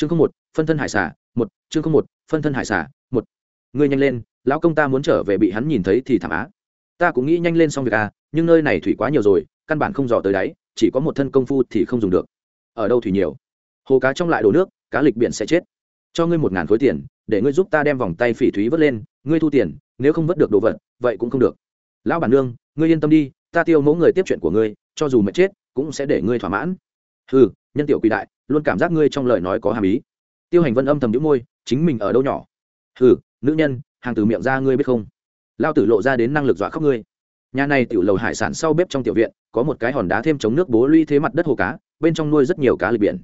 chương không một, phân thân hải xả một, chương không một, phân thân hải xả một. Ngươi nhanh lên, lão công ta muốn trở về bị hắn nhìn thấy thì thảm á. Ta cũng nghĩ nhanh lên xong việc à nhưng nơi này thủy quá nhiều rồi, căn bản không dò tới đáy, chỉ có một thân công phu thì không dùng được. Ở đâu thủy nhiều? Hồ cá trong lại đổ nước, cá lịch biển sẽ chết. Cho ngươi một ngàn khối tiền, để ngươi giúp ta đem vòng tay phỉ thúy vớt lên, ngươi thu tiền, nếu không vớt được đồ vật, vậy cũng không được. Lão bản nương, ngươi yên tâm đi, ta tiêu mẫu người tiếp chuyện của ngươi, cho dù mệt chết, cũng sẽ để ngươi thỏa mãn. Ừ nhân tiểu quỳ đại luôn cảm giác ngươi trong lời nói có hàm ý. Tiêu hành vân âm thầm đĩu môi, chính mình ở đâu nhỏ? Hừ, nữ nhân, hàng từ miệng ra ngươi biết không? Lao tử lộ ra đến năng lực dọa khóc ngươi. Nhà này tiểu lầu hải sản sau bếp trong tiểu viện, có một cái hòn đá thêm chống nước bố lũy thế mặt đất hồ cá, bên trong nuôi rất nhiều cá lịch biển.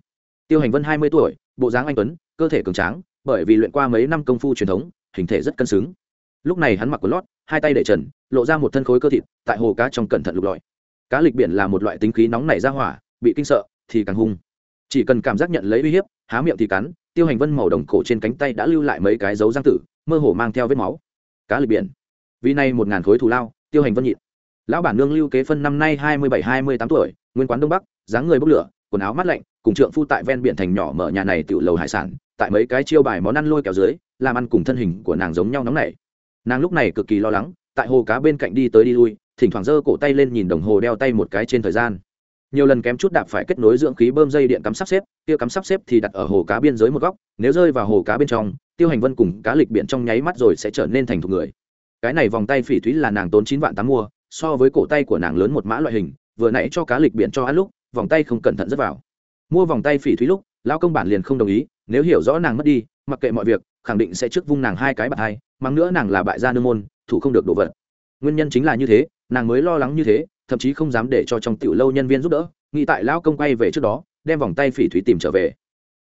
Tiêu hành vân hai mươi tuổi, bộ dáng anh tuấn, cơ thể cường tráng, bởi vì luyện qua mấy năm công phu truyền thống, hình thể rất cân xứng. Lúc này hắn mặc quần lót, hai tay để trần, lộ ra một thân khối cơ thịt, tại hồ cá trong cẩn thận lục lọi. Cá lịch biển là một loại tính khí nóng nảy ra hỏa, bị kinh sợ thì càng hung chỉ cần cảm giác nhận lấy uy hiếp, há miệng thì cắn, tiêu hành vân màu đồng cổ trên cánh tay đã lưu lại mấy cái dấu răng tử, mơ hồ mang theo vết máu. Cá lịch biển. Vì nay một ngàn khối thù lao, tiêu hành vân nhịn. Lão bản nương lưu kế phân năm nay hai mươi bảy, hai mươi tám tuổi, nguyên quán đông bắc, dáng người bốc lửa, quần áo mát lạnh, cùng trượng phu tại ven biển thành nhỏ mở nhà này tự lầu hải sản, tại mấy cái chiêu bài món ăn lôi kéo dưới, làm ăn cùng thân hình của nàng giống nhau nóng nảy. Nàng lúc này cực kỳ lo lắng, tại hồ cá bên cạnh đi tới đi lui, thỉnh thoảng giơ cổ tay lên nhìn đồng hồ đeo tay một cái trên thời gian nhiều lần kém chút đạp phải kết nối dưỡng khí bơm dây điện cắm sắp xếp tiêu cắm sắp xếp thì đặt ở hồ cá biên giới một góc, nếu rơi vào hồ cá bên trong, tiêu hành vân cùng cá lịch biển trong nháy mắt rồi sẽ trở nên thành thục người. Cái này vòng tay phỉ thúy là nàng tốn chín vạn tám mua, so với cổ tay của nàng lớn một mã loại hình, vừa nãy cho cá lịch biển cho ăn lúc, vòng tay không cẩn thận rất vào. Mua vòng tay phỉ thúy lúc, lão công bản liền không đồng ý, nếu hiểu rõ nàng mất đi, mặc kệ mọi việc, khẳng định sẽ trước vung nàng hai cái bạc hai, mắng nữa nàng là bại gia nương môn, thủ không được đồ vật. Nguyên nhân chính là như thế, nàng mới lo lắng như thế thậm chí không dám để cho trong tiểu lâu nhân viên giúp đỡ, nghĩ tại lão công quay về trước đó, đem vòng tay phỉ thúy tìm trở về.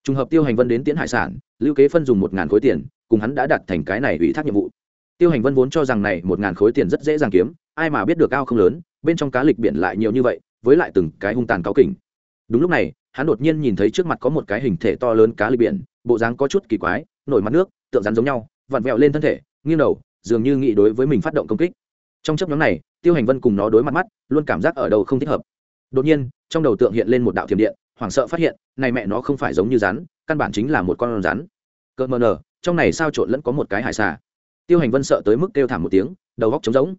Trùng hợp tiêu hành vân đến tiễn hải sản, lưu kế phân dùng một ngàn khối tiền, cùng hắn đã đặt thành cái này ủy thác nhiệm vụ. Tiêu hành vân vốn cho rằng này một ngàn khối tiền rất dễ dàng kiếm, ai mà biết được ao không lớn, bên trong cá lịch biển lại nhiều như vậy, với lại từng cái hung tàn cáo kỉnh. Đúng lúc này, hắn đột nhiên nhìn thấy trước mặt có một cái hình thể to lớn cá lịch biển, bộ dáng có chút kỳ quái, nổi mặt nước, tượng rắn giống nhau, vặn vẹo lên thân thể, nghiêng đầu, dường như nghĩ đối với mình phát động công kích trong chấp nhóm này, tiêu hành vân cùng nó đối mặt mắt, luôn cảm giác ở đầu không thích hợp. Đột nhiên, trong đầu tượng hiện lên một đạo thiểm điện, hoảng sợ phát hiện, này mẹ nó không phải giống như rắn, căn bản chính là một con rắn. Cợt mờ nở, trong này sao trộn lẫn có một cái hải xà. Tiêu hành vân sợ tới mức kêu thảm một tiếng, đầu góc trống rỗng.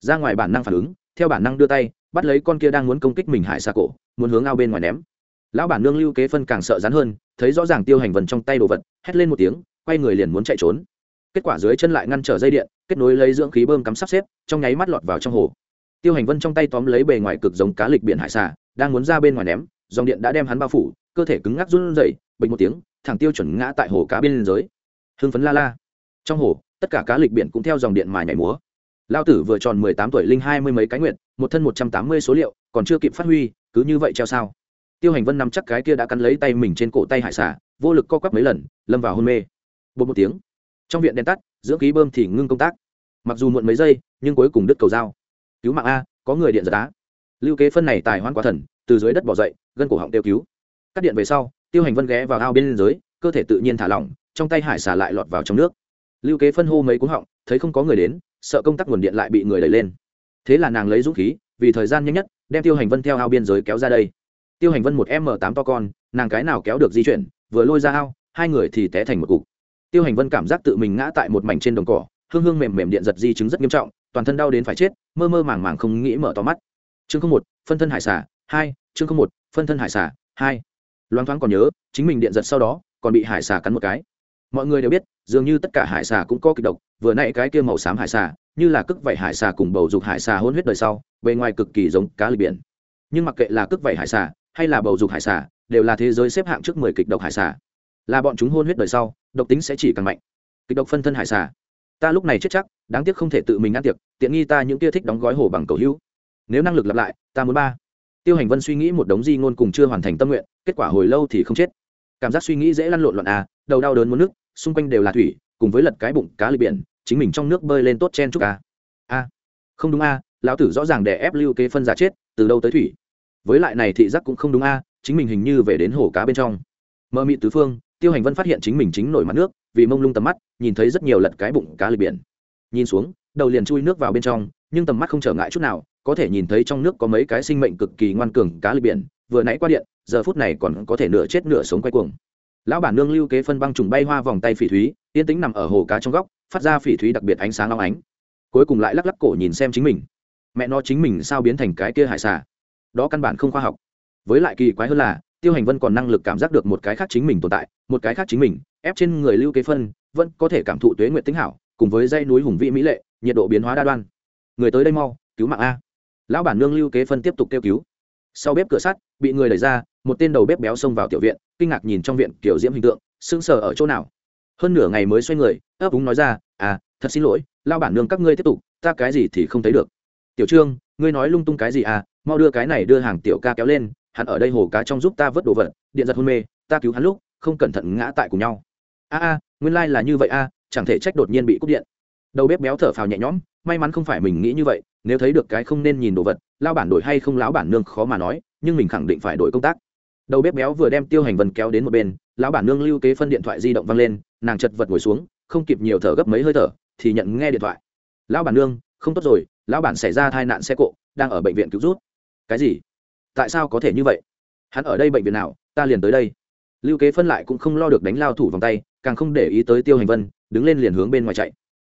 Ra ngoài bản năng phản ứng, theo bản năng đưa tay, bắt lấy con kia đang muốn công kích mình hải xà cổ, muốn hướng ao bên ngoài ném. Lão bản nương lưu kế phân càng sợ rắn hơn, thấy rõ ràng tiêu hành vân trong tay đồ vật, hét lên một tiếng, quay người liền muốn chạy trốn kết quả dưới chân lại ngăn trở dây điện, kết nối lấy dưỡng khí bơm cắm sắp xếp, trong nháy mắt lọt vào trong hồ. Tiêu hành vân trong tay tóm lấy bề ngoài cực giống cá lịch biển hải xà, đang muốn ra bên ngoài ném, dòng điện đã đem hắn bao phủ, cơ thể cứng ngắc run rẩy, bình một tiếng, thẳng tiêu chuẩn ngã tại hồ cá bên dưới. Hưng phấn la la. Trong hồ, tất cả cá lịch biển cũng theo dòng điện mà nhảy múa. Lao tử vừa tròn mười tám tuổi linh hai mươi mấy cái nguyện một thân một trăm tám mươi số liệu, còn chưa kịp phát huy, cứ như vậy treo sao? Tiêu hành vân nằm chắc cái kia đã cắn lấy tay mình trên cổ tay hải xà, vô lực co quắp mấy lần, lâm vào hôn mê. Bột một tiếng trong viện đèn tắt, dưỡng khí bơm thì ngưng công tác. Mặc dù muộn mấy giây, nhưng cuối cùng đứt cầu dao. Cứu mạng a, có người điện giật á lưu kế phân này tài hoan quá thần, từ dưới đất bỏ dậy, gân cổ họng tiêu cứu. Cắt điện về sau, tiêu hành vân ghé vào ao bên dưới, cơ thể tự nhiên thả lỏng, trong tay hải xả lại lọt vào trong nước. Lưu kế phân hô mấy cú họng, thấy không có người đến, sợ công tắc nguồn điện lại bị người đẩy lên. Thế là nàng lấy dũng khí, vì thời gian nhanh nhất, đem tiêu hành vân theo ao biên giới kéo ra đây. Tiêu hành vân một m tám to con, nàng cái nào kéo được di chuyển, vừa lôi ra ao, hai người thì té thành một cục tiêu hành vân cảm giác tự mình ngã tại một mảnh trên đồng cỏ, hương hương mềm mềm điện giật di chứng rất nghiêm trọng, toàn thân đau đến phải chết, mơ mơ màng màng không nghĩ mở to mắt. Chương không một, phân thân hải xả hai, chương không một, phân thân hải xả hai. Loáng thoáng còn nhớ, chính mình điện giật sau đó, còn bị hải xà cắn một cái. Mọi người đều biết, dường như tất cả hải xà cũng có kịch độc, vừa nãy cái kia màu xám hải xà, như là cức vảy hải xà cùng bầu dục hải xà hôn huyết đời sau, bề ngoài cực kỳ giống cá lịch biển. Nhưng mặc kệ là cức vảy hải xà, hay là bầu dục hải xà, đều là thế giới xếp hạng trước mười kịch độc hải xà. Là bọn chúng hôn huyết đời sau độc tính sẽ chỉ càng mạnh. Kịch độc phân thân hải xà. Ta lúc này chết chắc đáng tiếc không thể tự mình ăn tiệc tiện nghi ta những kia thích đóng gói hồ bằng cầu hữu. Nếu năng lực lặp lại ta muốn ba. Tiêu hành vân suy nghĩ một đống di ngôn cùng chưa hoàn thành tâm nguyện kết quả hồi lâu thì không chết. Cảm giác suy nghĩ dễ lăn lộn loạn à đầu đau đớn muốn nước xung quanh đều là thủy cùng với lật cái bụng cá lì biển chính mình trong nước bơi lên tốt chen chúc à. a không đúng a à, lão tử rõ ràng để ép lưu kế phân giả chết từ đâu tới thủy? Với lại này thị giác cũng không đúng a chính mình hình như về đến hồ cá bên trong. Mơ mị tứ phương tiêu hành vân phát hiện chính mình chính nổi mặt nước, vì mông lung tầm mắt, nhìn thấy rất nhiều lật cái bụng cá lì biển. Nhìn xuống, đầu liền chui nước vào bên trong, nhưng tầm mắt không trở ngại chút nào, có thể nhìn thấy trong nước có mấy cái sinh mệnh cực kỳ ngoan cường cá lì biển, vừa nãy qua điện, giờ phút này còn có thể nửa chết nửa sống quay cuồng. Lão bản nương lưu kế phân băng trùng bay hoa vòng tay phỉ thúy, yên tĩnh nằm ở hồ cá trong góc, phát ra phỉ thúy đặc biệt ánh sáng long ánh. Cuối cùng lại lắc lắc cổ nhìn xem chính mình. Mẹ nó chính mình sao biến thành cái kia hải xà? Đó căn bản không khoa học. Với lại kỳ quái hơn là, tiêu hành vân còn năng lực cảm giác được một cái khác chính mình tồn tại một cái khác chính mình, ép trên người lưu kế phân, vẫn có thể cảm thụ tuế nguyện tính hảo, cùng với dây núi hùng vĩ mỹ lệ, nhiệt độ biến hóa đa đoan. Người tới đây mau, cứu mạng a. Lão bản nương lưu kế phân tiếp tục kêu cứu. Sau bếp cửa sắt, bị người đẩy ra, một tên đầu bếp béo xông vào tiểu viện, kinh ngạc nhìn trong viện kiểu diễm hình tượng, sững sờ ở chỗ nào. Hơn nửa ngày mới xoay người, ấp úng nói ra à thật xin lỗi lao bản nương các ngươi tiếp tục, ta cái gì thì không thấy được. Tiểu trương, ngươi nói lung tung cái gì à? Mau đưa cái này đưa hàng tiểu ca kéo lên, hắn ở đây hồ cá trong giúp ta vớt đồ vật, điện giật hôn mê, ta cứu hắn lúc không cẩn thận ngã tại cùng nhau. A a, nguyên lai、like、là như vậy a, chẳng thể trách đột nhiên bị cúp điện. Đầu bếp béo thở phào nhẹ nhõm, may mắn không phải mình nghĩ như vậy, nếu thấy được cái không nên nhìn đồ vật lao bản đổi hay không lão bản nương khó mà nói, nhưng mình khẳng định phải đổi công tác. Đầu bếp béo vừa đem tiêu hành vân kéo đến một bên, lão bản nương lưu kế phân điện thoại di động văng lên, nàng chật vật ngồi xuống, không kịp nhiều thở gấp mấy hơi thở, thì nhận nghe điện thoại. Lão bản nương, không tốt rồi, lão bản xảy ra tai nạn xe cộ, đang ở bệnh viện cứu rút cái gì? Tại sao có thể như vậy? Hắn ở đây bệnh viện nào? Ta liền tới đây lưu kế phân lại cũng không lo được đánh lao thủ vòng tay, càng không để ý tới tiêu hành vân, đứng lên liền hướng bên ngoài chạy.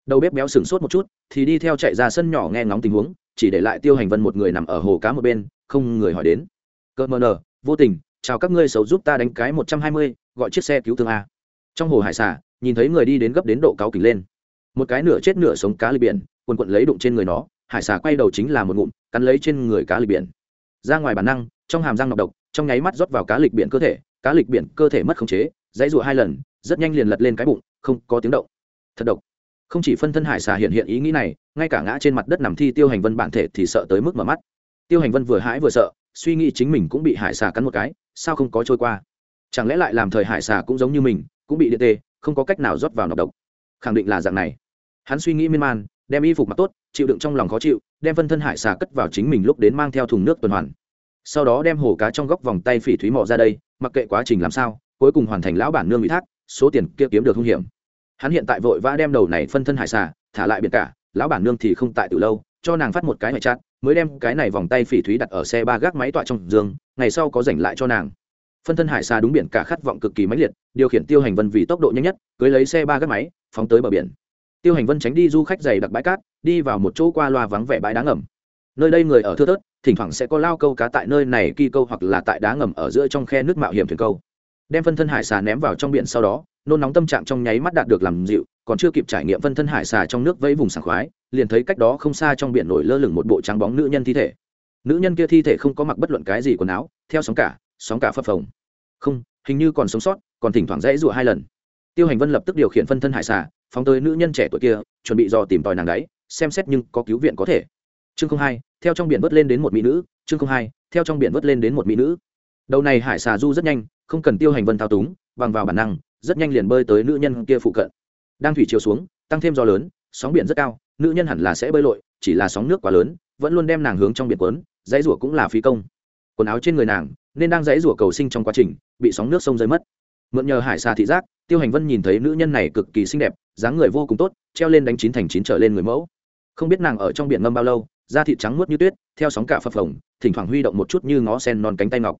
Đầu bếp béo sừng sốt một chút, thì đi theo chạy ra sân nhỏ nghe ngóng tình huống, chỉ để lại tiêu hành vân một người nằm ở hồ cá một bên, không người hỏi đến. Cợt mờ nờ, vô tình, chào các ngươi xấu giúp ta đánh cái một trăm hai mươi, gọi chiếc xe cứu thương a. Trong hồ hải xả nhìn thấy người đi đến gấp đến độ cáo kỉnh lên. Một cái nửa chết nửa sống cá lì biển, quần quận lấy đụng trên người nó, hải xà quay đầu chính là một ngụm, cắn lấy trên người cá lì biển. Ra ngoài bản năng, trong hàm răng nọc độc, trong nháy mắt rót vào cá lịch biển cơ thể cá lịch biển cơ thể mất khống chế, dãy rụa hai lần, rất nhanh liền lật lên cái bụng, không có tiếng động. Thật độc. Không chỉ phân thân hải xà hiện hiện ý nghĩ này, ngay cả ngã trên mặt đất nằm thi tiêu hành vân bản thể thì sợ tới mức mở mắt. Tiêu hành vân vừa hãi vừa sợ, suy nghĩ chính mình cũng bị hải xà cắn một cái, sao không có trôi qua? Chẳng lẽ lại làm thời hải xà cũng giống như mình, cũng bị điện tê, không có cách nào rót vào nọc độc? Khẳng định là dạng này. Hắn suy nghĩ miên man, đem y phục mặc tốt, chịu đựng trong lòng khó chịu, đem phân thân hải xà cất vào chính mình lúc đến mang theo thùng nước tuần hoàn sau đó đem hồ cá trong góc vòng tay phỉ thúy mò ra đây, mặc kệ quá trình làm sao, cuối cùng hoàn thành lão bản nương ủy thác, số tiền kia kiếm được hung hiểm. Hắn hiện tại vội vã đem đầu này phân thân hải xà, thả lại biển cả, lão bản nương thì không tại từ lâu, cho nàng phát một cái ngoại chát, mới đem cái này vòng tay phỉ thúy đặt ở xe ba gác máy tọa trong giường, ngày sau có dành lại cho nàng. Phân thân hải xà đúng biển cả khát vọng cực kỳ mãnh liệt, điều khiển tiêu hành vân vì tốc độ nhanh nhất, cưới lấy xe ba gác máy, phóng tới bờ biển. Tiêu hành vân tránh đi du khách dày đặc bãi cát, đi vào một chỗ qua loa vắng vẻ bãi đá ngầm. Nơi đây người ở thưa thớt thỉnh thoảng sẽ có lao câu cá tại nơi này kỳ câu hoặc là tại đá ngầm ở giữa trong khe nước mạo hiểm thuyền câu. Đem phân thân hải xà ném vào trong biển sau đó, nôn nóng tâm trạng trong nháy mắt đạt được làm dịu, còn chưa kịp trải nghiệm phân thân hải xà trong nước vẫy vùng sảng khoái, liền thấy cách đó không xa trong biển nổi lơ lửng một bộ trắng bóng nữ nhân thi thể. Nữ nhân kia thi thể không có mặc bất luận cái gì quần áo, theo sóng cả sóng cả phập phồng. Không, hình như còn sống sót, còn thỉnh thoảng rẽ rụa hai lần. Tiêu hành vân lập tức điều khiển phân thân hải xà, phóng tới nữ nhân trẻ tuổi kia, chuẩn bị dò tìm tòi nàng đáy xem xét nhưng có cứu viện có thể chương không hai, theo trong biển vớt lên đến một mỹ nữ, chương không hai, theo trong biển vớt lên đến một mỹ nữ. Đầu này hải xà du rất nhanh, không cần tiêu hành vân thao túng, bằng vào bản năng, rất nhanh liền bơi tới nữ nhân kia phụ cận. Đang thủy chiều xuống, tăng thêm gió lớn, sóng biển rất cao, nữ nhân hẳn là sẽ bơi lội, chỉ là sóng nước quá lớn, vẫn luôn đem nàng hướng trong biển quấn dãy rủa cũng là phí công. Quần áo trên người nàng, nên đang dãy rủa cầu sinh trong quá trình, bị sóng nước sông rơi mất. Mượn nhờ hải xà thị giác, tiêu hành vân nhìn thấy nữ nhân này cực kỳ xinh đẹp, dáng người vô cùng tốt, treo lên đánh chín thành chín trở lên người mẫu. Không biết nàng ở trong biển ngâm bao lâu da thịt trắng muốt như tuyết, theo sóng cả phập phồng, thỉnh thoảng huy động một chút như ngó sen non cánh tay ngọc.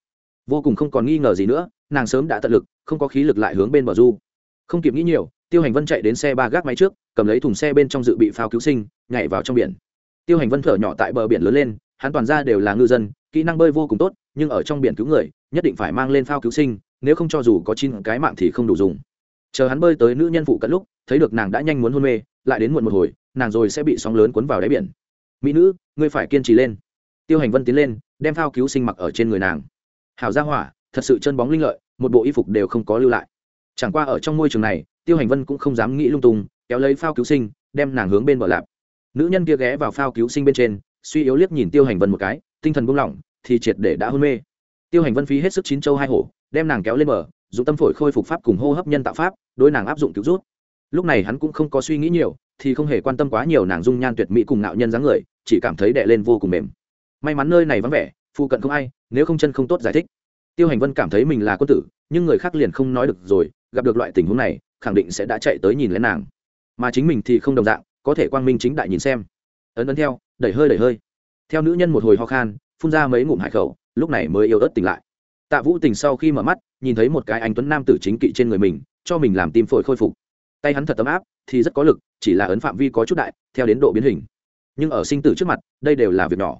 Vô cùng không còn nghi ngờ gì nữa, nàng sớm đã tận lực, không có khí lực lại hướng bên bờ du. Không kịp nghĩ nhiều, tiêu hành vân chạy đến xe ba gác máy trước, cầm lấy thùng xe bên trong dự bị phao cứu sinh, nhảy vào trong biển. Tiêu hành vân thở nhỏ tại bờ biển lớn lên, hắn toàn ra đều là ngư dân, kỹ năng bơi vô cùng tốt, nhưng ở trong biển cứu người, nhất định phải mang lên phao cứu sinh, nếu không cho dù có chín cái mạng thì không đủ dùng. Chờ hắn bơi tới nữ nhân phụ cận lúc, thấy được nàng đã nhanh muốn hôn mê, lại đến muộn một hồi, nàng rồi sẽ bị sóng lớn cuốn vào đáy biển mỹ nữ, ngươi phải kiên trì lên. Tiêu hành vân tiến lên, đem phao cứu sinh mặc ở trên người nàng. Hảo gia hỏa, thật sự chân bóng linh lợi, một bộ y phục đều không có lưu lại. Chẳng qua ở trong môi trường này, tiêu hành vân cũng không dám nghĩ lung tung, kéo lấy phao cứu sinh, đem nàng hướng bên bờ lạp. Nữ nhân kia ghé vào phao cứu sinh bên trên, suy yếu liếc nhìn tiêu hành vân một cái, tinh thần buông lỏng, thì triệt để đã hôn mê. Tiêu hành vân phí hết sức chín châu hai hổ, đem nàng kéo lên bờ, dùng tâm phổi khôi phục pháp cùng hô hấp nhân tạo pháp đôi nàng áp dụng cứu rút. Lúc này hắn cũng không có suy nghĩ nhiều thì không hề quan tâm quá nhiều nàng dung nhan tuyệt mỹ cùng nạo nhân dáng người, chỉ cảm thấy đè lên vô cùng mềm. May mắn nơi này vắng vẻ, phụ cận không ai, nếu không chân không tốt giải thích. Tiêu hành vân cảm thấy mình là quân tử, nhưng người khác liền không nói được rồi, gặp được loại tình huống này, khẳng định sẽ đã chạy tới nhìn lên nàng. Mà chính mình thì không đồng dạng, có thể quang minh chính đại nhìn xem. Ấn ấn theo, đẩy hơi đẩy hơi. Theo nữ nhân một hồi ho khan, phun ra mấy ngụm hải khẩu, lúc này mới yêu ớt tỉnh lại. Tạ vũ tình sau khi mở mắt, nhìn thấy một cái anh tuấn nam tử chính kỵ trên người mình, cho mình làm tim phổi khôi phục tay hắn thật tấm áp, thì rất có lực, chỉ là ấn phạm vi có chút đại, theo đến độ biến hình. Nhưng ở sinh tử trước mặt, đây đều là việc nhỏ.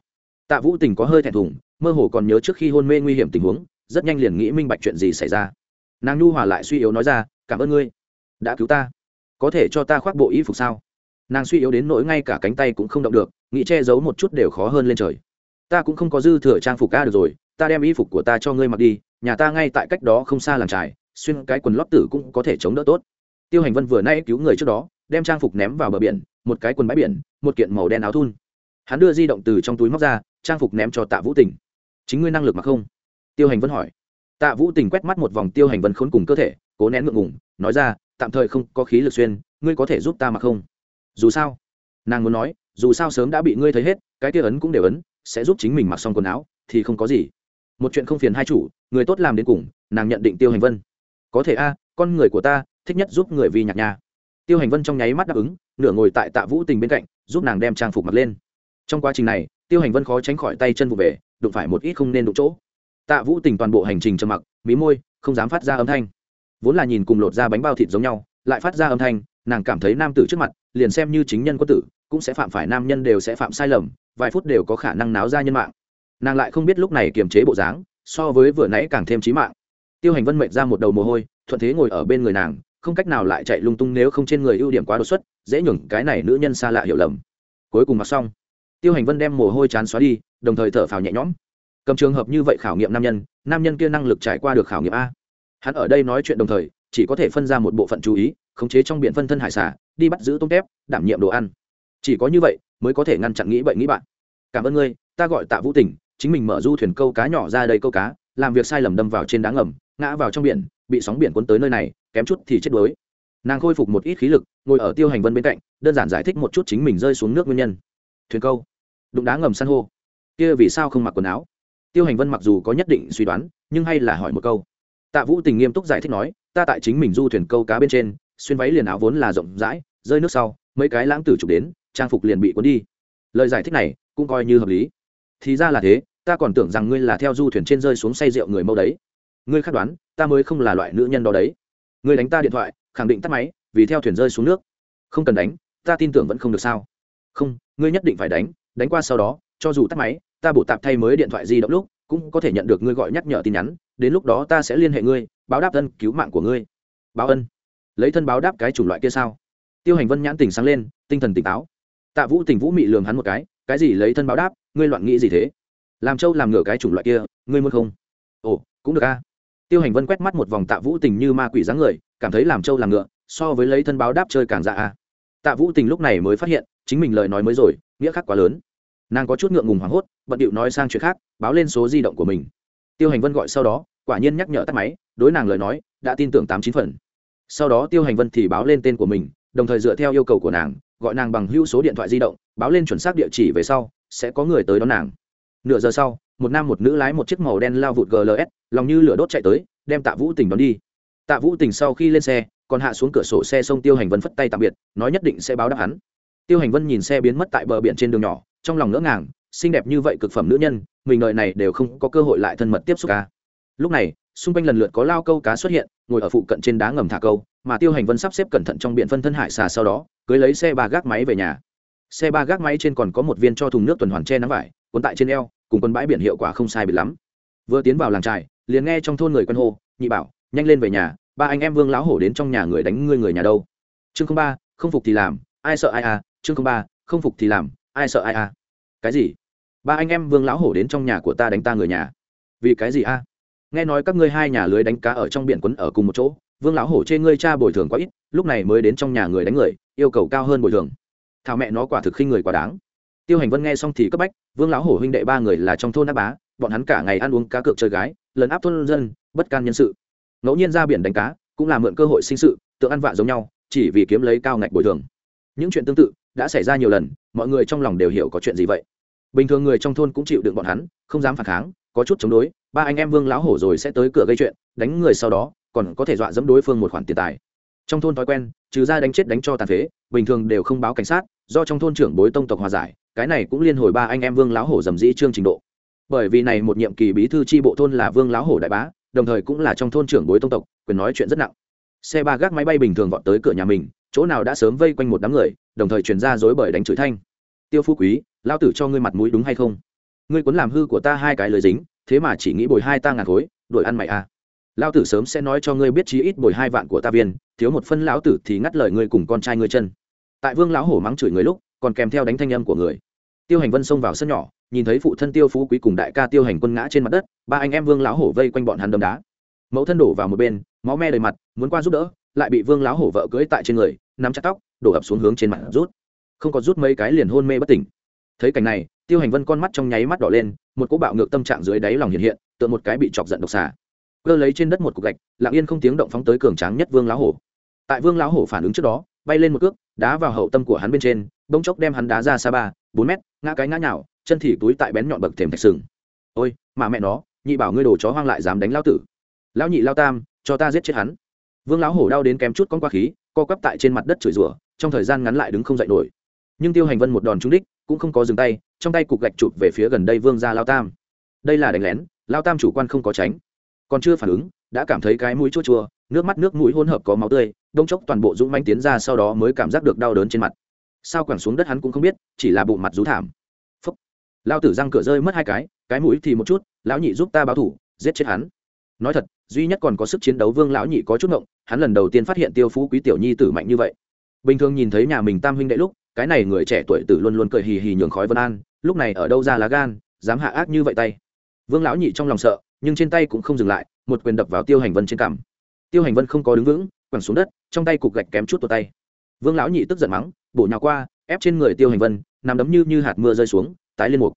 Tạ vũ tình có hơi thẹn thùng, mơ hồ còn nhớ trước khi hôn mê nguy hiểm tình huống, rất nhanh liền nghĩ minh bạch chuyện gì xảy ra. Nàng nhu hòa lại suy yếu nói ra, cảm ơn ngươi. Đã cứu ta. Có thể cho ta khoác bộ y phục sao? Nàng suy yếu đến nỗi ngay cả cánh tay cũng không động được, nghĩ che giấu một chút đều khó hơn lên trời. Ta cũng không có dư thừa trang phục ca được rồi, ta đem y phục của ta cho ngươi mặc đi, nhà ta ngay tại cách đó không xa làng trài, xuyên cái quần lót tử cũng có thể chống đỡ tốt tiêu hành vân vừa nay cứu người trước đó, đem trang phục ném vào bờ biển, một cái quần bãi biển, một kiện màu đen áo thun. Hắn đưa di động từ trong túi móc ra, trang phục ném cho tạ vũ tình. Chính ngươi năng lực mà không? Tiêu hành vân hỏi. Tạ vũ tình quét mắt một vòng tiêu hành vân khốn cùng cơ thể, cố nén ngượng ngùng, nói ra, tạm thời không có khí lực xuyên, ngươi có thể giúp ta mà không? Dù sao, nàng muốn nói, dù sao sớm đã bị ngươi thấy hết, cái kia ấn cũng đều ấn, sẽ giúp chính mình mặc xong quần áo, thì không có gì. Một chuyện không phiền hai chủ, người tốt làm đến cùng, nàng nhận định tiêu hành vân. Có thể a, con người của ta thích nhất giúp người vi nhạc nha. Tiêu hành vân trong nháy mắt đáp ứng, nửa ngồi tại tạ vũ tình bên cạnh, giúp nàng đem trang phục mặc lên. Trong quá trình này, tiêu hành vân khó tránh khỏi tay chân vụ về, đụng phải một ít không nên đụng chỗ. Tạ vũ tình toàn bộ hành trình trầm mặc, mí môi, không dám phát ra âm thanh. Vốn là nhìn cùng lột ra bánh bao thịt giống nhau, lại phát ra âm thanh, nàng cảm thấy nam tử trước mặt, liền xem như chính nhân quân tử, cũng sẽ phạm phải nam nhân đều sẽ phạm sai lầm, vài phút đều có khả năng náo ra nhân mạng. Nàng lại không biết lúc này kiềm chế bộ dáng, so với vừa nãy càng thêm trí mạng. Tiêu hành vân mệnh ra một đầu mồ hôi, thuận thế ngồi ở bên người nàng không cách nào lại chạy lung tung nếu không trên người ưu điểm quá đột xuất, dễ nhường cái này nữ nhân xa lạ hiểu lầm. Cuối cùng mặc xong. Tiêu hành vân đem mồ hôi chán xóa đi, đồng thời thở phào nhẹ nhõm. Cầm trường hợp như vậy khảo nghiệm nam nhân nam nhân kia năng lực trải qua được khảo nghiệm a. Hắn ở đây nói chuyện đồng thời, chỉ có thể phân ra một bộ phận chú ý, khống chế trong biện phân thân hải xả đi bắt giữ tôm tép, đảm nhiệm đồ ăn. Chỉ có như vậy, mới có thể ngăn chặn nghĩ bệnh nghĩ bạn. Cảm ơn ngươi, ta gọi tạ vũ tỉnh, chính mình mở du thuyền câu cá nhỏ ra đây câu cá, làm việc sai lầm đâm vào trên đá ngầm ngã vào trong biển, bị sóng biển cuốn tới nơi này, kém chút thì chết đuối. Nàng khôi phục một ít khí lực, ngồi ở tiêu hành vân bên cạnh, đơn giản giải thích một chút chính mình rơi xuống nước nguyên nhân. Thuyền câu. Đụng đá ngầm san hô. Kia vì sao không mặc quần áo? Tiêu hành vân mặc dù có nhất định suy đoán, nhưng hay là hỏi một câu. Tạ vũ tình nghiêm túc giải thích nói, ta tại chính mình du thuyền câu cá bên trên, xuyên váy liền áo vốn là rộng rãi, rơi nước sau, mấy cái lãng tử chụp đến, trang phục liền bị cuốn đi. Lời giải thích này cũng coi như hợp lý. Thì ra là thế, ta còn tưởng rằng ngươi là theo du thuyền trên rơi xuống say rượu người mâu đấy ngươi khắc đoán, ta mới không là loại nữ nhân đó đấy. Ngươi đánh ta điện thoại, khẳng định tắt máy, vì theo thuyền rơi xuống nước. Không cần đánh, ta tin tưởng vẫn không được sao? Không, ngươi nhất định phải đánh đánh qua sau đó, cho dù tắt máy, ta bổ tạp thay mới điện thoại di động lúc, cũng có thể nhận được ngươi gọi nhắc nhở tin nhắn, đến lúc đó ta sẽ liên hệ ngươi, báo đáp ân, cứu mạng của ngươi. Báo ân. Lấy thân báo đáp cái chủng loại kia sao? Tiêu hành vân nhãn tình sáng lên, tinh thần tỉnh táo. Tạ vũ tình vũ mị lường hắn một cái cái gì lấy thân báo đáp, ngươi loạn nghĩ gì thế? Làm trâu làm ngửa cái chủng loại kia, ngươi muốn không? Ồ, cũng được a tiêu hành vân quét mắt một vòng tạ vũ tình như ma quỷ dáng người, cảm thấy làm trâu làm ngựa, so với lấy thân báo đáp chơi càng dạ a. Tạ vũ tình lúc này mới phát hiện, chính mình lời nói mới rồi, nghĩa khác quá lớn. Nàng có chút ngượng ngùng hoảng hốt, bận điệu nói sang chuyện khác, báo lên số di động của mình. Tiêu hành vân gọi sau đó, quả nhiên nhắc nhở tắt máy, đối nàng lời nói, đã tin tưởng tám chín phần. Sau đó tiêu hành vân thì báo lên tên của mình, đồng thời dựa theo yêu cầu của nàng, gọi nàng bằng hữu số điện thoại di động, báo lên chuẩn xác địa chỉ về sau, sẽ có người tới đón nàng. Nửa giờ sau một nam một nữ lái một chiếc màu đen lao vụt gls lòng như lửa đốt chạy tới, đem tạ vũ tình đón đi. Tạ vũ tình sau khi lên xe, còn hạ xuống cửa sổ xe sông tiêu hành vân phất tay tạm biệt, nói nhất định sẽ báo đáp hắn. Tiêu hành vân nhìn xe biến mất tại bờ biển trên đường nhỏ, trong lòng ngỡ ngàng, xinh đẹp như vậy cực phẩm nữ nhân, mình đợi này đều không có cơ hội lại thân mật tiếp xúc ca. Lúc này, xung quanh lần lượt có lao câu cá xuất hiện, ngồi ở phụ cận trên đá ngầm thả câu, mà tiêu hành vân sắp xếp cẩn thận trong biển phân thân hải xà sau đó, cưới lấy xe ba gác máy về nhà. Xe ba gác máy trên còn có một viên cho thùng nước tuần hoàn che nắng vải, cuốn tại trên eo cùng quân bãi biển hiệu quả không sai biệt lắm. Vừa tiến vào làng trại liền nghe trong thôn người quen hô, nhị bảo, nhanh lên về nhà, ba anh em vương lão hổ đến trong nhà người đánh ngươi người nhà đâu. Chương không ba, không phục thì làm, ai sợ ai à chương không ba, không phục thì làm, ai sợ ai à. Cái gì? Ba anh em vương lão hổ đến trong nhà của ta đánh ta người nhà? Vì cái gì a nghe nói các ngươi hai nhà lưới đánh cá ở trong biển quấn ở cùng một chỗ, vương lão hổ chê ngươi cha bồi thường quá ít, lúc này mới đến trong nhà người đánh người, yêu cầu cao hơn bồi thường. Thảo mẹ nó quả thực khinh người quá đáng. Tiêu hành vân nghe xong thì cấp bách vương lão hổ huynh đệ ba người là trong thôn áp bá, bọn hắn cả ngày ăn uống cá cược chơi gái, lấn áp thôn dân, bất can nhân sự. Ngẫu nhiên ra biển đánh cá, cũng là mượn cơ hội sinh sự tượng ăn vạ giống nhau, chỉ vì kiếm lấy cao ngạch bồi thường. Những chuyện tương tự đã xảy ra nhiều lần, mọi người trong lòng đều hiểu có chuyện gì vậy. Bình thường người trong thôn cũng chịu đựng bọn hắn, không dám phản kháng, có chút chống đối, ba anh em vương lão hổ rồi sẽ tới cửa gây chuyện, đánh người sau đó, còn có thể dọa dẫm đối phương một khoản tiền tài. Trong thôn thói quen, trừ ra đánh chết đánh cho tàn phế, bình thường đều không báo cảnh sát do trong thôn trưởng bối tông tộc hòa giải, cái này cũng liên hồi ba anh em vương lão hổ dầm dĩ trương trình độ. Bởi vì này một nhiệm kỳ bí thư tri bộ thôn là vương lão hổ đại bá, đồng thời cũng là trong thôn trưởng bối tông tộc, quyền nói chuyện rất nặng. Xe ba gác máy bay bình thường vọt tới cửa nhà mình, chỗ nào đã sớm vây quanh một đám người, đồng thời truyền ra dối bởi đánh chửi thanh. Tiêu phú quý lao tử cho ngươi mặt mũi đúng hay không? Ngươi cuốn làm hư của ta hai cái lời dính, thế mà chỉ nghĩ bồi hai ta ngàn khối đổi ăn mày à. Lao tử sớm sẽ nói cho ngươi biết chí ít bồi hai vạn của ta viên, thiếu một phân lão tử thì ngắt lời ngươi cùng con trai ngươi chân tại vương lão hổ mắng chửi người lúc, còn kèm theo đánh thanh âm của người. Tiêu hành vân xông vào sân nhỏ, nhìn thấy phụ thân tiêu phú quý cùng đại ca tiêu hành quân ngã trên mặt đất, ba anh em vương lão hổ vây quanh bọn hắn đấm đá. Mẫu thân đổ vào một bên, máu me đầy mặt, muốn qua giúp đỡ, lại bị vương lão hổ vợ cưỡi tại trên người, nắm chặt tóc, đổ ập xuống hướng trên mặt rút. Không có rút mấy cái liền hôn mê bất tỉnh. Thấy cảnh này, tiêu hành vân con mắt trong nháy mắt đỏ lên, một cỗ bạo ngược tâm trạng dưới đáy lòng hiện hiện, tựa một cái bị chọc giận độc xà. Cơ lấy trên đất một cục gạch, lặng yên không tiếng động phóng tới cường tráng nhất vương lão hổ. Tại vương lão hổ phản ứng trước đó bay lên một cước, đá vào hậu tâm của hắn bên trên, bỗng chốc đem hắn đá ra xa ba, bốn mét, ngã cái ngã nhào, chân thì túi tại bén nhọn bậc thềm thạch sừng. Ôi, mà mẹ nó, nhị bảo ngươi đồ chó hoang lại dám đánh lao tử. Lão nhị lao tam, cho ta giết chết hắn. Vương lão hổ đau đến kém chút con qua khí, co quắp tại trên mặt đất chửi rủa, trong thời gian ngắn lại đứng không dậy nổi. Nhưng tiêu hành vân một đòn trúng đích, cũng không có dừng tay, trong tay cục gạch chụp về phía gần đây vương gia lao tam. Đây là đánh lén lao tam chủ quan không có tránh. Còn chưa phản ứng đã cảm thấy cái mũi chua chua, nước mắt nước mũi hỗn hợp có máu tươi, đông chốc toàn bộ dũng manh tiến ra sau đó mới cảm giác được đau đớn trên mặt. Sao quẳng xuống đất hắn cũng không biết, chỉ là bụng mặt rú thảm. Phúc. Lao tử răng cửa rơi mất hai cái cái mũi thì một chút, lão nhị giúp ta báo thủ, giết chết hắn. Nói thật, duy nhất còn có sức chiến đấu vương lão nhị có chút ngộng, hắn lần đầu tiên phát hiện tiêu phú quý tiểu nhi tử mạnh như vậy. Bình thường nhìn thấy nhà mình tam huynh đệ lúc, cái này người trẻ tuổi tử luôn luôn cười hì hì nhường khói vân an, lúc này ở đâu ra lá gan, dám hạ ác như vậy tay. Vương lão nhị trong lòng sợ, nhưng trên tay cũng không dừng lại một quyền đập vào tiêu hành vân trên cằm. Tiêu hành vân không có đứng vững, quẳng xuống đất, trong tay cục gạch kém chút tuột tay. Vương lão nhị tức giận mắng, bổ nhào qua, ép trên người tiêu hành vân, nằm đấm như như hạt mưa rơi xuống, tái liên mục.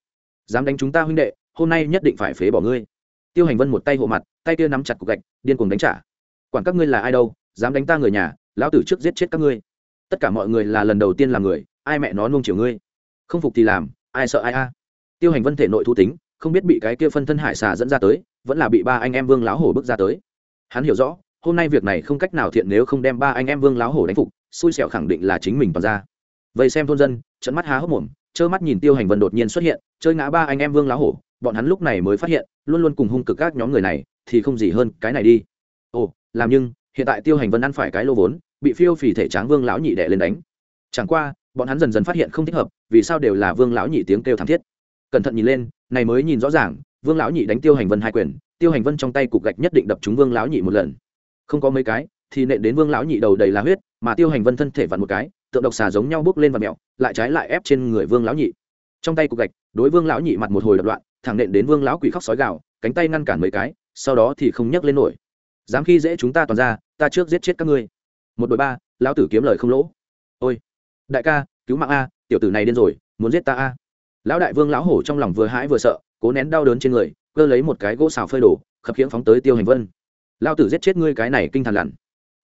Dám đánh chúng ta huynh đệ, hôm nay nhất định phải phế bỏ ngươi. Tiêu hành vân một tay hộ mặt, tay kia nắm chặt cục gạch, điên cuồng đánh trả. Quản các ngươi là ai đâu, dám đánh ta người nhà, lão tử trước giết chết các ngươi. Tất cả mọi người là lần đầu tiên làm người, ai mẹ nó nung chiều ngươi. Không phục thì làm, ai sợ ai a. Tiêu hành vân thể nội thu tính, không biết bị cái kia phân thân hải xà dẫn ra tới vẫn là bị ba anh em vương lão hổ bước ra tới. Hắn hiểu rõ, hôm nay việc này không cách nào thiện nếu không đem ba anh em vương lão hổ đánh phục, xui xẻo khẳng định là chính mình toàn ra. Vậy xem thôn dân, trận mắt há hốc mồm, trơ mắt nhìn tiêu hành vân đột nhiên xuất hiện, chơi ngã ba anh em vương lão hổ, bọn hắn lúc này mới phát hiện, luôn luôn cùng hung cực các nhóm người này, thì không gì hơn cái này đi. Ồ, làm nhưng, hiện tại tiêu hành vân ăn phải cái lô vốn, bị phiêu phì thể tráng vương lão nhị đệ lên đánh. Chẳng qua, bọn hắn dần dần phát hiện không thích hợp, vì sao đều là vương lão nhị tiếng kêu thảm thiết. Cẩn thận nhìn lên, này mới nhìn rõ ràng vương lão nhị đánh tiêu hành vân hai quyền tiêu hành vân trong tay cục gạch nhất định đập trúng vương lão nhị một lần. Không có mấy cái thì nện đến vương lão nhị đầu đầy lá huyết mà tiêu hành vân thân thể vặn một cái tượng độc xà giống nhau bước lên và mẹo lại trái lại ép trên người vương lão nhị. Trong tay cục gạch đối vương lão nhị mặt một hồi đập loạn thẳng nện đến vương lão quỷ khóc sói gào, cánh tay ngăn cản mấy cái sau đó thì không nhấc lên nổi. Dám khi dễ chúng ta toàn ra ta trước giết chết các ngươi. Một đội ba lão tử kiếm lời không lỗ. Ôi đại ca cứu mạng a tiểu tử này điên rồi muốn giết ta a. Lão đại vương lão hổ trong lòng vừa hãi vừa sợ cố nén đau đớn trên người, cơ lấy một cái gỗ xào phơi đổ khập khiễng phóng tới tiêu hành vân. Lao tử giết chết ngươi cái này kinh thần lặn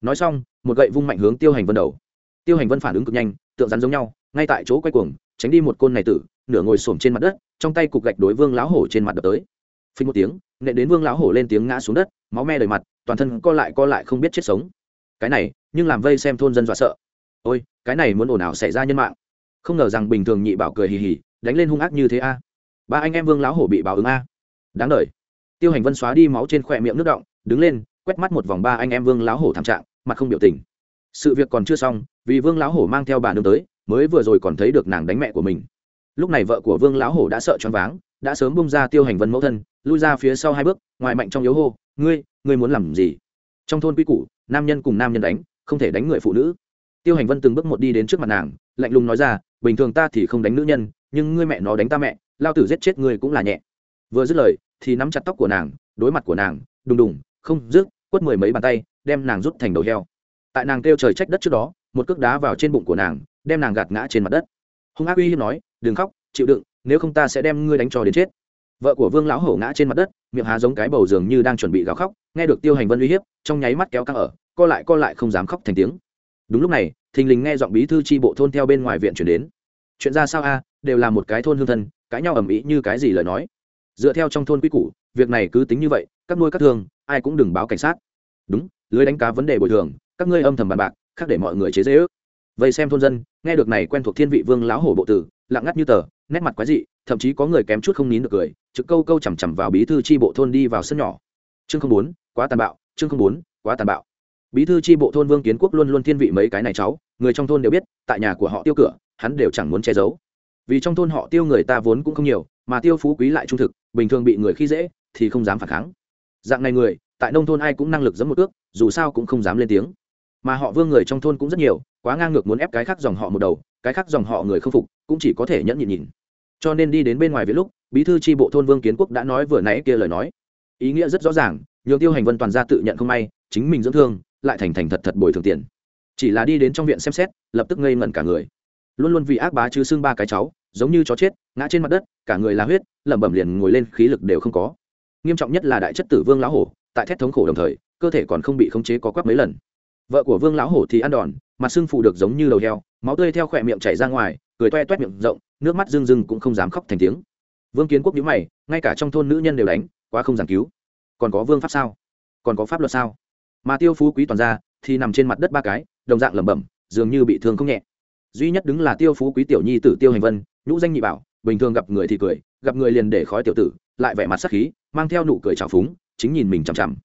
nói xong, một gậy vung mạnh hướng tiêu hành vân đầu. Tiêu hành vân phản ứng cực nhanh, tượng rắn giống nhau, ngay tại chỗ quay cuồng, tránh đi một côn này tử, nửa ngồi xổm trên mặt đất, trong tay cục gạch đối vương lão hổ trên mặt đập tới. Phình một tiếng, nện đến vương lão hổ lên tiếng ngã xuống đất, máu me đầy mặt, toàn thân co lại co lại không biết chết sống. Cái này, nhưng làm vây xem thôn dân dọa sợ. Ôi, cái này muốn ồn ào xảy ra nhân mạng. Không ngờ rằng bình thường nhị bảo cười hì hì, đánh lên hung ác như thế a ba anh em vương lão hổ bị báo ứng a. Đáng đ tiêu hành vân xóa đi máu trên khỏe miệng nước động, đứng lên, quét mắt một vòng ba anh em vương lão hổ thảm trạng, mặt không biểu tình. Sự việc còn chưa xong, vì vương lão hổ mang theo bà nương tới, mới vừa rồi còn thấy được nàng đánh mẹ của mình. Lúc này vợ của vương lão hổ đã sợ choáng váng, đã sớm bung ra tiêu hành vân mẫu thân, lui ra phía sau hai bước, ngoài mạnh trong yếu hô, ngươi ngươi muốn làm gì? Trong thôn quy củ, nam nhân cùng nam nhân đánh, không thể đánh người phụ nữ. Tiêu hành vân từng bước một đi đến trước mặt nàng, lạnh lùng nói ra, bình thường ta thì không đánh nữ nhân, nhưng ngươi mẹ nó đánh ta mẹ lao tử giết chết ngươi cũng là nhẹ. Vừa dứt lời, thì nắm chặt tóc của nàng, đối mặt của nàng, đùng đùng, không rước quất mười mấy bàn tay, đem nàng rút thành đầu heo. Tại nàng kêu trời trách đất trước đó, một cước đá vào trên bụng của nàng, đem nàng gạt ngã trên mặt đất. Hung ác uy hiếp nói, đừng khóc, chịu đựng, nếu không ta sẽ đem ngươi đánh cho đến chết. Vợ của vương lão hổ ngã trên mặt đất, miệng há giống cái bầu dường như đang chuẩn bị gào khóc, nghe được tiêu hành vân uy hiếp, trong nháy mắt kéo căng ở, co lại co lại không dám khóc thành tiếng. Đúng lúc này, thình lình nghe giọng bí thư tri bộ thôn theo bên ngoài viện chuyển đến. Chuyện ra sao a? Đều là một cái thôn hương thân cãi nhau ầm ĩ như cái gì lời nói. Dựa theo trong thôn quy củ, việc này cứ tính như vậy, các nuôi các thương, ai cũng đừng báo cảnh sát. Đúng, lưới đánh cá vấn đề bồi thường, các ngươi âm thầm bàn bạc, khác để mọi người chế dễ ước. Vậy xem thôn dân, nghe được này quen thuộc thiên vị vương lão hổ bộ tử, lặng ngắt như tờ, nét mặt quái dị, thậm chí có người kém chút không nín được cười, trực câu câu chằm chằm vào bí thư tri bộ thôn đi vào sân nhỏ. Chương không bốn, quá tàn bạo, chương không bốn, quá tàn bạo. Bí thư tri bộ thôn vương kiến quốc luôn luôn thiên vị mấy cái này cháu, người trong thôn đều biết, tại nhà của họ tiêu cửa, hắn đều chẳng muốn che giấu vì trong thôn họ tiêu người ta vốn cũng không nhiều, mà tiêu phú quý lại trung thực, bình thường bị người khi dễ thì không dám phản kháng. Dạng này người, tại nông thôn ai cũng năng lực giấm một ước, dù sao cũng không dám lên tiếng. Mà họ vương người trong thôn cũng rất nhiều, quá ngang ngược muốn ép cái khác dòng họ một đầu, cái khác dòng họ người không phục, cũng chỉ có thể nhẫn nhịn nhìn. Cho nên đi đến bên ngoài với lúc, bí thư tri bộ thôn vương kiến quốc đã nói vừa nãy kia lời nói. Ý nghĩa rất rõ ràng, nhường tiêu hành vân toàn ra tự nhận không may, chính mình dưỡng thương, lại thành thành thật thật bồi thường tiền. Chỉ là đi đến trong viện xem xét, lập tức ngây ngẩn cả người. Luôn luôn vì ác bá chứ xưng ba cái cháu giống như chó chết, ngã trên mặt đất, cả người là huyết, lẩm bẩm liền ngồi lên, khí lực đều không có. Nghiêm trọng nhất là đại chất tử vương lão hổ, tại thét thống khổ đồng thời, cơ thể còn không bị khống chế có quắp mấy lần. Vợ của vương lão hổ thì ăn đòn, mặt sưng phù được giống như đầu heo, máu tươi theo khỏe miệng chảy ra ngoài, cười toe toét miệng rộng, nước mắt rưng rưng cũng không dám khóc thành tiếng. Vương kiến quốc nhíu mày, ngay cả trong thôn nữ nhân đều đánh, quá không giảng cứu. Còn có vương pháp sao? Còn có pháp luật sao? Mà tiêu phú quý toàn ra thì nằm trên mặt đất ba cái, đồng dạng lẩm bẩm, dường như bị thương không nhẹ. Duy nhất đứng là tiêu phú quý tiểu nhi tử tiêu hành vân nhũ danh nhị bảo, bình thường gặp người thì cười, gặp người liền để khói tiểu tử, lại vẻ mặt sắc khí, mang theo nụ cười trào phúng, chính nhìn mình chằm chằm.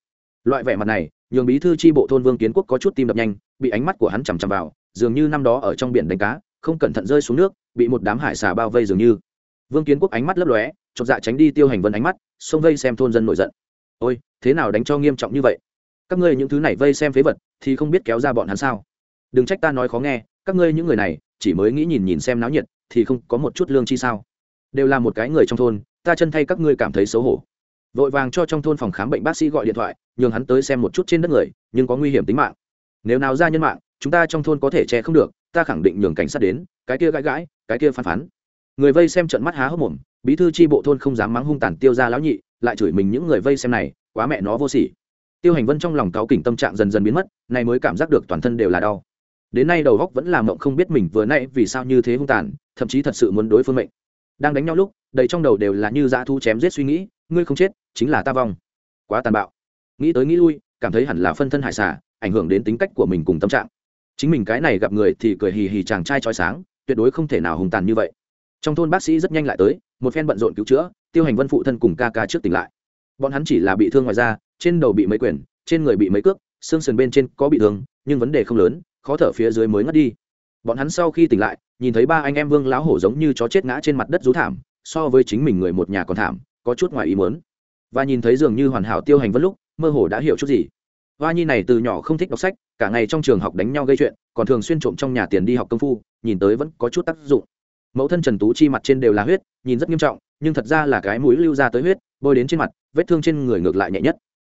Loại vẻ mặt này, nhường bí thư tri bộ thôn vương kiến quốc có chút tim đập nhanh, bị ánh mắt của hắn chằm chằm vào, dường như năm đó ở trong biển đánh cá, không cẩn thận rơi xuống nước, bị một đám hải xà bao vây dường như. Vương kiến quốc ánh mắt lấp lóe, chột dạ tránh đi tiêu hành vân ánh mắt, xông vây xem thôn dân nổi giận. Ôi, thế nào đánh cho nghiêm trọng như vậy? Các ngươi những thứ này vây xem phế vật, thì không biết kéo ra bọn hắn sao? Đừng trách ta nói khó nghe, các ngươi những người này, chỉ mới nghĩ nhìn nhìn xem náo nhiệt thì không có một chút lương chi sao? Đều là một cái người trong thôn, ta chân thay các ngươi cảm thấy xấu hổ. Vội vàng cho trong thôn phòng khám bệnh bác sĩ gọi điện thoại, nhường hắn tới xem một chút trên đất người, nhưng có nguy hiểm tính mạng. Nếu nào ra nhân mạng, chúng ta trong thôn có thể che không được, ta khẳng định nhường cảnh sát đến, cái kia gãi gãi, cái kia phán phán. Người vây xem trận mắt há hốc mồm, bí thư tri bộ thôn không dám mắng hung tàn tiêu ra lão nhị, lại chửi mình những người vây xem này, quá mẹ nó vô sỉ. Tiêu hành vân trong lòng cáu kỉnh tâm trạng dần dần biến mất, nay mới cảm giác được toàn thân đều là đau đến nay đầu góc vẫn làm mộng không biết mình vừa nay vì sao như thế hung tàn, thậm chí thật sự muốn đối phương mệnh. Đang đánh nhau lúc, đầy trong đầu đều là như dã thu chém giết suy nghĩ, ngươi không chết, chính là ta vong. Quá tàn bạo. Nghĩ tới nghĩ lui, cảm thấy hẳn là phân thân hải xả ảnh hưởng đến tính cách của mình cùng tâm trạng. Chính mình cái này gặp người thì cười hì hì chàng trai trói sáng, tuyệt đối không thể nào hùng tàn như vậy. Trong thôn bác sĩ rất nhanh lại tới, một phen bận rộn cứu chữa, tiêu hành vân phụ thân cùng ca ca trước tỉnh lại. Bọn hắn chỉ là bị thương ngoài da, trên đầu bị mấy quyển, trên người bị mấy cước, xương sườn bên trên có bị thương, nhưng vấn đề không lớn khó thở phía dưới mới ngất đi. Bọn hắn sau khi tỉnh lại, nhìn thấy ba anh em vương lão hổ giống như chó chết ngã trên mặt đất rú thảm, so với chính mình người một nhà còn thảm, có chút ngoài ý muốn. Và nhìn thấy dường như hoàn hảo tiêu hành vân lúc, mơ hồ đã hiểu chút gì. Hoa nhi này từ nhỏ không thích đọc sách, cả ngày trong trường học đánh nhau gây chuyện, còn thường xuyên trộm trong nhà tiền đi học công phu, nhìn tới vẫn có chút tác dụng. Mẫu thân trần tú chi mặt trên đều là huyết, nhìn rất nghiêm trọng, nhưng thật ra là cái mũi lưu ra tới huyết, bôi đến trên mặt, vết thương trên người ngược lại nhẹ nhất.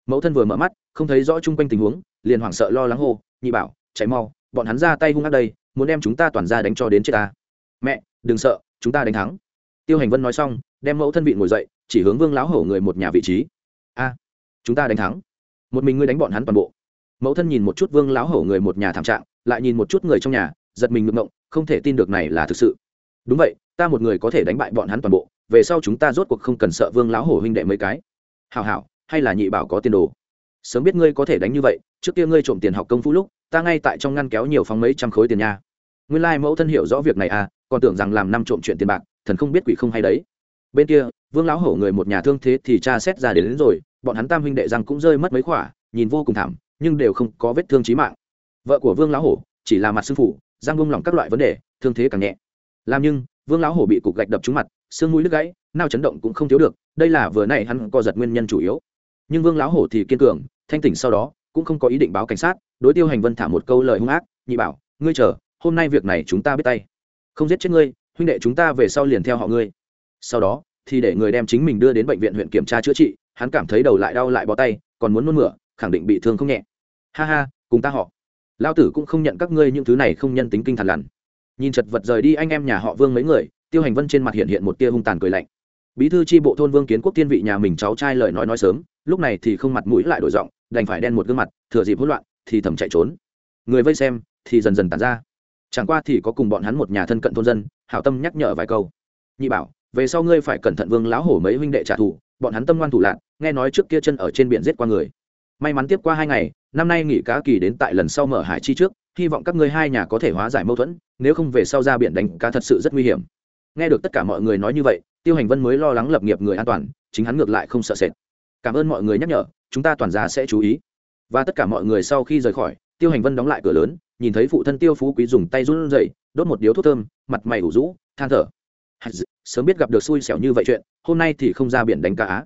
Mẫu thân vừa mở mắt, không thấy rõ chung quanh tình huống, liền hoảng sợ lo lắng hô, nhị bảo, chạy mau bọn hắn ra tay hung ác đây, muốn đem chúng ta toàn ra đánh cho đến chết ta. Mẹ, đừng sợ, chúng ta đánh thắng. Tiêu hành vân nói xong, đem mẫu thân vị ngồi dậy, chỉ hướng vương lão hổ người một nhà vị trí. A, chúng ta đánh thắng. Một mình ngươi đánh bọn hắn toàn bộ. Mẫu thân nhìn một chút vương lão hổ người một nhà thảm trạng, lại nhìn một chút người trong nhà, giật mình ngực ngộng, không thể tin được này là thực sự. Đúng vậy, ta một người có thể đánh bại bọn hắn toàn bộ, về sau chúng ta rốt cuộc không cần sợ vương lão hổ huynh đệ mấy cái. Hào hảo, hay là nhị bảo có tiền đồ. Sớm biết ngươi có thể đánh như vậy, trước kia ngươi trộm tiền học công phu lúc ta ngay tại trong ngăn kéo nhiều phóng mấy trăm khối tiền nha. Nguyên lai mẫu thân hiểu rõ việc này à còn tưởng rằng làm năm trộm chuyện tiền bạc thần không biết quỷ không hay đấy. Bên kia vương lão hổ người một nhà thương thế thì cha xét ra đến, đến rồi bọn hắn tam huynh đệ rằng cũng rơi mất mấy khỏa nhìn vô cùng thảm nhưng đều không có vết thương trí mạng. Vợ của vương lão hổ chỉ là mặt sư phụ giang bông lỏng các loại vấn đề thương thế càng nhẹ. Làm nhưng vương lão hổ bị cục gạch đập trúng mặt xương mũi đứt gãy nao chấn động cũng không thiếu được đây là vừa nay hắn co giật nguyên nhân chủ yếu. Nhưng vương lão hổ thì kiên cường thanh tỉnh sau đó cũng không có ý định báo cảnh sát đối tiêu hành vân thả một câu lời hung ác, nhị bảo, ngươi chờ, hôm nay việc này chúng ta biết tay. Không giết chết ngươi, huynh đệ chúng ta về sau liền theo họ ngươi. Sau đó, thì để người đem chính mình đưa đến bệnh viện huyện kiểm tra chữa trị, hắn cảm thấy đầu lại đau lại bó tay, còn muốn nôn mửa, khẳng định bị thương không nhẹ. Ha ha, cùng ta họ. Lao tử cũng không nhận các ngươi những thứ này không nhân tính kinh thần lằn. Nhìn chật vật rời đi anh em nhà họ vương mấy người, tiêu hành vân trên mặt hiện hiện một tia hung tàn cười lạnh. Bí thư tri bộ thôn vương kiến quốc tiên vị nhà mình cháu trai lời nói nói sớm, lúc này thì không mặt mũi lại đổi giọng, đành phải đen một gương mặt, thừa dịp hỗn loạn thì thầm chạy trốn. Người vây xem thì dần dần tàn ra. Chẳng qua thì có cùng bọn hắn một nhà thân cận thôn dân, hảo tâm nhắc nhở vài câu. Nhị bảo, về sau ngươi phải cẩn thận vương lão hổ mấy huynh đệ trả thù, bọn hắn tâm ngoan thủ lạc nghe nói trước kia chân ở trên biển giết qua người. May mắn tiếp qua hai ngày, năm nay nghỉ cá kỳ đến tại lần sau mở hải chi trước, hy vọng các ngươi hai nhà có thể hóa giải mâu thuẫn, nếu không về sau ra biển đánh cá thật sự rất nguy hiểm. Nghe được tất cả mọi người nói như vậy, tiêu hành vân mới lo lắng lập nghiệp người an toàn, chính hắn ngược lại không sợ sệt. Cảm ơn mọi người nhắc nhở, chúng ta toàn ra sẽ chú ý và tất cả mọi người sau khi rời khỏi, tiêu hành vân đóng lại cửa lớn, nhìn thấy phụ thân tiêu phú quý dùng tay run rẩy, đốt một điếu thuốc thơm, mặt mày ủ rũ, than thở. Sớm biết gặp được xui xẻo như vậy chuyện, hôm nay thì không ra biển đánh cá. Á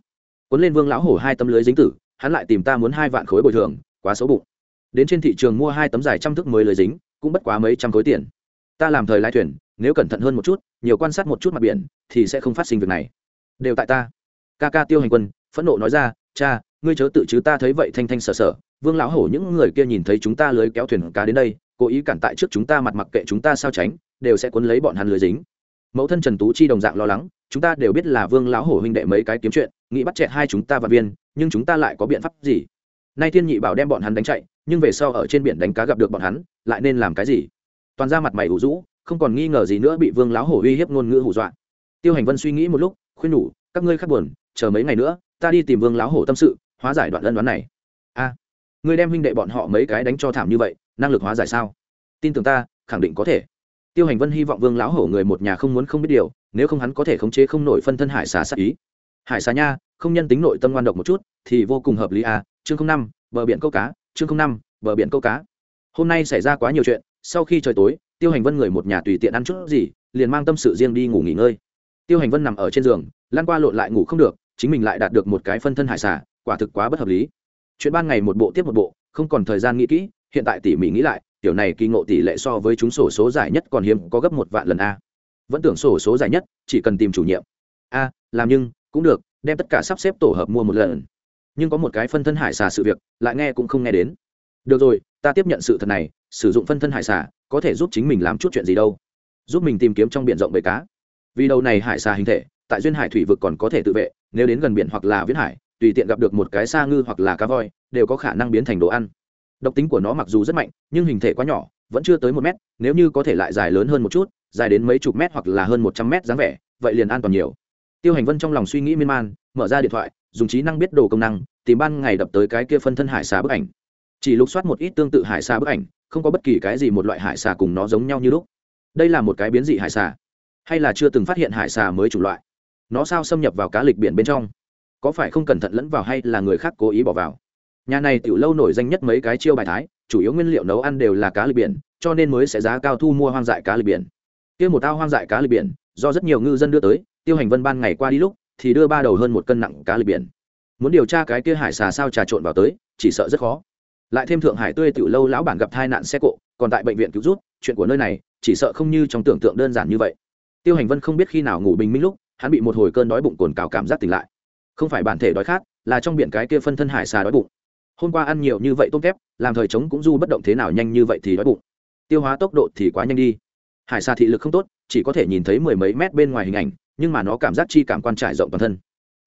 cuốn lên vương lão hổ hai tấm lưới dính tử, hắn lại tìm ta muốn hai vạn khối bồi thường, quá xấu bụng. Đến trên thị trường mua hai tấm dài trăm thước mới lưới dính, cũng bất quá mấy trăm khối tiền. Ta làm thời lái thuyền, nếu cẩn thận hơn một chút, nhiều quan sát một chút mặt biển, thì sẽ không phát sinh việc này. Đều tại ta. Ca ca tiêu hành quân, phẫn nộ nói ra, cha ngươi chớ tự chứ ta thấy vậy thanh thanh sợ sợ vương lão hổ những người kia nhìn thấy chúng ta lưới kéo thuyền cá đến đây, cố ý cản tại trước chúng ta mặt mặc kệ chúng ta sao tránh, đều sẽ cuốn lấy bọn hắn lưới dính. Mẫu thân trần tú chi đồng dạng lo lắng, chúng ta đều biết là vương lão hổ huynh đệ mấy cái kiếm chuyện, nghĩ bắt chẹt hai chúng ta và viên, nhưng chúng ta lại có biện pháp gì? Nay thiên nhị bảo đem bọn hắn đánh chạy, nhưng về sau ở trên biển đánh cá gặp được bọn hắn, lại nên làm cái gì? Toàn ra mặt mày ủ rũ, không còn nghi ngờ gì nữa bị vương lão hổ uy hiếp ngôn ngữ hù dọa. Tiêu hành vân suy nghĩ một lúc, khuyên nhủ, các ngươi khắc buồn, chờ mấy ngày nữa, ta đi tìm vương lão hổ tâm sự hóa giải đoạn ân đoán này. A người đem huynh đệ bọn họ mấy cái đánh cho thảm như vậy, năng lực hóa giải sao? Tin tưởng ta, khẳng định có thể. Tiêu hành vân hy vọng vương lão hổ người một nhà không muốn không biết điều, nếu không hắn có thể khống chế không nổi phân thân hải xà sát ý. Hải xà nha, không nhân tính nội tâm ngoan độc một chút, thì vô cùng hợp lý à chương năm, bờ biển câu cá, chương năm, bờ biển câu cá. Hôm nay xảy ra quá nhiều chuyện, sau khi trời tối, tiêu hành vân người một nhà tùy tiện ăn chút gì, liền mang tâm sự riêng đi ngủ nghỉ ngơi. Tiêu hành vân nằm ở trên giường lan qua lộn lại ngủ không được, chính mình lại đạt được một cái phân thân hải xà quả thực quá bất hợp lý. Chuyện ban ngày một bộ tiếp một bộ, không còn thời gian nghĩ kỹ, hiện tại tỉ mỉ nghĩ lại, tiểu này kỳ ngộ tỷ lệ so với chúng sổ số giải nhất còn hiếm, có gấp một vạn lần a. Vẫn tưởng sổ số giải nhất, chỉ cần tìm chủ nhiệm. A, làm nhưng, cũng được, đem tất cả sắp xếp tổ hợp mua một lần. Nhưng có một cái phân thân hải xà sự việc, lại nghe cũng không nghe đến. Được rồi, ta tiếp nhận sự thật này, sử dụng phân thân hải xà, có thể giúp chính mình làm chút chuyện gì đâu. Giúp mình tìm kiếm trong biển rộng bầy cá. Vì đầu này hải xà hình thể, tại duyên hải thủy vực còn có thể tự vệ, nếu đến gần biển hoặc là viễn hải tùy tiện gặp được một cái sa ngư hoặc là cá voi, đều có khả năng biến thành đồ ăn. Độc tính của nó mặc dù rất mạnh, nhưng hình thể quá nhỏ, vẫn chưa tới một mét, nếu như có thể lại dài lớn hơn một chút, dài đến mấy chục mét hoặc là hơn một trăm mét dáng vẻ, vậy liền an toàn nhiều. Tiêu hành vân trong lòng suy nghĩ miên man, mở ra điện thoại, dùng trí năng biết đồ công năng, tìm ban ngày đập tới cái kia phân thân hải xà bức ảnh. Chỉ lục soát một ít tương tự hải xà bức ảnh, không có bất kỳ cái gì một loại hải xà cùng nó giống nhau như lúc. Đây là một cái biến dị hải xà, hay là chưa từng phát hiện hải xà mới chủng loại? Nó sao xâm nhập vào cá lịch biển bên trong? Có phải không cẩn thận lẫn vào hay là người khác cố ý bỏ vào? Nhà này tiểu lâu nổi danh nhất mấy cái chiêu bài thái, chủ yếu nguyên liệu nấu ăn đều là cá lịch biển, cho nên mới sẽ giá cao thu mua hoang dại cá lịch biển. Kia một ao hoang dại cá lịch biển, do rất nhiều ngư dân đưa tới, tiêu hành vân ban ngày qua đi lúc, thì đưa ba đầu hơn một cân nặng cá lịch biển. Muốn điều tra cái kia hải xà sao trà trộn vào tới, chỉ sợ rất khó. Lại thêm thượng hải tươi tiểu lâu lão bản gặp tai nạn xe cộ, còn tại bệnh viện cứu rút chuyện của nơi này, chỉ sợ không như trong tưởng tượng đơn giản như vậy. Tiêu hành vân không biết khi nào ngủ bình minh lúc, hắn bị một hồi cơn đói bụng cồn cào cảm giác tỉnh lại không phải bản thể đói khát, là trong biển cái kia phân thân hải xà đói bụng. Hôm qua ăn nhiều như vậy tôm kép, làm thời trống cũng du bất động thế nào nhanh như vậy thì đói bụng. Tiêu hóa tốc độ thì quá nhanh đi. Hải xà thị lực không tốt, chỉ có thể nhìn thấy mười mấy mét bên ngoài hình ảnh, nhưng mà nó cảm giác chi cảm quan trải rộng toàn thân.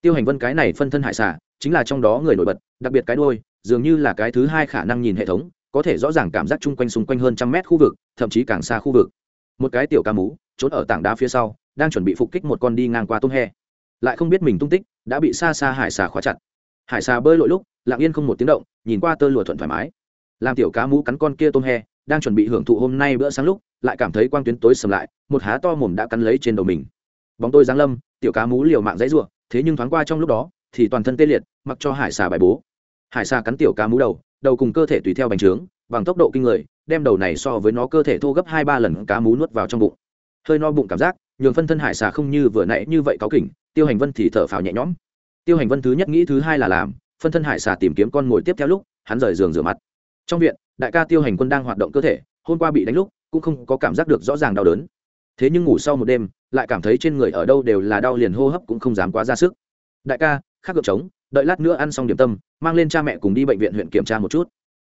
Tiêu hành vân cái này phân thân hải xà, chính là trong đó người nổi bật, đặc biệt cái đôi dường như là cái thứ hai khả năng nhìn hệ thống, có thể rõ ràng cảm giác chung quanh xung quanh hơn trăm mét khu vực, thậm chí càng xa khu vực. Một cái tiểu ca mú trốn ở tảng đá phía sau, đang chuẩn bị phục kích một con đi ngang qua tôm he lại không biết mình tung tích, đã bị xa xa hải xà khóa chặt. Hải xà bơi lội lúc, lặng yên không một tiếng động, nhìn qua tơ lụa thuận thoải mái. Làm tiểu cá Mũ cắn con kia tôm he, đang chuẩn bị hưởng thụ hôm nay bữa sáng lúc, lại cảm thấy quang tuyến tối sầm lại, một há to mồm đã cắn lấy trên đầu mình. Bóng tôi giáng lâm, tiểu cá mú liều mạng dãy ruộng thế nhưng thoáng qua trong lúc đó, thì toàn thân tê liệt, mặc cho hải xà bài bố. Hải xà cắn tiểu cá mú đầu đầu cùng cơ thể tùy theo bành trướng, bằng tốc độ kinh người, đem đầu này so với nó cơ thể thô gấp hai ba lần cá mú nuốt vào trong bụng. Hơi no bụng cảm giác, nhường phân thân hải xà không như vừa nãy như vậy cáu kỉnh tiêu hành vân thì thở phào nhẹ nhõm. Tiêu hành vân thứ nhất nghĩ thứ hai là làm, phân thân hải xà tìm kiếm con mồi tiếp theo lúc, hắn rời giường rửa mặt. Trong viện, đại ca tiêu hành quân đang hoạt động cơ thể, hôm qua bị đánh lúc, cũng không có cảm giác được rõ ràng đau đớn. Thế nhưng ngủ sau một đêm, lại cảm thấy trên người ở đâu đều là đau liền hô hấp cũng không dám quá ra sức. Đại ca, khắc gợp trống, đợi lát nữa ăn xong điểm tâm, mang lên cha mẹ cùng đi bệnh viện huyện kiểm tra một chút.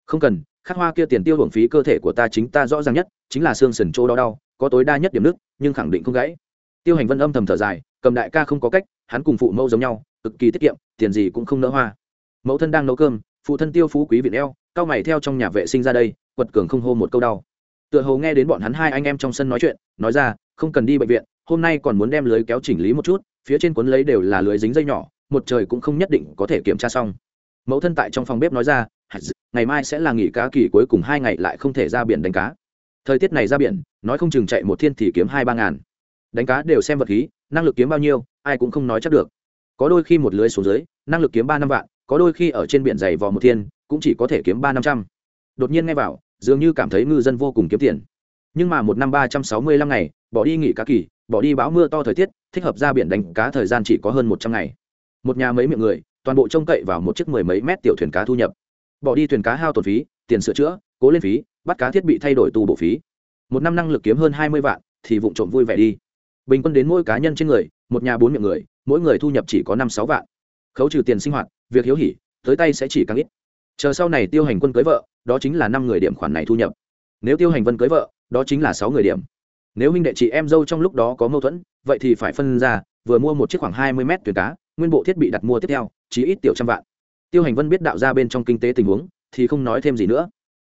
Không cần, khắc hoa kia tiền tiêu hưởng phí cơ thể của ta chính ta rõ ràng nhất, chính là xương sần chỗ đau đau, có tối đa nhất điểm nước, nhưng khẳng định không gãy. Tiêu hành vân âm thầm thở dài cầm đại ca không có cách, hắn cùng phụ mẫu giống nhau, cực kỳ tiết kiệm, tiền gì cũng không nỡ hoa. Mẫu thân đang nấu cơm, phụ thân tiêu phú quý viện eo, cao mày theo trong nhà vệ sinh ra đây, quật cường không hô một câu đau. Tựa hồ nghe đến bọn hắn hai anh em trong sân nói chuyện, nói ra, không cần đi bệnh viện, hôm nay còn muốn đem lưới kéo chỉnh lý một chút, phía trên cuốn lấy đều là lưới dính dây nhỏ, một trời cũng không nhất định có thể kiểm tra xong. Mẫu thân tại trong phòng bếp nói ra ngày mai sẽ là nghỉ cá kỳ cuối cùng hai ngày lại không thể ra biển đánh cá. Thời tiết này ra biển, nói không chừng chạy một thiên thì kiếm hai ba ngàn đánh cá đều xem vật khí, năng lực kiếm bao nhiêu, ai cũng không nói chắc được. Có đôi khi một lưới xuống dưới, năng lực kiếm ba năm vạn, có đôi khi ở trên biển dày vò một thiên, cũng chỉ có thể kiếm ba năm trăm. Đột nhiên nghe vào, dường như cảm thấy ngư dân vô cùng kiếm tiền. Nhưng mà một năm ba trăm sáu mươi lăm ngày, bỏ đi nghỉ cá kỳ, bỏ đi bão mưa to thời tiết, thích hợp ra biển đánh cá thời gian chỉ có hơn một trăm ngày. Một nhà mấy miệng người, toàn bộ trông cậy vào một chiếc mười mấy mét tiểu thuyền cá thu nhập. Bỏ đi thuyền cá hao tổn phí, tiền sửa chữa, cố lên phí, bắt cá thiết bị thay đổi tu bổ phí. Một năm năng lực kiếm hơn hai mươi vạn, thì vụ trộm vui vẻ đi bình quân đến mỗi cá nhân trên người, một nhà bốn miệng người, mỗi người thu nhập chỉ có năm sáu vạn. Khấu trừ tiền sinh hoạt, việc hiếu hỉ, tới tay sẽ chỉ càng ít. Chờ sau này tiêu hành quân cưới vợ, đó chính là năm người điểm khoản này thu nhập. Nếu tiêu hành vân cưới vợ, đó chính là sáu người điểm. Nếu huynh đệ chị em dâu trong lúc đó có mâu thuẫn, vậy thì phải phân ra, vừa mua một chiếc khoảng hai mươi mét thuyền cá, nguyên bộ thiết bị đặt mua tiếp theo, chỉ ít tiểu trăm vạn. Tiêu hành vân biết đạo ra bên trong kinh tế tình huống, thì không nói thêm gì nữa.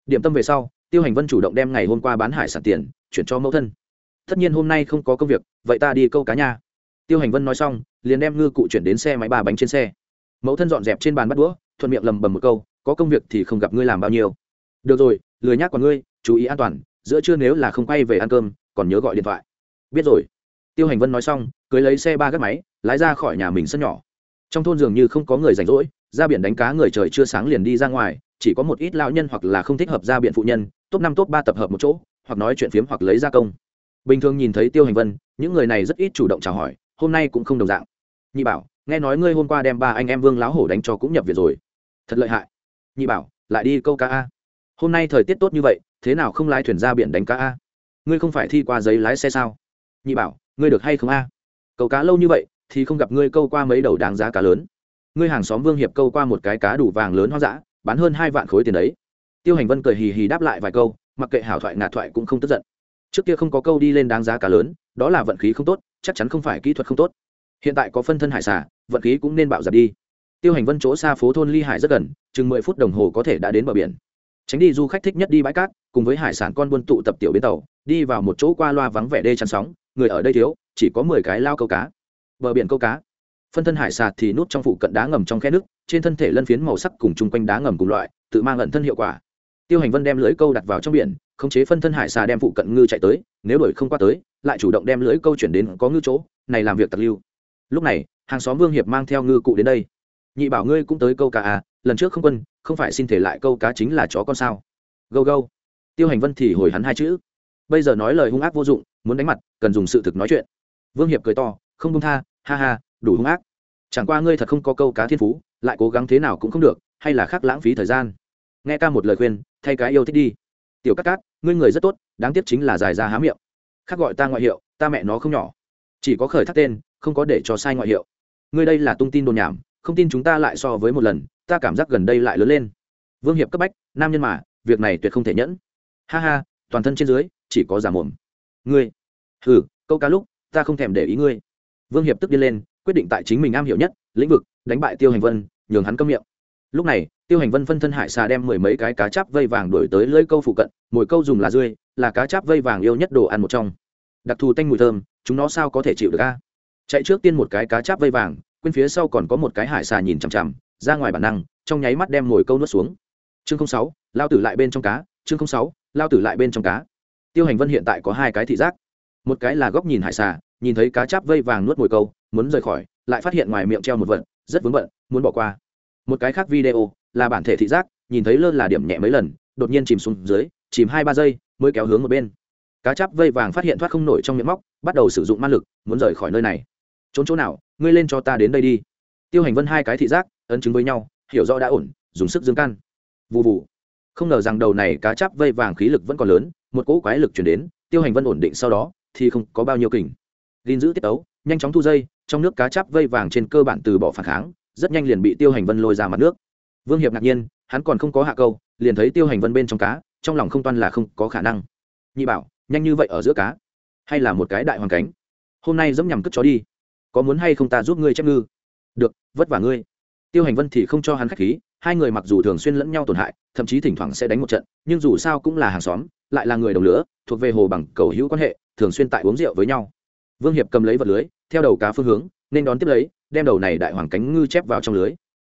Điểm tâm về sau, tiêu hành vân chủ động đem ngày hôm qua bán hải sản tiền, chuyển cho mẫu thân tất nhiên hôm nay không có công việc, vậy ta đi câu cá nha. Tiêu hành vân nói xong, liền đem ngư cụ chuyển đến xe máy ba bánh trên xe. Mẫu thân dọn dẹp trên bàn bắt đũa, thuận miệng lầm bầm một câu, có công việc thì không gặp ngươi làm bao nhiêu. Được rồi, lười nhác còn ngươi, chú ý an toàn, giữa trưa nếu là không quay về ăn cơm, còn nhớ gọi điện thoại. Biết rồi. Tiêu hành vân nói xong, cưới lấy xe ba gác máy, lái ra khỏi nhà mình sân nhỏ. Trong thôn dường như không có người rảnh rỗi, ra biển đánh cá người trời chưa sáng liền đi ra ngoài, chỉ có một ít lão nhân hoặc là không thích hợp ra biển phụ nhân, top năm, top ba tập hợp một chỗ, hoặc nói chuyện phiếm hoặc lấy gia công bình thường nhìn thấy tiêu hành vân, những người này rất ít chủ động chào hỏi, hôm nay cũng không đồng dạng. Nhị bảo, nghe nói ngươi hôm qua đem ba anh em vương láo hổ đánh cho cũng nhập viện rồi. Thật lợi hại. Nhị bảo, lại đi câu cá a. Hôm nay thời tiết tốt như vậy, thế nào không lái thuyền ra biển đánh cá a? Ngươi không phải thi qua giấy lái xe sao? Nhị bảo, ngươi được hay không a? Câu cá lâu như vậy, thì không gặp ngươi câu qua mấy đầu đáng giá cá lớn. Ngươi hàng xóm vương hiệp câu qua một cái cá đủ vàng lớn hoang dã, bán hơn hai vạn khối tiền đấy. Tiêu hành vân cười hì hì đáp lại vài câu, mặc kệ hảo thoại ngạt thoại cũng không tức giận trước kia không có câu đi lên đáng giá cá lớn, đó là vận khí không tốt, chắc chắn không phải kỹ thuật không tốt. Hiện tại có phân thân hải xả vận khí cũng nên bạo giặt đi. Tiêu hành vân chỗ xa phố thôn ly hải rất gần, chừng mười phút đồng hồ có thể đã đến bờ biển. Tránh đi du khách thích nhất đi bãi cát, cùng với hải sản con buôn tụ tập tiểu bến tàu, đi vào một chỗ qua loa vắng vẻ đê chắn sóng, người ở đây thiếu, chỉ có mười cái lao câu cá. Bờ biển câu cá. Phân thân hải sạt thì nút trong phụ cận đá ngầm trong khe nước, trên thân thể lân phiến màu sắc cùng chung quanh đá ngầm cùng loại, tự mang ẩn thân hiệu quả. Tiêu hành vân đem lưới câu đặt vào trong biển khống chế phân thân hải xà đem phụ cận ngư chạy tới, nếu đổi không qua tới, lại chủ động đem lưới câu chuyển đến có ngư chỗ, này làm việc tặc lưu. Lúc này, hàng xóm vương hiệp mang theo ngư cụ đến đây. Nhị bảo ngươi cũng tới câu cá à lần trước không quân, không phải xin thể lại câu cá chính là chó con sao? Gâu gâu. Tiêu hành vân thì hồi hắn hai chữ. Bây giờ nói lời hung ác vô dụng, muốn đánh mặt, cần dùng sự thực nói chuyện. Vương hiệp cười to, không công tha, ha ha, đủ hung ác. Chẳng qua ngươi thật không có câu cá thiên phú, lại cố gắng thế nào cũng không được, hay là khác lãng phí thời gian. Nghe ca một lời khuyên, thay cái yêu thích đi tiểu cát cát, ngươi người rất tốt, đáng tiếc chính là dài ra há miệng. Khác gọi ta ngoại hiệu, ta mẹ nó không nhỏ. Chỉ có khởi thác tên, không có để cho sai ngoại hiệu. Ngươi đây là tung tin đồn nhảm, không tin chúng ta lại so với một lần, ta cảm giác gần đây lại lớn lên. Vương hiệp cấp bách, nam nhân mà, việc này tuyệt không thể nhẫn. Ha ha, toàn thân trên dưới, chỉ có giả mồm. Ngươi ừ câu cá lúc, ta không thèm để ý ngươi. Vương hiệp tức đi lên, quyết định tại chính mình am hiểu nhất, lĩnh vực, đánh bại tiêu hành vân, nhường hắn câm miệng lúc này, tiêu hành vân phân thân hải xà đem mười mấy cái cá chắp vây vàng đổi tới lưỡi câu phụ cận mỗi câu dùng là rươi, là cá chắp vây vàng yêu nhất đồ ăn một trong. Đặc thù tanh mùi thơm, chúng nó sao có thể chịu được a? Chạy trước tiên một cái cá chắp vây vàng, quên phía sau còn có một cái hải xà nhìn chằm chằm, ra ngoài bản năng, trong nháy mắt đem mồi câu nuốt xuống. Chương sáu, lao tử lại bên trong cá, chương sáu, lao tử lại bên trong cá. Tiêu hành vân hiện tại có hai cái thị giác. Một cái là góc nhìn hải xà, nhìn thấy cá chắp vây vàng nuốt mồi câu, muốn rời khỏi, lại phát hiện ngoài miệng treo một vật, rất vướng bận, muốn bỏ qua một cái khác video, là bản thể thị giác, nhìn thấy lơ là điểm nhẹ mấy lần, đột nhiên chìm xuống dưới, chìm hai ba giây, mới kéo hướng một bên. Cá chắp vây vàng phát hiện thoát không nổi trong miệng móc, bắt đầu sử dụng ma lực, muốn rời khỏi nơi này. Trốn chỗ nào, ngươi lên cho ta đến đây đi. Tiêu hành vân hai cái thị giác, ấn chứng với nhau, hiểu rõ đã ổn, dùng sức dương can. Vụ vụ không ngờ rằng đầu này cá chắp vây vàng khí lực vẫn còn lớn, một cỗ quái lực chuyển đến, tiêu hành vân ổn định sau đó, thì không có bao nhiêu kình. Gìn giữ tiết tấu, nhanh chóng thu dây, trong nước cá chắp vây vàng trên cơ bản từ bỏ phản kháng rất nhanh liền bị tiêu hành vân lôi ra mặt nước. Vương hiệp ngạc nhiên, hắn còn không có hạ câu, liền thấy tiêu hành vân bên trong cá, trong lòng không toan là không có khả năng. Nhị bảo, nhanh như vậy ở giữa cá? Hay là một cái đại hoàn cánh? Hôm nay dẫm nhằm cất chó đi. Có muốn hay không ta giúp ngươi chép ngư? Được, vất vả ngươi. Tiêu hành vân thì không cho hắn k h á c h khí, hai người mặc dù thường xuyên lẫn nhau tổn hại, thậm chí thỉnh thoảng sẽ đánh một trận, nhưng dù sao cũng là hàng xóm, lại là người đồng lửa, thuộc về hồ bằng cầu hữu quan hệ, thường xuyên tại uống rượu với nhau. Vương hiệp cầm lấy vật lưới, theo đầu cá phương hướng, nên đón tiếp lấy đem đầu này đại hoàng cánh ngư chép vào trong lưới.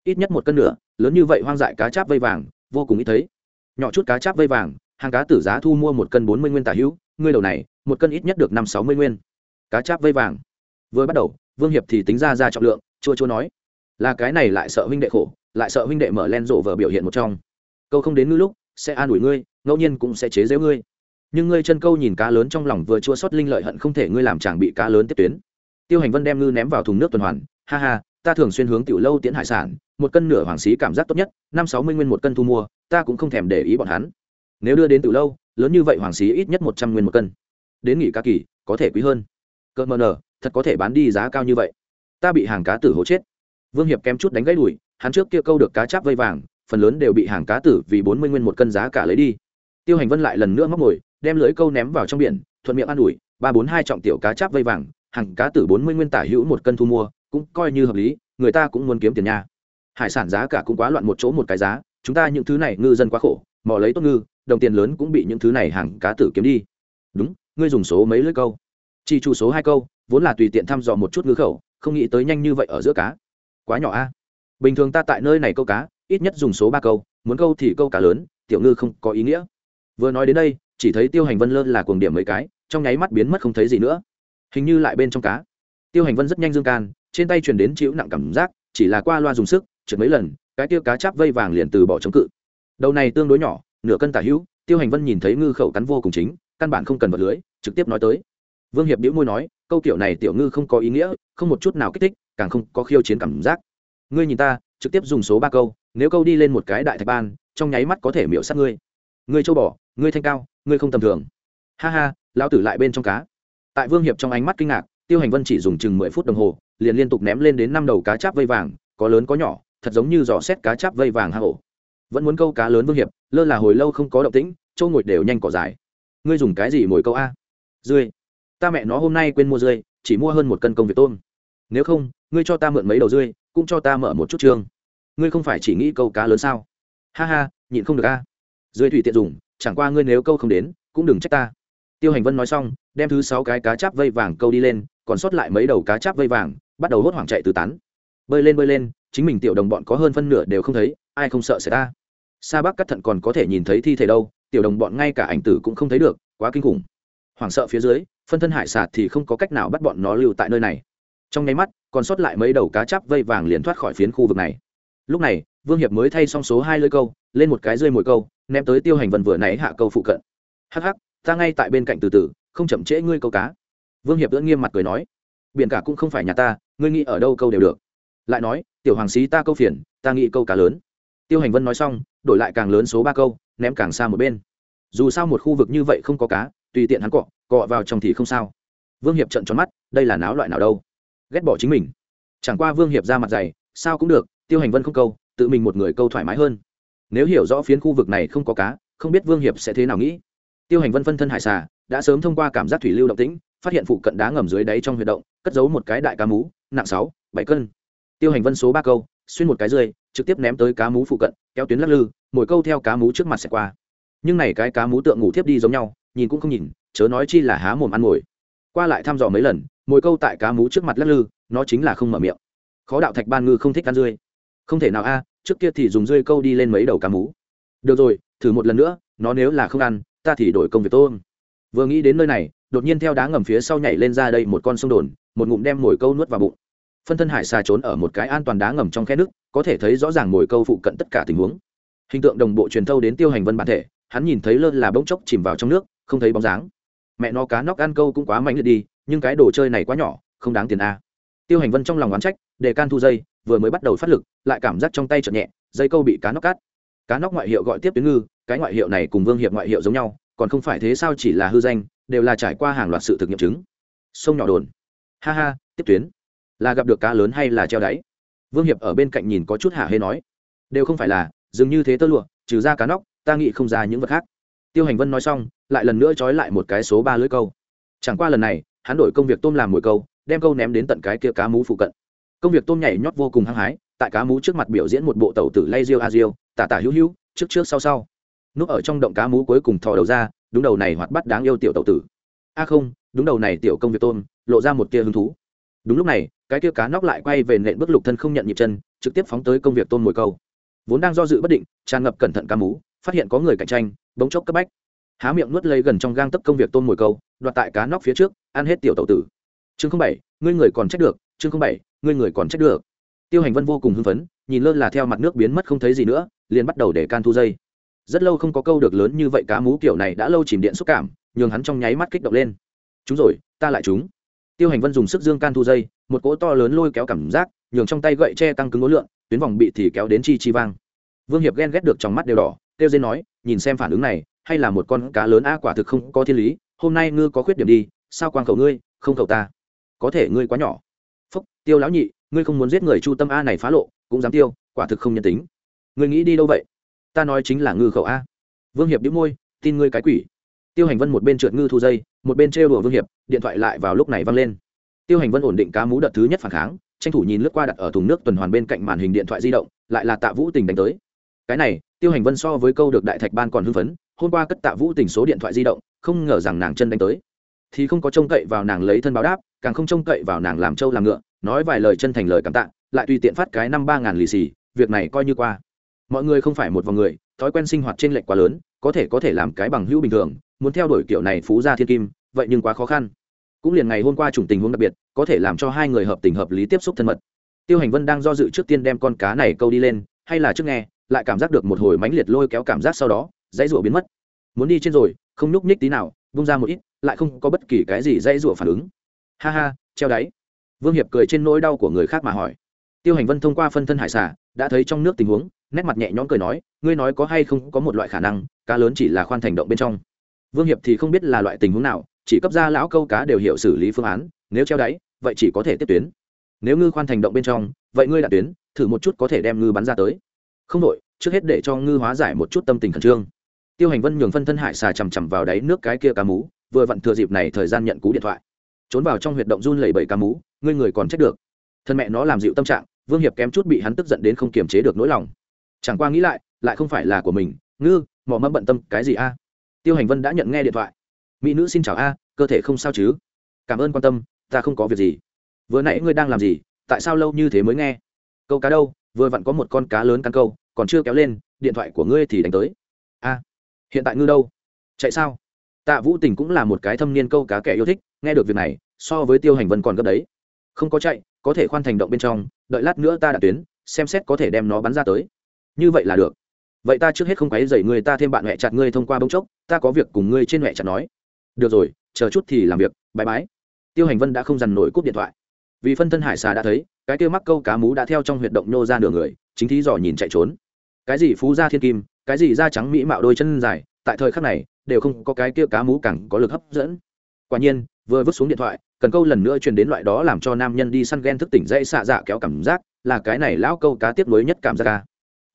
Ít nhất một cân nửa lớn như vậy hoang dại cá cháp vây vàng, vô cùng ít thấy. Nhỏ chút cá cháp vây vàng, hàng cá tử giá thu mua một cân bốn mươi nguyên tả hữu, ngươi đầu này, một cân ít nhất được năm sáu mươi nguyên. Cá cháp vây vàng. Vừa bắt đầu, vương hiệp thì tính ra ra trọng lượng, chua chua nói, là cái này lại sợ huynh đệ khổ, lại sợ huynh đệ mở len rộ vở biểu hiện một trong. Câu không đến ngư lúc, sẽ an ủi ngươi, ngẫu nhiên cũng sẽ chế giễu ngươi. Nhưng ngươi chân câu nhìn cá lớn trong lòng vừa chua sót linh lợi hận không thể ngươi làm chàng bị cá lớn tiếp tuyến. Tiêu hành vân đem ngư ném vào thùng nước tuần hoàn ha ha, ta thường xuyên hướng tiểu lâu tiễn hải sản, một cân nửa hoàng xí cảm giác tốt nhất, năm sáu mươi nguyên một cân thu mua, ta cũng không thèm để ý bọn hắn. Nếu đưa đến tiểu lâu, lớn như vậy hoàng xí ít nhất một trăm nguyên một cân. Đến nghỉ cá kỳ, có thể quý hơn. Cỡ mờ nở thật có thể bán đi giá cao như vậy. Ta bị hàng cá tử hố chết. Vương hiệp kém chút đánh gãy đùi, hắn trước kia câu được cá cháp vây vàng, phần lớn đều bị hàng cá tử vì bốn mươi nguyên một cân giá cả lấy đi. Tiêu hành vân lại lần nữa móc ngồi, đem lưới câu ném vào trong biển, thuận miệng an ủi, ba bốn hai trọng tiểu cá cháp vây vàng, hàng cá tử bốn mươi nguyên tả hữu một cân thu mua cũng coi như hợp lý, người ta cũng muốn kiếm tiền nha. Hải sản giá cả cũng quá loạn một chỗ một cái giá, chúng ta những thứ này ngư dân quá khổ, mò lấy tốt ngư, đồng tiền lớn cũng bị những thứ này hàng cá tử kiếm đi. Đúng, ngươi dùng số mấy lưỡi câu? Chỉ chủ số hai câu, vốn là tùy tiện thăm dò một chút ngư khẩu, không nghĩ tới nhanh như vậy ở giữa cá. Quá nhỏ a. Bình thường ta tại nơi này câu cá, ít nhất dùng số ba câu, muốn câu thì câu cá lớn, tiểu ngư không có ý nghĩa. Vừa nói đến đây, chỉ thấy tiêu hành vân lơ là cuồng điểm mấy cái, trong nháy mắt biến mất không thấy gì nữa. Hình như lại bên trong cá. Tiêu hành vân rất nhanh dương can trên tay truyền đến chịu nặng cảm giác, chỉ là qua loa dùng sức, trượt mấy lần, cái tiêu cá chắp vây vàng liền từ bỏ chống cự. Đầu này tương đối nhỏ, nửa cân tả hữu, tiêu hành vân nhìn thấy ngư khẩu cắn vô cùng chính, căn bản không cần vật lưới, trực tiếp nói tới. Vương hiệp đĩu môi nói, câu kiểu này tiểu ngư không có ý nghĩa, không một chút nào kích thích, càng không có khiêu chiến cảm giác. Ngươi nhìn ta, trực tiếp dùng số ba câu, nếu câu đi lên một cái đại thạch ban, trong nháy mắt có thể miễu sát ngươi. Ngươi châu bò, ngươi thanh cao, ngươi không tầm thường. Ha ha, lão tử lại bên trong cá. Tại vương hiệp trong ánh mắt kinh ngạc, tiêu hành vân chỉ dùng chừng mười phút đồng hồ liền liên tục ném lên đến năm đầu cá cháp vây vàng, có lớn có nhỏ, thật giống như giỏ xét cá cháp vây vàng hạ hổ vẫn muốn câu cá lớn vương hiệp, lơ là hồi lâu không có động tĩnh châu ngồi đều nhanh cỏ dài. Ngươi dùng cái gì mồi câu a? Dươi ta mẹ nó hôm nay quên mua dươi chỉ mua hơn một cân công việc tôm. Nếu không, ngươi cho ta mượn mấy đầu dươi cũng cho ta mở một chút trường. Ngươi không phải chỉ nghĩ câu cá lớn sao? Ha ha, nhịn không được a. Dươi thủy tiện dùng, chẳng qua ngươi nếu câu không đến, cũng đừng trách ta. Tiêu hành vân nói xong, đem thứ sáu cái cá cháp vây vàng câu đi lên, còn sót lại mấy đầu cá cháp vây vàng bắt đầu hốt hoảng chạy từ tán. Bơi lên bơi lên, chính mình tiểu đồng bọn có hơn phân nửa đều không thấy, ai không sợ xảy ta? Sa bắc cắt thận còn có thể nhìn thấy thi thể đâu, tiểu đồng bọn ngay cả ảnh tử cũng không thấy được, quá kinh khủng. Hoảng sợ phía dưới, phân thân hải sạt thì không có cách nào bắt bọn nó lưu tại nơi này. Trong nháy mắt, còn sót lại mấy đầu cá chắp vây vàng liền thoát khỏi phiến khu vực này. Lúc này, vương hiệp mới thay xong số hai lưỡi câu, lên một cái rơi mồi câu, ném tới tiêu hành vân vừa nãy hạ câu phụ cận. Hắc hắc, ta ngay tại bên cạnh từ từ, không chậm trễ ngươi câu cá. Vương hiệp vẫn nghiêm mặt cười nói biển cả cũng không phải nhà ta, ngươi nghĩ ở đâu câu đều được. Lại nói, tiểu hoàng xí ta câu phiền, ta nghĩ câu cá lớn. Tiêu hành vân nói xong, đổi lại càng lớn số ba câu, ném càng xa một bên. Dù sao một khu vực như vậy không có cá, tùy tiện hắn cọ cọ vào trong thì không sao. Vương hiệp trận tròn mắt, đây là náo loại nào đâu? Ghét bỏ chính mình. Chẳng qua vương hiệp ra mặt dày, sao cũng được, tiêu hành vân không câu, tự mình một người câu thoải mái hơn. Nếu hiểu rõ phiến khu vực này không có cá, không biết vương hiệp sẽ thế nào nghĩ. Tiêu hành vân phân thân hải xà, đã sớm thông qua cảm giác thủy lưu động tĩnh phát hiện phụ cận đá ngầm dưới đáy trong huy động, cất giấu một cái đại cá mú, nặng sáu, bảy cân. Tiêu hành vân số ba câu, xuyên một cái rơi trực tiếp ném tới cá mú phụ cận, kéo tuyến lắc lư mồi câu theo cá mú trước mặt sẽ qua. Nhưng này cái cá mú tượng ngủ thiếp đi giống nhau, nhìn cũng không nhìn, chớ nói chi là há mồm ăn mồi qua lại thăm dò mấy lần mồi câu tại cá mú trước mặt lắc lư, nó chính là không mở miệng. Khó đạo thạch ban ngư không thích ăn rươi. Không thể nào a, trước kia thì dùng rươi câu đi lên mấy đầu cá mú. Được rồi, thử một lần nữa, nó nếu là không ăn, ta thì đổi công việc tôm vừa nghĩ đến nơi này đột nhiên theo đá ngầm phía sau nhảy lên ra đây một con sông đồn, một ngụm đem mồi câu nuốt vào bụng. Phân thân hải xà trốn ở một cái an toàn đá ngầm trong khe nước, có thể thấy rõ ràng mồi câu phụ cận tất cả tình huống. Hình tượng đồng bộ truyền thâu đến tiêu hành vân bản thể, hắn nhìn thấy lơ là bỗng chốc chìm vào trong nước, không thấy bóng dáng. Mẹ nó cá nóc ăn câu cũng quá mạnh liệt đi, nhưng cái đồ chơi này quá nhỏ, không đáng tiền a. Tiêu hành vân trong lòng oán trách, để can thu dây, vừa mới bắt đầu phát lực, lại cảm giác trong tay chợt nhẹ, dây câu bị cá nóc cắt. Cá nóc ngoại hiệu gọi tiếp tuyến ngư, cái ngoại hiệu này cùng vương hiệp ngoại hiệu giống nhau, còn không phải thế sao chỉ là hư danh đều là trải qua hàng loạt sự thực nghiệm chứng. Sông nhỏ đồn. Ha ha, tiếp tuyến. Là gặp được cá lớn hay là treo đáy? Vương hiệp ở bên cạnh nhìn có chút hả hê nói. Đều không phải là, dường như thế tơ lụa, trừ ra cá nóc, ta nghĩ không ra những vật khác. Tiêu hành vân nói xong, lại lần nữa trói lại một cái số ba lưới câu. Chẳng qua lần này, hắn đổi công việc tôm làm mồi câu, đem câu ném đến tận cái kia cá mú phụ cận. Công việc tôm nhảy nhót vô cùng hăng hái, tại cá mú trước mặt biểu diễn một bộ tàu tử lay riêu a riêu tả tả hữu hữu, trước trước sau sau. Núp ở trong động cá mú cuối cùng thò đầu ra đúng đầu này hoạt bắt đáng yêu tiểu tẩu tử. A không, đúng đầu này tiểu công việc tôm, lộ ra một tia hứng thú. Đúng lúc này, cái kia cá nóc lại quay về nện bước lục thân không nhận nhịp chân, trực tiếp phóng tới công việc tôm mồi câu. Vốn đang do dự bất định, tràn ngập cẩn thận cá mú, phát hiện có người cạnh tranh, bỗng chốc cấp bách. Há miệng nuốt lấy gần trong gang tấp công việc tôm mồi câu, đoạt tại cá nóc phía trước, ăn hết tiểu tẩu tử. Chương không bảy, ngươi người còn trách được, chương không bảy, ngươi người còn trách được. Tiêu hành vân vô cùng hưng phấn, nhìn lơ là theo mặt nước biến mất không thấy gì nữa, liền bắt đầu để can thu dây rất lâu không có câu được lớn như vậy cá mú kiểu này đã lâu chìm điện xúc cảm, nhường hắn trong nháy mắt kích động lên. Chúng rồi, ta lại chúng. Tiêu hành vân dùng sức dương can thu dây, một cỗ to lớn lôi kéo cảm giác, nhường trong tay gậy tre tăng cứng ngối lượng tuyến vòng bị thì kéo đến chi chi vang. Vương hiệp ghen ghét được trong mắt đều đỏ tiêu dên nói, nhìn xem phản ứng này, hay là một con cá lớn a quả thực không có thiên lý, hôm nay ngư có khuyết điểm đi, sao quang khẩu ngươi, không khẩu ta? Có thể ngươi quá nhỏ. Phúc, tiêu lão nhị, ngươi không muốn giết người chu tâm a này phá lộ, cũng dám tiêu, quả thực không nhân tính. Ngươi nghĩ đi đâu vậy? Ta nói chính là ngư khẩu a. Vương hiệp đĩu môi, tin ngươi cái quỷ. Tiêu hành vân một bên trượt ngư thu dây, một bên trêu đùa vương hiệp, điện thoại lại vào lúc này văng lên. Tiêu hành vân ổn định cá mú đợt thứ nhất phản kháng, tranh thủ nhìn lướt qua đặt ở thùng nước tuần hoàn bên cạnh màn hình điện thoại di động, lại là tạ vũ tình đánh tới. Cái này, tiêu hành vân so với câu được đại thạch ban còn hưng phấn, hôm qua cất tạ vũ tình số điện thoại di động, không ngờ rằng nàng chân đánh tới. Thì không có trông cậy vào nàng lấy thân báo đáp, càng không trông cậy vào nàng làm trâu làm ngựa, nói vài lời chân thành lời cảm tạ, lại tùy tiện phát cái năm ba ngàn lì xì, việc này coi như qua mọi người không phải một vòng người, thói quen sinh hoạt trên lệch quá lớn, có thể có thể làm cái bằng hữu bình thường, muốn theo đuổi kiểu này phú gia thiên kim, vậy nhưng quá khó khăn. Cũng liền ngày hôm qua chủng tình huống đặc biệt, có thể làm cho hai người hợp tình hợp lý tiếp xúc thân mật. Tiêu hành vân đang do dự trước tiên đem con cá này câu đi lên, hay là trước nghe, lại cảm giác được một hồi mãnh liệt lôi kéo cảm giác sau đó, dãy rủa biến mất. Muốn đi trên rồi, không nhúc nhích tí nào bung ra một ít, lại không có bất kỳ cái gì dãy rủa phản ứng. Ha ha, treo đáy. Vương hiệp cười trên nỗi đau của người khác mà hỏi. Tiêu hành vân thông qua phân thân hải xà, đã thấy trong nước tình huống nét mặt nhẹ nhõm cười nói, ngươi nói có hay không có một loại khả năng, cá lớn chỉ là khoan thành động bên trong. Vương hiệp thì không biết là loại tình huống nào, chỉ cấp ra lão câu cá đều hiểu xử lý phương án, nếu treo đáy, vậy chỉ có thể tiếp tuyến. Nếu ngư khoan thành động bên trong, vậy ngươi đạt tuyến, thử một chút có thể đem ngư bắn ra tới. Không đội trước hết để cho ngư hóa giải một chút tâm tình khẩn trương. Tiêu hành vân nhường phân thân hải xà chằm chằm vào đáy nước cái kia cá mú, vừa vặn thừa dịp này thời gian nhận cú điện thoại. Trốn vào trong huyệt động run lẩy bẩy cá mú, ngươi người còn trách được. Thân mẹ nó làm dịu tâm trạng, vương hiệp kém chút bị hắn tức giận đến không kiềm chế được nỗi lòng chẳng qua nghĩ lại lại không phải là của mình. Ngư mỏ mẫm bận tâm cái gì a? Tiêu hành vân đã nhận nghe điện thoại. Mỹ nữ xin chào a, cơ thể không sao chứ? Cảm ơn quan tâm, ta không có việc gì. Vừa nãy ngươi đang làm gì? Tại sao lâu như thế mới nghe? Câu cá đâu? Vừa vặn có một con cá lớn căn câu, còn chưa kéo lên, điện thoại của ngươi thì đánh tới. A, hiện tại ngư đâu? Chạy sao? Tạ vũ tình cũng là một cái thâm niên câu cá kẻ yêu thích, nghe được việc này, so với tiêu hành vân còn gấp đấy. Không có chạy, có thể khoan thành động bên trong, đợi lát nữa ta đã tuyến, xem xét có thể đem nó bắn ra tới như vậy là được. Vậy ta trước hết không quấy dậy người ta thêm bạn mẹ chặt ngươi thông qua bông chốc, ta có việc cùng ngươi trên mẹ chặt nói. Được rồi, chờ chút thì làm việc bãi bái tiêu hành vân đã không dằn nổi cúp điện thoại. Vì phân thân hải xà đã thấy, cái kia mắc câu cá mú đã theo trong huyệt động nhô ra nửa người, chính thí dò nhìn chạy trốn. Cái gì phú gia thiên kim, cái gì da trắng mỹ mạo đôi chân dài, tại thời khắc này, đều không có cái kia cá mú càng có lực hấp dẫn. Quả nhiên, vừa vứt xuống điện thoại, cần câu lần nữa truyền đến loại đó làm cho nam nhân đi săn ghen thức tỉnh dậy xạ dạ kéo cảm giác, là cái này lão câu cá tiếp nối nhất cảm giác ca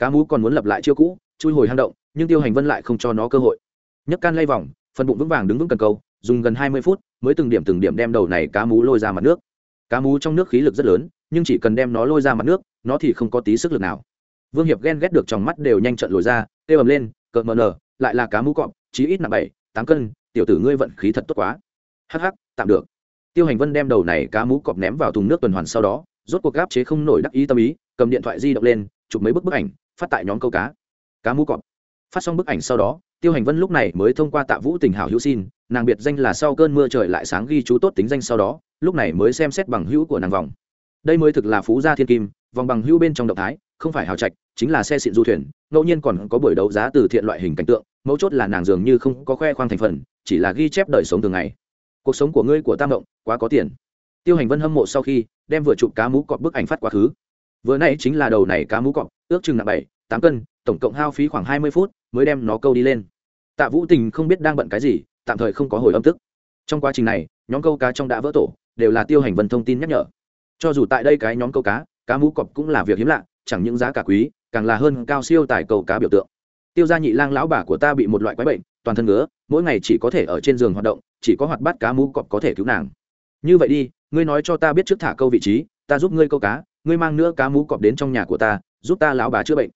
cá mú còn muốn lập lại chiêu cũ, chui hồi hang động, nhưng tiêu hành vân lại không cho nó cơ hội. Nhấc can lay vòng, phần bụng vững vàng đứng vững cần câu, dùng gần hai mươi phút mới từng điểm từng điểm đem đầu này cá mú lôi ra mặt nước. Cá mú trong nước khí lực rất lớn, nhưng chỉ cần đem nó lôi ra mặt nước, nó thì không có tí sức lực nào. Vương hiệp ghen ghét được trong mắt đều nhanh trận lồi ra tê ầm lên, cợt mờ nở, lại là cá mú cọp, chí ít nặng bảy, tám cân, tiểu tử ngươi vận khí thật tốt quá. Hắc hắc, tạm được. Tiêu hành vân đem đầu này cá mú cọp ném vào thùng nước tuần hoàn sau đó, rốt cuộc gáp chế không nổi đắc ý tâm ý, cầm điện thoại di động lên chụp mấy bức bức ảnh, phát tại nhóm câu cá. Cá mú cọp. Phát xong bức ảnh sau đó, tiêu hành vân lúc này mới thông qua tạ vũ tình hảo hữu xin, nàng biệt danh là sau cơn mưa trời lại sáng ghi chú tốt tính danh sau đó, lúc này mới xem xét bằng hữu của nàng vòng. Đây mới thực là phú gia thiên kim, vòng bằng hữu bên trong động thái, không phải hào trạch, chính là xe xịn du thuyền, ngẫu nhiên còn có buổi đấu giá từ thiện loại hình cảnh tượng, mấu chốt là nàng dường như không có khoe khoang thành phần, chỉ là ghi chép đời sống thường ngày. Cuộc sống của ngươi của tam động quá có tiền. Tiêu hành vân hâm mộ sau khi, đem vừa chụp cá mú cọp bức ảnh phát quá khứ vừa nãy chính là đầu này cá mú cọp, ước chừng nặng bảy, tám cân, tổng cộng hao phí khoảng hai mươi phút mới đem nó câu đi lên. Tạ vũ tình không biết đang bận cái gì, tạm thời không có hồi âm tức trong quá trình này, nhóm câu cá trong đã vỡ tổ, đều là tiêu hành vân thông tin nhắc nhở. Cho dù tại đây cái nhóm câu cá cá mú cọp cũng là việc hiếm lạ, chẳng những giá cả quý, càng là hơn cao siêu tài câu cá biểu tượng. Tiêu gia nhị lang lão bà của ta bị một loại quái bệnh, toàn thân ngứa, mỗi ngày chỉ có thể ở trên giường hoạt động, chỉ có hoạt bát cá mú cọp có thể cứu nàng. Như vậy đi, ngươi nói cho ta biết trước thả câu vị trí, ta giúp ngươi câu cá ngươi mang nữa cá mú cọp đến trong nhà của ta, giúp ta lão bà chữa bệnh.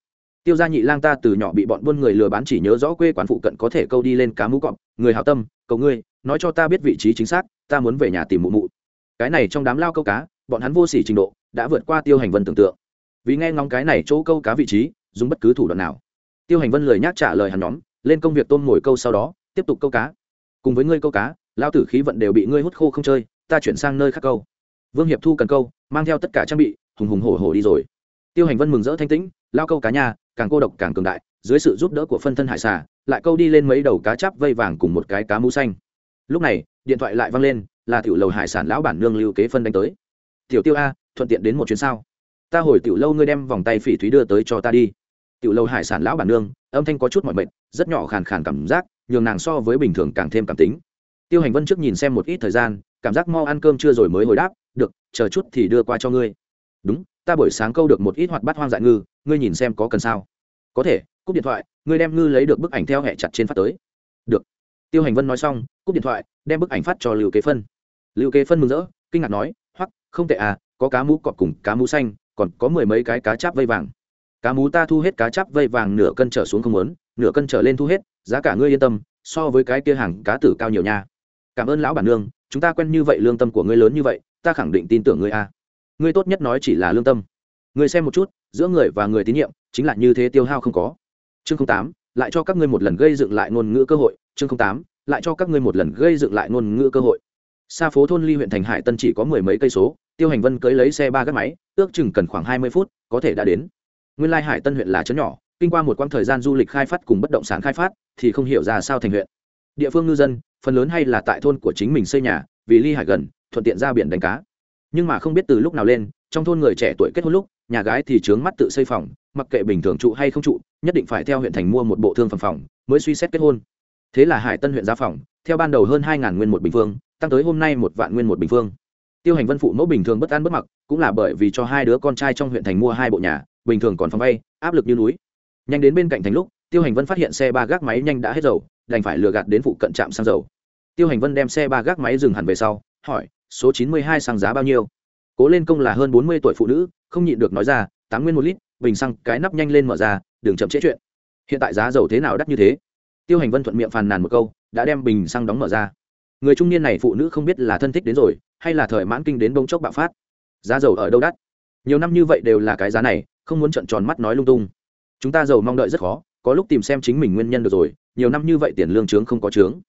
Tiêu gia nhị lang ta từ nhỏ bị bọn buôn người lừa bán chỉ nhớ rõ quê quán phụ cận có thể câu đi lên cá mú cọp. Người hào tâm, cầu ngươi, nói cho ta biết vị trí chính xác, ta muốn về nhà tìm mụ mụ. Cái này trong đám lao câu cá, bọn hắn vô sỉ trình độ, đã vượt qua tiêu hành vân tưởng tượng. Vì nghe ngóng cái này chỗ câu cá vị trí, dùng bất cứ thủ đoạn nào. Tiêu hành vân lời nhắc trả lời hắn nhóm, lên công việc tôm mồi câu sau đó, tiếp tục câu cá. Cùng với ngươi câu cá, lao tử khí vận đều bị ngươi hút khô không chơi, ta chuyển sang nơi khác câu. Vương hiệp thu cần câu, mang theo tất cả trang bị hùng hùng hổ hổ đi rồi. Tiêu hành vân mừng rỡ thanh tĩnh, lao câu cá nhà càng cô độc càng cường đại, dưới sự giúp đỡ của phân thân hải xà, lại câu đi lên mấy đầu cá chắp vây vàng cùng một cái cá mũ xanh. Lúc này, điện thoại lại vang lên, là tiểu lầu hải sản lão bản nương lưu kế phân đánh tới. Tiểu tiêu a, thuận tiện đến một chuyến sao? Ta hồi tiểu lâu ngươi đem vòng tay phỉ thúy đưa tới cho ta đi. Tiểu lâu hải sản lão bản nương, âm thanh có chút mọi mệt, rất nhỏ khàn khàn cảm giác, nhường nàng so với bình thường càng thêm cảm tính. Tiêu hành vân trước nhìn xem một ít thời gian, cảm giác mau ăn cơm chưa rồi mới hồi đáp, được, chờ chút thì đưa qua cho ngươi đúng, ta buổi sáng câu được một ít hoạt bát hoang dại ngư, ngươi nhìn xem có cần sao? Có thể, cúp điện thoại, ngươi đem ngư lấy được bức ảnh theo hẹ chặt trên phát tới. Được. Tiêu hành vân nói xong, cúp điện thoại, đem bức ảnh phát cho lưu kế phân. Lưu kế phân mừng rỡ, kinh ngạc nói hoặc không tệ à có cá mú cọp cùng cá mú xanh, còn có mười mấy cái cá cháp vây vàng. Cá mú ta thu hết cá cháp vây vàng nửa cân trở xuống không lớn nửa cân trở lên thu hết, giá cả ngươi yên tâm, so với cái kia hàng cá tử cao nhiều nha. Cảm ơn lão bản nương, chúng ta quen như vậy lương tâm của ngươi lớn như vậy, ta khẳng định tin tưởng ngươi a ngươi tốt nhất nói chỉ là lương tâm. Ngươi xem một chút, giữa người và người tín nhiệm, chính là như thế tiêu hao không có. Chương tám, lại cho các ngươi một lần gây dựng lại ngôn ngữ cơ hội. Chương tám, lại cho các ngươi một lần gây dựng lại ngôn ngữ cơ hội. Xa phố thôn ly huyện thành hải tân chỉ có mười mấy cây số, tiêu hành vân cưới lấy xe ba gác máy, ước chừng cần khoảng hai mươi phút, có thể đã đến. Nguyên lai hải tân huyện là chấn nhỏ, kinh qua một quãng thời gian du lịch khai phát cùng bất động sản khai phát, thì không hiểu ra sao thành huyện. Địa phương ngư dân, phần lớn hay là tại thôn của chính mình xây nhà, vì ly hải gần, thuận tiện ra biển đánh cá nhưng mà không biết từ lúc nào lên, trong thôn người trẻ tuổi kết hôn lúc, nhà gái thì trướng mắt tự xây phòng, mặc kệ bình thường trụ hay không trụ, nhất định phải theo huyện thành mua một bộ thương phẩm phòng mới suy xét kết hôn. Thế là hải tân huyện giá phòng, theo ban đầu hơn hai nguyên một bình phương, tăng tới hôm nay một vạn nguyên một bình phương. Tiêu hành vân phụ mẫu bình thường bất an bất mặc, cũng là bởi vì cho hai đứa con trai trong huyện thành mua hai bộ nhà, bình thường còn phòng vay, áp lực như núi. Nhanh đến bên cạnh thành lúc, tiêu hành vân phát hiện xe ba gác máy nhanh đã hết dầu, đành phải lừa gạt đến phụ cận trạm xăng dầu. Tiêu hành vân đem xe ba gác máy dừng hẳn về sau, hỏi số chín mươi hai xăng giá bao nhiêu? Cố lên công là hơn bốn mươi tuổi phụ nữ, không nhịn được nói ra, tám nguyên một lít, bình xăng, cái nắp nhanh lên mở ra, đừng chậm trễ chuyện. Hiện tại giá dầu thế nào đắt như thế? Tiêu hành vân thuận miệng phàn nàn một câu, đã đem bình xăng đóng mở ra. Người trung niên này phụ nữ không biết là thân thích đến rồi, hay là thời mãn kinh đến bông chốc bạo phát. Giá dầu ở đâu đắt? Nhiều năm như vậy đều là cái giá này, không muốn trận tròn mắt nói lung tung. Chúng ta giàu mong đợi rất khó, có lúc tìm xem chính mình nguyên nhân được rồi, nhiều năm như vậy tiền lương trướng không có trướng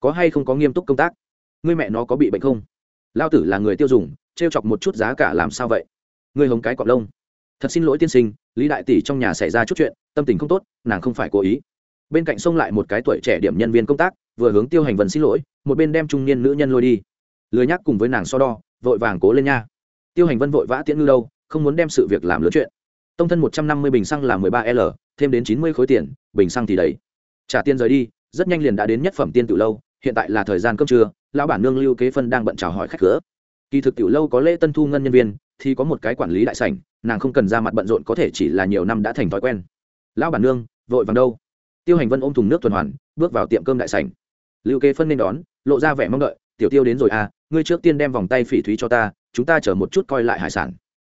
có hay không có nghiêm túc công tác? Người mẹ nó có bị bệnh không? Lao tử là người tiêu dùng t r e o chọc một chút giá cả làm sao vậy? Người hống cái cọp lông. Thật xin lỗi tiên sinh, lý đại tỷ trong nhà xảy ra chút chuyện, tâm tình không tốt, nàng không phải cố ý. Bên cạnh xông lại một cái tuổi trẻ điểm nhân viên công tác, vừa hướng tiêu hành vần xin lỗi, một bên đem trung niên nữ nhân lôi đi. Lười nhắc cùng với nàng so đo, vội vàng cố lên nha. Tiêu hành vân vội vã tiễn ngư đâu, không muốn đem sự việc làm lớn chuyện. Tông thân một trăm năm mươi bình xăng là mười ba l, thêm đến chín mươi khối tiền, bình xăng thì đầy. Trả tiền rời đi, rất nhanh liền đã đến nhất phẩm tiên tự lâu hiện tại là thời gian cơm trưa, lão bản nương lưu kế phân đang bận chào hỏi khách cửa. Kỳ thực tiểu lâu có lễ tân thu ngân nhân viên, thì có một cái quản lý đại sảnh, nàng không cần ra mặt bận rộn có thể chỉ là nhiều năm đã thành thói quen. Lão bản nương, vội vàng đâu? Tiêu hành vân ôm thùng nước tuần hoàn, bước vào tiệm cơm đại sảnh. Lưu kế phân nên đón, lộ ra vẻ mong đợi, tiểu tiêu đến rồi à ngươi trước tiên đem vòng tay phỉ thúy cho ta, chúng ta chở một chút coi lại hải sản.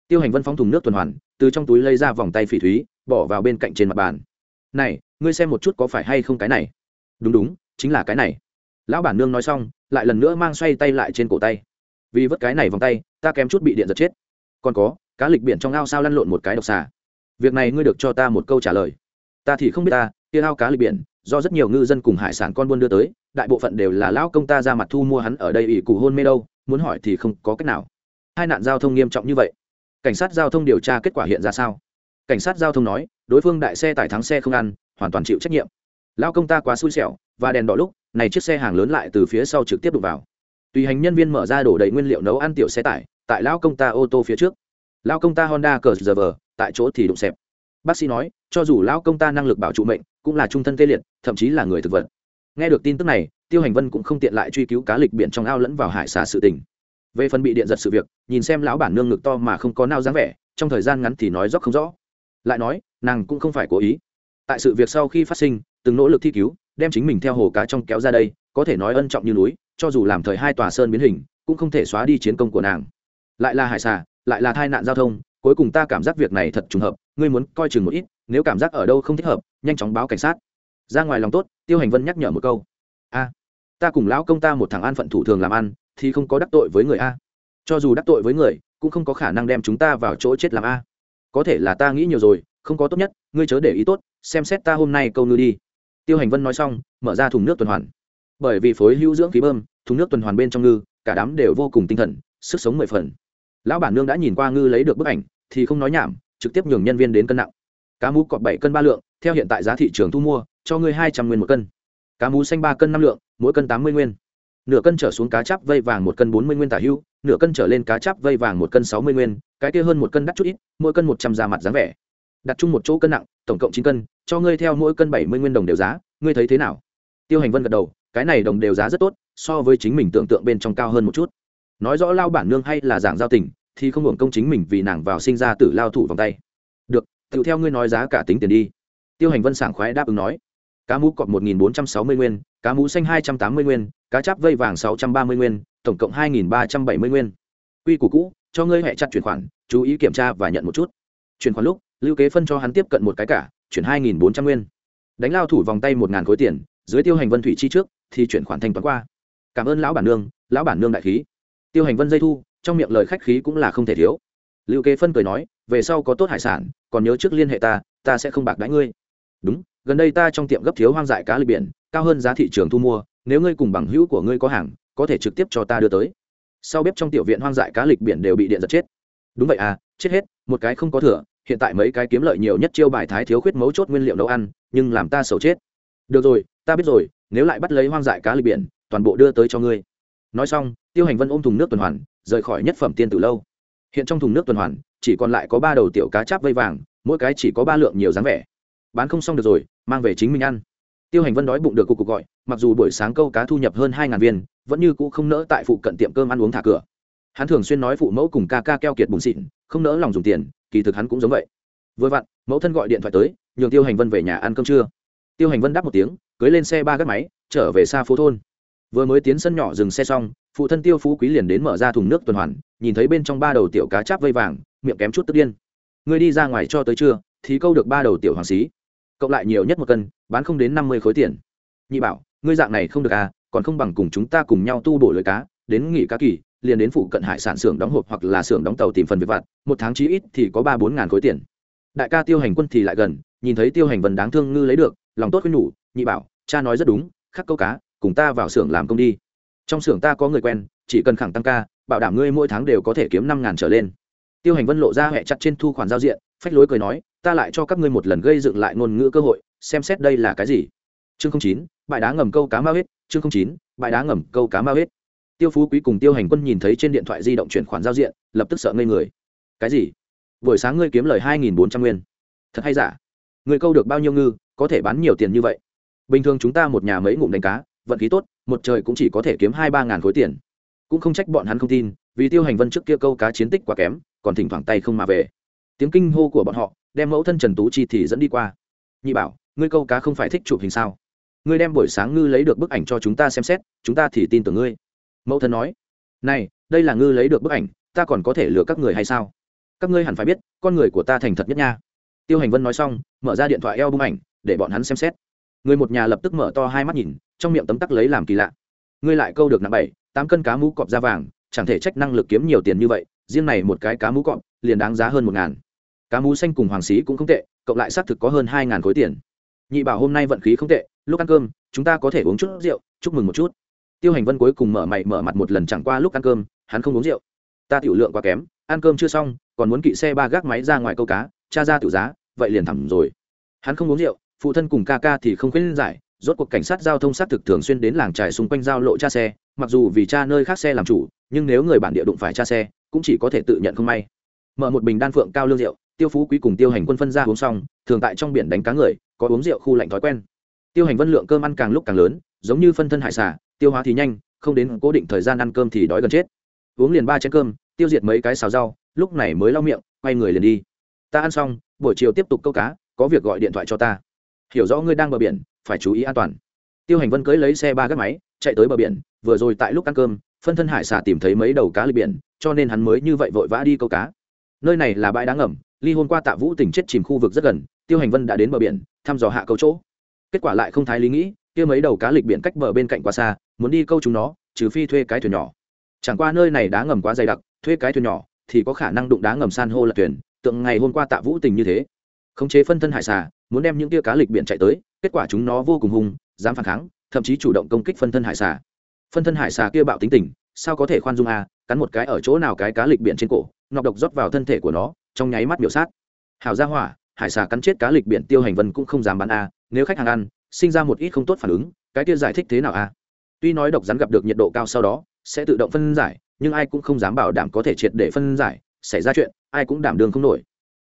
Tiêu hành vân phóng thùng nước tuần hoàn, từ trong túi lấy ra vòng tay phỉ thúy, bỏ vào bên cạnh trên mặt bàn. Này, ngươi xem một chút có phải hay không cái này? Đúng đúng, chính là cái này lão bản nương nói xong, lại lần nữa mang xoay tay lại trên cổ tay. Vì vứt cái này vòng tay, ta kém chút bị điện giật chết. Còn có, cá lịch biển trong ao sao lăn lộn một cái độc xà. Việc này ngươi được cho ta một câu trả lời. Ta thì không biết ta, kia ao cá lịch biển, do rất nhiều ngư dân cùng hải sản con buôn đưa tới, đại bộ phận đều là lão công ta ra mặt thu mua hắn ở đây ỷ cụ hôn mê đâu, muốn hỏi thì không có cách nào. Hai nạn giao thông nghiêm trọng như vậy, cảnh sát giao thông điều tra kết quả hiện ra sao? Cảnh sát giao thông nói, đối phương đại xe tải thắng xe không ăn, hoàn toàn chịu trách nhiệm. Lão công ta quá xui xẻo và đèn đỏ lúc, này chiếc xe hàng lớn lại từ phía sau trực tiếp đụng vào. Tùy hành nhân viên mở ra đổ đầy nguyên liệu nấu ăn tiểu xe tải, tại lao công ta ô tô phía trước. Lao công ta honda cờ giờ vờ tại chỗ thì đụng xẹp. Bác sĩ nói, cho dù lao công ta năng lực bảo trụ mệnh, cũng là trung thân tê liệt, thậm chí là người thực vật. Nghe được tin tức này, tiêu hành vân cũng không tiện lại truy cứu cá lịch biển trong ao lẫn vào hải xà sự tình. Về phần bị điện giật sự việc, nhìn xem lão bản nương ngực to mà không có nao dáng vẻ, trong thời gian ngắn thì nói rõ không rõ. Lại nói, nàng cũng không phải cố ý. Tại sự việc sau khi phát sinh, từng nỗ lực thi cứu đem chính mình theo hồ cá trong kéo ra đây, có thể nói ân trọng như núi, cho dù làm thời hai tòa sơn biến hình, cũng không thể xóa đi chiến công của nàng. Lại là hải xà, lại là tai nạn giao thông, cuối cùng ta cảm giác việc này thật trùng hợp, ngươi muốn coi chừng một ít, nếu cảm giác ở đâu không thích hợp, nhanh chóng báo cảnh sát. Ra ngoài lòng tốt, tiêu hành vân nhắc nhở một câu. A, ta cùng lão công ta một thằng an phận thủ thường làm ăn, thì không có đắc tội với người a. Cho dù đắc tội với người, cũng không có khả năng đem chúng ta vào chỗ chết làm a. Có thể là ta nghĩ nhiều rồi, không có tốt nhất, ngươi chớ để ý tốt, xem xét ta hôm nay câu ngư đi tiêu hành vân nói xong, mở ra thùng nước tuần hoàn. Bởi vì phối hữu dưỡng khí bơm, thùng nước tuần hoàn bên trong ngư, cả đám đều vô cùng tinh thần, sức sống mười phần. Lão bản nương đã nhìn qua ngư lấy được bức ảnh, thì không nói nhảm, trực tiếp nhường nhân viên đến cân nặng. Cá mú cọp bảy cân ba lượng, theo hiện tại giá thị trường thu mua, cho ngươi hai trăm nguyên một cân. Cá mú xanh ba cân năm lượng, mỗi cân tám mươi nguyên. Nửa cân trở xuống cá chắp vây vàng một cân bốn mươi nguyên tả hưu, nửa cân trở lên cá chắp vây vàng một cân sáu mươi nguyên, cái kia hơn một cân đắt chút ít, mỗi cân một trăm ra mặt dáng vẻ. Đặt chung một chỗ cân nặng tổng cộng chín cân, cho ngươi theo mỗi cân bảy mươi nguyên đồng đều giá, ngươi thấy thế nào? Tiêu hành vân gật đầu, cái này đồng đều giá rất tốt, so với chính mình tưởng tượng bên trong cao hơn một chút. Nói rõ lao bản nương hay là giảng giao tình, thì không hưởng công chính mình vì nàng vào sinh ra tử lao thủ vòng tay. Được, tự theo ngươi nói giá cả tính tiền đi. Tiêu hành vân sảng khoái đáp ứng nói. Cá mú cọp một nghìn bốn trăm sáu mươi nguyên, cá mú xanh hai trăm tám mươi nguyên, cá cháp vây vàng sáu trăm ba mươi nguyên, tổng cộng hai nghìn ba trăm bảy mươi nguyên. Quy củ cũ, cho ngươi hẹ chặt chuyển khoản, chú ý kiểm tra và nhận một chút. Chuyển khoản lúc lưu kế phân cho hắn tiếp cận một cái cả, chuyển hai nghìn bốn trăm nguyên. Đánh lao thủ vòng tay một ngàn khối tiền, dưới tiêu hành vân thủy chi trước, thì chuyển khoản thanh toán qua. Cảm ơn lão bản nương, lão bản nương đại khí. Tiêu hành vân dây thu, trong miệng lời khách khí cũng là không thể thiếu. Lưu kế phân cười nói, về sau có tốt hải sản, còn nhớ trước liên hệ ta ta sẽ không bạc đãi ngươi. Đúng, gần đây ta trong tiệm gấp thiếu hoang dại cá lịch biển, cao hơn giá thị trường thu mua, nếu ngươi cùng bằng hữu của ngươi có hàng, có thể trực tiếp cho ta đưa tới. Sau bếp trong tiểu viện hoang dại cá lịch biển đều bị điện giật chết. Đúng vậy à chết hết, một cái không có thừa hiện tại mấy cái kiếm lợi nhiều nhất chiêu bài thái thiếu khuyết mấu chốt nguyên liệu nấu ăn, nhưng làm ta xấu chết. Được rồi, ta biết rồi, nếu lại bắt lấy hoang dại cá lịch biển, toàn bộ đưa tới cho ngươi. Nói xong, tiêu hành vân ôm thùng nước tuần hoàn, rời khỏi nhất phẩm tiên từ lâu. Hiện trong thùng nước tuần hoàn, chỉ còn lại có ba đầu tiểu cá cháp vây vàng, mỗi cái chỉ có ba lượng nhiều dáng vẻ. Bán không xong được rồi, mang về chính mình ăn. Tiêu hành vân đói bụng được cục cục gọi, mặc dù buổi sáng câu cá thu nhập hơn hai ngàn viên, vẫn như cũ không nỡ tại phụ cận tiệm cơm ăn uống thả cửa. Hắn thường xuyên nói phụ mẫu cùng ca ca keo kiệt bùn xịn, không nỡ lòng dùng tiền kỳ thực hắn cũng giống vậy. Vừa vặn, mẫu thân gọi điện thoại tới, nhường tiêu hành vân về nhà ăn cơm trưa. Tiêu hành vân đáp một tiếng, cưới lên xe ba gác máy, trở về xa phố thôn. Vừa mới tiến sân nhỏ dừng xe xong, phụ thân tiêu phú quý liền đến mở ra thùng nước tuần hoàn, nhìn thấy bên trong ba đầu tiểu cá cháp vây vàng, miệng kém chút tức điên. Ngươi đi ra ngoài cho tới trưa, thì câu được ba đầu tiểu hoàng xí. Cộng lại nhiều nhất một cân, bán không đến năm mươi khối tiền. Nhị bảo, ngươi dạng này không được à còn không bằng cùng chúng ta cùng nhau tu bổ lưới cá, đến nghỉ cá kỳ liền đến phụ cận hải sản xưởng đóng hộp hoặc là xưởng đóng tàu tìm phần việc vặt, một tháng chí ít thì có ba bốn ngàn khối tiền. Đại ca tiêu hành quân thì lại gần, nhìn thấy tiêu hành vần đáng thương ngư lấy được, lòng tốt với nhủ, nhị bảo, cha nói rất đúng, khắc câu cá, cùng ta vào xưởng làm công đi. Trong xưởng ta có người quen, chỉ cần khẳng tăng ca, bảo đảm ngươi mỗi tháng đều có thể kiếm năm ngàn trở lên. Tiêu hành vân lộ ra hẹ chặt trên thu khoản giao diện, phách lối cười nói, ta lại cho các ngươi một lần gây dựng lại ngôn ngữ cơ hội, xem xét đây là cái gì. Chương chín, bãi đá ngầm câu cá ma hết chương chín, bãi đá ngầm câu cá ma hết tiêu phú quý cùng tiêu hành quân nhìn thấy trên điện thoại di động chuyển khoản giao diện, lập tức sợ ngây người. Cái gì? Buổi sáng ngươi kiếm lời hai nghìn bốn trăm nguyên. Thật hay giả? Ngươi câu được bao nhiêu ngư, có thể bán nhiều tiền như vậy? Bình thường chúng ta một nhà mấy ngụm đánh cá, vận khí tốt, một trời cũng chỉ có thể kiếm hai ba ngàn khối tiền. Cũng không trách bọn hắn không tin, vì tiêu hành vân trước kia câu cá chiến tích quá kém, còn thỉnh thoảng tay không mà về. Tiếng kinh hô của bọn họ, đem mẫu thân trần tú chi thì dẫn đi qua. Nhị bảo, ngươi câu cá không phải thích chụp hình sao? Ngươi đem buổi sáng ngư lấy được bức ảnh cho chúng ta xem xét, chúng ta thì tin tưởng ngươi mẫu thân nói, này, đây là ngư lấy được bức ảnh, ta còn có thể lừa các người hay sao? Các ngươi hẳn phải biết, con người của ta thành thật nhất nha. Tiêu hành vân nói xong, mở ra điện thoại eo bung ảnh, để bọn hắn xem xét. Người một nhà lập tức mở to hai mắt nhìn, trong miệng tấm tắc lấy làm kỳ lạ. Ngươi lại câu được nặng bảy, tám cân cá mũ cọp da vàng, chẳng thể trách năng lực kiếm nhiều tiền như vậy, riêng này một cái cá mũ cọp, liền đáng giá hơn một ngàn. Cá mú xanh cùng hoàng xí cũng không tệ, cộng lại xác thực có hơn hai ngàn khối tiền. Nhị bảo hôm nay vận khí không tệ, lúc ăn cơm, chúng ta có thể uống chút rượu, chúc mừng một chút tiêu hành vân cuối cùng mở mày, mở mặt một lần chẳng qua lúc ăn cơm, hắn không uống rượu. Ta tiểu lượng quá kém, ăn cơm chưa xong, còn muốn kỵ xe ba gác máy ra ngoài câu cá, cha ra tiểu giá, vậy liền thẳng rồi. Hắn không uống rượu, phụ thân cùng ca ca thì không khuyên giải, rốt cuộc cảnh sát giao thông xác thực thường xuyên đến làng trải xung quanh giao lộ cha xe, mặc dù vì cha nơi khác xe làm chủ, nhưng nếu người bản địa đụng phải cha xe, cũng chỉ có thể tự nhận không may. Mở một bình đan phượng cao lương rượu, tiêu phú quý cùng tiêu hành quân phân ra uống xong, thường tại trong biển đánh cá người, có uống rượu khu lạnh thói quen. Tiêu hành vân lượng cơm ăn càng lúc càng lớn, giống như phân thân hải xả tiêu hóa thì nhanh, không đến cố định thời gian ăn cơm thì đói gần chết. Uống liền ba chén cơm, tiêu diệt mấy cái xào rau, lúc này mới lau miệng, quay người liền đi. Ta ăn xong, buổi chiều tiếp tục câu cá, có việc gọi điện thoại cho ta. Hiểu rõ ngươi đang bờ biển, phải chú ý an toàn. Tiêu hành vân cưới lấy xe ba gác máy, chạy tới bờ biển, vừa rồi tại lúc ăn cơm, phân thân hải xà tìm thấy mấy đầu cá lịch biển, cho nên hắn mới như vậy vội vã đi câu cá. Nơi này là bãi đá ngầm, ly hôn qua tạ vũ tỉnh chết chìm khu vực rất gần, tiêu hành vân đã đến bờ biển, thăm dò hạ câu chỗ. Kết quả lại không thái lý nghĩ, kia mấy đầu cá lịch biển cách bờ bên cạnh quá xa muốn đi câu chúng nó, trừ phi thuê cái thuyền nhỏ. Chẳng qua nơi này đá ngầm quá dày đặc, thuê cái thuyền nhỏ thì có khả năng đụng đá ngầm san hô lật thuyền, tượng ngày hôm qua tạ vũ tình như thế. Khống chế phân thân hải xà, muốn đem những tia cá lịch biển chạy tới, kết quả chúng nó vô cùng hung, dám phản kháng, thậm chí chủ động công kích phân thân hải xà. Phân thân hải xà kia bạo tính tình, sao có thể khoan dung à cắn một cái ở chỗ nào cái cá lịch biển trên cổ, nọc độc rót vào thân thể của nó, trong nháy mắt biểu sát. Hào ra hỏa, hải xà cắn chết cá lịch biển tiêu hành vân cũng không dám bán a, nếu khách hàng ăn, sinh ra một ít không tốt phản ứng, cái kia giải thích thế nào a? Tuy nói độc rắn gặp được nhiệt độ cao sau đó sẽ tự động phân giải nhưng ai cũng không dám bảo đảm có thể triệt để phân giải xảy ra chuyện ai cũng đảm đương không nổi.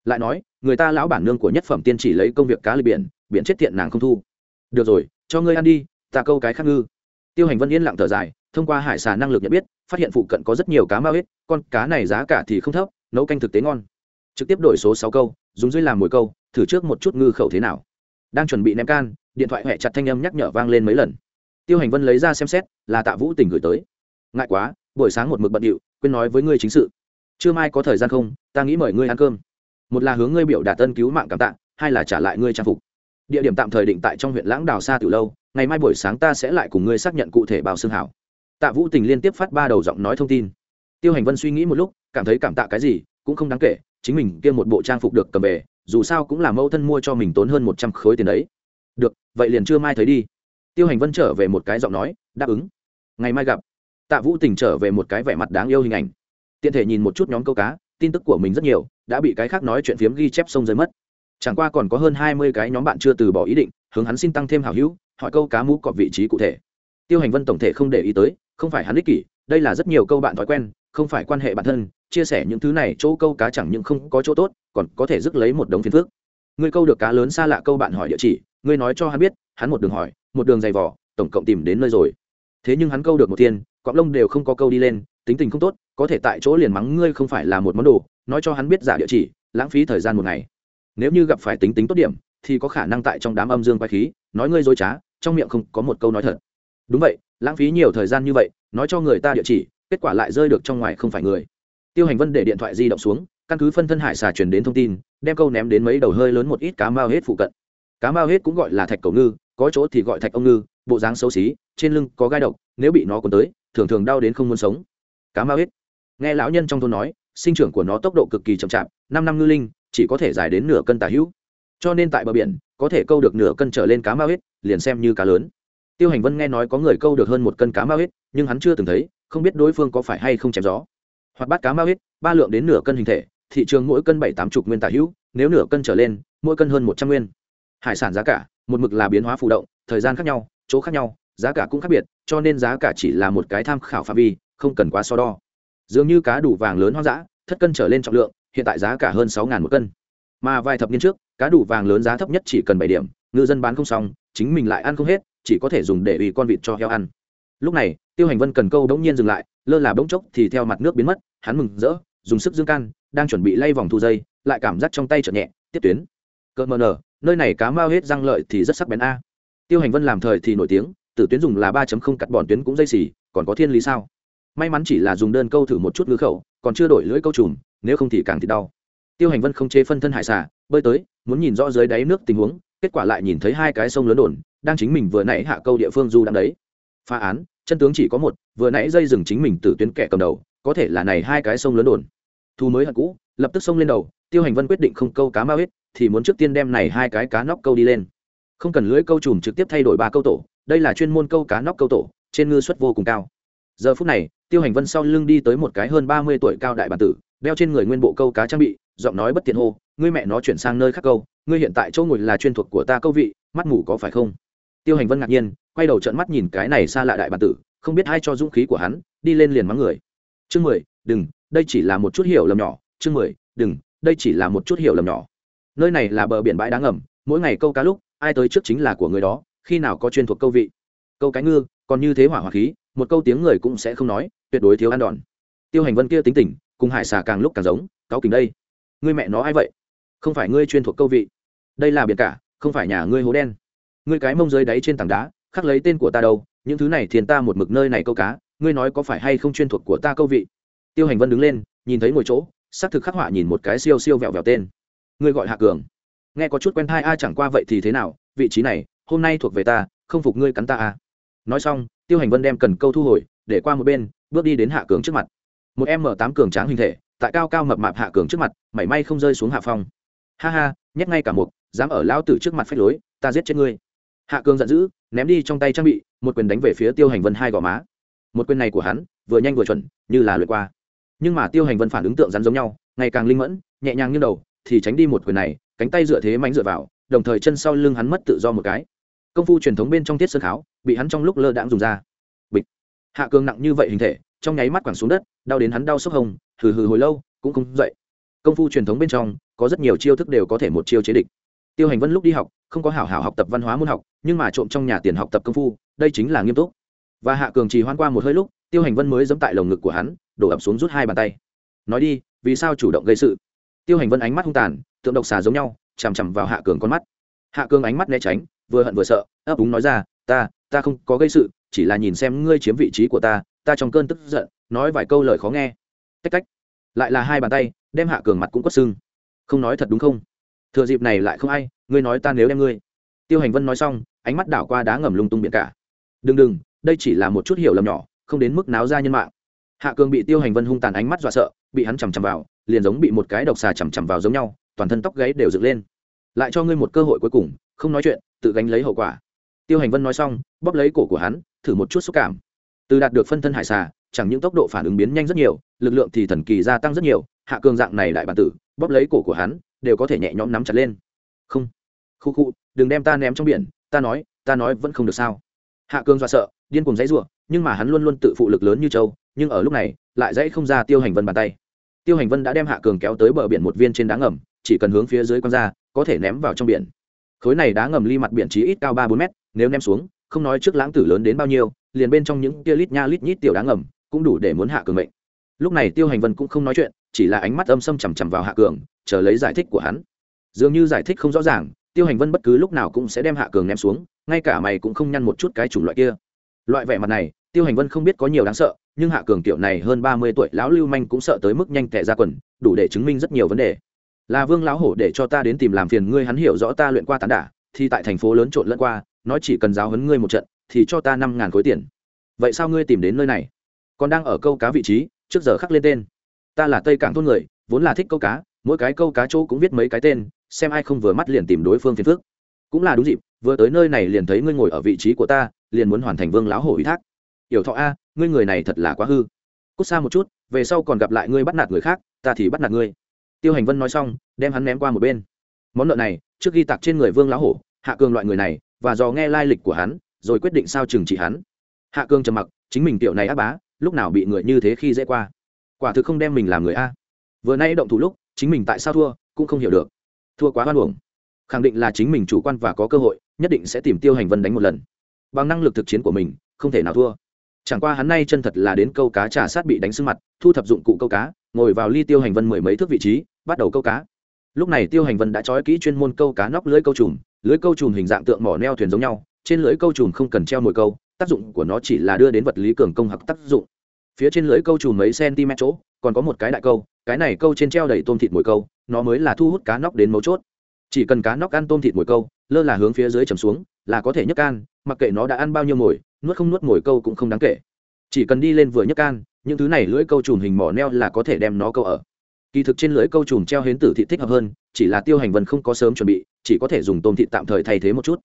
Lại nói người ta lão bản nương của nhất phẩm tiên chỉ lấy công việc cá lịch biển biển chết tiện nàng không thu. Được rồi cho ngươi ăn đi ta câu cái khác ngư. Tiêu hành vân yên lặng thở dài thông qua hải xà năng lực nhận biết phát hiện phụ cận có rất nhiều cá ma huyết, con cá này giá cả thì không thấp nấu canh thực tế ngon. Trực tiếp đổi số sáu câu dùng dưới làm mồi câu thử trước một chút ngư khẩu thế nào. Đang chuẩn bị ném can điện thoại hẹ chặt thanh âm nhắc nhở vang lên mấy lần tiêu hành vân lấy ra xem xét, là tạ vũ tình gửi tới. Ngại quá, buổi sáng một mực bận điệu, quên nói với ngươi chính sự. Trưa mai có thời gian không, ta nghĩ mời ngươi ăn cơm. Một là hướng ngươi biểu đạt tân cứu mạng cảm tạ, hai là trả lại ngươi trang phục. Địa điểm tạm thời định tại trong huyện lãng đào xa từ lâu, ngày mai buổi sáng ta sẽ lại cùng ngươi xác nhận cụ thể Bào xương hảo. Tạ vũ tình liên tiếp phát ba đầu giọng nói thông tin. Tiêu hành vân suy nghĩ một lúc, cảm thấy cảm tạ cái gì, cũng không đáng kể, chính mình kia một bộ trang phục được cầm về, dù sao cũng là mẫu thân mua cho mình tốn hơn một trăm khối tiền đấy. Được, vậy liền chưa mai thấy đi tiêu hành vân trở về một cái giọng nói, đáp ứng. Ngày mai gặp. Tạ vũ tình trở về một cái vẻ mặt đáng yêu hình ảnh. Tiện thể nhìn một chút nhóm câu cá, tin tức của mình rất nhiều, đã bị cái khác nói chuyện phiếm ghi chép sông rơi mất. Chẳng qua còn có hơn hai mươi cái nhóm bạn chưa từ bỏ ý định, hướng hắn xin tăng thêm hảo hữu, hỏi câu cá mũ cọp vị trí cụ thể. Tiêu hành vân tổng thể không để ý tới, không phải hắn ích kỷ, đây là rất nhiều câu bạn thói quen, không phải quan hệ bản thân, chia sẻ những thứ này chỗ câu cá chẳng những không có chỗ tốt, còn có thể rước lấy một đống phiền phước ngươi câu được cá lớn xa lạ câu bạn hỏi địa chỉ ngươi nói cho hắn biết, hắn một đường hỏi một đường dày vỏ tổng cộng tìm đến nơi rồi. Thế nhưng hắn câu được một thiên cọng lông đều không có câu đi lên, tính tình không tốt, có thể tại chỗ liền mắng ngươi không phải là một món đồ, nói cho hắn biết giả địa chỉ, lãng phí thời gian một ngày. Nếu như gặp phải tính tính tốt điểm, thì có khả năng tại trong đám âm dương quay khí, nói ngươi dối trá, trong miệng không có một câu nói thật. Đúng vậy, lãng phí nhiều thời gian như vậy, nói cho người ta địa chỉ, kết quả lại rơi được trong ngoài không phải người. Tiêu hành vân để điện thoại di động xuống, căn cứ phân thân hải xà truyền đến thông tin, đem câu ném đến mấy đầu hơi lớn một ít cá mao hết phụ cận cá mao hết cũng gọi là thạch cầu ngư, có chỗ thì gọi thạch ông ngư, bộ dáng xấu xí, trên lưng có gai độc, nếu bị nó cuốn tới, thường thường đau đến không muốn sống. Cá mao hết. Nghe lão nhân trong thôn nói, sinh trưởng của nó tốc độ cực kỳ chậm chạp, năm năm ngư linh, chỉ có thể dài đến nửa cân tà hữu. Cho nên tại bờ biển, có thể câu được nửa cân trở lên cá mao hết, liền xem như cá lớn. Tiêu hành vân nghe nói có người câu được hơn một cân cá mao hết, nhưng hắn chưa từng thấy, không biết đối phương có phải hay không chém gió. Hoặc bắt cá mao hết, ba lượng đến nửa cân hình thể, thị trường mỗi cân bảy tám chục nguyên tà hữu, nếu nửa cân trở lên, mỗi cân hơn một trăm nguyên hải sản giá cả, một mực là biến hóa phụ động, thời gian khác nhau, chỗ khác nhau, giá cả cũng khác biệt, cho nên giá cả chỉ là một cái tham khảo phạm vi, không cần quá so đo. Dường như cá đủ vàng lớn hoang dã, thất cân trở lên trọng lượng, hiện tại giá cả hơn sáu một cân. Mà vài thập niên trước, cá đủ vàng lớn giá thấp nhất chỉ cần bảy điểm, ngư dân bán không xong, chính mình lại ăn không hết, chỉ có thể dùng để ủy con vịt cho heo ăn. Lúc này, tiêu hành vân cần câu đống nhiên dừng lại, lơ là bỗng chốc thì theo mặt nước biến mất, hắn mừng rỡ, dùng sức dương can, đang chuẩn bị lay vòng thu dây, lại cảm giác trong tay trở nhẹ, tiếp tuyến. Cợt mờ nở nơi này cá mao hết răng lợi thì rất sắc bén a. Tiêu hành vân làm thời thì nổi tiếng, tử tuyến dùng là ba cắt bọn tuyến cũng dây xỉ còn có thiên lý sao? May mắn chỉ là dùng đơn câu thử một chút ngư khẩu, còn chưa đổi lưỡi câu trùm, nếu không thì càng thì đau. Tiêu hành vân không chế phân thân hải xà, bơi tới, muốn nhìn rõ dưới đáy nước tình huống, kết quả lại nhìn thấy hai cái sông lớn đồn, đang chính mình vừa nãy hạ câu địa phương du đang đấy. Phá án, chân tướng chỉ có một, vừa nãy dây dừng chính mình tử tuyến kẻ cầm đầu, có thể là này hai cái sông lớn đồn. Thu mới hận cũ lập tức xông lên đầu, tiêu hành vân quyết định không câu cá ma hết thì muốn trước tiên đem này hai cái cá nóc câu đi lên. Không cần lưới câu chùm trực tiếp thay đổi ba câu tổ, đây là chuyên môn câu cá nóc câu tổ, trên ngư suất vô cùng cao. Giờ phút này, tiêu hành vân sau lưng đi tới một cái hơn ba mươi tuổi cao đại bản tử, đeo trên người nguyên bộ câu cá trang bị, giọng nói bất tiện hô, ngươi mẹ nó chuyển sang nơi khác câu, ngươi hiện tại chỗ ngồi là chuyên thuộc của ta câu vị, mắt ngủ có phải không? Tiêu hành vân ngạc nhiên, quay đầu trận mắt nhìn cái này xa lạ đại bản tử, không biết ai cho dũng khí của hắn, đi lên liền mắng người. Chương mười, đừng, đây chỉ là một chút hiểu lầm nhỏ chương mười, đừng, đây chỉ là một chút hiểu lầm nhỏ. Nơi này là bờ biển bãi đá ngầm, mỗi ngày câu cá lúc, ai tới trước chính là của người đó, khi nào có chuyên thuộc câu vị. Câu cái ngư, còn như thế hỏa hỏa khí, một câu tiếng người cũng sẽ không nói, tuyệt đối thiếu ăn đòn. Tiêu hành vân kia tính tình, cùng hải xà càng lúc càng giống, cáo kình đây. Ngươi mẹ nó ai vậy? Không phải ngươi chuyên thuộc câu vị. Đây là biển cả, không phải nhà ngươi hố đen. Ngươi cái mông dưới đáy trên tảng đá, khắc lấy tên của ta đâu, những thứ này thiền ta một mực nơi này câu cá, ngươi nói có phải hay không chuyên thuộc của ta câu vị? Tiêu hành vân đứng lên, nhìn thấy ngồi chỗ xác thực khắc họa nhìn một cái siêu siêu vẹo vẹo tên. Ngươi gọi hạ cường. Nghe có chút quen thai ai chẳng qua vậy thì thế nào? Vị trí này, hôm nay thuộc về ta, không phục ngươi cắn ta à nói xong, tiêu hành vân đem cần câu thu hồi, để qua một bên, bước đi đến hạ cường trước mặt. Một m tám cường tráng hình thể, tại cao cao mập mạp hạ cường trước mặt, mảy may không rơi xuống hạ phong. Ha ha, nhét ngay cả một dám ở lão tử trước mặt phách lối, ta giết chết ngươi. Hạ cường giận dữ, ném đi trong tay trang bị, một quyền đánh về phía tiêu hành vân hai gò má. Một quyền này của hắn, vừa nhanh vừa chuẩn, như là lượt qua nhưng mà tiêu hành vân phản ứng tượng rắn giống nhau, ngày càng linh mẫn, nhẹ nhàng như đầu, thì tránh đi một quyền này, cánh tay dựa thế mánh dựa vào, đồng thời chân sau lưng hắn mất tự do một cái. Công phu truyền thống bên trong tiết sơn kháo, bị hắn trong lúc lơ đãng dùng ra. Bịch. Hạ cường nặng như vậy hình thể, trong nháy mắt quẳng xuống đất, đau đến hắn đau sốc hồng, hừ hừ hồi lâu, cũng không dậy. Công phu truyền thống bên trong, có rất nhiều chiêu thức đều có thể một chiêu chế địch. Tiêu hành vân lúc đi học, không có hảo hảo học tập văn hóa môn học, nhưng mà trộm trong nhà tiền học tập công phu, đây chính là nghiêm túc và hạ cường trì hoan qua một hơi lúc, tiêu hành vân mới dẫm tại lồng ngực của hắn, đổ ập xuống rút hai bàn tay. Nói đi, vì sao chủ động gây sự? Tiêu hành vân ánh mắt hung tàn, tượng độc xà giống nhau, chằm chằm vào hạ cường con mắt. Hạ cường ánh mắt né tránh, vừa hận vừa sợ, ấp úng nói ra, ta ta không có gây sự, chỉ là nhìn xem ngươi chiếm vị trí của ta ta trong cơn tức giận, nói vài câu lời khó nghe. Tách cách lại là hai bàn tay, đem hạ cường mặt cũng quất sưng. Không nói thật đúng không? Thừa dịp này lại không ai, ngươi nói ta nếu đem ngươi. Tiêu hành vân nói xong, ánh mắt đảo qua đá ngầm lung tung biển cả. Đừng đừng đây chỉ là một chút hiểu lầm nhỏ, không đến mức náo ra nhân mạng. Hạ cường bị tiêu hành vân hung tàn ánh mắt dọa sợ, bị hắn chằm chằm vào, liền giống bị một cái độc xà chằm chằm vào giống nhau, toàn thân tóc gáy đều dựng lên. Lại cho ngươi một cơ hội cuối cùng, không nói chuyện, tự gánh lấy hậu quả. Tiêu hành vân nói xong, bóp lấy cổ của hắn, thử một chút xúc cảm. Từ đạt được phân thân hải xà, chẳng những tốc độ phản ứng biến nhanh rất nhiều, lực lượng thì thần kỳ gia tăng rất nhiều, hạ cường dạng này đại bản tử, bóp lấy cổ của hắn, đều có thể nhẹ nhõm nắm chặt lên. Không. Khu khu, đừng đem ta ném trong biển, ta nói ta nói vẫn không được sao. Hạ cường do sợ điên cuồng dãy ruộng nhưng mà hắn luôn luôn tự phụ lực lớn như châu, nhưng ở lúc này, lại dãy không ra tiêu hành vân bàn tay. Tiêu hành vân đã đem hạ cường kéo tới bờ biển một viên trên đá ngầm, chỉ cần hướng phía dưới quăng ra, có thể ném vào trong biển. Khối này đá ngầm ly mặt biển chỉ ít cao ba bốn mét, nếu ném xuống, không nói trước lãng tử lớn đến bao nhiêu, liền bên trong những tia lít nha lít nhít tiểu đá ngầm, cũng đủ để muốn hạ cường mệnh. Lúc này tiêu hành vân cũng không nói chuyện, chỉ là ánh mắt âm xâm chằm chằm vào hạ cường, chờ lấy giải thích của hắn. Dường như giải thích không rõ ràng, tiêu hành vân bất cứ lúc nào cũng sẽ đem hạ cường ném xuống, ngay cả mày cũng không nhăn một chút cái chủng loại kia loại vẻ mặt này, tiêu hành vân không biết có nhiều đáng sợ, nhưng hạ cường tiểu này hơn ba mươi tuổi lão lưu manh cũng sợ tới mức nhanh tệ ra quần, đủ để chứng minh rất nhiều vấn đề. Là vương lão hổ để cho ta đến tìm làm phiền ngươi, hắn hiểu rõ ta luyện qua tán đả, thì tại thành phố lớn trộn lẫn qua, nói chỉ cần giáo huấn ngươi một trận, thì cho ta năm ngàn khối tiền. Vậy sao ngươi tìm đến nơi này? Còn đang ở câu cá vị trí, trước giờ khắc lên tên. Ta là tây cảng thôn người, vốn là thích câu cá, mỗi cái câu cá chỗ cũng viết mấy cái tên, xem ai không vừa mắt liền tìm đối phương phiền phước cũng là đúng dịp, vừa tới nơi này liền thấy ngươi ngồi ở vị trí của ta liền muốn hoàn thành vương lão hổ ủy thác. Yểu thọ a, ngươi người này thật là quá hư. Cút xa một chút, về sau còn gặp lại ngươi bắt nạt người khác, ta thì bắt nạt ngươi. Tiêu hành vân nói xong, đem hắn ném qua một bên. Món nợ này, trước ghi tặc trên người vương lão hổ, hạ cường loại người này, và dò nghe lai lịch của hắn, rồi quyết định sao trừng trị hắn. Hạ cường trầm mặc, chính mình tiểu này áp bá, lúc nào bị người như thế khi dễ qua. Quả thực không đem mình làm người a. Vừa nay động thủ lúc, chính mình tại sao thua, cũng không hiểu được. Thua quá hoan hồng khẳng định là chính mình chủ quan và có cơ hội, nhất định sẽ tìm tiêu hành vân đánh một lần bằng năng lực thực chiến của mình, không thể nào thua. Chẳng qua hắn nay chân thật là đến câu cá trà sát bị đánh sưng mặt, thu thập dụng cụ câu cá, ngồi vào ly tiêu hành vân mười mấy thước vị trí, bắt đầu câu cá. Lúc này tiêu hành vân đã trói kỹ chuyên môn câu cá nóc lưới câu trùm lưới câu trùm hình dạng tượng mỏ neo thuyền giống nhau, trên lưới câu trùm không cần treo mồi câu, tác dụng của nó chỉ là đưa đến vật lý cường công hoặc tác dụng. Phía trên lưới câu trùm mấy cm chỗ, còn có một cái đại câu, cái này câu trên treo đầy tôm thịt mồi câu, nó mới là thu hút cá nóc đến mấu chốt. Chỉ cần cá nóc ăn tôm thịt mồi câu, lơ là hướng phía dưới chầm xuống là có thể nhấc can, mặc kệ nó đã ăn bao nhiêu mồi, nuốt không nuốt mồi câu cũng không đáng kể. Chỉ cần đi lên vừa nhấc can, những thứ này lưỡi câu trùm hình mỏ neo là có thể đem nó câu ở. Kỳ thực trên lưỡi câu trùm treo hến tử thị thích hợp hơn, chỉ là tiêu hành vân không có sớm chuẩn bị, chỉ có thể dùng tôm thịt tạm thời thay thế một chút.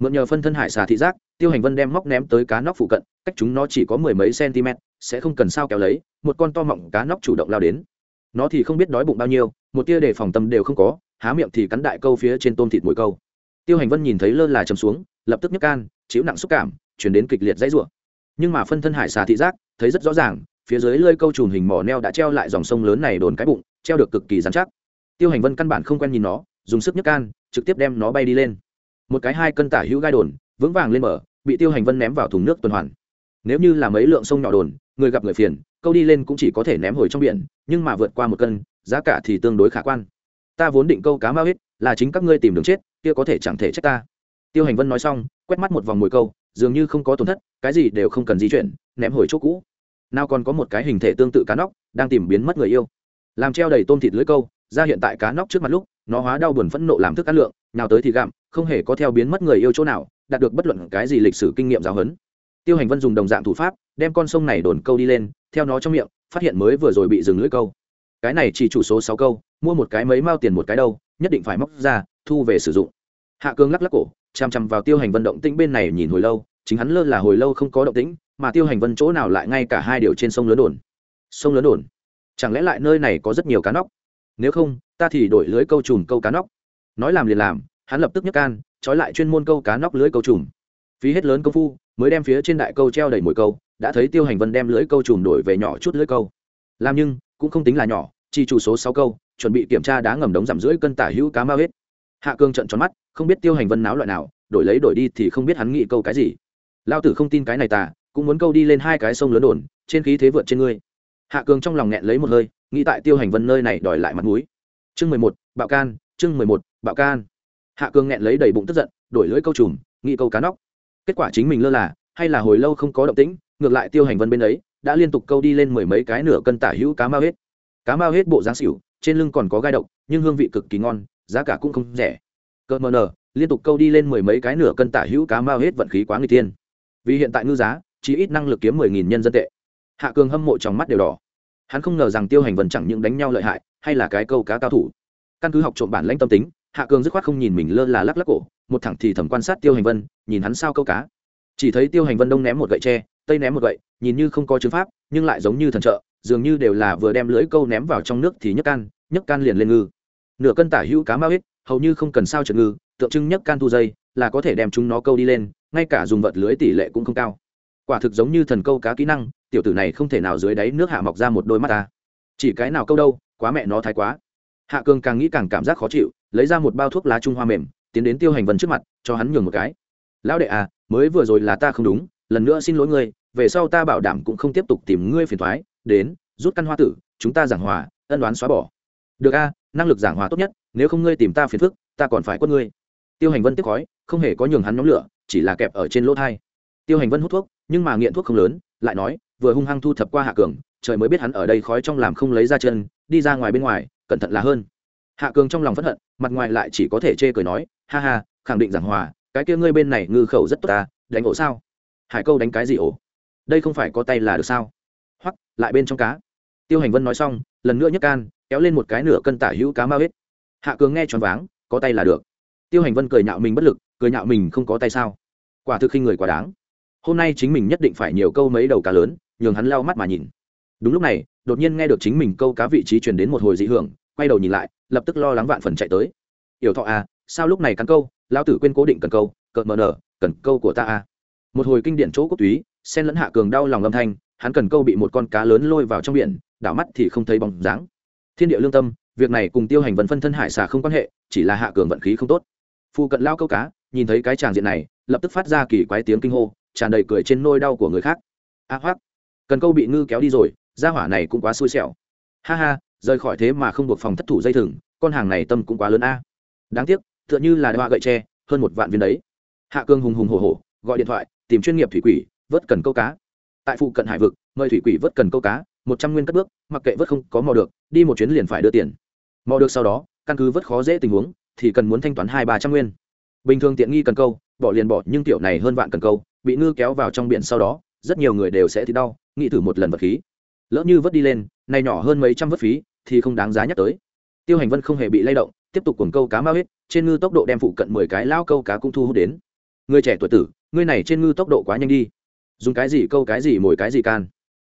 Mượn nhờ phân thân hải xà thị giác, tiêu hành vân đem móc ném tới cá nóc phụ cận, cách chúng nó chỉ có mười mấy cm, sẽ không cần sao kéo lấy, một con to mọng cá nóc chủ động lao đến. Nó thì không biết đói bụng bao nhiêu, một tia đề phòng tâm đều không có, há miệng thì cắn đại câu phía trên tôm thịt mùi câu tiêu hành vân nhìn thấy lơ là chầm xuống, lập tức nhấc can, chịu nặng xúc cảm, chuyển đến kịch liệt dãy rủa. Nhưng mà phân thân hải xà thị giác, thấy rất rõ ràng, phía dưới lơi câu trùn hình mỏ neo đã treo lại dòng sông lớn này đồn cái bụng, treo được cực kỳ dán chắc. Tiêu hành vân căn bản không quen nhìn nó, dùng sức nhấc can, trực tiếp đem nó bay đi lên. Một cái hai cân tả hữu gai đồn, vững vàng lên mở, bị tiêu hành vân ném vào thùng nước tuần hoàn. Nếu như là mấy lượng sông nhỏ đồn, người gặp người phiền, câu đi lên cũng chỉ có thể ném hồi trong biển, nhưng mà vượt qua một cân, giá cả thì tương đối khả quan. Ta vốn định câu cá mao hết là chính các ngươi tìm đường chết, kia có thể chẳng thể trách ta. Tiêu hành vân nói xong, quét mắt một vòng mồi câu, dường như không có tổn thất, cái gì đều không cần di chuyển, ném hồi chỗ cũ. Nào còn có một cái hình thể tương tự cá nóc, đang tìm biến mất người yêu. Làm treo đầy tôm thịt lưới câu, ra hiện tại cá nóc trước mặt lúc, nó hóa đau buồn phẫn nộ làm thức ăn lượng, nào tới thì gặm, không hề có theo biến mất người yêu chỗ nào, đạt được bất luận cái gì lịch sử kinh nghiệm giáo huấn. Tiêu hành vân dùng đồng dạng thủ pháp, đem con sông này đồn câu đi lên, theo nó trong miệng, phát hiện mới vừa rồi bị dừng lưỡi câu. Cái này chỉ chủ số sáu câu mua một cái mấy mao tiền một cái đâu, nhất định phải móc ra, thu về sử dụng. Hạ cương lắc lắc cổ chằm chằm vào tiêu hành vân động tĩnh bên này nhìn hồi lâu, chính hắn lơ là hồi lâu không có động tĩnh, mà tiêu hành vân chỗ nào lại ngay cả hai điều trên sông lớn đồn. Sông lớn đồn? Chẳng lẽ lại nơi này có rất nhiều cá nóc? Nếu không, ta thì đổi lưới câu trùm câu cá nóc. Nói làm liền làm, hắn lập tức nhấc can, trói lại chuyên môn câu cá nóc lưới câu trùm. Phí hết lớn công phu, mới đem phía trên đại câu treo đầy mồi câu, đã thấy tiêu hành vân đem lưới câu trùm đổi về nhỏ chút lưới câu. Làm nhưng, cũng không tính là nhỏ, chỉ chủ số sáu câu chuẩn bị kiểm tra đá ngầm đống giảm rưỡi cân tả hữu cá mao hết hạ cương trận tròn mắt, không biết tiêu hành vân náo loại nào, đổi lấy đổi đi thì không biết hắn nghĩ câu cái gì. Lao tử không tin cái này tà, cũng muốn câu đi lên hai cái sông lớn đồn, trên khí thế vượt trên ngươi. Hạ cường trong lòng nghẹn lấy một hơi, nghĩ tại tiêu hành vân nơi này đòi lại mặt mũi. Chương mười một, bạo can, chương mười một, bạo can. Hạ cường nghẹn lấy đầy bụng tức giận, đổi lưỡi câu trùm, nghĩ câu cá nóc. Kết quả chính mình lơ là, hay là hồi lâu không có động tĩnh, ngược lại tiêu hành vân bên ấy, đã liên tục câu đi lên mười mấy cái nửa cân tả hữu cá mao hết cá mao hết bộ dáng xỉu trên lưng còn có gai độc, nhưng hương vị cực kỳ ngon, giá cả cũng không rẻ. Cỡ mờ nờ, liên tục câu đi lên mười mấy cái nửa cân tả hữu cá mao hết vận khí quá người tiên. Vì hiện tại ngư giá chỉ ít năng lực kiếm mười nghìn nhân dân tệ. Hạ cường hâm mộ trong mắt đều đỏ. Hắn không ngờ rằng tiêu hành vân chẳng những đánh nhau lợi hại, hay là cái câu cá cao thủ. Căn cứ học trộm bản lãnh tâm tính, hạ cường dứt khoát không nhìn mình lơ là lắc lắc cổ, một thẳng thì thầm quan sát tiêu hành vân, nhìn hắn sao câu cá. Chỉ thấy tiêu hành vân đông ném một gậy tre, tây ném một gậy, nhìn như không có chứng pháp, nhưng lại giống như thần trợ dường như đều là vừa đem lưỡi câu ném vào trong nước thì nhấc can nhấc can liền lên ngư. Nửa cân tả hữu cá mao ếch hầu như không cần sao trượt ngư, tượng trưng nhấc can thu dây, là có thể đem chúng nó câu đi lên, ngay cả dùng vật lưới tỷ lệ cũng không cao. Quả thực giống như thần câu cá kỹ năng, tiểu tử này không thể nào dưới đáy nước hạ mọc ra một đôi mắt ta. Chỉ cái nào câu đâu, quá mẹ nó thái quá. Hạ cường càng nghĩ càng cảm giác khó chịu, lấy ra một bao thuốc lá trung hoa mềm, tiến đến tiêu hành vân trước mặt, cho hắn nhường một cái. Lão đệ à mới vừa rồi là ta không đúng, lần nữa xin lỗi ngươi, về sau ta bảo đảm cũng không tiếp tục tìm ngươi phiền thoái đến, rút căn hoa tử, chúng ta giảng hòa, ân đoán xóa bỏ. Được a, năng lực giảng hòa tốt nhất, nếu không ngươi tìm ta phiền phức, ta còn phải quất ngươi. Tiêu hành vân tiếp khói, không hề có nhường hắn nhóm lửa, chỉ là kẹp ở trên lỗ thai. Tiêu hành vân hút thuốc, nhưng mà nghiện thuốc không lớn, lại nói, vừa hung hăng thu thập qua hạ cường, trời mới biết hắn ở đây khói trong làm không lấy ra chân, đi ra ngoài bên ngoài, cẩn thận là hơn. Hạ cường trong lòng phẫn hận, mặt ngoài lại chỉ có thể chê cười nói, ha ha, khẳng định giảng hòa, cái kia ngươi bên này ngư khẩu rất tốt ta, đánh ổ sao? Hải câu đánh cái gì ổ? Đây không phải có tay là được sao? Hoặc lại bên trong cá. Tiêu hành vân nói xong, lần nữa nhấc can, kéo lên một cái nửa cân tả hữu cá ma hết hạ cường nghe choáng váng, có tay là được. Tiêu hành vân cười nhạo mình bất lực, cười nhạo mình không có tay sao? Quả thực khi người quá đáng. Hôm nay chính mình nhất định phải nhiều câu mấy đầu cá lớn, nhường hắn lau mắt mà nhìn. Đúng lúc này, đột nhiên nghe được chính mình câu cá vị trí truyền đến một hồi dị hưởng, quay đầu nhìn lại, lập tức lo lắng vạn phần chạy tới. Yểu thọ à sao lúc này cắn câu, lão tử quên cố định cần câu, cợt mờ nở, cần câu của ta à? Một hồi kinh điển chỗ quốc túy sen lẫn hạ cường đau lòng âm thanh hắn cần câu bị một con cá lớn lôi vào trong biển đảo mắt thì không thấy bóng dáng. Thiên địa lương tâm việc này cùng tiêu hành vận phân thân hải xà không quan hệ chỉ là hạ cường vận khí không tốt. Phu cận lao câu cá nhìn thấy cái tràng diện này lập tức phát ra kỳ quái tiếng kinh hô tràn đầy cười trên nôi đau của người khác. A à, cần câu bị ngư kéo đi rồi ra hỏa này cũng quá xui xẻo. Ha ha rời khỏi thế mà không buộc phòng thất thủ dây thừng con hàng này tâm cũng quá lớn a. Đáng tiếc tựa như là hoa gậy tre hơn một vạn viên đấy. Hạ cương hùng hùng hổ hổ gọi điện thoại tìm chuyên nghiệp thủy quỷ vớt cần câu cá tại phụ cận hải vực, mời thủy quỷ vớt cần câu cá, một trăm nguyên cất bước, mặc kệ vớt không có mò được, đi một chuyến liền phải đưa tiền. Mò được sau đó, căn cứ vớt khó dễ tình huống, thì cần muốn thanh toán hai ba trăm nguyên. Bình thường tiện nghi cần câu, bỏ liền bỏ, nhưng tiểu này hơn vạn cần câu, bị ngư kéo vào trong biển sau đó, rất nhiều người đều sẽ thì đau, nghĩ thử một lần vật khí. Lỡ như vớt đi lên, này nhỏ hơn mấy trăm vớt phí, thì không đáng giá nhắc tới. Tiêu hành vân không hề bị lay động, tiếp tục cuồng câu cá ma hết trên ngư tốc độ đem phụ cận mười cái lao câu cá cũng thu hút đến. Người trẻ tuổi tử ngươi này trên ngư tốc độ quá nhanh đi dùng cái gì câu cái gì mồi cái gì can.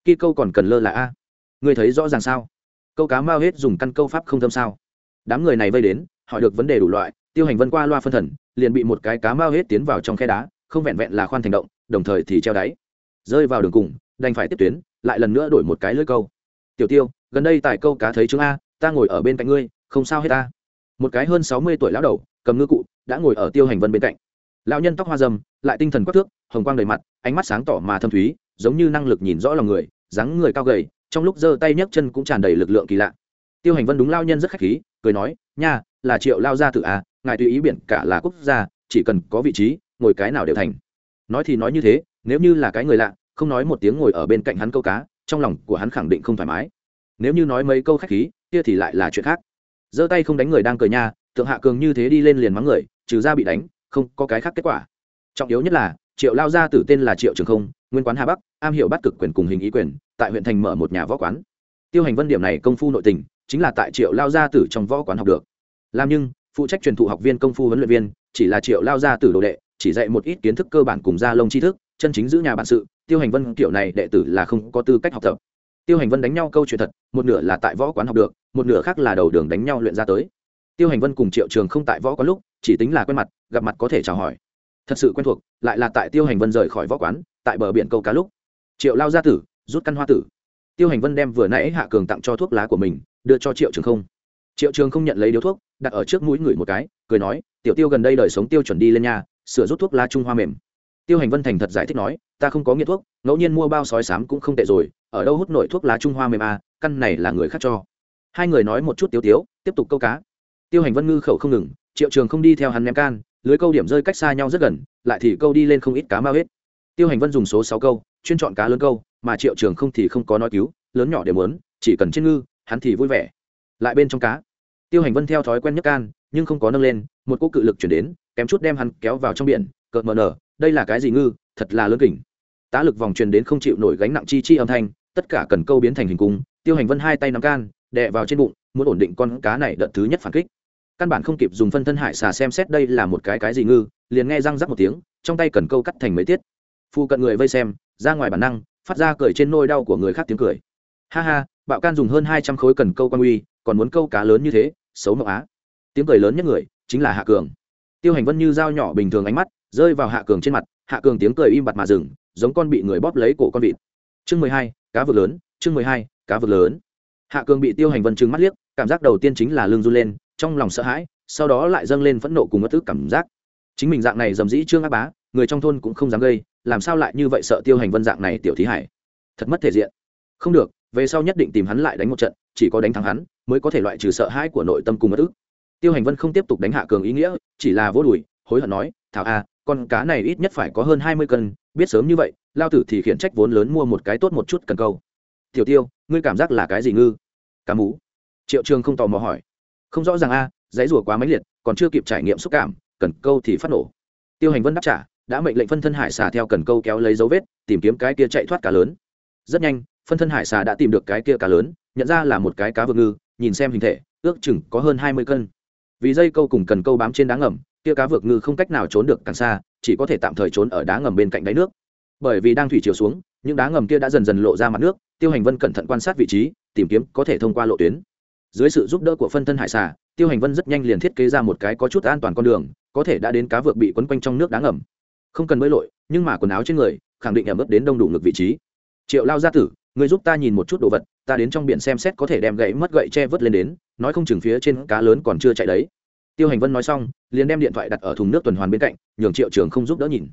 Khi câu còn cần lơ là a. Ngươi thấy rõ ràng sao? Câu cá mao hết dùng căn câu pháp không thâm sao? Đám người này vây đến, hỏi được vấn đề đủ loại, tiêu hành vân qua loa phân thần, liền bị một cái cá mao hết tiến vào trong khe đá, không vẹn vẹn là khoan thành động, đồng thời thì treo đáy. Rơi vào đường cùng, đành phải tiếp tuyến, lại lần nữa đổi một cái lưỡi câu. Tiểu tiêu, gần đây tại câu cá thấy chứng a, ta ngồi ở bên cạnh ngươi, không sao hết ta. Một cái hơn sáu mươi tuổi lão đầu, cầm ngư cụ, đã ngồi ở tiêu hành vân bên cạnh lão nhân tóc hoa dâm, lại tinh thần quắc thước, hồng quang đầy mặt, ánh mắt sáng tỏ mà thâm thúy, giống như năng lực nhìn rõ lòng người, dáng người cao gầy, trong lúc giơ tay nhấc chân cũng tràn đầy lực lượng kỳ lạ. Tiêu hành vân đúng lao nhân rất khách khí, cười nói, nha, là triệu lao gia tự à ngài tùy ý biển cả là quốc gia, chỉ cần có vị trí, ngồi cái nào đều thành. Nói thì nói như thế, nếu như là cái người lạ, không nói một tiếng ngồi ở bên cạnh hắn câu cá, trong lòng của hắn khẳng định không thoải mái. Nếu như nói mấy câu khách khí, kia thì lại là chuyện khác. Giơ tay không đánh người đang cười nha, thượng hạ cường như thế đi lên liền mắng người, trừ ra bị đánh không có cái khác kết quả. Trọng yếu nhất là, triệu lao gia tử tên là triệu trường không, nguyên quán hà bắc, am hiểu bắt cực quyền cùng hình ý quyền, tại huyện thành mở một nhà võ quán. Tiêu hành vân điểm này công phu nội tình, chính là tại triệu lao gia tử trong võ quán học được. Làm nhưng, phụ trách truyền thụ học viên công phu huấn luyện viên, chỉ là triệu lao gia tử đồ đệ, chỉ dạy một ít kiến thức cơ bản cùng gia lông tri thức, chân chính giữ nhà bản sự, tiêu hành vân kiểu này đệ tử là không có tư cách học tập. Tiêu hành vân đánh nhau câu chuyện thật, một nửa là tại võ quán học được, một nửa khác là đầu đường đánh nhau luyện ra tới tiêu hành vân cùng triệu trường không tại võ quán lúc chỉ tính là quen mặt gặp mặt có thể chào hỏi. Thật sự quen thuộc lại là tại tiêu hành vân rời khỏi võ quán tại bờ biển câu cá lúc. Triệu lao gia tử rút căn hoa tử. Tiêu hành vân đem vừa nãy hạ cường tặng cho thuốc lá của mình đưa cho triệu trường không. Triệu trường không nhận lấy điếu thuốc đặt ở trước mũi ngửi một cái cười nói tiểu tiêu gần đây đời sống tiêu chuẩn đi lên nhà sửa rút thuốc lá trung hoa mềm. Tiêu hành vân thành thật giải thích nói ta không có nghiện thuốc ngẫu nhiên mua bao sói sám cũng không tệ rồi ở đâu hút nổi thuốc lá trung hoa mềm à, căn này là người khác cho. Hai người nói một chút tiêu tiếu tiếp tục câu cá tiêu hành vân ngư khẩu không ngừng, triệu trường không đi theo hắn ném can, lưới câu điểm rơi cách xa nhau rất gần, lại thì câu đi lên không ít cá mau hết tiêu hành vân dùng số sáu câu, chuyên chọn cá lớn câu, mà triệu trường không thì không có nói cứu, lớn nhỏ đều muốn, chỉ cần trên ngư, hắn thì vui vẻ. Lại bên trong cá, tiêu hành vân theo thói quen nhất can, nhưng không có nâng lên, một cô cự lực chuyển đến, kém chút đem hắn kéo vào trong biển, cợt mờ nở, đây là cái gì ngư, thật là lớn kỉnh tá lực vòng truyền đến không chịu nổi gánh nặng chi chi âm thanh, tất cả cần câu biến thành hình cung, tiêu hành vân hai tay nắm can, đè vào trên bụng muốn ổn định con cá này đợt thứ nhất phản kích. Căn bản không kịp dùng phân thân hải xà xem xét đây là một cái cái gì ngư, liền nghe răng rắc một tiếng, trong tay cần câu cắt thành mấy tiết. Phu cận người vây xem, ra ngoài bản năng, phát ra cười trên nôi đau của người khác tiếng cười. Ha ha, bạo can dùng hơn hai trăm khối cần câu quan uy, còn muốn câu cá lớn như thế, xấu mộng á. Tiếng cười lớn nhất người, chính là hạ cường. Tiêu hành vân như dao nhỏ bình thường ánh mắt, rơi vào hạ cường trên mặt, hạ cường tiếng cười im bặt mà dừng, giống con bị người bóp lấy cổ con vịt. Chương mười hai, cá vực lớn, chương mười hai, cá vực lớn. Hạ cường bị tiêu hành vân trừng mắt liếc cảm giác đầu tiên chính là lưng run lên, trong lòng sợ hãi, sau đó lại dâng lên phẫn nộ cùng mất tức cảm giác. Chính mình dạng này dầm dĩ trương ác bá, người trong thôn cũng không dám gây, làm sao lại như vậy sợ tiêu hành vân dạng này tiểu thí hải? Thật mất thể diện. Không được, về sau nhất định tìm hắn lại đánh một trận, chỉ có đánh thắng hắn, mới có thể loại trừ sợ hãi của nội tâm cùng mất ức. Tiêu hành vân không tiếp tục đánh hạ cường ý nghĩa, chỉ là vô đùi, hối hận nói, thảo a, con cá này ít nhất phải có hơn hai mươi cân, biết sớm như vậy, lao tử thì khiển trách vốn lớn mua một cái tốt một chút cần câu. Tiểu tiêu, ngươi cảm giác là cái gì ngư? Cá mú triệu trường không tò mò hỏi. Không rõ ràng a à, giấy rùa quá máy liệt còn chưa kịp trải nghiệm xúc cảm cần câu thì phát nổ. Tiêu hành vân đáp trả đã mệnh lệnh phân thân hải xà theo cần câu kéo lấy dấu vết tìm kiếm cái kia chạy thoát cá lớn. Rất nhanh phân thân hải xà đã tìm được cái kia cá lớn nhận ra là một cái cá vượt ngư nhìn xem hình thể ước chừng có hơn hai mươi cân. Vì dây câu cùng cần câu bám trên đá ngầm kia cá vượt ngư không cách nào trốn được càng xa chỉ có thể tạm thời trốn ở đá ngầm bên cạnh đáy nước. Bởi vì đang thủy chiều xuống những đá ngầm kia đã dần dần lộ ra mặt nước tiêu hành vân cẩn thận quan sát vị trí tìm kiếm có thể thông qua lộ tuyến dưới sự giúp đỡ của phân thân hải xà, tiêu hành vân rất nhanh liền thiết kế ra một cái có chút an toàn con đường, có thể đã đến cá vượt bị quấn quanh trong nước đá ngầm. Không cần bơi lội, nhưng mà quần áo trên người, khẳng định ẩm ướt đến đông đủ ngực vị trí. Triệu lao gia tử, người giúp ta nhìn một chút đồ vật, ta đến trong biển xem xét có thể đem gậy mất gậy che vớt lên đến, nói không chừng phía trên cá lớn còn chưa chạy đấy. Tiêu hành vân nói xong, liền đem điện thoại đặt ở thùng nước tuần hoàn bên cạnh, nhường triệu trường không giúp đỡ nhìn.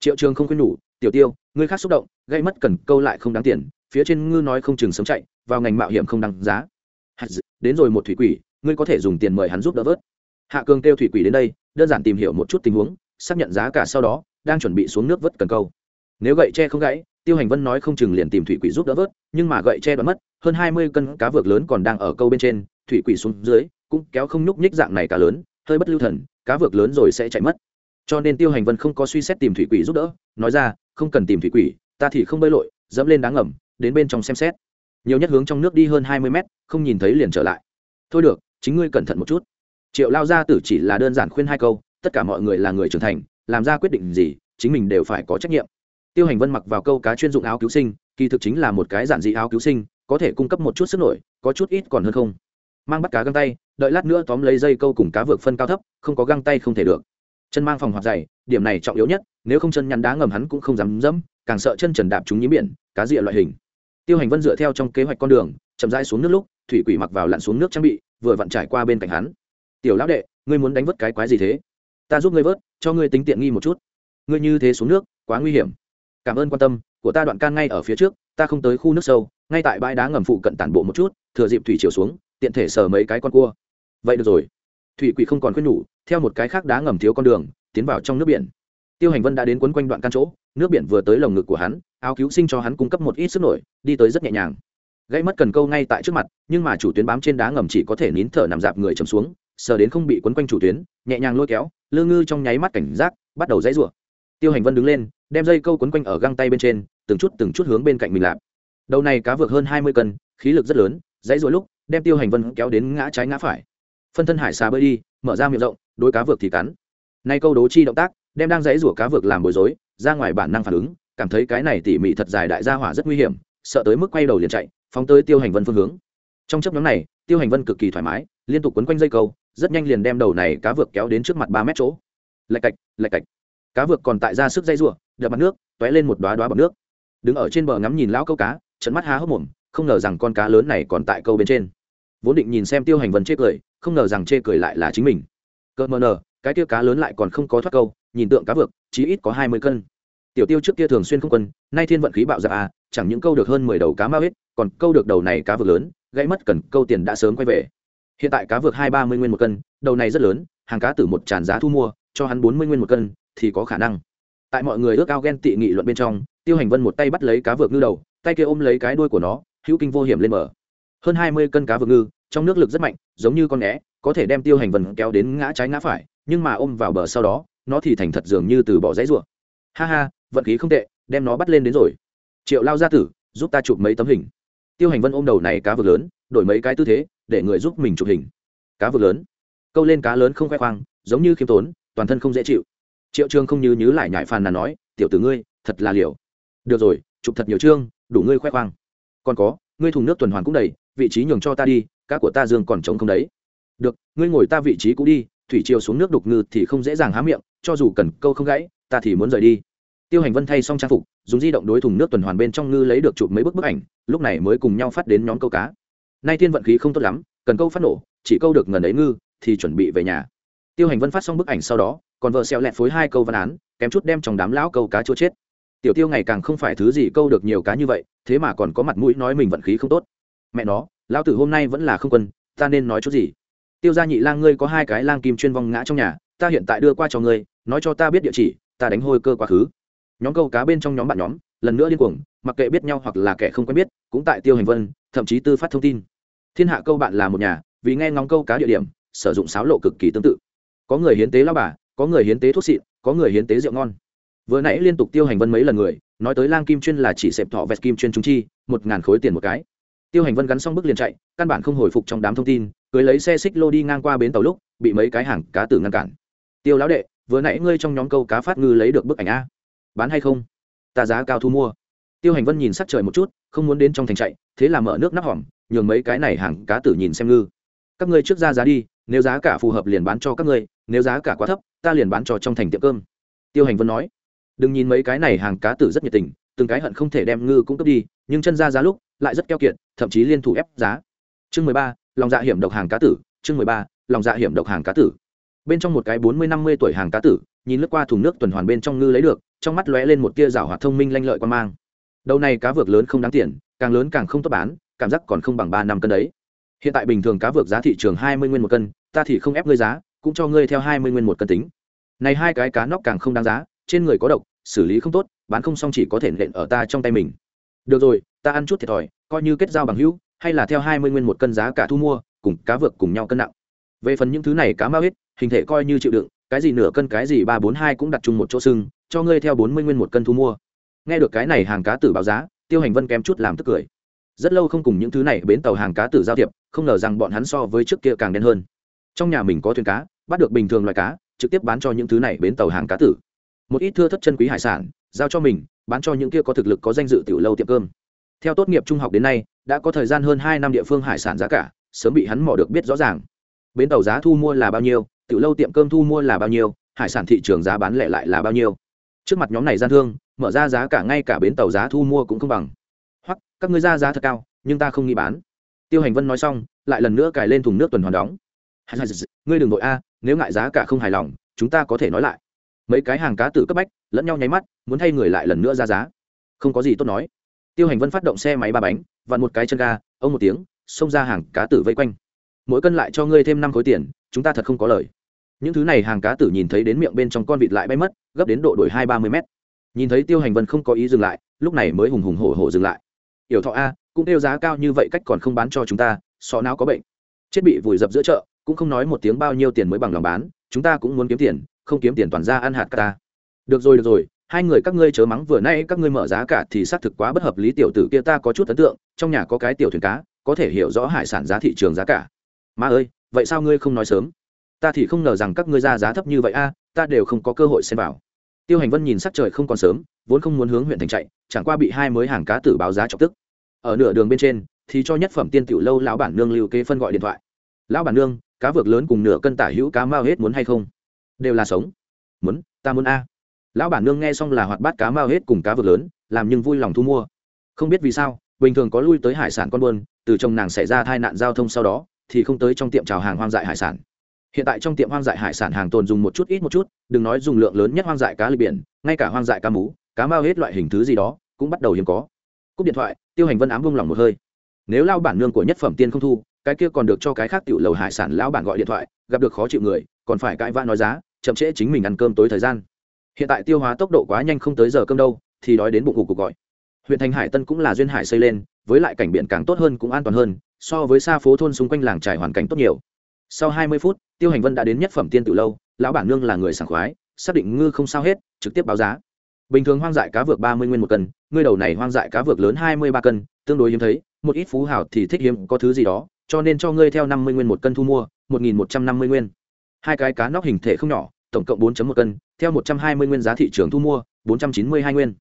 Triệu trường không khuyên nhủ, tiểu tiêu, ngươi khác xúc động gây mất cần câu lại không đáng tiền, phía trên ngư nói không chừng sống chạy, vào ngành mạo hiểm không đáng giá đến rồi một thủy quỷ, ngươi có thể dùng tiền mời hắn giúp đỡ vớt. Hạ cường kêu thủy quỷ đến đây, đơn giản tìm hiểu một chút tình huống, xác nhận giá cả sau đó, đang chuẩn bị xuống nước vớt cần câu. Nếu gậy tre không gãy, tiêu hành vân nói không chừng liền tìm thủy quỷ giúp đỡ vớt, nhưng mà gậy tre đoán mất, hơn hai mươi cân cá vược lớn còn đang ở câu bên trên, thủy quỷ xuống dưới, cũng kéo không nhúc nhích dạng này cá lớn, hơi bất lưu thần, cá vược lớn rồi sẽ chạy mất. Cho nên tiêu hành vân không có suy xét tìm thủy quỷ giúp đỡ, nói ra, không cần tìm thủy quỷ, ta thì không bơi lội, dẫm lên đá ngầm, đến bên trong xem xét nhiều nhất hướng trong nước đi hơn hai mươi mét, không nhìn thấy liền trở lại. Thôi được, chính ngươi cẩn thận một chút. Triệu lao gia tử chỉ là đơn giản khuyên hai câu, tất cả mọi người là người trưởng thành, làm ra quyết định gì, chính mình đều phải có trách nhiệm. Tiêu hành vân mặc vào câu cá chuyên dụng áo cứu sinh, kỳ thực chính là một cái giản dị áo cứu sinh, có thể cung cấp một chút sức nổi, có chút ít còn hơn không. Mang bắt cá găng tay, đợi lát nữa tóm lấy dây câu cùng cá vượt phân cao thấp, không có găng tay không thể được. Chân mang phòng hoạt dày, điểm này trọng yếu nhất, nếu không chân nhăn đá ngầm hắn cũng không dám dẫm, càng sợ chân trần đạp chúng nhím biển, cá rịa loại hình tiêu hành vân dựa theo trong kế hoạch con đường, chậm rãi xuống nước lúc, thủy quỷ mặc vào lặn xuống nước trang bị, vừa vặn trải qua bên cạnh hắn. Tiểu lão đệ, ngươi muốn đánh vớt cái quái gì thế? Ta giúp ngươi vớt, cho ngươi tính tiện nghi một chút. Ngươi như thế xuống nước, quá nguy hiểm. Cảm ơn quan tâm của ta đoạn can ngay ở phía trước, ta không tới khu nước sâu, ngay tại bãi đá ngầm phụ cận tản bộ một chút, thừa dịp thủy chiều xuống, tiện thể sờ mấy cái con cua. Vậy được rồi. Thủy quỷ không còn khuyên nhủ, theo một cái khác đá ngầm thiếu con đường, tiến vào trong nước biển tiêu hành vân đã đến quấn quanh đoạn căn chỗ, nước biển vừa tới lồng ngực của hắn, áo cứu sinh cho hắn cung cấp một ít sức nổi, đi tới rất nhẹ nhàng. Gãy mất cần câu ngay tại trước mặt, nhưng mà chủ tuyến bám trên đá ngầm chỉ có thể nín thở nằm dạp người chầm xuống, sờ đến không bị quấn quanh chủ tuyến, nhẹ nhàng lôi kéo, lư ngư trong nháy mắt cảnh giác, bắt đầu dãy rủa. Tiêu hành vân đứng lên, đem dây câu quấn quanh ở găng tay bên trên, từng chút từng chút hướng bên cạnh mình lạp. Đầu này cá vượt hơn hai mươi cân, khí lực rất lớn, dãy rủa lúc, đem tiêu hành vân kéo đến ngã trái ngã phải. Phân thân hải xà bơi đi, mở ra miệng rộng đôi cá vượt thì cắn. Nay câu đố chi động tác đem đang dãy rủa cá vượt làm bối rối, ra ngoài bản năng phản ứng, cảm thấy cái này tỉ mỉ thật dài đại gia hỏa rất nguy hiểm, sợ tới mức quay đầu liền chạy, phóng tới tiêu hành vân phương hướng. Trong chấp nhóm này, tiêu hành vân cực kỳ thoải mái, liên tục quấn quanh dây câu, rất nhanh liền đem đầu này cá vượt kéo đến trước mặt ba mét chỗ. Lạch cạch lạch cạch. Cá vượt còn tại ra sức dây r u ộ đập mặt nước t ó é lên một đoá đoá bọc nước. Đứng ở trên bờ ngắm nhìn lão câu cá trận mắt há hốc mồm, không ngờ rằng con cá lớn này còn tại câu bên trên. Vốn định nhìn xem tiêu hành vân chê cười, không ngờ rằng chê cười lại là chính mình. Cỡ mờ nờ, cái tiêu cá lớn lại còn không có thoát câu nhìn tượng cá vượt chí ít có hai mươi cân. Tiểu tiêu trước kia thường xuyên không quân, nay thiên vận khí bạo dạ à chẳng những câu được hơn mười đầu cá mao hết còn câu được đầu này cá vượt lớn, gãy mất cần câu tiền đã sớm quay về. Hiện tại cá vượt hai ba mươi nguyên một cân, đầu này rất lớn, hàng cá từ một tràn giá thu mua, cho hắn bốn mươi nguyên một cân thì có khả năng. Tại mọi người ước ao ghen tị nghị luận bên trong, tiêu hành vân một tay bắt lấy cá vượt ngư đầu, tay kia ôm lấy cái đuôi của nó, hữu kinh vô hiểm lên mở. hơn hai mươi cân cá vượt ngư, trong nước lực rất mạnh, giống như con né, có thể đem tiêu hành vân kéo đến ngã trái ngã phải, nhưng mà ôm vào bờ sau đó nó thì thành thật dường như từ bỏ dãy ruộng ha ha, vận khí không tệ, đem nó bắt lên đến rồi. Triệu lao gia tử, giúp ta chụp mấy tấm hình. Tiêu hành vân ôm đầu này cá vực lớn, đổi mấy cái tư thế, để người giúp mình chụp hình. Cá vực lớn. Câu lên cá lớn không khoe khoang, giống như khiêm tốn, toàn thân không dễ chịu. Triệu trương không như nhứ lại nhại phàn nàn nói, tiểu tử ngươi, thật là liều. Được rồi, chụp thật nhiều chương, đủ ngươi khoe khoang. Còn có, ngươi thùng nước tuần hoàn cũng đầy, vị trí nhường cho ta đi, cá của ta dương còn trống không đấy. Được, ngươi ngồi ta vị trí cũ đi thủy chiều xuống nước đục ngư thì không dễ dàng há miệng, cho dù cần câu không gãy, ta thì muốn rời đi. Tiêu hành vân thay xong trang phục, dùng di động đối thùng nước tuần hoàn bên trong ngư lấy được chụp mấy bức bức ảnh, lúc này mới cùng nhau phát đến nhóm câu cá. Nay thiên vận khí không tốt lắm, cần câu phát nổ, chỉ câu được ngần ấy ngư, thì chuẩn bị về nhà. Tiêu hành vân phát xong bức ảnh sau đó, còn vợ xẹo lẹt phối hai câu văn án, kém chút đem trong đám lão câu cá chua chết. Tiểu tiêu ngày càng không phải thứ gì câu được nhiều cá như vậy, thế mà còn có mặt mũi nói mình vận khí không tốt. Mẹ nó, lão tử hôm nay vẫn là không quân, ta nên nói chút gì? Tiêu gia nhị lang, ngươi có hai cái lang kim chuyên vong ngã trong nhà, ta hiện tại đưa qua cho ngươi, nói cho ta biết địa chỉ, ta đánh hôi cơ quá khứ. Nhóm câu cá bên trong nhóm bạn nhóm, lần nữa điên cuồng, mặc kệ biết nhau hoặc là kẻ không quen biết, cũng tại tiêu hành vân, thậm chí tư phát thông tin. Thiên hạ câu bạn là một nhà, vì nghe ngóng câu cá địa điểm, sử dụng sáo lộ cực kỳ tương tự. Có người hiến tế lao bà, có người hiến tế thuốc xịn, có người hiến tế rượu ngon. Vừa nãy liên tục tiêu hành vân mấy lần người, nói tới lang kim chuyên là chỉ xẹp thọ vẹt kim chuyên trung chi, một ngàn khối tiền một cái tiêu hành vân gắn xong bước liền chạy, căn bản không hồi phục trong đám thông tin, cưới lấy xe xích lô đi ngang qua bến tàu lúc, bị mấy cái hàng cá tử ngăn cản. Tiêu lão đệ, vừa nãy ngươi trong nhóm câu cá phát ngư lấy được bức ảnh a. Bán hay không? Ta giá cao thu mua. Tiêu hành vân nhìn sắc trời một chút, không muốn đến trong thành chạy, thế là mở nước nắp hỏng nhường mấy cái này hàng cá tử nhìn xem ngư. Các ngươi trước ra giá đi, nếu giá cả phù hợp liền bán cho các ngươi, nếu giá cả quá thấp, ta liền bán cho trong thành tiệm cơm. Tiêu hành vân nói. Đừng nhìn mấy cái này hàng cá tử rất nhiệt tình, từng cái hận không thể đem ngư cũng cướp đi, nhưng chân ra giá lúc lại rất keo kiệt, thậm chí liên thủ ép giá. Chương mười ba, lòng dạ hiểm độc hàng cá tử, chương mười ba, lòng dạ hiểm độc hàng cá tử. Bên trong một cái bốn mươi năm mươi tuổi hàng cá tử, nhìn lướt qua thùng nước tuần hoàn bên trong ngư lấy được, trong mắt lóe lên một tia rào hoạt thông minh lanh lợi quan mang. Đầu này cá vược lớn không đáng tiền, càng lớn càng không tốt bán, cảm giác còn không bằng ba năm cân đấy. Hiện tại bình thường cá vược giá thị trường hai mươi nguyên một cân, ta thì không ép ngươi giá, cũng cho ngươi theo hai mươi nguyên một cân tính. Này hai cái cá nóc càng không đáng giá, trên người có độc, xử lý không tốt, bán không xong chỉ có thể nện ở ta trong tay mình. Được rồi ta ăn chút thiệt thòi, coi như kết giao bằng hữu, hay là theo hai mươi nguyên một cân giá cả thu mua, cùng cá vược cùng nhau cân nặng. Về phần những thứ này cá mao hết, hình thể coi như chịu đựng, cái gì nửa cân cái gì ba bốn hai cũng đặt chung một chỗ sưng, cho ngươi theo bốn mươi nguyên một cân thu mua. Nghe được cái này hàng cá tử báo giá, tiêu hành vân kém chút làm tức cười. Rất lâu không cùng những thứ này bến tàu hàng cá tử giao thiệp, không ngờ rằng bọn hắn so với trước kia càng đen hơn. Trong nhà mình có thuyền cá, bắt được bình thường loại cá, trực tiếp bán cho những thứ này bến tàu hàng cá tử. Một ít thưa thất chân quý hải sản, giao cho mình, bán cho những kia có thực lực có danh dự tiểu lâu tiệm cơm theo tốt nghiệp trung học đến nay, đã có thời gian hơn hai năm địa phương hải sản giá cả, sớm bị hắn mò được biết rõ ràng. Bến tàu giá thu mua là bao nhiêu, tiểu lâu tiệm cơm thu mua là bao nhiêu, hải sản thị trường giá bán lẻ lại là bao nhiêu. Trước mặt nhóm này gian thương, mở ra giá cả ngay cả bến tàu giá thu mua cũng không bằng. Hoặc, các ngươi ra giá thật cao, nhưng ta không nghĩ bán. Tiêu hành vân nói xong, lại lần nữa cài lên thùng nước tuần hoàn đóng. Ngươi đừng nội a, nếu ngại giá cả không hài lòng, chúng ta có thể nói lại. Mấy cái hàng cá tử cấp bách, lẫn nhau nháy mắt, muốn thay người lại lần nữa ra giá. Không có gì tốt nói tiêu hành vân phát động xe máy ba bánh, vặn một cái chân ga, ông một tiếng, xông ra hàng cá tử vây quanh. Mỗi cân lại cho ngươi thêm năm khối tiền, chúng ta thật không có lời. Những thứ này hàng cá tử nhìn thấy đến miệng bên trong con vịt lại bay mất, gấp đến độ đổi hai ba mươi mét. Nhìn thấy tiêu hành vân không có ý dừng lại, lúc này mới hùng hùng hổ hổ dừng lại. Yểu thọ a, cũng đeo giá cao như vậy cách còn không bán cho chúng ta, sọ não có bệnh. Chết bị vùi dập giữa chợ, cũng không nói một tiếng bao nhiêu tiền mới bằng lòng bán, chúng ta cũng muốn kiếm tiền, không kiếm tiền toàn ra ăn hạt ta. Được rồi được rồi hai người các ngươi chớ mắng vừa nay các ngươi mở giá cả thì xác thực quá bất hợp lý, tiểu tử kia ta có chút ấn tượng, trong nhà có cái tiểu thuyền cá, có thể hiểu rõ hải sản giá thị trường giá cả. Ma ơi, vậy sao ngươi không nói sớm? Ta thì không ngờ rằng các ngươi ra giá thấp như vậy a, ta đều không có cơ hội xem vào. Tiêu hành vân nhìn sắc trời không còn sớm, vốn không muốn hướng huyện thành chạy, chẳng qua bị hai mới hàng cá tử báo giá chọc tức. Ở nửa đường bên trên, thì cho nhất phẩm tiên tiểu lâu lão bản nương lưu kế phân gọi điện thoại. Lão bản nương, cá vược lớn cùng nửa cân tả hữu cá mao hết muốn hay không? Đều là sống. Muốn, ta muốn a lão bản nương nghe xong là hoạt bát cá mao hết cùng cá vực lớn, làm nhưng vui lòng thu mua. Không biết vì sao, bình thường có lui tới hải sản con buôn, từ chồng nàng xảy ra tai nạn giao thông sau đó, thì không tới trong tiệm trào hàng hoang dại hải sản. Hiện tại trong tiệm hoang dại hải sản hàng tồn dùng một chút ít một chút, đừng nói dùng lượng lớn nhất hoang dại cá lịch biển, ngay cả hoang dại cá mú, cá mao hết loại hình thứ gì đó, cũng bắt đầu hiếm có. Cúp điện thoại, tiêu hành vân ám vung lòng một hơi. Nếu lao bản nương của nhất phẩm tiên không thu, cái kia còn được cho cái khác tiểu lầu hải sản lão bản gọi điện thoại, gặp được khó chịu người, còn phải cãi vã nói giá, chậm trễ chính mình ăn cơm tối thời gian hiện tại tiêu hóa tốc độ quá nhanh không tới giờ cơm đâu, thì đói đến bụng ngủ cuộc gọi. Huyện thành hải tân cũng là duyên hải xây lên, với lại cảnh biển càng tốt hơn cũng an toàn hơn, so với xa phố thôn xung quanh làng trải hoàn cảnh tốt nhiều. Sau hai mươi phút, tiêu hành vân đã đến nhất phẩm tiên tự lâu, lão bản nương là người sảng khoái, xác định ngư không sao hết, trực tiếp báo giá. Bình thường hoang dại cá vược ba mươi nguyên một cân, ngươi đầu này hoang dại cá vược lớn hai mươi ba cân, tương đối hiếm thấy, một ít phú hào thì thích hiếm, có thứ gì đó, cho nên cho ngươi theo năm mươi nguyên một cân thu mua, một nghìn một trăm năm mươi nguyên. Hai cái cá nóc hình thể không nhỏ tổng cộng bốn một cân, theo một trăm hai mươi nguyên giá thị trường thu mua, bốn trăm chín mươi hai nguyên.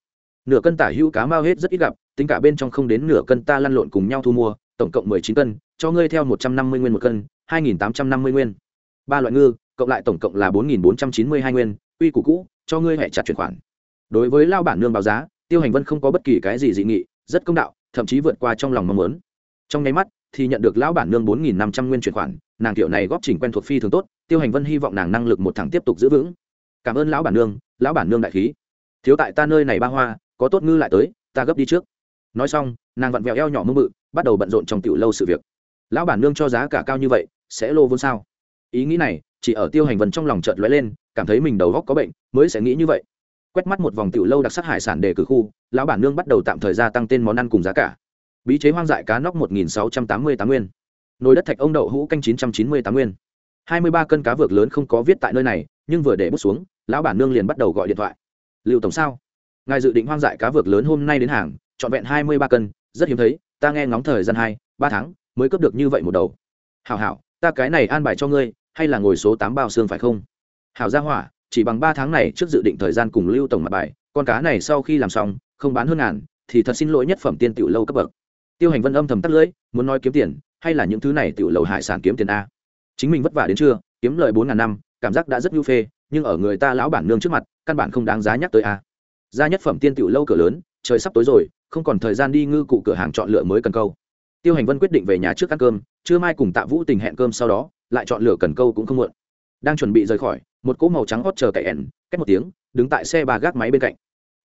Nửa cân tả hữu cá mao hết rất ít gặp, tính cả bên trong không đến nửa cân ta lăn lộn cùng nhau thu mua, tổng cộng mười chín cân, cho ngươi theo một trăm năm mươi nguyên một cân, hai nghìn tám trăm năm mươi nguyên. Ba loại ngư, cộng lại tổng cộng là bốn nghìn bốn trăm chín mươi hai nguyên uy củ cũ, cho ngươi hẹ chặt chuyển khoản. Đối với lao bản nương báo giá, tiêu hành vân không có bất kỳ cái gì dị nghị, rất công đạo, thậm chí vượt qua trong lòng mong muốn. Trong nháy mắt thì nhận được lão bản nương bốn nghìn năm trăm nguyên chuyển khoản, nàng kiểu này góp trình quen thuộc phi thường tốt, tiêu hành vân hy vọng nàng năng lực một thẳng tiếp tục giữ vững. Cảm ơn lão bản nương, lão bản nương đại khí. Thiếu tại ta nơi này ba hoa, có tốt ngư lại tới, ta gấp đi trước. Nói xong, nàng vặn vẹo eo nhỏ mơ mự bắt đầu bận rộn trong tiểu lâu sự việc. Lão bản nương cho giá cả cao như vậy, sẽ lô vốn sao? Ý nghĩ này, chỉ ở tiêu hành vân trong lòng chợt lóe lên, cảm thấy mình đầu góc có bệnh, mới sẽ nghĩ như vậy. Quét mắt một vòng tiểu lâu đặc sắc hải sản để cử khu, lão bản nương bắt đầu tạm thời gia tăng tên món ăn cùng giá cả bí chế hoang dại cá nóc một nghìn sáu trăm tám mươi tám nguyên. Nồi đất thạch ông đậu hũ canh chín trăm chín mươi tám nguyên. Hai mươi ba cân cá vược lớn không có viết tại nơi này, nhưng vừa để bút xuống, lão bản nương liền bắt đầu gọi điện thoại. Liệu tổng sao? Ngài dự định hoang dại cá vược lớn hôm nay đến hàng, trọn vẹn hai mươi ba cân, rất hiếm thấy, ta nghe ngóng thời gian hai, ba tháng, mới cướp được như vậy một đầu. Hảo hảo, ta cái này an bài cho ngươi, hay là ngồi số tám bao xương phải không? Hảo gia hỏa, chỉ bằng ba tháng này trước dự định thời gian cùng lưu tổng mặt bài, con cá này sau khi làm xong, không bán hơn ngàn, thì thật xin lỗi nhất phẩm tiên tiểu lâu cấp bậc tiêu hành vân âm thầm tắt lưỡi, muốn nói kiếm tiền, hay là những thứ này tự lầu hải sản kiếm tiền a. Chính mình vất vả đến chưa kiếm lời bốn ngàn năm, cảm giác đã rất nhu phê, nhưng ở người ta lão bản nương trước mặt, căn bản không đáng giá nhắc tới a. Ra nhất phẩm tiên tiểu lâu cửa lớn, trời sắp tối rồi, không còn thời gian đi ngư cụ cửa hàng chọn lựa mới cần câu. Tiêu hành vân quyết định về nhà trước ăn cơm, trưa mai cùng tạ vũ tình hẹn cơm sau đó, lại chọn lựa cần câu cũng không muộn. Đang chuẩn bị rời khỏi, một cỗ màu trắng hót chờ cậy ẻn cách một tiếng, đứng tại xe ba gác máy bên cạnh.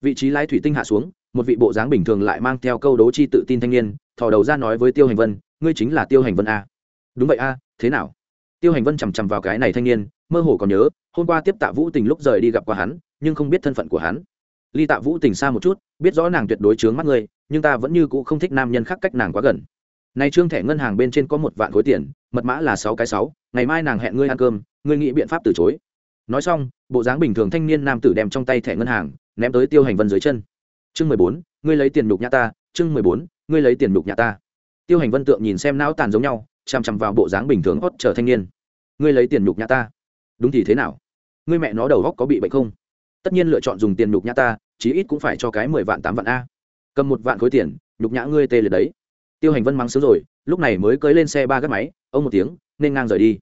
Vị trí lái thủy tinh hạ xuống một vị bộ dáng bình thường lại mang theo câu đố chi tự tin thanh niên, thò đầu ra nói với tiêu hành vân, ngươi chính là tiêu hành vân a đúng vậy a, thế nào? Tiêu hành vân chằm chằm vào cái này thanh niên, mơ hồ còn nhớ, hôm qua tiếp tạ vũ tình lúc rời đi gặp qua hắn, nhưng không biết thân phận của hắn. Ly tạ vũ tình xa một chút, biết rõ nàng tuyệt đối chướng mắt ngươi, nhưng ta vẫn như cũ không thích nam nhân khác cách nàng quá gần. Này trương thẻ ngân hàng bên trên có một vạn khối tiền, mật mã là sáu cái sáu, ngày mai nàng hẹn ngươi ăn cơm, ngươi nghĩ biện pháp từ chối. Nói xong, bộ dáng bình thường thanh niên nam tử đem trong tay thẻ ngân hàng, ném tới tiêu hành vân dưới chân chương mười bốn, ngươi lấy tiền nhục nhã ta, chương mười bốn, ngươi lấy tiền nhục nhã ta. Tiêu hành vân tượng nhìn xem não tàn giống nhau, chằm chằm vào bộ dáng bình thường hót chờ thanh niên. Ngươi lấy tiền nhục nhã ta. Đúng thì thế nào? Ngươi mẹ nó đầu góc có bị bệnh không? Tất nhiên lựa chọn dùng tiền nhục nhã ta, chí ít cũng phải cho cái mười vạn tám vạn a. Cầm một vạn khối tiền, nhục nhã ngươi tê liệt đấy. Tiêu hành vân mắng sớm rồi, lúc này mới cưới lên xe ba gác máy, ông một tiếng, nên ngang rời đi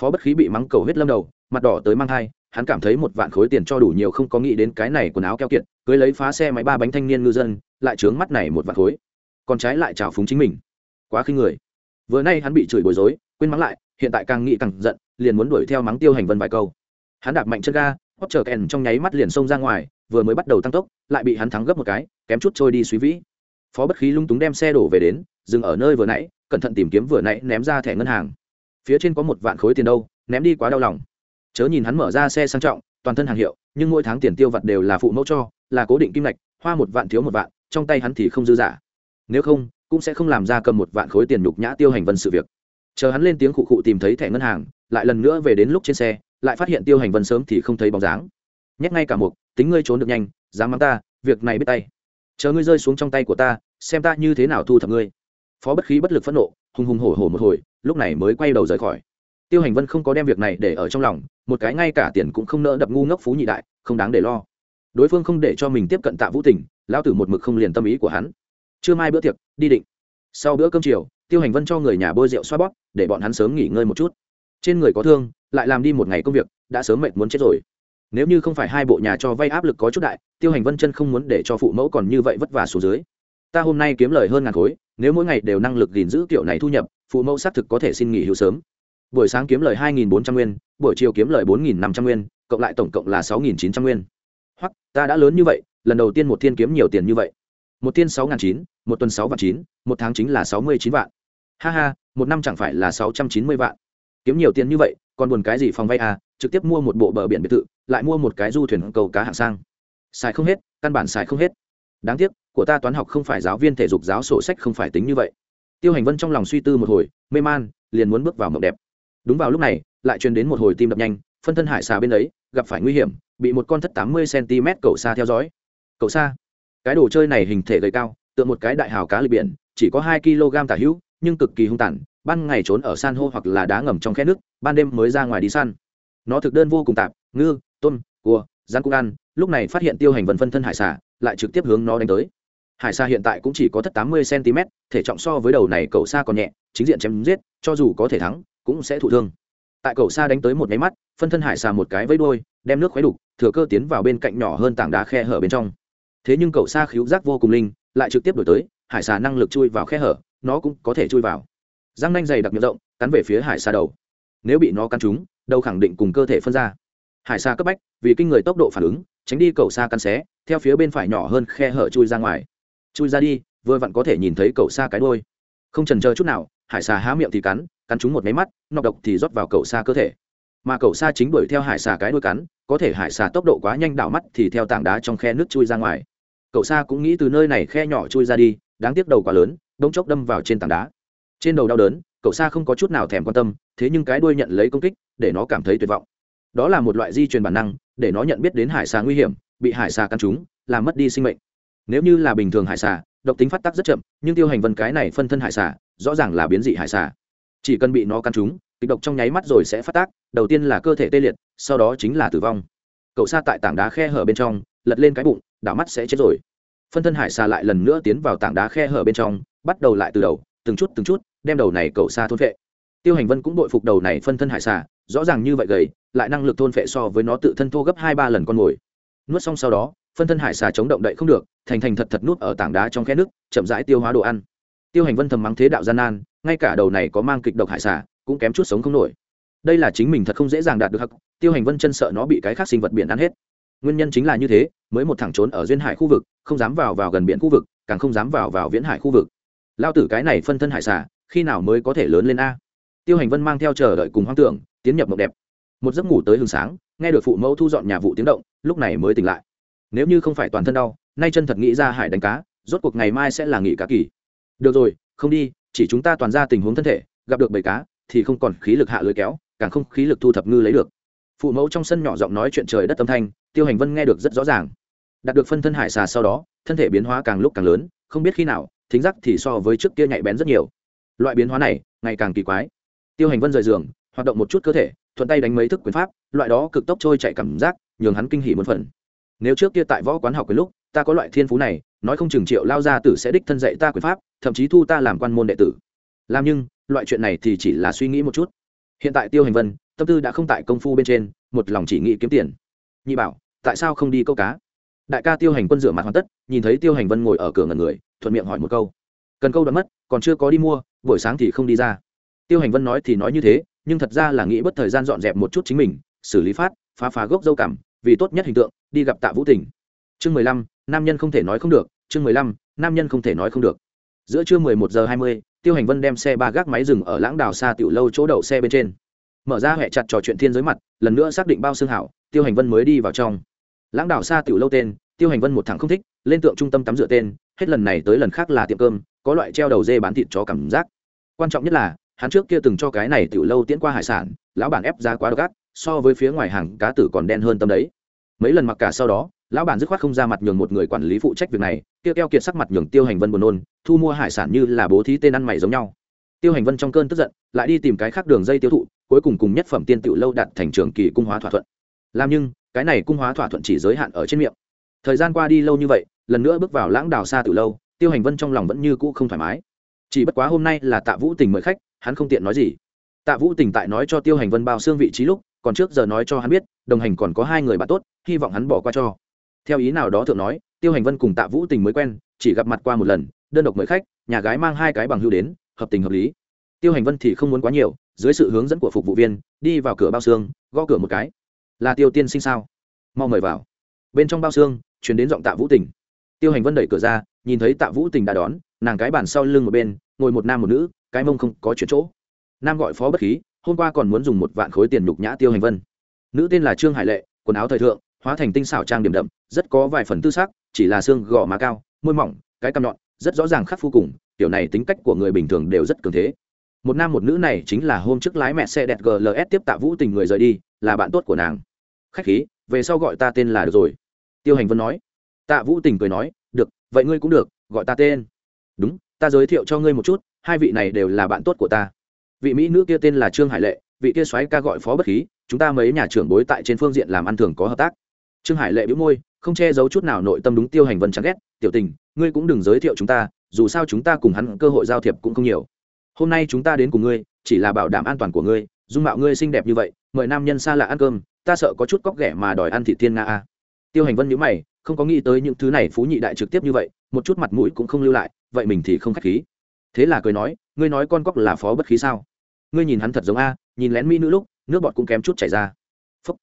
phó bất khí bị mắng cầu hết lâm đầu, mặt đỏ tới mang thai, hắn cảm thấy một vạn khối tiền cho đủ nhiều không có nghĩ đến cái này quần áo keo kiệt, cưới lấy phá xe máy ba bánh thanh niên ngư dân, lại trướng mắt này một vạn khối. Còn trái lại trào phúng chính mình. Quá khinh người. Vừa nay hắn bị chửi bối rối, quên mắng lại, hiện tại càng nghĩ càng giận, liền muốn đuổi theo mắng tiêu hành vân vài câu. Hắn đạp mạnh chân ga hót chờ kèn trong nháy mắt liền xông ra ngoài, vừa mới bắt đầu tăng tốc, lại bị hắn thắng gấp một cái, kém chút trôi đi suy vĩ. Phó bất khí lung túng đem xe đổ về đến, dừng ở nơi vừa nãy, cẩn thận tìm kiếm vừa nãy ném ra thẻ ngân hàng phía trên có một vạn khối tiền đâu, ném đi quá đau lòng. Chớ nhìn hắn mở ra xe sang trọng, toàn thân hàng hiệu, nhưng mỗi tháng tiền tiêu vặt đều là phụ mẫu cho, là cố định kim ngạch, hoa một vạn thiếu một vạn, trong tay hắn thì không dư giả nếu không, cũng sẽ không làm ra cầm một vạn khối tiền nhục nhã tiêu hành vân sự việc. Chờ hắn lên tiếng khụ khụ tìm thấy thẻ ngân hàng, lại lần nữa về đến lúc trên xe, lại phát hiện tiêu hành vân sớm thì không thấy bóng dáng. Nhắc ngay cả một tính ngươi trốn được nhanh, dám mắng ta, việc này biết tay. Chờ ngươi rơi xuống trong tay của ta, xem ta như thế nào thu thập ngươi. Phó bất khí bất lực phẫn nộ, hùng hùng hổ hổ một hồi lúc này mới quay đầu rời khỏi. Tiêu hành vân không có đem việc này để ở trong lòng, một cái ngay cả tiền cũng không nỡ đập ngu ngốc phú nhị đại, không đáng để lo. Đối phương không để cho mình tiếp cận tạ vũ tình, lão tử một mực không liền tâm ý của hắn. Trưa mai bữa tiệc, đi định. Sau bữa cơm chiều, tiêu hành vân cho người nhà bôi rượu xoa bóp, để bọn hắn sớm nghỉ ngơi một chút. Trên người có thương, lại làm đi một ngày công việc, đã sớm mệt muốn chết rồi. Nếu như không phải hai bộ nhà cho vay áp lực có chút đại, tiêu hành vân chân không muốn để cho phụ mẫu còn như vậy vất vả xuống dưới. Ta hôm nay kiếm lời hơn ngàn khối, nếu mỗi ngày đều năng lực gìn giữ kiểu này thu nhập phụ mẫu xác thực có thể xin nghỉ hưu sớm. Buổi sáng kiếm lời hai nghìn bốn trăm nguyên, buổi chiều kiếm lời bốn nghìn năm trăm nguyên, cộng lại tổng cộng là sáu nghìn chín trăm nguyên. Hoặc, ta đã lớn như vậy, lần đầu tiên một thiên kiếm nhiều tiền như vậy. Một thiên sáu ngàn chín, một tuần sáu vạn chín, một tháng chính là sáu mươi chín vạn. Ha ha, một năm chẳng phải là sáu trăm chín mươi vạn. Kiếm nhiều tiền như vậy, còn buồn cái gì phòng vay à trực tiếp mua một bộ bờ biển biệt thự, lại mua một cái du thuyền cầu cá hạng sang. Xài không hết, căn bản xài không hết. Đáng tiếc, của ta toán học không phải giáo viên thể dục giáo sổ sách không phải tính như vậy tiêu hành vân trong lòng suy tư một hồi, mê man, liền muốn bước vào mộng đẹp. Đúng vào lúc này, lại truyền đến một hồi tim đập nhanh, phân thân hải xà bên ấy, gặp phải nguy hiểm, bị một con thất tám mươi cm cầu xa theo dõi. Cầu xa cái đồ chơi này hình thể gầy cao, tựa một cái đại hào cá lịch biển, chỉ có hai kg tả hữu, nhưng cực kỳ hung tàn, ban ngày trốn ở san hô hoặc là đá ngầm trong khe nước, ban đêm mới ra ngoài đi săn. Nó thực đơn vô cùng tạp, ngư, tôm, cua, rắn cũng ăn, lúc này phát hiện tiêu hành vần phân thân hải xà, lại trực tiếp hướng nó đánh tới hải xa hiện tại cũng chỉ có thất tám mươi cm thể trọng so với đầu này cậu xa còn nhẹ, chính diện chém giết, cho dù có thể thắng, cũng sẽ thụ thương. Tại cậu xa đánh tới một máy mắt, phân thân hải xà một cái với đôi đem nước khuấy đục, thừa cơ tiến vào bên cạnh nhỏ hơn tảng đá khe hở bên trong. Thế nhưng cậu xa khíu giác vô cùng linh, lại trực tiếp đổi tới, hải xà năng lực chui vào khe hở, nó cũng có thể chui vào. Răng nanh dày đặc miệng rộng, cắn về phía hải xà đầu. Nếu bị nó cắn trúng, đầu khẳng định cùng cơ thể phân ra. Hải xà cấp bách, vì kinh người tốc độ phản ứng, tránh đi cậu xa cắn xé, theo phía bên phải nhỏ hơn khe hở chui ra ngoài chui ra đi, vừa vặn có thể nhìn thấy cậu xa cái đôi không trần chờ chút nào, hải xà há miệng thì cắn cắn chúng một máy mắt, nọc độc thì rót vào cậu xa cơ thể. Mà cậu xa chính đuổi theo hải xà cái đôi cắn, có thể hải xà tốc độ quá nhanh đảo mắt thì theo tảng đá trong khe nước chui ra ngoài. Cậu xa cũng nghĩ từ nơi này khe nhỏ chui ra đi, đáng tiếc đầu quá lớn đống chốc đâm vào trên tảng đá. Trên đầu đau đớn, cậu xa không có chút nào thèm quan tâm, thế nhưng cái đuôi nhận lấy công kích, để nó cảm thấy tuyệt vọng. Đó là một loại di truyền bản năng, để nó nhận biết đến hải xà nguy hiểm, bị hải xà căn trúng, làm mất đi sinh mệnh nếu như là bình thường hải xà, độc tính phát tác rất chậm, nhưng tiêu hành vân cái này phân thân hải xà, rõ ràng là biến dị hải xà. Chỉ cần bị nó căn trúng kịch độc trong nháy mắt rồi sẽ phát tác, đầu tiên là cơ thể tê liệt, sau đó chính là tử vong. Cậu xa tại tảng đá khe hở bên trong, lật lên cái bụng, đảo mắt sẽ chết rồi. Phân thân hải xà lại lần nữa tiến vào tảng đá khe hở bên trong, bắt đầu lại từ đầu, từng chút từng chút, đem đầu này cậu xa thôn vệ tiêu hành vân cũng đội phục đầu này phân thân hải xà, rõ ràng như vậy gầy, lại năng lực thôn vệ so với nó tự thân thô gấp hai ba lần con mồi nuốt xong sau đó, phân thân hải xà chống động đậy không được, thành thành thật thật nuốt ở tảng đá trong khe nước, chậm rãi tiêu hóa đồ ăn. Tiêu hành vân thầm mắng thế đạo gian nan, ngay cả đầu này có mang kịch độc hải xà, cũng kém chút sống không nổi. Đây là chính mình thật không dễ dàng đạt được hắc, tiêu hành vân chân sợ nó bị cái khác sinh vật biển ăn hết. Nguyên nhân chính là như thế, mới một thằng trốn ở duyên hải khu vực, không dám vào vào gần biển khu vực, càng không dám vào vào viễn hải khu vực. Lao tử cái này phân thân hải xà, khi nào mới có thể lớn lên a? Tiêu hành vân mang theo chờ đợi cùng hoang tưởng, tiến nhập mộng đẹp. Một giấc ngủ tới hừng sáng, nghe được phụ mẫu thu dọn nhà vụ tiếng động lúc này mới tỉnh lại. Nếu như không phải toàn thân đau, nay chân thật nghĩ ra hải đánh cá, rốt cuộc ngày mai sẽ là nghỉ cá kỳ. Được rồi, không đi, chỉ chúng ta toàn ra tình huống thân thể, gặp được bầy cá, thì không còn khí lực hạ lưới kéo, càng không khí lực thu thập ngư lấy được. Phụ mẫu trong sân nhỏ giọng nói chuyện trời đất âm thanh, tiêu hành vân nghe được rất rõ ràng. Đạt được phân thân hải xà sau đó, thân thể biến hóa càng lúc càng lớn, không biết khi nào, thính giác thì so với trước kia nhạy bén rất nhiều. Loại biến hóa này, ngày càng kỳ quái. Tiêu hành vân rời giường, hoạt động một chút cơ thể, thuận tay đánh mấy thức quyền pháp, loại đó cực tốc trôi chạy cảm giác nhường hắn kinh hỉ một phần. Nếu trước kia tại võ quán học quyền lúc, ta có loại thiên phú này, nói không chừng triệu lao gia tử sẽ đích thân dạy ta quyền pháp, thậm chí thu ta làm quan môn đệ tử. Làm nhưng, loại chuyện này thì chỉ là suy nghĩ một chút. Hiện tại tiêu hành vân, tâm tư đã không tại công phu bên trên, một lòng chỉ nghĩ kiếm tiền. Nhị bảo, tại sao không đi câu cá? Đại ca tiêu hành quân rửa mặt hoàn tất, nhìn thấy tiêu hành vân ngồi ở cửa ngần người, thuận miệng hỏi một câu. Cần câu đã mất, còn chưa có đi mua, buổi sáng thì không đi ra. Tiêu hành vân nói thì nói như thế, nhưng thật ra là nghĩ bất thời gian dọn dẹp một chút chính mình, xử lý phát, phá phá gốc dâu cảm vì tốt nhất hình tượng, đi gặp tạ vũ tình. Chương mười lăm, nam nhân không thể nói không được, chương mười lăm, nam nhân không thể nói không được. Giữa trưa mười một giờ hai mươi, tiêu hành vân đem xe ba gác máy dừng ở lãng đào xa tiểu lâu chỗ đậu xe bên trên. Mở ra hẹ chặt trò chuyện thiên giới mặt, lần nữa xác định bao xương hảo, tiêu hành vân mới đi vào trong. Lãng đào xa tiểu lâu tên, tiêu hành vân một thằng không thích, lên tượng trung tâm tắm rửa tên, hết lần này tới lần khác là tiệm cơm, có loại treo đầu dê bán thịt cho cảm giác. Quan trọng nhất là, hắn trước kia từng cho cái này tiểu lâu tiễn qua hải sản, lão bản ép giá quá đắt so với phía ngoài hàng cá tử còn đen hơn tâm đấy. Mấy lần mặc cả sau đó, lão bản dứt khoát không ra mặt nhường một người quản lý phụ trách việc này tiêu keo kiệt sắc mặt nhường tiêu hành vân buồn nôn, thu mua hải sản như là bố thí tên ăn mày giống nhau. Tiêu hành vân trong cơn tức giận, lại đi tìm cái khác đường dây tiêu thụ, cuối cùng cùng nhất phẩm tiên tiểu lâu đạt thành trường kỳ cung hóa thỏa thuận. Làm nhưng, cái này cung hóa thỏa thuận chỉ giới hạn ở trên miệng. Thời gian qua đi lâu như vậy, lần nữa bước vào lãng đào xa từ lâu, tiêu hành vân trong lòng vẫn như cũ không thoải mái. Chỉ bất quá hôm nay là tạ vũ tình mời khách, hắn không tiện nói gì. Tạ vũ tình tại nói cho tiêu hành vân bao xương vị trí lúc còn trước giờ nói cho hắn biết, đồng hành còn có hai người bạn tốt, hy vọng hắn bỏ qua cho. Theo ý nào đó thượng nói, tiêu hành vân cùng tạ vũ tình mới quen, chỉ gặp mặt qua một lần, đơn độc mời khách, nhà gái mang hai cái bằng hưu đến, hợp tình hợp lý. Tiêu hành vân thì không muốn quá nhiều, dưới sự hướng dẫn của phục vụ viên, đi vào cửa bao xương, gõ cửa một cái. Là tiêu tiên sinh sao? Mau mời vào. Bên trong bao xương chuyển đến giọng tạ vũ tình. Tiêu hành vân đẩy cửa ra, nhìn thấy tạ vũ tình đã đón, nàng cái bàn sau lưng một bên, ngồi một nam một nữ, cái mông không có chuyện chỗ. Nam gọi phó bất khí hôm qua còn muốn dùng một vạn khối tiền nhục nhã tiêu hành vân. Nữ tên là trương hải lệ, quần áo thời thượng, hóa thành tinh xảo trang điểm đậm, rất có vài phần tư xác chỉ là xương gò má cao, môi mỏng, cái cằm nhọn, rất rõ ràng khắc phu cùng tiểu này tính cách của người bình thường đều rất cường thế. Một nam một nữ này chính là hôm trước lái mẹ xe đẹp gls tiếp tạ vũ tình người rời đi, là bạn tốt của nàng. Khách khí, về sau gọi ta tên là được rồi. Tiêu hành vân nói. Tạ vũ tình cười nói, được, vậy ngươi cũng được, gọi ta tên. Đúng, ta giới thiệu cho ngươi một chút, hai vị này đều là bạn tốt của ta vị mỹ nữ kia tên là trương hải lệ, vị kia xoáy ca gọi phó bất khí, chúng ta mấy nhà trưởng bối tại trên phương diện làm ăn thường có hợp tác. Trương hải lệ bĩu môi, không che giấu chút nào nội tâm đúng tiêu hành vân chán ghét, tiểu tình, ngươi cũng đừng giới thiệu chúng ta, dù sao chúng ta cùng hắn cơ hội giao thiệp cũng không nhiều. Hôm nay chúng ta đến cùng ngươi, chỉ là bảo đảm an toàn của ngươi, dung mạo ngươi xinh đẹp như vậy, mời nam nhân xa lạ ăn cơm, ta sợ có chút cóc ghẻ mà đòi ăn thị thiên nga a. Tiêu hành vân nhữ mày, không có nghĩ tới những thứ này phú nhị đại trực tiếp như vậy, một chút mặt mũi cũng không lưu lại, vậy mình thì không k h á c h khí thế là cười nói, ngươi nói con cóc là phó bất khí sao? Ngươi nhìn hắn thật giống a, nhìn lén mỹ nữ lúc, nước bọt cũng kém chút chảy ra. Phúc.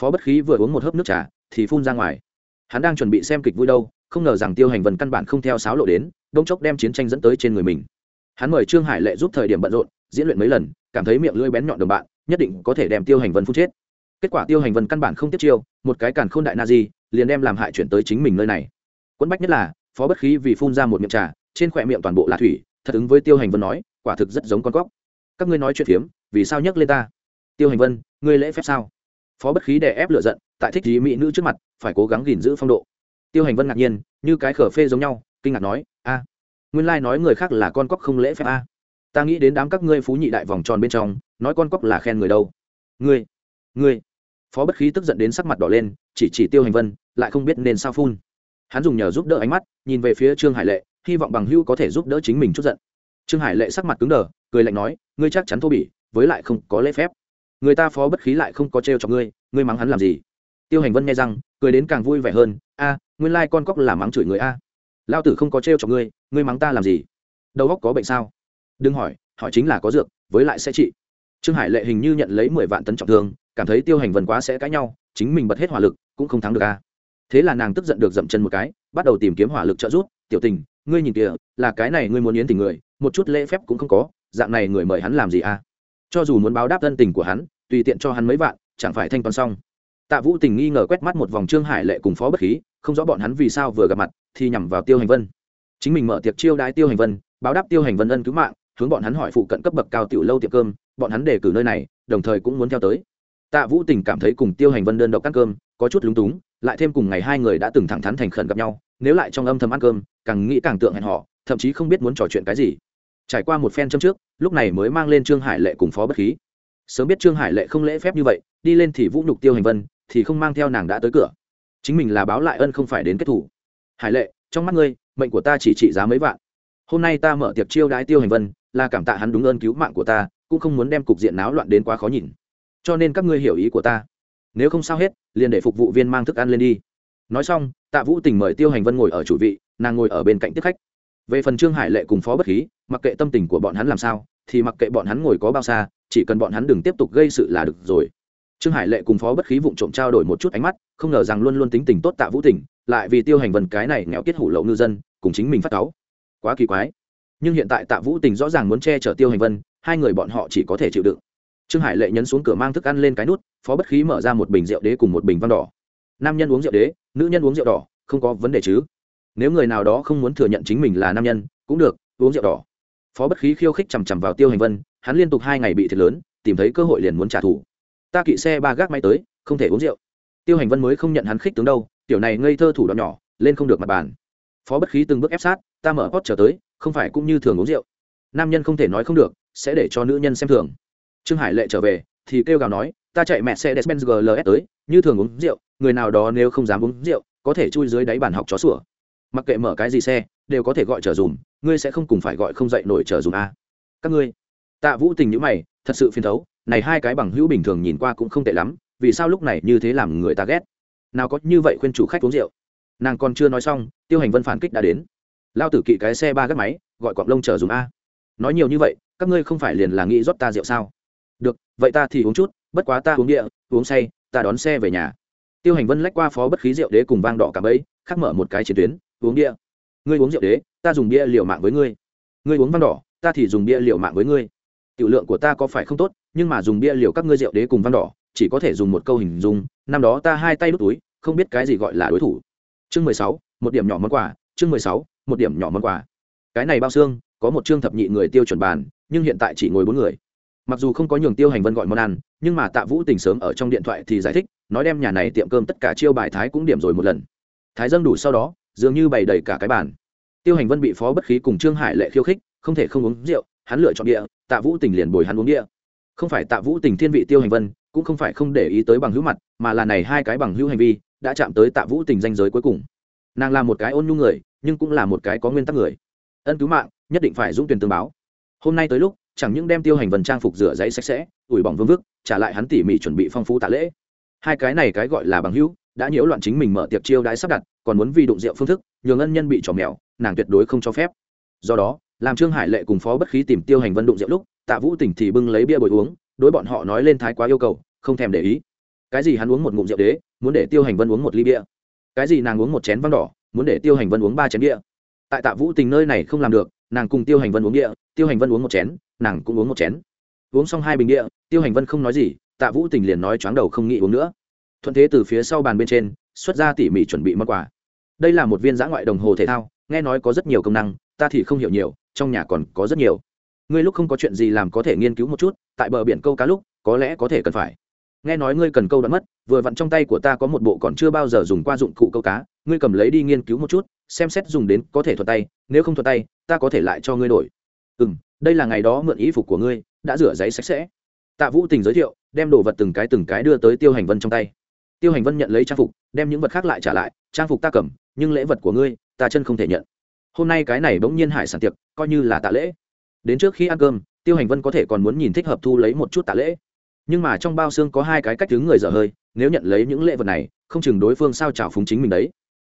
phó bất khí vừa uống một hớp nước trà, thì phun ra ngoài. Hắn đang chuẩn bị xem kịch vui đâu, không ngờ rằng tiêu hành vân căn bản không theo sáo lộ đến, đông chốc đem chiến tranh dẫn tới trên người mình. Hắn mời trương hải lệ giúp thời điểm bận rộn, diễn luyện mấy lần, cảm thấy miệng lưỡi bén nhọn đồng bạn, nhất định có thể đem tiêu hành vân phun chết. Kết quả tiêu hành vân căn bản không tiếp chiêu, một cái càn k h ô n đại na di, liền đem làm hại chuyển tới chính mình nơi này. Quẫn bách nhất là, phó bất khí vì phun ra một miệng trà, trên khỏe miệng toàn bộ là thủy thật ứng với tiêu hành vân nói, quả thực rất giống con cóc. Các ngươi nói chuyện phiếm, vì sao nhắc lên ta? Tiêu hành vân, ngươi lễ phép sao? Phó bất khí đè ép lựa giận, tại thích trí mỹ nữ trước mặt, phải cố gắng gìn giữ phong độ. Tiêu hành vân ngạc nhiên, như cái khở phê giống nhau, kinh ngạc nói, a, nguyên lai nói người khác là con cóc không lễ phép a. Ta nghĩ đến đám các ngươi phú nhị đại vòng tròn bên trong, nói con cóc là khen người đâu. Ngươi ngươi. Phó bất khí tức giận đến sắc mặt đỏ lên, chỉ chỉ tiêu hành vân, lại không biết nên sao phun. Hắn dùng nhờ giúp đỡ ánh mắt, nhìn về phía trương hải lệ hy vọng bằng hữu có thể giúp đỡ chính mình chút giận. Trương hải lệ sắc mặt cứng đờ, cười lạnh nói, ngươi chắc chắn thô bỉ, với lại không có lễ phép. Người ta phó bất khí lại không có trêu cho ngươi ngươi mắng hắn làm gì? Tiêu hành vân nghe rằng, cười đến càng vui vẻ hơn, a, nguyên lai con cóc là mắng chửi người a. Lao tử không có trêu cho ngươi ngươi mắng ta làm gì? Đầu góc có bệnh sao? Đừng hỏi hỏi chính là có dược, với lại sẽ trị. Trương hải lệ hình như nhận lấy mười vạn tấn trọng thương, cảm thấy tiêu hành vần quá sẽ cãi nhau, chính mình bật hết hỏa lực, cũng không thắng được a. Thế là nàng tức giận được dậm chân một cái, bắt đầu tìm kiếm hỏa lực trợ giúp, tiểu tình ngươi nhìn kìa, là cái này ngươi muốn yến tình người, một chút lễ phép cũng không có, dạng này người mời hắn làm gì à? cho dù muốn báo đáp thân tình của hắn, tùy tiện cho hắn mấy vạn, chẳng phải thanh toán xong. Tạ vũ tình nghi ngờ quét mắt một vòng trương hải lệ cùng phó bất khí, không rõ bọn hắn vì sao vừa gặp mặt, thì nhằm vào tiêu hành vân. Chính mình mở tiệc chiêu đãi tiêu hành vân, báo đáp tiêu hành vân ân cứu mạng, hướng bọn hắn hỏi phụ cận cấp bậc cao tiểu lâu tiệm cơm, bọn hắn đề cử nơi này, đồng thời cũng muốn theo tới. Tạ vũ tình cảm thấy cùng tiêu hành vân đơn độc ăn cơm, có chút lúng túng, lại thêm cùng ngày hai người đã từng thẳng thắn thành khẩn gặp nhau nếu lại trong âm thầm ăn cơm, càng nghĩ càng tượng hẹn họ thậm chí không biết muốn trò chuyện cái gì. Trải qua một phen châm trước, lúc này mới mang lên trương hải lệ cùng phó bất khí. Sớm biết trương hải lệ không lễ phép như vậy, đi lên thì vũ nhục tiêu hành vân, thì không mang theo nàng đã tới cửa. Chính mình là báo lại ân không phải đến kết thủ. Hải lệ, trong mắt ngươi, mệnh của ta chỉ trị giá mấy vạn. Hôm nay ta mở tiệc chiêu đái tiêu hành vân, là cảm tạ hắn đúng ơn cứu mạng của ta, cũng không muốn đem cục diện náo loạn đến quá khó nhìn. Cho nên các ngươi hiểu ý của ta. Nếu không sao hết, liền để phục vụ viên mang thức ăn lên đi nói xong, tạ vũ tình mời tiêu hành vân ngồi ở chủ vị, nàng ngồi ở bên cạnh tiếp khách. Về phần trương hải lệ cùng phó bất khí, mặc kệ tâm tình của bọn hắn làm sao, thì mặc kệ bọn hắn ngồi có bao xa, chỉ cần bọn hắn đừng tiếp tục gây sự là được rồi. Trương hải lệ cùng phó bất khí vụng trộm trao đổi một chút ánh mắt, không ngờ rằng luôn luôn tính tình tốt tạ vũ tình, lại vì tiêu hành vần cái này nghèo kết hủ lậu ngư dân, cùng chính mình phát cáu. Quá kỳ quái. Nhưng hiện tại tạ vũ tình rõ ràng muốn che chở tiêu hành vân, hai người bọn họ chỉ có thể chịu đựng. Trương hải lệ nhấn xuống cửa mang thức ăn lên cái nút, phó bất khí mở ra một bình rượu đế cùng một bình văn đỏ nam nhân uống rượu đế, nữ nhân uống rượu đỏ, không có vấn đề chứ. Nếu người nào đó không muốn thừa nhận chính mình là nam nhân, cũng được, uống rượu đỏ. Phó bất khí khiêu khích chằm chằm vào tiêu hành vân, hắn liên tục hai ngày bị thiệt lớn, tìm thấy cơ hội liền muốn trả thù. Ta kỵ xe ba gác máy tới, không thể uống rượu. Tiêu hành vân mới không nhận hắn khích tướng đâu, tiểu này ngây thơ thủ đoạn nhỏ, lên không được mặt bàn. Phó bất khí từng bước ép sát, ta mở pot trở tới, không phải cũng như thường uống rượu. Nam nhân không thể nói không được, sẽ để cho nữ nhân xem thường. Trương hải lệ trở về, thì kêu gào nói ta chạy mẹ xe despenz gls tới, như thường uống rượu, người nào đó nếu không dám uống rượu, có thể chui dưới đáy bàn học chó sủa. Mặc kệ mở cái gì xe, đều có thể gọi trở dùm, ngươi sẽ không cùng phải gọi không dậy nổi trở dùm a. Các ngươi. Tạ vũ tình nhữ mày, thật sự phiền thấu, này hai cái bằng hữu bình thường nhìn qua cũng không tệ lắm, vì sao lúc này như thế làm người ta ghét? Nào có như vậy khuyên chủ khách uống rượu. Nàng còn chưa nói xong, tiêu hành vân phản kích đã đến. Lao tử kỵ cái xe ba gác máy, gọi cọng lông chở dùng a. Nói nhiều như vậy, các ngươi không phải liền là nghĩ rót ta rượu sao? Được, vậy ta thì uống chút bất quá ta uống địa, uống say, ta đón xe về nhà. Tiêu hành vân lách qua phó bất khí rượu đế cùng vang đỏ cả bẫy, khắc mở một cái chiến tuyến, uống địa. Ngươi uống rượu đế, ta dùng bia liều mạng với ngươi. Ngươi uống vang đỏ, ta thì dùng bia liều mạng với ngươi. Tiểu lượng của ta có phải không tốt, nhưng mà dùng bia liều các ngươi rượu đế cùng vang đỏ, chỉ có thể dùng một câu hình dung, năm đó ta hai tay đút túi, không biết cái gì gọi là đối thủ. Chương mười sáu, một điểm nhỏ món quà, chương mười sáu, một điểm nhỏ món quà. Cái này bao xương, có một chương thập nhị người tiêu chuẩn bàn, nhưng hiện tại chỉ ngồi bốn người mặc dù không có nhường tiêu hành vân gọi món ăn, nhưng mà tạ vũ tình sớm ở trong điện thoại thì giải thích, nói đem nhà này tiệm cơm tất cả chiêu bài thái cũng điểm rồi một lần. Thái dâng đủ sau đó, dường như bày đầy cả cái bàn. Tiêu hành vân bị phó bất khí cùng trương hải lệ khiêu khích, không thể không uống rượu, hắn lựa chọn địa, tạ vũ tình liền bồi hắn uống địa. Không phải tạ vũ tình thiên vị tiêu hành vân, cũng không phải không để ý tới bằng hữu mặt, mà là này hai cái bằng hữu hành vi, đã chạm tới tạ vũ tình danh giới cuối cùng. Nàng là một cái ôn nhu người, nhưng cũng là một cái có nguyên tắc người. Ân cứu mạng, nhất định phải dũng tuyển tương báo. Hôm nay tới lúc chẳng những đem tiêu hành vần trang phục rửa giấy sạch sẽ, ủi bỏng vương vức, trả lại hắn tỉ mỉ chuẩn bị phong phú tạ lễ. Hai cái này cái gọi là bằng hữu, đã nhiễu loạn chính mình mở tiệc chiêu đãi sắp đặt, còn muốn vì đụng rượu phương thức, nhường ân nhân bị trò mèo, nàng tuyệt đối không cho phép. Do đó, làm trương hải lệ cùng phó bất khí tìm tiêu hành vân đụng rượu lúc, tạ vũ tỉnh thì bưng lấy bia bồi uống, đối bọn họ nói lên thái quá yêu cầu, không thèm để ý. Cái gì hắn uống một ngụm rượu đế, muốn để tiêu hành vân uống một ly bia. Cái gì nàng uống một chén văn đỏ, muốn để tiêu hành vân uống ba chén bia. Tại tạ vũ tình nơi này không làm được nàng cùng tiêu hành vân uống địa, tiêu hành vân uống một chén, nàng cũng uống một chén. Uống xong hai bình địa, tiêu hành vân không nói gì, tạ vũ tình liền nói choáng đầu không nghĩ uống nữa. Thuận thế từ phía sau bàn bên trên, xuất ra tỉ mỉ chuẩn bị món quà. Đây là một viên giã ngoại đồng hồ thể thao, nghe nói có rất nhiều công năng, ta thì không hiểu nhiều, trong nhà còn có rất nhiều. Ngươi lúc không có chuyện gì làm có thể nghiên cứu một chút, tại bờ biển câu cá lúc, có lẽ có thể cần phải. Nghe nói ngươi cần câu đã mất, vừa vặn trong tay của ta có một bộ còn chưa bao giờ dùng qua dụng cụ câu cá, ngươi cầm lấy đi nghiên cứu một chút, xem xét dùng đến có thể thuật tay, nếu không thuật tay ta có thể lại cho ngươi đổi. Ừ m đây là ngày đó mượn ý phục của ngươi, đã rửa giấy sạch sẽ. Tạ vũ tình giới thiệu, đem đồ vật từng cái từng cái đưa tới tiêu hành vân trong tay. Tiêu hành vân nhận lấy trang phục, đem những vật khác lại trả lại, trang phục ta cầm, nhưng lễ vật của ngươi, ta chân không thể nhận. Hôm nay cái này bỗng nhiên hải sản tiệc, coi như là tạ lễ. Đến trước khi ăn cơm, tiêu hành vân có thể còn muốn nhìn thích hợp thu lấy một chút tạ lễ. Nhưng mà trong bao xương có hai cái cách thứ người dở hơi, nếu nhận lấy những lễ vật này, không chừng đối phương sao trào phúng chính mình đấy.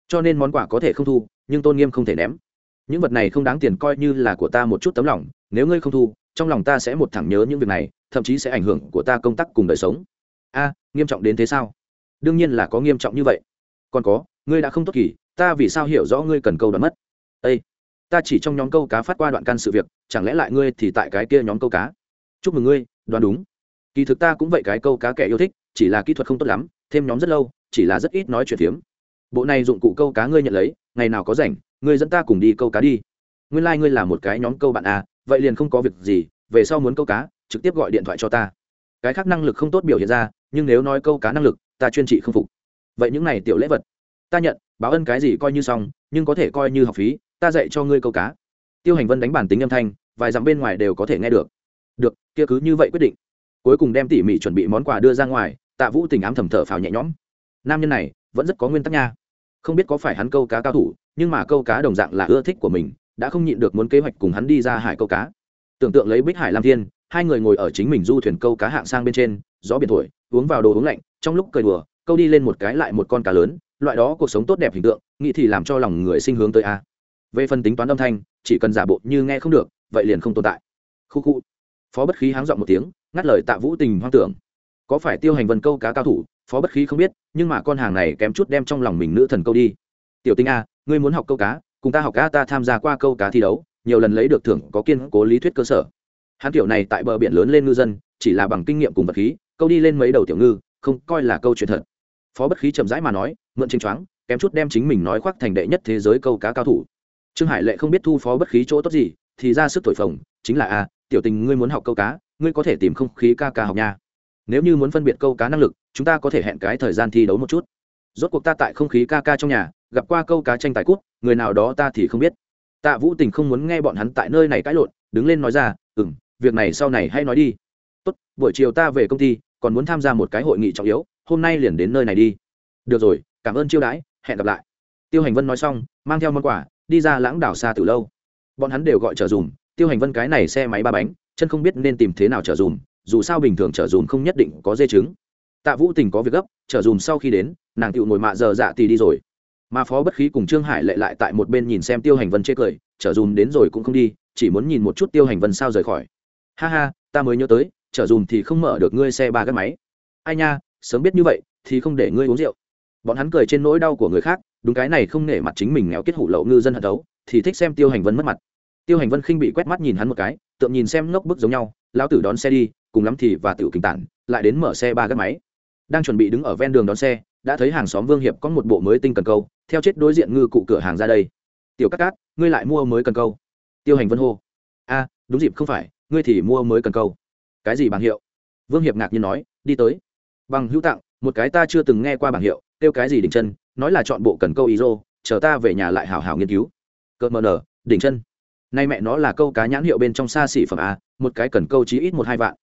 Cho nên món quà có thể không thu, nhưng tôn nghiêm không thể ném những vật này không đáng tiền coi như là của ta một chút tấm lòng, nếu ngươi không thu, trong lòng ta sẽ một thẳng nhớ những việc này, thậm chí sẽ ảnh hưởng của ta công tác cùng đời sống. A, nghiêm trọng đến thế sao? Đương nhiên là có nghiêm trọng như vậy. Còn có, ngươi đã không tốt kỳ, ta vì sao hiểu rõ ngươi cần câu đoán mất? Â ta chỉ trong nhóm câu cá phát qua đoạn căn sự việc, chẳng lẽ lại ngươi thì tại cái kia nhóm câu cá? Chúc mừng ngươi, đoán đúng. Kỳ thực ta cũng vậy cái câu cá kẻ yêu thích, chỉ là kỹ thuật không tốt lắm, thêm nhóm rất lâu, chỉ là rất ít nói chuyện phiếm. Bộ này dụng cụ câu cá ngươi nhận lấy, ngày nào có rảnh ngươi dẫn ta cùng đi câu cá đi. Nguyên lai、like、ngươi là một cái nhóm câu bạn à vậy liền không có việc gì, về sau muốn câu cá, trực tiếp gọi điện thoại cho ta. Cái khác năng lực không tốt biểu hiện ra, nhưng nếu nói câu cá năng lực, ta chuyên trị không phục. Vậy những này tiểu lễ vật, ta nhận, báo ân cái gì coi như xong, nhưng có thể coi như học phí, ta dạy cho ngươi câu cá. Tiêu hành vân đánh bản tính âm thanh, vài dặm bên ngoài đều có thể nghe được. Được, kia cứ như vậy quyết định. Cuối cùng đem tỉ mỉ chuẩn bị món quà đưa ra ngoài, tạ vũ tình ám thầm thở phào nhẹ nhõm. Nam nhân này, vẫn rất có nguyên tắc nha không biết có phải hắn câu cá cao thủ, nhưng mà câu cá đồng dạng là ưa thích của mình, đã không nhịn được muốn kế hoạch cùng hắn đi ra hải câu cá. Tưởng tượng lấy bích hải lam thiên, hai người ngồi ở chính mình du thuyền câu cá hạng sang bên trên, gió biển thổi, uống vào đồ uống lạnh, trong lúc cười đùa, câu đi lên một cái lại một con cá lớn, loại đó cuộc sống tốt đẹp hình tượng, nghĩ thì làm cho lòng người sinh hướng tới a. Về phần tính toán âm thanh, chỉ cần giả bộ như nghe không được, vậy liền không tồn tại. Khu khu. Phó bất khí háng dọn một tiếng, ngắt lời tạ vũ tình hoang tưởng. Có phải tiêu hành vân câu cá cao thủ phó bất khí không biết, nhưng mà con hàng này kém chút đem trong lòng mình nữ thần câu đi. Tiểu tinh a, ngươi muốn học câu cá, cùng ta học cá, ta tham gia qua câu cá thi đấu, nhiều lần lấy được thưởng có kiên cố lý thuyết cơ sở. Hắn tiểu này tại bờ biển lớn lên ngư dân, chỉ là bằng kinh nghiệm cùng vật khí, câu đi lên mấy đầu tiểu ngư, không coi là câu chuyện thật. Phó bất khí chậm rãi mà nói, mượn chênh choáng, kém chút đem chính mình nói khoác thành đệ nhất thế giới câu cá cao thủ. Trương hải lệ không biết thu phó bất khí chỗ tốt gì, thì ra sức thổi phồng, chính là a, tiểu tình ngươi muốn học câu cá, ngươi có thể tìm không khí ca ca học nha nếu như muốn phân biệt câu cá năng lực, chúng ta có thể hẹn cái thời gian thi đấu một chút. Rốt cuộc ta tại không khí ca ca trong nhà, gặp qua câu cá tranh tài cút, người nào đó ta thì không biết. Tạ vũ tình không muốn nghe bọn hắn tại nơi này cãi lộn, đứng lên nói ra ừ m việc này sau này hay nói đi. Tốt, buổi chiều ta về công ty, còn muốn tham gia một cái hội nghị trọng yếu, hôm nay liền đến nơi này đi. Được rồi, cảm ơn chiêu đãi, hẹn gặp lại. Tiêu hành vân nói xong, mang theo món quà, đi ra lãng đảo xa từ lâu. Bọn hắn đều gọi chở dùm, tiêu hành vân cái này xe máy ba bánh, chân không biết nên tìm thế nào chở dùm dù sao bình thường trở dùm không nhất định có dê trứng tạ vũ tình có việc gấp trở dùm sau khi đến, nàng tựu ngồi mạ giờ dạ thì đi rồi. Mà phó bất khí cùng trương hải lệ lại tại một bên nhìn xem tiêu hành vân chê cười trở dùm đến rồi cũng không đi, chỉ muốn nhìn một chút tiêu hành vân sao rời khỏi. Ha ha, ta mới nhớ tới trở dùm thì không mở được ngươi xe ba gác máy. Ai nha, sớm biết như vậy, thì không để ngươi uống rượu. Bọn hắn cười trên nỗi đau của người khác, đúng cái này không nể mặt chính mình nghèo kết hủ lậu ngư dân hận đấu, thì thích xem tiêu hành vân mất mặt. Tiêu hành vân khinh bị quét mắt nhìn hắn một cái, tượng nhìn xem ngốc bức giống nhau, lão tử đón xe đi cùng lắm thì và tiểu kinh tản, lại đến mở xe ba gác máy. Đang chuẩn bị đứng ở ven đường đón xe, đã thấy hàng xóm vương hiệp có một bộ mới tinh cần câu, theo chết đối diện ngư cụ cửa hàng ra đây. Tiểu cát cát, ngươi lại mua mới cần câu? Tiêu hành vân hô. A, đúng dịp, không phải, ngươi thì mua mới cần câu. Cái gì bằng hiệu? Vương hiệp ngạc nhiên nói. Đi tới. Bằng hữu tặng, một cái ta chưa từng nghe qua bảng hiệu, kêu cái gì đỉnh chân, nói là chọn bộ cần câu ý rô chờ ta về nhà lại hào hào nghiên cứu. Cợt mờ nở, đỉnh chân, nay mẹ nó là câu cá nhãn hiệu bên trong xa xỉ phẩm a, một cái cần câu chí ít một hai vạn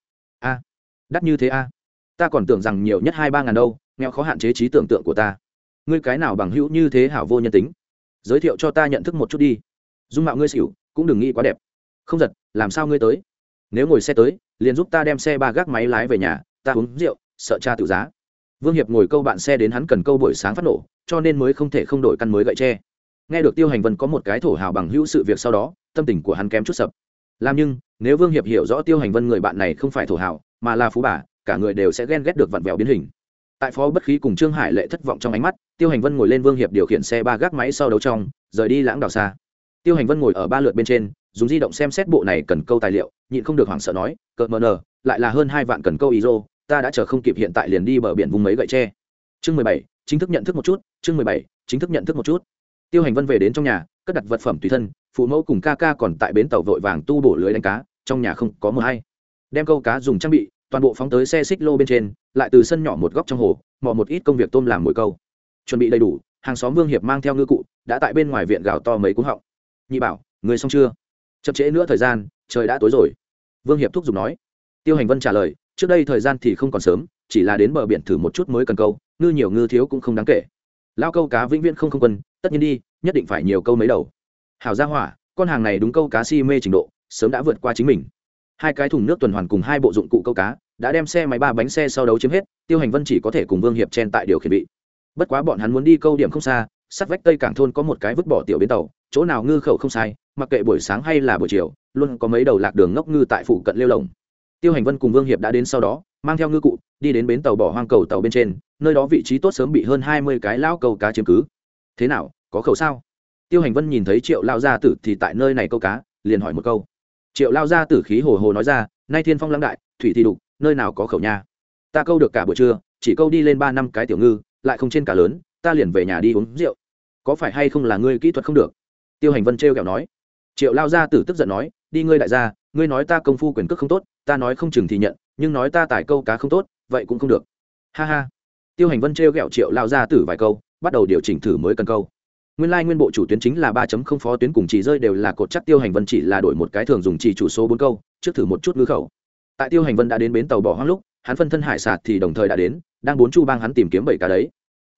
a. Đắt như thế a. Ta còn tưởng rằng nhiều nhất hai ba ngàn đâu, nghèo khó hạn chế trí tưởng tượng của ta. Ngươi cái nào bằng hữu như thế hảo vô nhân tính? Giới thiệu cho ta nhận thức một chút đi. Dung mạo ngươi xỉu, cũng đừng nghĩ quá đẹp. Không giật, làm sao ngươi tới? Nếu ngồi xe tới, liền giúp ta đem xe ba gác máy lái về nhà, ta uống rượu, sợ cha tự giá. Vương hiệp ngồi câu bạn xe đến hắn cần câu buổi sáng phát nổ, cho nên mới không thể không đổi căn mới gậy tre. Nghe được tiêu hành vân có một cái thổ hào bằng hữu sự việc sau đó, tâm tình của hắn kém chút sập làm nhưng, nếu vương hiệp hiểu rõ tiêu hành vân người bạn này không phải thổ hảo mà là phú bà, cả người đều sẽ ghen ghét được vặn vẹo biến hình. Tại phó bất khí cùng trương hải lệ thất vọng trong ánh mắt, tiêu hành vân ngồi lên vương hiệp điều khiển xe ba gác máy sau đấu trong, rời đi lãng đào xa. Tiêu hành vân ngồi ở ba lượt bên trên, dùng di động xem xét bộ này cần câu tài liệu, nhịn không được hoảng sợ nói, cợt mờ nờ, lại là hơn hai vạn cần câu ý rô ta đã chờ không kịp hiện tại liền đi bờ biển vùng mấy gậy tre. Chương mười bảy, chính thức nhận thức một chút, chương mười bảy, chính thức nhận thức một chút. Tiêu hành vân về đến trong nhà cất đặt vật phẩm tùy thân, phụ mẫu cùng ca ca còn tại bến tàu vội vàng tu bổ lưới đánh cá, trong nhà không có mờ hay. Đem câu cá dùng trang bị, toàn bộ phóng tới xe xích lô bên trên, lại từ sân nhỏ một góc trong hồ, mò một ít công việc tôm làm mồi câu. Chuẩn bị đầy đủ, hàng xóm vương hiệp mang theo ngư cụ, đã tại bên ngoài viện gào to mấy cúng họng. Nhị bảo, người xong chưa? Chậm trễ nữa thời gian, trời đã tối rồi. Vương hiệp thúc giục nói. Tiêu hành vân trả lời, trước đây thời gian thì không còn sớm, chỉ là đến bờ biển thử một chút mới cần câu, ngư nhiều ngư thiếu cũng không đáng kể. Lao câu cá vĩnh viễn không không quân, tất nhiên đi nhất định phải nhiều câu mấy đầu. Hảo gia hỏa, con hàng này đúng câu cá si mê trình độ, sớm đã vượt qua chính mình. Hai cái thùng nước tuần hoàn cùng hai bộ dụng cụ câu cá, đã đem xe máy ba bánh xe sau đấu chiếm hết, tiêu hành vân chỉ có thể cùng vương hiệp chen tại điều khiển bị bất quá bọn hắn muốn đi câu điểm không xa, sát vách tây cảng thôn có một cái vứt bỏ tiểu bến tàu, chỗ nào ngư khẩu không sai, mặc kệ buổi sáng hay là buổi chiều, luôn có mấy đầu lạc đường ngốc ngư tại phụ cận lêu lồng. Tiêu hành vân cùng vương hiệp đã đến sau đó, mang theo ngư cụ, đi đến bến tàu bỏ hoang cầu tàu bên trên, nơi đó vị trí tốt sớm bị hơn hai mươi cái lao cầu cá chiếm cứ. Thế nào có khẩu sao? Tiêu hành vân nhìn thấy triệu lao gia tử thì tại nơi này câu cá, liền hỏi một câu. Triệu lao gia tử khí hồ hồ nói ra, nay thiên phong lãng đại, thủy thì đục, nơi nào có khẩu nha? Ta câu được cả buổi trưa, chỉ câu đi lên ba năm cái tiểu ngư, lại không trên cả lớn, ta liền về nhà đi uống rượu. Có phải hay không là ngươi kỹ thuật không được? Tiêu hành vân trêu kẹo nói. Triệu lao gia tử tức giận nói, đi ngươi đại gia, ngươi nói ta công phu quyền cước không tốt, ta nói không chừng thì nhận, nhưng nói ta tải câu cá không tốt, vậy cũng không được. Ha ha. Tiêu hành vân trêu ghẹo triệu lao gia tử vài câu, bắt đầu điều chỉnh thử mới cần câu nguyên lai nguyên bộ chủ tuyến chính là ba không phó tuyến cùng chỉ rơi đều là cột chắc tiêu hành vân chỉ là đổi một cái thường dùng chỉ chủ số bốn câu, trước thử một chút ngư khẩu. Tại tiêu hành vân đã đến bến tàu bỏ hoang lúc, hắn phân thân hải sạt thì đồng thời đã đến, đang bốn chu bang hắn tìm kiếm bảy cá đấy.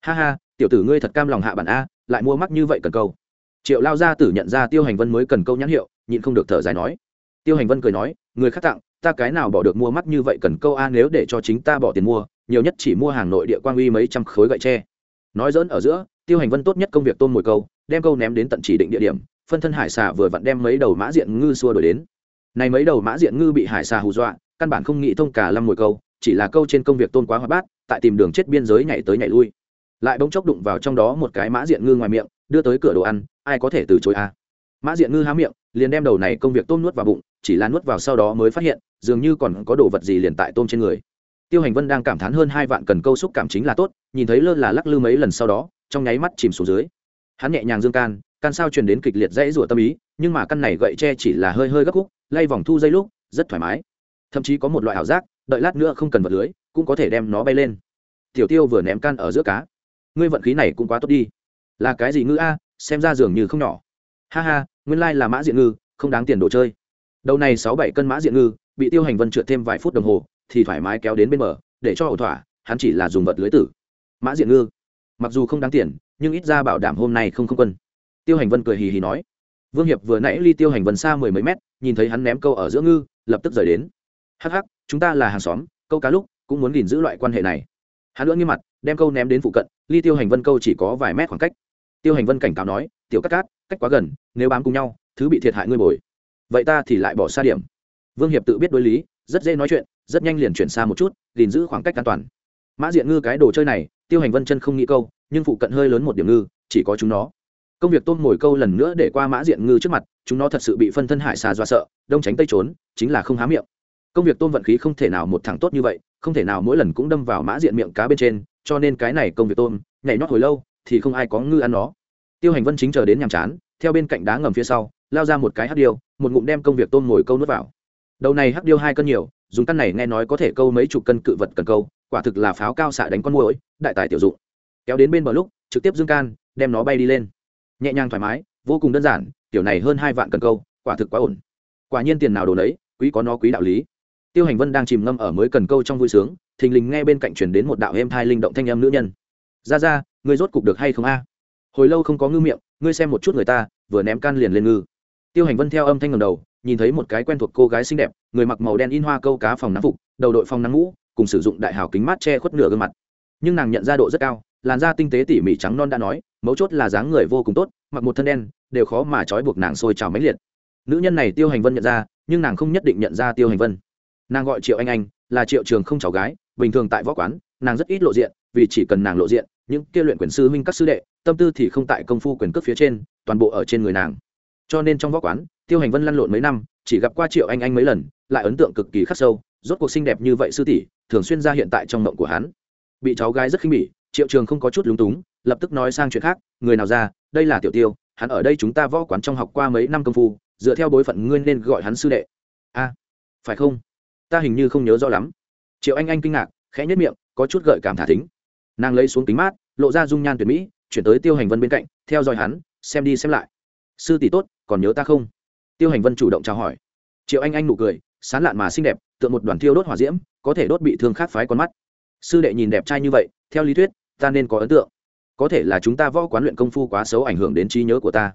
Ha ha, tiểu tử ngươi thật cam lòng hạ bản a, lại mua mắc như vậy cần câu. Triệu lao gia tử nhận ra tiêu hành vân mới cần câu nhãn hiệu, nhịn không được thở dài nói. Tiêu hành vân cười nói, người khác tặng, ta cái nào bỏ được mua mắc như vậy cần câu a nếu để cho chính ta bỏ tiền mua, nhiều nhất chỉ mua hàng nội địa quang uy mấy trăm khối gậy tre. Nói dỡn ở giữa tiêu hành vân tốt nhất công việc tôm mồi câu, đem câu ném đến tận chỉ định địa điểm, phân thân hải xà vừa vặn đem mấy đầu mã diện ngư xua đổi đến. Này mấy đầu mã diện ngư bị hải xà hù dọa, căn bản không nghĩ thông cả lâm mồi câu, chỉ là câu trên công việc tôn quá hoạt bát, tại tìm đường chết biên giới nhảy tới nhảy lui. Lại bỗng chốc đụng vào trong đó một cái mã diện ngư ngoài miệng, đưa tới cửa đồ ăn, ai có thể từ chối a mã diện ngư há miệng, liền đem đầu này công việc tôm nuốt vào bụng, chỉ là nuốt vào sau đó mới phát hiện, dường như còn có đồ vật gì liền tại tôm trên người. Tiêu hành vân đang cảm thán hơn hai vạn cần câu xúc cảm chính là tốt, nhìn thấy lơ là lắc lư mấy lần sau đó trong nháy mắt chìm xuống dưới. Hắn nhẹ nhàng dương can can sao truyền đến kịch liệt dãy rủa tâm ý, nhưng mà căn này gậy tre chỉ là hơi hơi gấp khúc lay vòng thu dây lúc, rất thoải mái. Thậm chí có một loại ảo giác, đợi lát nữa không cần vật lưới, cũng có thể đem nó bay lên. Tiểu tiêu vừa ném can ở giữa cá. Ngươi vận khí này cũng quá tốt đi. Là cái gì ngư a, xem ra dường như không nhỏ. Ha ha, nguyên lai là mã diện ngư, không đáng tiền đồ chơi. Đầu này sáu bảy cân mã diện ngư, bị tiêu hành vân trượt thêm vài phút đồng hồ, thì thoải mái kéo đến bên bờ, để cho ẩu thỏa, hắn chỉ là dùng vật lưới tử. Mã diện ngư mặc dù không đáng tiền, nhưng ít ra bảo đảm hôm nay không không quân. Tiêu hành vân cười hì hì nói. Vương hiệp vừa nãy ly tiêu hành vân xa mười mấy mét, nhìn thấy hắn ném câu ở giữa ngư, lập tức rời đến. Hắc hắc, chúng ta là hàng xóm, câu cá lúc cũng muốn gìn giữ loại quan hệ này. Hắn lưỡng nghiêm mặt, đem câu ném đến phụ cận, ly tiêu hành vân câu chỉ có vài mét khoảng cách. Tiêu hành vân cảnh cáo nói, tiểu cắt cát, cách quá gần, nếu bám cùng nhau, thứ bị thiệt hại ngươi bồi. Vậy ta thì lại bỏ xa điểm. Vương hiệp tự biết đối lý, rất dễ nói chuyện, rất nhanh liền chuyển xa một chút, gìn giữ khoảng cách an toàn mã diện ngư cái đồ chơi này, tiêu hành vân chân không nghĩ câu, nhưng phụ cận hơi lớn một điểm ngư, chỉ có chúng nó. Công việc tôm mồi câu lần nữa để qua mã diện ngư trước mặt, chúng nó thật sự bị phân thân hải xà do sợ, đông tránh tây trốn, chính là không há miệng. Công việc tôm vận khí không thể nào một thằng tốt như vậy, không thể nào mỗi lần cũng đâm vào mã diện miệng cá bên trên, cho nên cái này công việc tôm, nhảy nhót hồi lâu, thì không ai có ngư ăn nó. Tiêu hành vân chính chờ đến nhàm chán, theo bên cạnh đá ngầm phía sau, lao ra một cái hắc điêu, một ngụm đem công việc tôm ngồi câu nuốt vào. Đầu này hắc điêu hai cân nhiều, dùng căn này nghe nói có thể câu mấy chục cân cự vật cần câu quả thực là pháo cao xạ đánh con muỗi, đại tài tiểu dụng. Kéo đến bên bờ lúc trực tiếp dương can đem nó bay đi lên. Nhẹ nhàng thoải mái vô cùng đơn giản tiểu này hơn hai vạn cần câu quả thực quá ổn. Quả nhiên tiền nào đồ nấy quý có nó quý đạo lý. Tiêu hành vân đang chìm ngâm ở mới cần câu trong vui sướng thình lình nghe bên cạnh chuyển đến một đạo êm thai linh động thanh âm nữ nhân. Ra ra ngươi rốt cục được hay không a? Hồi lâu không có ngư miệng ngươi xem một chút người ta vừa ném can liền lên ngư. Tiêu hành vân theo âm thanh ngầm đầu nhìn thấy một cái quen thuộc cô gái xinh đẹp người mặc màu đen in hoa câu cá phòng nắng phục đầu đội phòng nắng ngũ cùng sử dụng đại hào kính mát che khuất nửa gương mặt. Nhưng nàng nhận ra độ rất cao, làn da tinh tế tỉ mỉ trắng non đã nói, mấu chốt là dáng người vô cùng tốt, mặc một thân đen, đều khó mà trói buộc nàng sôi trào máy liệt. Nữ nhân này tiêu hành vân nhận ra, nhưng nàng không nhất định nhận ra tiêu hành vân. Nàng gọi triệu anh anh, là triệu trường không cháu gái, bình thường tại võ quán, nàng rất ít lộ diện, vì chỉ cần nàng lộ diện, những kia luyện quyền sư huynh các sư đệ, tâm tư thì không tại công phu quyền cước phía trên, toàn bộ ở trên người nàng. Cho nên trong võ quán, tiêu hành vân lăn lộn mấy năm, chỉ gặp qua triệu anh anh mấy lần, lại ấn tượng cực kỳ khắc sâu, rốt cuộc xinh đẹp như vậy sư tỷ thường xuyên ra hiện tại trong mộng của hắn. Bị cháu gái rất khinh bỉ, triệu trường không có chút lúng túng, lập tức nói sang chuyện khác, người nào ra, đây là tiểu tiêu, hắn ở đây chúng ta võ quán trong học qua mấy năm công phu, dựa theo bối phận ngươi nên gọi hắn sư đệ. A, phải không? Ta hình như không nhớ rõ lắm. Triệu anh anh kinh ngạc, khẽ nhất miệng, có chút gợi cảm thả thính. Nàng lấy xuống kính mát, lộ ra dung nhan tuyệt mỹ, chuyển tới tiêu hành vân bên cạnh, theo dõi hắn, xem đi xem lại. Sư tỷ tốt, còn nhớ ta không? Tiêu hành vân chủ động chào hỏi. Triệu anh anh nụ cười sán lạn mà xinh đẹp tựa một đoàn thiêu đốt hỏa diễm, có thể đốt bị thương khác phái con mắt. Sư đệ nhìn đẹp trai như vậy, theo lý thuyết, ta nên có ấn tượng. Có thể là chúng ta võ quán luyện công phu quá xấu ảnh hưởng đến trí nhớ của ta.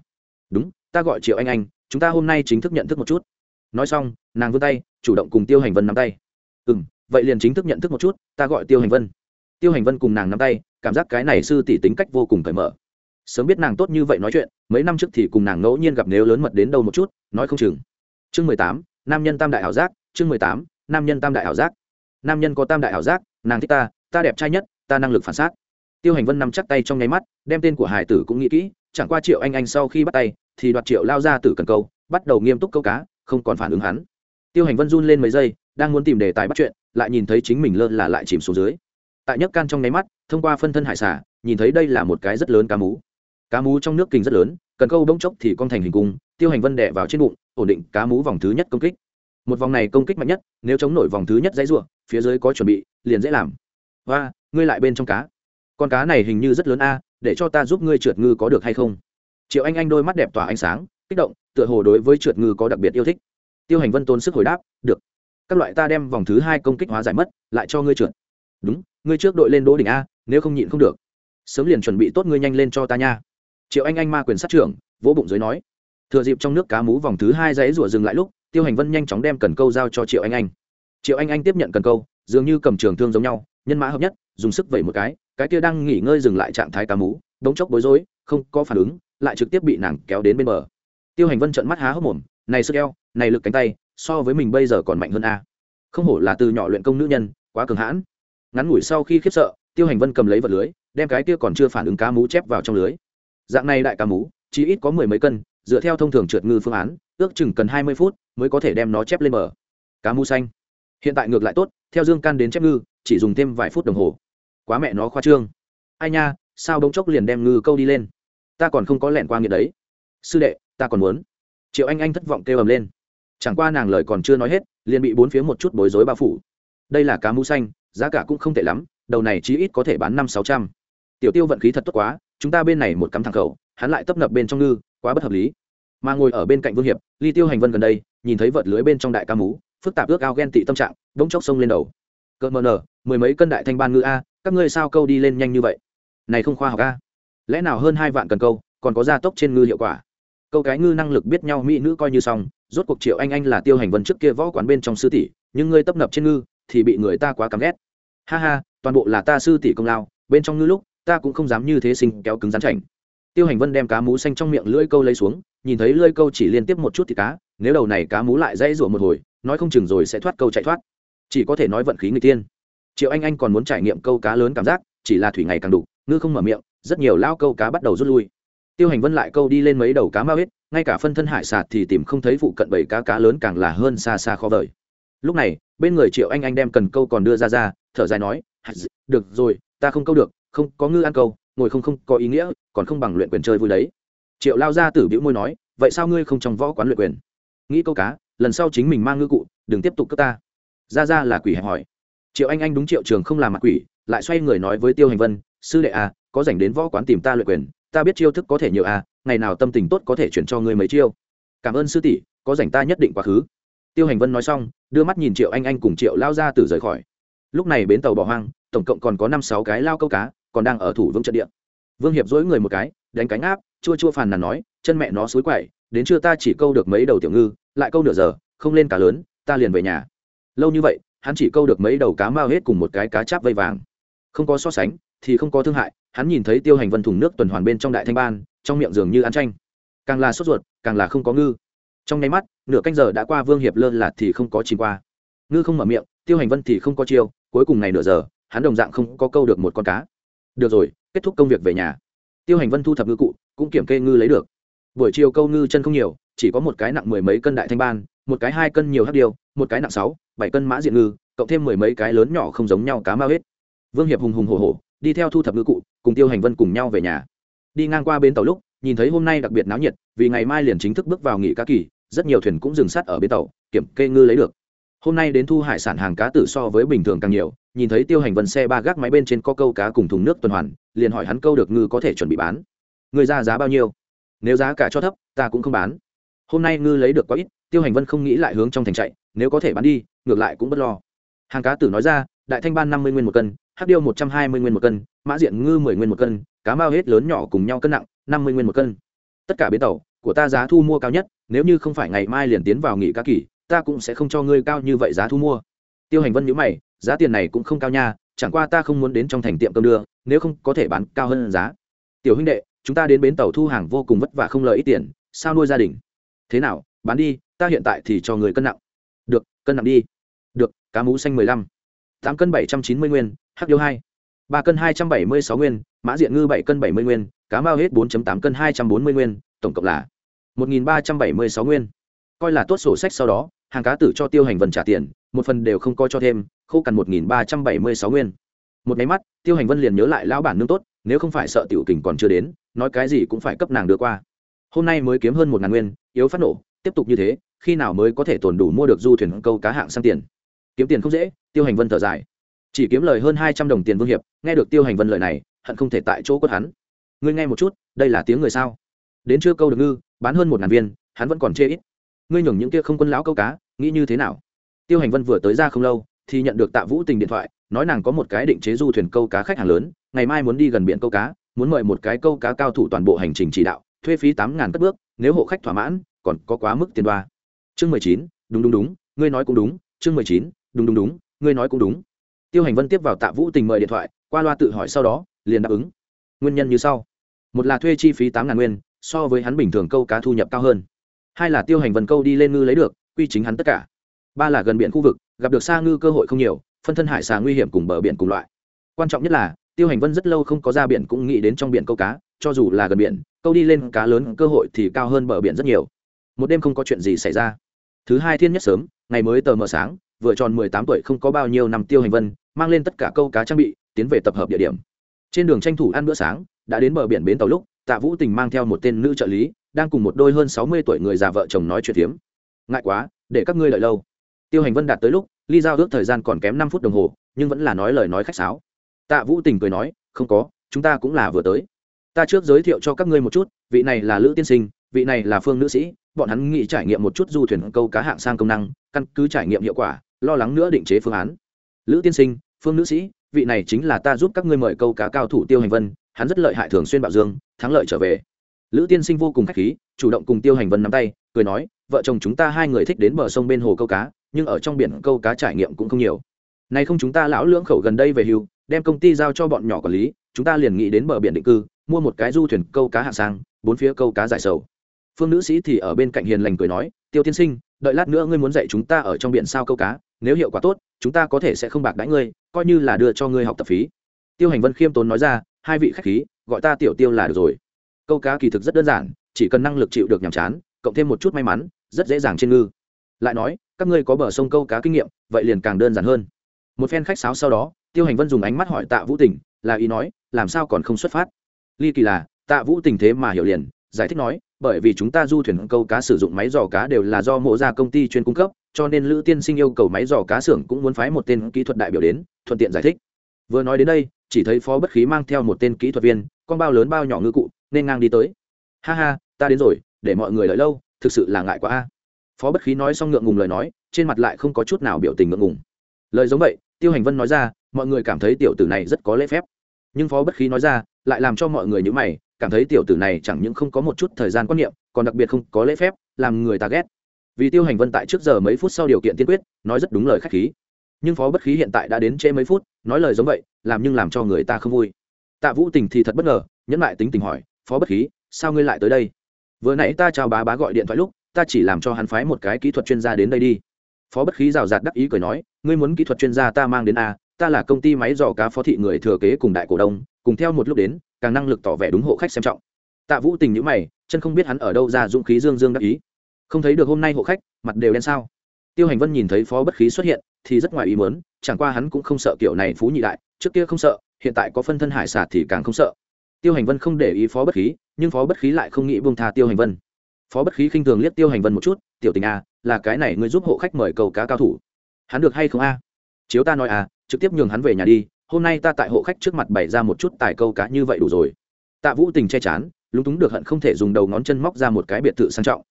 Đúng, ta gọi triệu anh anh, chúng ta hôm nay chính thức nhận thức một chút. Nói xong, nàng vươn tay, chủ động cùng tiêu hành vân nắm tay. Ừ m vậy liền chính thức nhận thức một chút, ta gọi tiêu hành vân. Tiêu hành vân cùng nàng nắm tay, cảm giác cái này sư tỷ tính cách vô cùng cởi mở. Sớm biết nàng tốt như vậy nói chuyện, mấy năm trước thì cùng nàng ngẫu nhiên gặp nếu lớn mật đến đâu một chút, nói không chừng. Chương mười tám nam nhân tam đại ảo giác, chương mười tám, nam nhân tam đại ảo giác. Nam nhân có tam đại ảo giác, nàng thích ta ta đẹp trai nhất, ta năng lực phản xác. Tiêu hành vân nằm chắc tay trong nháy mắt, đem tên của hải tử cũng nghĩ kỹ, chẳng qua triệu anh anh sau khi bắt tay, thì đoạt triệu lao ra từ cần câu, bắt đầu nghiêm túc câu cá, không còn phản ứng hắn. Tiêu hành vân run lên mấy giây, đang muốn tìm đề tài bắt chuyện, lại nhìn thấy chính mình lơ là lại chìm xuống dưới. Tại nhấc can trong nháy mắt, thông qua phân thân hải xả nhìn thấy đây là một cái rất lớn cá mú. Cá mú trong nước kinh rất lớn, cần câu bỗng chốc thì con thành hình cung tiêu hành vân đẻ vào trên bụng, ổn định cá mú vòng thứ nhất công kích. Một vòng này công kích mạnh nhất, nếu chống nổi vòng thứ nhất dãy ruộng phía dưới có chuẩn bị, liền dễ làm. Và ngươi lại bên trong cá. Con cá này hình như rất lớn a, để cho ta giúp ngươi trượt ngư có được hay không? Triệu anh anh đôi mắt đẹp tỏa ánh sáng, kích động, tựa hồ đối với trượt ngư có đặc biệt yêu thích. Tiêu hành vân tôn sức hồi đáp, được, các loại ta đem vòng thứ hai công kích hóa giải mất, lại cho ngươi trượt. Đúng, ngươi trước đội lên đỗ đỉnh a, nếu không nhịn không được. Sớm liền chuẩn bị tốt ngươi nhanh lên cho ta nha. Triệu anh anh ma quyền sát trưởng, vỗ bụng dưới nói thừa dịp trong nước cá mú vòng thứ hai dãy rủa dừng lại lúc, tiêu hành vân nhanh chóng đem cần câu giao cho triệu anh anh. Triệu anh anh tiếp nhận cần câu, dường như cầm trường thương giống nhau, nhân mã hợp nhất, dùng sức vẩy một cái cái kia đang nghỉ ngơi dừng lại trạng thái cá mú, đống chốc bối rối, không có phản ứng, lại trực tiếp bị nàng kéo đến bên bờ. Tiêu hành vân trợn mắt há hốc mồm, này sức eo, này lực cánh tay, so với mình bây giờ còn mạnh hơn a. Không hổ là từ nhỏ luyện công nữ nhân, quá cường hãn. Ngắn ngủi sau khi khiếp sợ, tiêu hành vân cầm lấy vật lưới, đem cái kia còn chưa phản ứng cá mú chép vào trong lưới. Dạng này đại cá mú, chỉ ít có mười mấy cân dựa theo thông thường trượt ngư phương án, ước chừng cần hai mươi phút mới có thể đem nó chép lên bờ. Cá mu xanh. Hiện tại ngược lại tốt, theo dương can đến chép ngư, chỉ dùng thêm vài phút đồng hồ. Quá mẹ nó khoa trương. Ai nha, sao bỗng chốc liền đem ngư câu đi lên? Ta còn không có lẹn qua nghiện đấy. Sư đệ, ta còn muốn. Triệu anh anh thất vọng kêu ầm lên. Chẳng qua nàng lời còn chưa nói hết, liền bị bốn phía một chút bối rối bao phủ. Đây là cá mu xanh, giá cả cũng không tệ lắm, đầu này chí ít có thể bán năm sáu trăm tiểu tiêu vận khí thật tốt quá, chúng ta bên này một cắm thẳng khẩu, hắn lại tấp nập bên trong ngư, quá bất hợp lý. Mà ngồi ở bên cạnh vương hiệp ly tiêu hành vân gần đây, nhìn thấy vợt lưới bên trong đại ca mú phức tạp ước ao ghen tị tâm trạng đống chốc sông lên đầu. Cỡ mờ nở, mười mấy cân đại thanh ban ngư a, các ngươi sao câu đi lên nhanh như vậy? Này không khoa học a. Lẽ nào hơn hai vạn cần câu, còn có gia tốc trên ngư hiệu quả? Câu cái ngư năng lực biết nhau mỹ nữ coi như xong, rốt cuộc triệu anh anh là tiêu hành vân trước kia võ quán bên trong sư tỷ, nhưng ngươi tấp nập trên ngư, thì bị người ta quá cắm ghét. Ha ha, toàn bộ là ta sư tỷ công lao, bên trong ngư lúc ta cũng không dám như thế sinh kéo cứng rắn chảnh. Tiêu hành vân đem cá mú xanh trong miệng lưỡi câu lấy xuống, nhìn thấy lưỡi câu chỉ liên tiếp một chút thì cá, nếu đầu này cá mú lại dãy rủa một hồi, nói không chừng rồi sẽ thoát câu chạy thoát. Chỉ có thể nói vận khí người tiên. Triệu anh anh còn muốn trải nghiệm câu cá lớn cảm giác, chỉ là thủy ngày càng đủ ngư không mở miệng, rất nhiều lao câu cá bắt đầu rút lui. Tiêu hành vân lại câu đi lên mấy đầu cá mao hết, ngay cả phân thân hải sạt thì tìm không thấy phụ cận bảy cá cá lớn càng là hơn xa xa khó vời. Lúc này, bên người triệu anh anh đem cần câu còn đưa ra ra, thở dài nói được rồi, ta không câu được không có ngư ăn câu, ngồi không không có ý nghĩa, còn không bằng luyện quyền chơi vui đấy. Triệu lao ra tử biểu môi nói, vậy sao ngươi không trong võ quán luyện quyền? Nghĩ câu cá, lần sau chính mình mang ngư cụ, đừng tiếp tục cướp ta. Ra ra là quỷ hẹp hỏi. Triệu anh anh đúng triệu trường không làm mặt quỷ, lại xoay người nói với tiêu hành vân, sư đệ à có dành đến võ quán tìm ta luyện quyền, ta biết chiêu thức có thể nhiều à ngày nào tâm tình tốt có thể chuyển cho ngươi mấy chiêu. Cảm ơn sư tỷ, có dành ta nhất định quá khứ. Tiêu hành vân nói xong, đưa mắt nhìn triệu anh anh cùng triệu lao ra từ rời khỏi. Lúc này bến tàu bỏ hoang, tổng cộng còn có năm sáu cái lao câu cá còn đang ở thủ vững trận địa. Vương hiệp dối người một cái, đánh cánh áp, chua chua phàn nàn nói, chân mẹ nó xối quậy, đến trưa ta chỉ câu được mấy đầu tiểu ngư, lại câu nửa giờ, không lên cá lớn, ta liền về nhà. Lâu như vậy, hắn chỉ câu được mấy đầu cá mao hết cùng một cái cá cháp vây vàng. Không có so sánh, thì không có thương hại, hắn nhìn thấy tiêu hành vân thùng nước tuần hoàn bên trong đại thanh ban, trong miệng dường như ăn tranh càng là sốt ruột, càng là không có ngư. Trong nháy mắt, nửa canh giờ đã qua, vương hiệp lơ là thì không có chìm qua. Ngư không mở miệng, tiêu hành vân thì không có chiêu, cuối cùng ngày nửa giờ, hắn đồng dạng không có câu được một con cá được rồi, kết thúc công việc về nhà. Tiêu hành vân thu thập ngư cụ, cũng kiểm kê ngư lấy được. Buổi chiều câu ngư chân không nhiều, chỉ có một cái nặng mười mấy cân đại thanh ban, một cái hai cân nhiều hát điều một cái nặng sáu, bảy cân mã diện ngư, cộng thêm mười mấy cái lớn nhỏ không giống nhau cá mao hết. Vương hiệp hùng hùng hồ hồ đi theo thu thập ngư cụ, cùng tiêu hành vân cùng nhau về nhà. Đi ngang qua bến tàu lúc, nhìn thấy hôm nay đặc biệt náo nhiệt, vì ngày mai liền chính thức bước vào nghỉ cá kỳ, rất nhiều thuyền cũng dừng sát ở bến tàu, kiểm kê ngư lấy được. Hôm nay đến thu hải sản hàng cá tử so với bình thường càng nhiều nhìn thấy tiêu hành vân xe ba gác máy bên trên có câu cá cùng thùng nước tuần hoàn, liền hỏi hắn câu được ngư có thể chuẩn bị bán. Người ra giá bao nhiêu? Nếu giá cả cho thấp, ta cũng không bán. Hôm nay ngư lấy được có ít, tiêu hành vân không nghĩ lại hướng trong thành chạy, nếu có thể bán đi, ngược lại cũng bất lo. Hàng cá tử nói ra, đại thanh ban năm mươi nguyên một cân, hắc điêu một trăm hai mươi nguyên một cân, mã diện ngư mười nguyên một cân, cá mao hết lớn nhỏ cùng nhau cân nặng, năm mươi nguyên một cân. Tất cả bến tàu, của ta giá thu mua cao nhất, nếu như không phải ngày mai liền tiến vào nghỉ cá kỳ, ta cũng sẽ không cho ngươi cao như vậy giá thu mua. Tiêu hành vân nhữ mày giá tiền này cũng không cao nha, chẳng qua ta không muốn đến trong thành tiệm cơm đưa, nếu không có thể bán cao hơn giá. Tiểu huynh đệ, chúng ta đến bến tàu thu hàng vô cùng vất vả không lợi ít tiền, sao nuôi gia đình? Thế nào, bán đi, ta hiện tại thì cho người cân nặng. Được, cân nặng đi. Được, cá mú xanh mười lăm. Tám cân bảy trăm chín mươi nguyên, hắc điêu hai. Ba cân hai trăm bảy mươi sáu nguyên, mã diện ngư bảy cân bảy mươi nguyên, cá mao hết bốn tám cân hai trăm bốn mươi nguyên, tổng cộng là một nghìn ba trăm bảy mươi sáu nguyên. Coi là tốt sổ sách sau đó, hàng cá tử cho tiêu hành vân trả tiền một phần đều không coi cho thêm, khô cằn một nghìn ba trăm bảy mươi sáu nguyên. Một máy mắt, tiêu hành vân liền nhớ lại lão bản nương tốt, nếu không phải sợ tiểu kình còn chưa đến, nói cái gì cũng phải cấp nàng đưa qua. Hôm nay mới kiếm hơn một ngàn nguyên, yếu phát nổ, tiếp tục như thế, khi nào mới có thể tồn đủ mua được du thuyền câu cá hạng sang tiền? Kiếm tiền không dễ, tiêu hành vân thở dài. Chỉ kiếm lời hơn hai trăm đồng tiền vương hiệp, nghe được tiêu hành vân lời này, hận không thể tại chỗ quất hắn. Ngươi nghe một chút, đây là tiếng người sao? Đến chưa câu được ngư, bán hơn một ngàn viên, hắn vẫn còn chê ít. Ngươi nhường những kia không quân lão câu cá, nghĩ như thế nào? Tiêu hành vân vừa tới ra không lâu, thì nhận được tạ vũ tình điện thoại, nói nàng có một cái định chế du thuyền câu cá khách hàng lớn, ngày mai muốn đi gần biển câu cá, muốn mời một cái câu cá cao thủ toàn bộ hành trình chỉ đạo, thuê phí tám ngàn cất bước, nếu hộ khách thỏa mãn, còn có quá mức tiền đoa. Chương mười chín, đúng đúng đúng, ngươi nói cũng đúng, chương mười chín, đúng đúng đúng, ngươi nói cũng đúng. Tiêu hành vân tiếp vào tạ vũ tình mời điện thoại, qua loa tự hỏi sau đó, liền đáp ứng. Nguyên nhân như sau. Một là thuê chi phí tám ngàn nguyên, so với hắn bình thường câu cá thu nhập cao hơn. Hai là tiêu hành vân câu đi lên ngư lấy được, quy chính hắn tất cả ba là gần biển khu vực, gặp được xa ngư cơ hội không nhiều, phân thân hải xà nguy hiểm cùng bờ biển cùng loại. Quan trọng nhất là, tiêu hành vân rất lâu không có ra biển cũng nghĩ đến trong biển câu cá, cho dù là gần biển, câu đi lên cá lớn cơ hội thì cao hơn bờ biển rất nhiều. Một đêm không có chuyện gì xảy ra. Thứ hai thiên nhất sớm, ngày mới tờ mờ sáng, vừa tròn mười tám tuổi không có bao nhiêu năm tiêu hành vân mang lên tất cả câu cá trang bị, tiến về tập hợp địa điểm. Trên đường tranh thủ ăn bữa sáng, đã đến bờ biển bến tàu lúc, tạ vũ tình mang theo một tên nữ trợ lý, đang cùng một đôi hơn sáu mươi tuổi người già vợ chồng nói chuyện phiếm. Ngại quá, để các ngươi lợi lâu tiêu hành vân đạt tới lúc, ly giao ước thời gian còn kém năm phút đồng hồ, nhưng vẫn là nói lời nói khách sáo. Tạ vũ tình cười nói, không có, chúng ta cũng là vừa tới. Ta trước giới thiệu cho các ngươi một chút, vị này là lữ tiên sinh, vị này là phương nữ sĩ, bọn hắn nghĩ trải nghiệm một chút du thuyền câu cá hạng sang công năng, căn cứ trải nghiệm hiệu quả, lo lắng nữa định chế phương án. Lữ tiên sinh, phương nữ sĩ, vị này chính là ta giúp các ngươi mời câu cá cao thủ tiêu hành vân, hắn rất lợi hại thường xuyên bảo dương, thắng lợi trở về. Lữ tiên sinh vô cùng khách khí, chủ động cùng tiêu hành vân nắm tay, cười nói, vợ chồng chúng ta hai người thích đến bờ sông bên hồ câu cá nhưng ở trong biển câu cá trải nghiệm cũng không nhiều. Nay không chúng ta lão lưỡng khẩu gần đây về hưu, đem công ty giao cho bọn nhỏ quản lý, chúng ta liền nghĩ đến bờ biển định cư, mua một cái du thuyền câu cá hạ sang, bốn phía câu cá giải sầu. Phương nữ sĩ thì ở bên cạnh hiền lành cười nói, tiêu tiên sinh, đợi lát nữa ngươi muốn dạy chúng ta ở trong biển sao câu cá, nếu hiệu quả tốt, chúng ta có thể sẽ không bạc đãi ngươi, coi như là đưa cho ngươi học tập phí. Tiêu hành vân khiêm tốn nói ra, hai vị khách khí, gọi ta tiểu tiêu là được rồi. Câu cá kỳ thực rất đơn giản, chỉ cần năng lực chịu được nhàm chán, cộng thêm một chút may mắn, rất dễ dàng trên ngư lại nói, các ngươi có bờ sông câu cá kinh nghiệm, vậy liền càng đơn giản hơn. Một phen khách sáo sau đó, tiêu hành vân dùng ánh mắt hỏi tạ vũ tình, là ý nói, làm sao còn không xuất phát? Ly kỳ là, tạ vũ tình thế mà hiểu liền, giải thích nói, bởi vì chúng ta du thuyền câu cá sử dụng máy dò cá đều là do mộ gia công ty chuyên cung cấp, cho nên lữ tiên sinh yêu cầu máy dò cá xưởng cũng muốn phái một tên kỹ thuật đại biểu đến, thuận tiện giải thích. Vừa nói đến đây, chỉ thấy phó bất khí mang theo một tên kỹ thuật viên, con bao lớn bao nhỏ ngư cụ, nên ngang đi tới. Ha ha, ta đến rồi, để mọi người đợi lâu, thực sự là ngại quá a phó bất khí nói xong ngượng ngùng lời nói, trên mặt lại không có chút nào biểu tình ngượng ngùng. Lời giống vậy, tiêu hành vân nói ra, mọi người cảm thấy tiểu tử này rất có lễ phép. Nhưng phó bất khí nói ra, lại làm cho mọi người nhữ mày, cảm thấy tiểu tử này chẳng những không có một chút thời gian quan niệm, còn đặc biệt không có lễ phép, làm người ta ghét. Vì tiêu hành vân tại trước giờ mấy phút sau điều kiện tiên quyết, nói rất đúng lời khách khí. Nhưng phó bất khí hiện tại đã đến trễ mấy phút, nói lời giống vậy, làm nhưng làm cho người ta không vui. Tạ vũ tình thì thật bất ngờ, nhẫn lại tính tình hỏi, phó bất khí, sao ngươi lại tới đây? Vừa nãy ta chào bá bá gọi điện thoại lúc ta chỉ làm cho hắn phái một cái kỹ thuật chuyên gia đến đây đi. Phó bất khí rào rạt đắc ý cười nói, ngươi muốn kỹ thuật chuyên gia ta mang đến a, ta là công ty máy dò cá phó thị người thừa kế cùng đại cổ đông, cùng theo một lúc đến, càng năng lực tỏ vẻ đúng hộ khách xem trọng. Tạ vũ tình nhữ mày, chân không biết hắn ở đâu ra dũng khí dương dương đắc ý. Không thấy được hôm nay hộ khách, mặt đều đen sao. Tiêu hành vân nhìn thấy phó bất khí xuất hiện, thì rất ngoài ý mớn chẳng qua hắn cũng không sợ kiểu này phú nhị đại, trước kia không sợ, hiện tại có phân thân hải sạt thì càng không sợ. Tiêu hành vân không để ý phó bất khí, nhưng phó bất khí lại không nghĩ buông tha tiêu hành vân phó bất khí khinh thường liếc tiêu hành vân một chút tiểu tình a à, là cái này ngươi giúp hộ khách mời cầu cá cao thủ. Hắn được hay không a? À? chiếu ta nói à trực tiếp nhường hắn về nhà đi hôm nay ta tại hộ khách trước mặt bày ra một chút tài câu cá như vậy đủ rồi. Tạ vũ tình che chán lúng túng được hận không thể dùng đầu ngón chân móc ra một cái biệt thự sang trọng.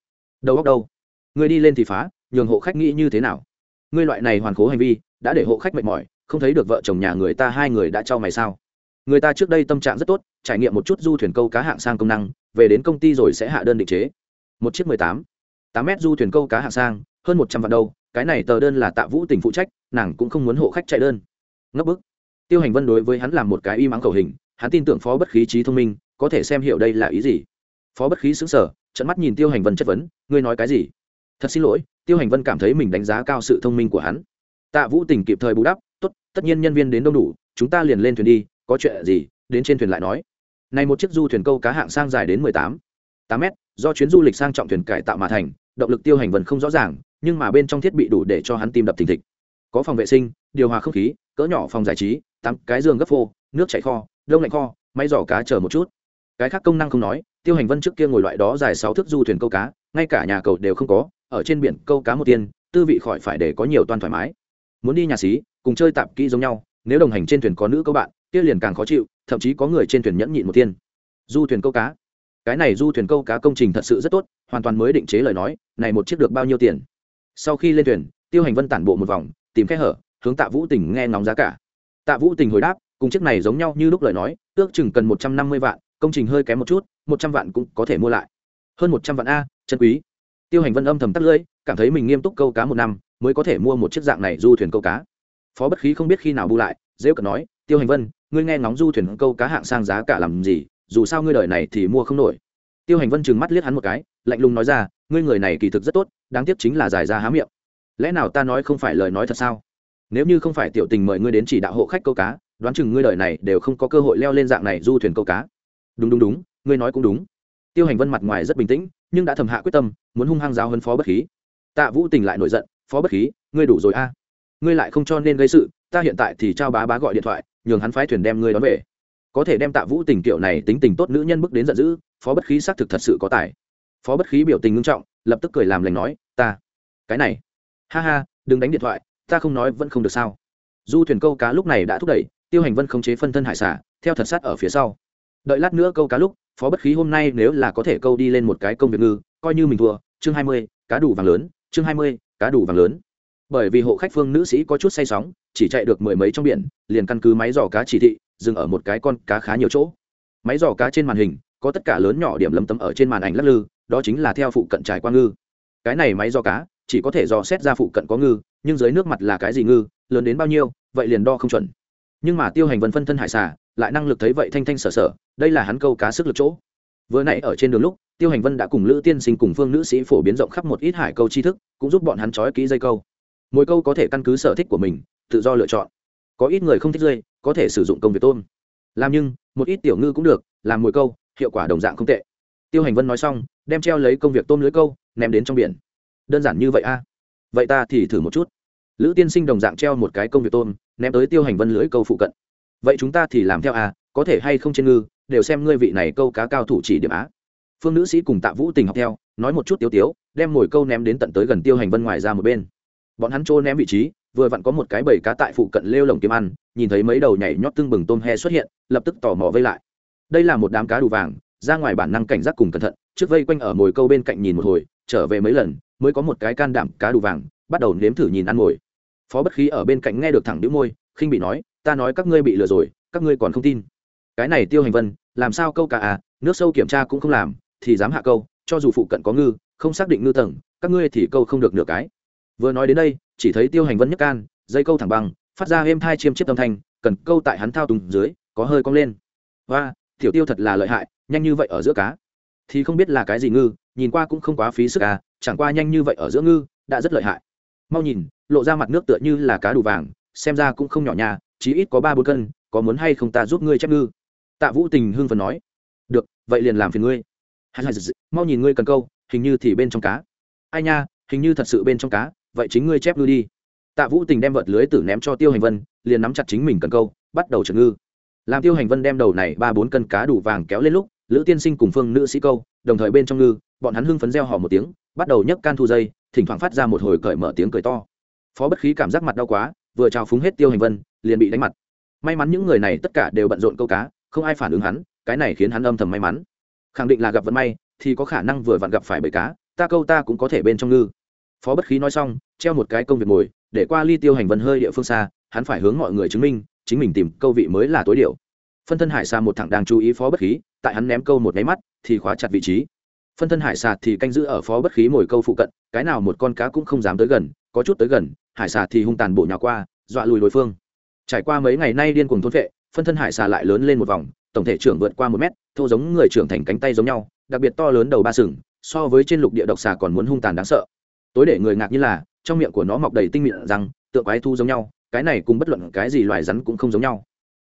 Đầu góc đâu? Ngươi đi lên thì phá nhường hộ khách nghĩ như thế nào? Ngươi loại này hoàn cố hành vi đã để hộ khách mệt mỏi không thấy được vợ chồng nhà người ta hai người đã cho mày sao? Người ta trước đây tâm trạng rất tốt trải nghiệm một chút du thuyền câu cá hạng sang công năng về đến công ty rồi sẽ hạ đơn định chế một chiếc mười tám tám mét du thuyền câu cá hạng sang, hơn một trăm vạn đâu cái này tờ đơn là tạ vũ tình phụ trách, nàng cũng không muốn hộ khách chạy đơn. Ngấp bức. Tiêu hành vân đối với hắn làm một cái y mắng khẩu hình, hắn tin tưởng phó bất khí trí thông minh, có thể xem hiểu đây là ý gì. Phó bất khí xứng sở trận mắt nhìn tiêu hành vân chất vấn, ngươi nói cái gì? Thật xin lỗi. Tiêu hành vân cảm thấy mình đánh giá cao sự thông minh của hắn. Tạ vũ tình kịp thời bù đắp, tốt, tất nhiên nhân viên đến đông đủ, chúng ta liền lên thuyền đi, có chuyện gì, đến trên thuyền lại nói. Này một chiếc du thuyền câu cá hạng sang dài đến mười tám tám m do chuyến du lịch sang trọng thuyền cải tạo mà thành, động lực tiêu hành vân không rõ ràng, nhưng mà bên trong thiết bị đủ để cho hắn tim đập thình thịch. Có phòng vệ sinh, điều hòa không khí, cỡ nhỏ phòng giải trí, tám cái giường gấp phô, nước chảy kho, đông lạnh kho, máy giỏ cá chờ một chút. Cái khác công năng không nói, tiêu hành vân trước kia ngồi loại đó dài sáu thước du thuyền câu cá, ngay cả nhà cầu đều không có, ở trên biển câu cá một tiên, tư vị khỏi phải để có nhiều toan thoải mái. Muốn đi nhà xí, cùng chơi tạp kỹ giống nhau, nếu đồng hành trên thuyền có nữ câu bạn, kia liền càng khó chịu, thậm chí có người trên thuyền nhẫn nhịn một tiên. Du thuyền câu cá cái này du thuyền câu cá công trình thật sự rất tốt, hoàn toàn mới định chế lời nói, này một chiếc được bao nhiêu tiền? Sau khi lên thuyền, tiêu hành vân tản bộ một vòng, tìm kẽ hở, hướng tạ vũ tình nghe ngóng giá cả. Tạ vũ tình hồi đáp, cùng chiếc này giống nhau như lúc lời nói, ước chừng cần một trăm năm mươi vạn, công trình hơi kém một chút, một trăm vạn cũng có thể mua lại. Hơn một trăm vạn a, chân quý. Tiêu hành vân âm thầm tắt lưỡi, cảm thấy mình nghiêm túc câu cá một năm, mới có thể mua một chiếc dạng này du thuyền câu cá. Phó bất khí không biết khi nào bu lại, dễ cận nói, tiêu hành vân, ngươi nghe ngóng du thuyền câu cá hạng sang giá cả làm gì? Dù sao ngươi đời này thì mua không nổi. Tiêu hành vân chừng mắt liếc hắn một cái, lạnh lùng nói ra, ngươi người này kỳ thực rất tốt, đáng tiếc chính là giải ra há miệng. Lẽ nào ta nói không phải lời nói thật sao? Nếu như không phải tiểu tình mời ngươi đến chỉ đạo hộ khách câu cá, đoán chừng ngươi đời này đều không có cơ hội leo lên dạng này du thuyền câu cá. Đúng đúng đúng, ngươi nói cũng đúng. Tiêu hành vân mặt ngoài rất bình tĩnh, nhưng đã thầm hạ quyết tâm, muốn hung hăng giáo hơn phó bất khí. Tạ vũ tình lại nổi giận, phó bất khí, ngươi đủ rồi a. Ngươi lại không cho nên gây sự, ta hiện tại thì trao bá bá gọi điện thoại, nhường hắn phái thuyền đem ngươi đón về có thể đem tạ vũ tình kiệu này tính tình tốt nữ nhân bước đến giận dữ, phó bất khí xác thực thật sự có tài. Phó bất khí biểu tình ngưng trọng, lập tức cười làm lành nói, ta, cái này, ha ha, đừng đánh điện thoại, ta không nói vẫn không được sao. Du thuyền câu cá lúc này đã thúc đẩy, tiêu hành vân khống chế phân thân hải xả theo thật sát ở phía sau. Đợi lát nữa câu cá lúc, phó bất khí hôm nay nếu là có thể câu đi lên một cái công việc ngư, coi như mình thua, chương hai mươi, cá đủ vàng lớn, chương hai mươi, cá đủ vàng lớn. Bởi vì hộ khách phương nữ sĩ có chút say sóng, chỉ chạy được mười mấy trong biển, liền căn cứ máy dò cá chỉ thị dừng ở một cái con cá khá nhiều chỗ. Máy dò cá trên màn hình, có tất cả lớn nhỏ điểm lấm tấm ở trên màn ảnh lắc lư, đó chính là theo phụ cận trải qua ngư. Cái này máy dò cá, chỉ có thể dò xét ra phụ cận có ngư, nhưng dưới nước mặt là cái gì ngư, lớn đến bao nhiêu, vậy liền đo không chuẩn. Nhưng mà tiêu hành vân phân thân hải xà, lại năng lực thấy vậy thanh thanh sở sở, đây là hắn câu cá sức lực chỗ. Vừa nãy ở trên đường lúc, tiêu hành vân đã cùng lữ tiên sinh cùng phương nữ sĩ phổ biến rộng khắp một ít hải câu tri thức, cũng giúp bọn hắn trói kỹ dây câu. Mỗi câu có thể căn cứ sở thích của mình, tự do lựa chọn có ít người không thích rơi có thể sử dụng công việc tôm. Làm nhưng, một ít tiểu ngư cũng được, làm mồi câu, hiệu quả đồng dạng không tệ. Tiêu hành vân nói xong, đem treo lấy công việc tôm lưới câu, ném đến trong biển. Đơn giản như vậy a. Vậy ta thì thử một chút. Lữ tiên sinh đồng dạng treo một cái công việc tôm, ném tới tiêu hành vân lưới câu phụ cận. Vậy chúng ta thì làm theo a, có thể hay không trên ngư, đều xem ngươi vị này câu cá cao thủ chỉ điểm á. Phương nữ sĩ cùng tạ vũ tình học theo, nói một chút tiếu tiếu, đem mồi câu ném đến tận tới gần tiêu hành vân ngoài ra một bên. Bọn hắn trô ném vị trí vừa vặn có một cái bầy cá tại phụ cận lêu lồng kiếm ăn, nhìn thấy mấy đầu nhảy nhót tưng bừng tôm he xuất hiện, lập tức tò mò vây lại. Đây là một đám cá đủ vàng, ra ngoài bản năng cảnh giác cùng cẩn thận, trước vây quanh ở mồi câu bên cạnh nhìn một hồi, trở về mấy lần, mới có một cái can đảm cá đủ vàng, bắt đầu nếm thử nhìn ăn mồi. Phó bất khí ở bên cạnh nghe được thẳng đĩu môi, khinh bị nói, ta nói các ngươi bị lừa rồi, các ngươi còn không tin. Cái này tiêu hành vân, làm sao câu cá à nước sâu kiểm tra cũng không làm, thì dám hạ câu, cho dù phụ cận có ngư, không xác định ngư tầng, các ngươi thì câu không được nửa cái. Vừa nói đến đây chỉ thấy tiêu hành vân nhấc can, dây câu thẳng băng phát ra êm thai chiêm chiếp tâm thanh, cần câu tại hắn thao tùng dưới, có hơi cong lên. Và tiểu tiêu thật là lợi hại, nhanh như vậy ở giữa cá. Thì không biết là cái gì ngư, nhìn qua cũng không quá phí sức à chẳng qua nhanh như vậy ở giữa ngư, đã rất lợi hại. Mau nhìn, lộ ra mặt nước tựa như là cá đủ vàng, xem ra cũng không nhỏ nhà chí ít có ba bốn cân, có muốn hay không ta giúp ngươi chép ngư? Tạ vũ tình hưng phần nói. Được, vậy liền làm phiền ngươi. Mau nhìn ngươi cần câu, hình như thì bên trong cá. Ai nha, hình như thật sự bên trong cá vậy chính ngươi chép ngư đi. Tạ vũ tình đem vật lưới tử ném cho tiêu hành vân, liền nắm chặt chính mình cần câu, bắt đầu trượt ngư. Làm tiêu hành vân đem đầu này ba bốn cân cá đủ vàng kéo lên lúc, lữ tiên sinh cùng phương nữ sĩ câu, đồng thời bên trong ngư, bọn hắn hưng phấn reo hò một tiếng, bắt đầu nhấc can thu dây, thỉnh thoảng phát ra một hồi cởi mở tiếng cười to. Phó bất khí cảm giác mặt đau quá, vừa trào phúng hết tiêu hành vân, liền bị đánh mặt. May mắn những người này tất cả đều bận rộn câu cá, không ai phản ứng hắn, cái này khiến hắn âm thầm may mắn. Khẳng định là gặp vận may, thì có khả năng vừa vặn gặp phải bầy cá, ta câu ta cũng có thể bên trong ngư phó bất khí nói xong, treo một cái công việc ngồi, để qua ly tiêu hành vân hơi địa phương xa, hắn phải hướng mọi người chứng minh, chính mình tìm câu vị mới là tối điệu. Phân thân hải xa một thẳng đang chú ý phó bất khí, tại hắn ném câu một máy mắt, thì khóa chặt vị trí. Phân thân hải xà thì canh giữ ở phó bất khí mồi câu phụ cận, cái nào một con cá cũng không dám tới gần, có chút tới gần, hải xà thì hung tàn bổ nhào qua, dọa lùi đối phương. Trải qua mấy ngày nay điên cuồng thôn vệ phân thân hải xà lại lớn lên một vòng, tổng thể trưởng vượt qua một mét, thô giống người trưởng thành cánh tay giống nhau, đặc biệt to lớn đầu ba sừng, so với trên lục địa độc xà còn muốn hung tàn đáng sợ tối để người ngạc như là, trong miệng của nó mọc đầy tinh miệng rằng tượng quái thu giống nhau, cái này cùng bất luận cái gì loài rắn cũng không giống nhau.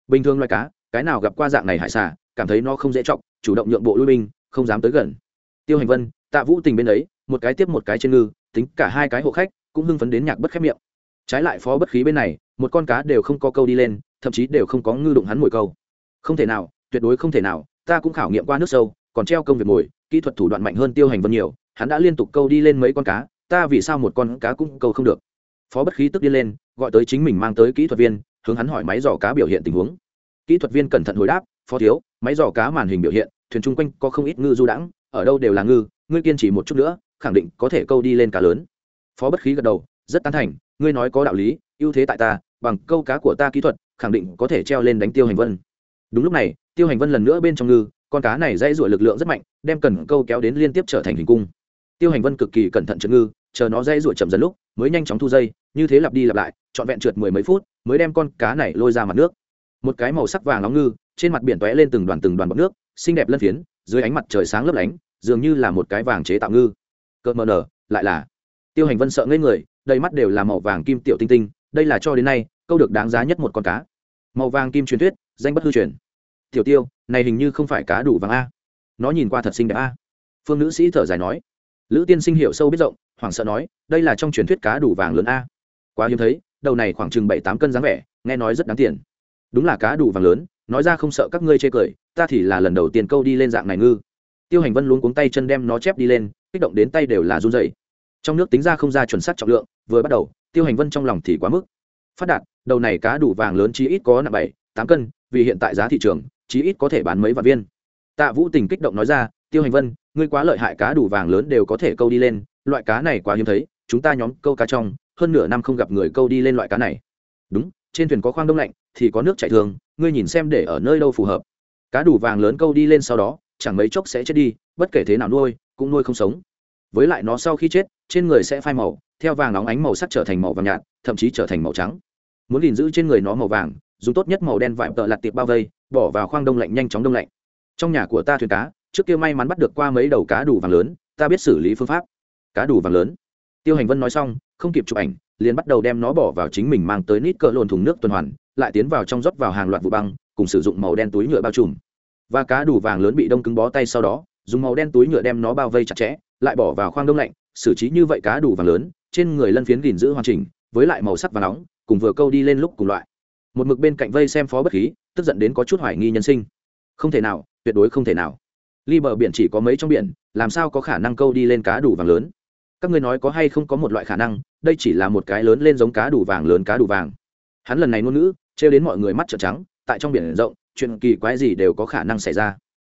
Bình thường loài cá, cái nào gặp qua dạng này hải xà, cảm thấy nó không dễ trọng chủ động nhượng bộ lui binh, không dám tới gần. Tiêu hành vân, tạ vũ tình bên ấy, một cái tiếp một cái trên ngư, tính cả hai cái hộ khách, cũng hưng phấn đến nhạc bất khép miệng. Trái lại phó bất khí bên này, một con cá đều không có câu đi lên, thậm chí đều không có ngư đụng hắn mồi câu. Không thể nào, tuyệt đối không thể nào, ta cũng khảo nghiệm qua nước sâu, còn treo công việc mồi, kỹ thuật thủ đoạn mạnh hơn tiêu hành vân nhiều, hắn đã liên tục câu đi lên mấy con cá ta vì sao một con cá cũng câu không được? Phó bất khí tức đi lên, gọi tới chính mình mang tới kỹ thuật viên, hướng hắn hỏi máy dò cá biểu hiện tình huống. Kỹ thuật viên cẩn thận hồi đáp, phó thiếu, máy dò cá màn hình biểu hiện, thuyền chung quanh có không ít ngư du đãng, ở đâu đều là ngư, ngươi kiên trì một chút nữa, khẳng định có thể câu đi lên cá lớn. Phó bất khí gật đầu, rất tán thành, ngươi nói có đạo lý, ưu thế tại ta, bằng câu cá của ta kỹ thuật, khẳng định có thể treo lên đánh tiêu hành vân. Đúng lúc này, tiêu hành vân lần nữa bên trong ngư, con cá này dãy ruổi lực lượng rất mạnh, đem cần câu kéo đến liên tiếp trở thành hình cung tiêu hành vân cực kỳ cẩn thận trượt ngư, chờ nó dây ruột chậm dần lúc, mới nhanh chóng thu dây, như thế lặp đi lặp lại, trọn vẹn trượt mười mấy phút, mới đem con cá này lôi ra mặt nước. Một cái màu sắc vàng nóng ngư, trên mặt biển tóe lên từng đoàn từng đoàn bọt nước, xinh đẹp lân phiến, dưới ánh mặt trời sáng lấp lánh, dường như là một cái vàng chế tạo ngư. Cợt mờ nở, lại là. Tiêu hành vân sợ ngây người, đầy mắt đều là màu vàng kim tiểu tinh tinh, đây là cho đến nay, câu được đáng giá nhất một con cá. Màu vàng kim truyền thuyết, danh bất hư truyền. Tiểu tiêu, này hình như không phải cá đủ vàng a. Nó nhìn qua thật xinh đẹp a. Phương nữ sĩ thở dài nói lữ tiên sinh hiểu sâu biết rộng, hoảng sợ nói, đây là trong truyền thuyết cá đủ vàng lớn a. Quá hiếm thấy, đầu này khoảng chừng bảy tám cân dáng vẻ, nghe nói rất đáng tiền. Đúng là cá đủ vàng lớn, nói ra không sợ các ngươi chê cười, ta thì là lần đầu tiên câu đi lên dạng này ngư. Tiêu hành vân luống cuống tay chân đem nó chép đi lên, kích động đến tay đều là run dày trong nước tính ra không ra chuẩn xác trọng lượng, vừa bắt đầu, tiêu hành vân trong lòng thì quá mức. Phát đạt, đầu này cá đủ vàng lớn chí ít có nặng bảy, tám cân, vì hiện tại giá thị trường, chí ít có thể bán mấy vạn viên. Tạ vũ tình kích động nói ra, tiêu hành vân ngươi quá lợi hại cá đủ vàng lớn đều có thể câu đi lên, loại cá này quá hiếm thấy, chúng ta nhóm câu cá trong, hơn nửa năm không gặp người câu đi lên loại cá này. Đúng, trên thuyền có khoang đông lạnh, thì có nước chảy thường, ngươi nhìn xem để ở nơi đâu phù hợp. Cá đủ vàng lớn câu đi lên sau đó, chẳng mấy chốc sẽ chết đi, bất kể thế nào nuôi, cũng nuôi không sống. Với lại nó sau khi chết, trên người sẽ phai màu, theo vàng nóng ánh màu sắc trở thành màu vàng nhạt, thậm chí trở thành màu trắng. Muốn gìn giữ trên người nó màu vàng, dùng tốt nhất màu đen vải tợ lặt tiệp bao vây, bỏ vào khoang đông lạnh nhanh chóng đông lạnh. Trong nhà của ta thuyền cá trước kia may mắn bắt được qua mấy đầu cá đủ vàng lớn, ta biết xử lý phương pháp. Cá đủ vàng lớn. Tiêu hành vân nói xong, không kịp chụp ảnh, liền bắt đầu đem nó bỏ vào chính mình mang tới nít cỡ lồn thùng nước tuần hoàn, lại tiến vào trong rót vào hàng loạt vụ băng, cùng sử dụng màu đen túi nhựa bao trùm. Và cá đủ vàng lớn bị đông cứng bó tay sau đó, dùng màu đen túi nhựa đem nó bao vây chặt chẽ, lại bỏ vào khoang đông lạnh, xử trí như vậy cá đủ vàng lớn, trên người lân phiến gìn giữ hoàn chỉnh, với lại màu sắc và nóng, cùng vừa câu đi lên lúc cùng loại. Một mực bên cạnh vây xem phó bất khí, tức giận đến có chút hoài nghi nhân sinh. Không thể nào, tuyệt đối không thể nào ly bờ biển chỉ có mấy trong biển, làm sao có khả năng câu đi lên cá đủ vàng lớn? Các ngươi nói có hay không có một loại khả năng, đây chỉ là một cái lớn lên giống cá đủ vàng lớn cá đủ vàng. Hắn lần này ngôn ngữ, trêu đến mọi người mắt trợn trắng, tại trong biển rộng, chuyện kỳ quái gì đều có khả năng xảy ra.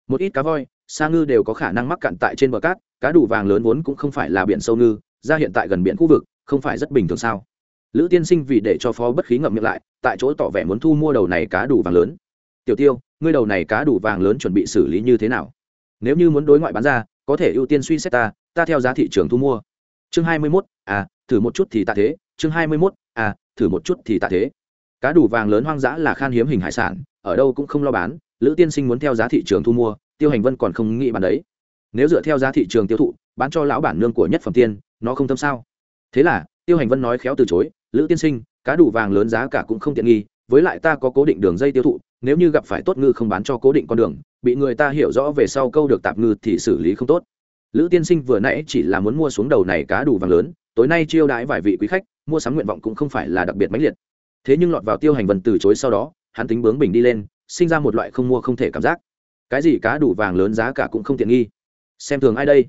Một ít cá voi, sa ngư đều có khả năng mắc cạn tại trên bờ cát, cá đủ vàng lớn vốn cũng không phải là biển sâu ngư, ra hiện tại gần biển khu vực, không phải rất bình thường sao? Lữ tiên sinh vì để cho phó bất khí ngậm miệng lại, tại chỗ tỏ vẻ muốn thu mua đầu này cá đủ vàng lớn. Tiểu tiêu, ngươi đầu này cá đủ vàng lớn chuẩn bị xử lý như thế nào? Nếu như muốn đối ngoại bán ra có thể ưu tiên suy xét ta ta theo giá thị trường thu mua. Chương hai mươi 21, à thử một chút thì tạ thế. Chương hai mươi 21, à thử một chút thì tạ thế. Cá đủ vàng lớn hoang dã là khan hiếm hình hải sản ở đâu cũng không lo bán. Lữ tiên sinh muốn theo giá thị trường thu mua tiêu hành vân còn không nghĩ bán đấy. Nếu dựa theo giá thị trường tiêu thụ bán cho lão bản nương của nhất phẩm tiên nó không tâm sao? Thế là tiêu hành vân nói khéo từ chối lữ tiên sinh cá đủ vàng lớn giá cả cũng không tiện nghi với lại ta có cố định đường dây tiêu thụ, nếu như gặp phải tốt ngư không bán cho cố định con đường, bị người ta hiểu rõ về sau câu được tạp ngư thì xử lý không tốt. Lữ tiên sinh vừa nãy chỉ là muốn mua xuống đầu này cá đủ vàng lớn, tối nay chiêu đãi vài vị quý khách, mua sắm nguyện vọng cũng không phải là đặc biệt mãnh liệt. Thế nhưng lọt vào tiêu hành vần từ chối sau đó, hắn tính bướng bình đi lên, sinh ra một loại không mua không thể cảm giác. Cái gì cá đủ vàng lớn giá cả cũng không tiện nghi. Xem thường ai đây?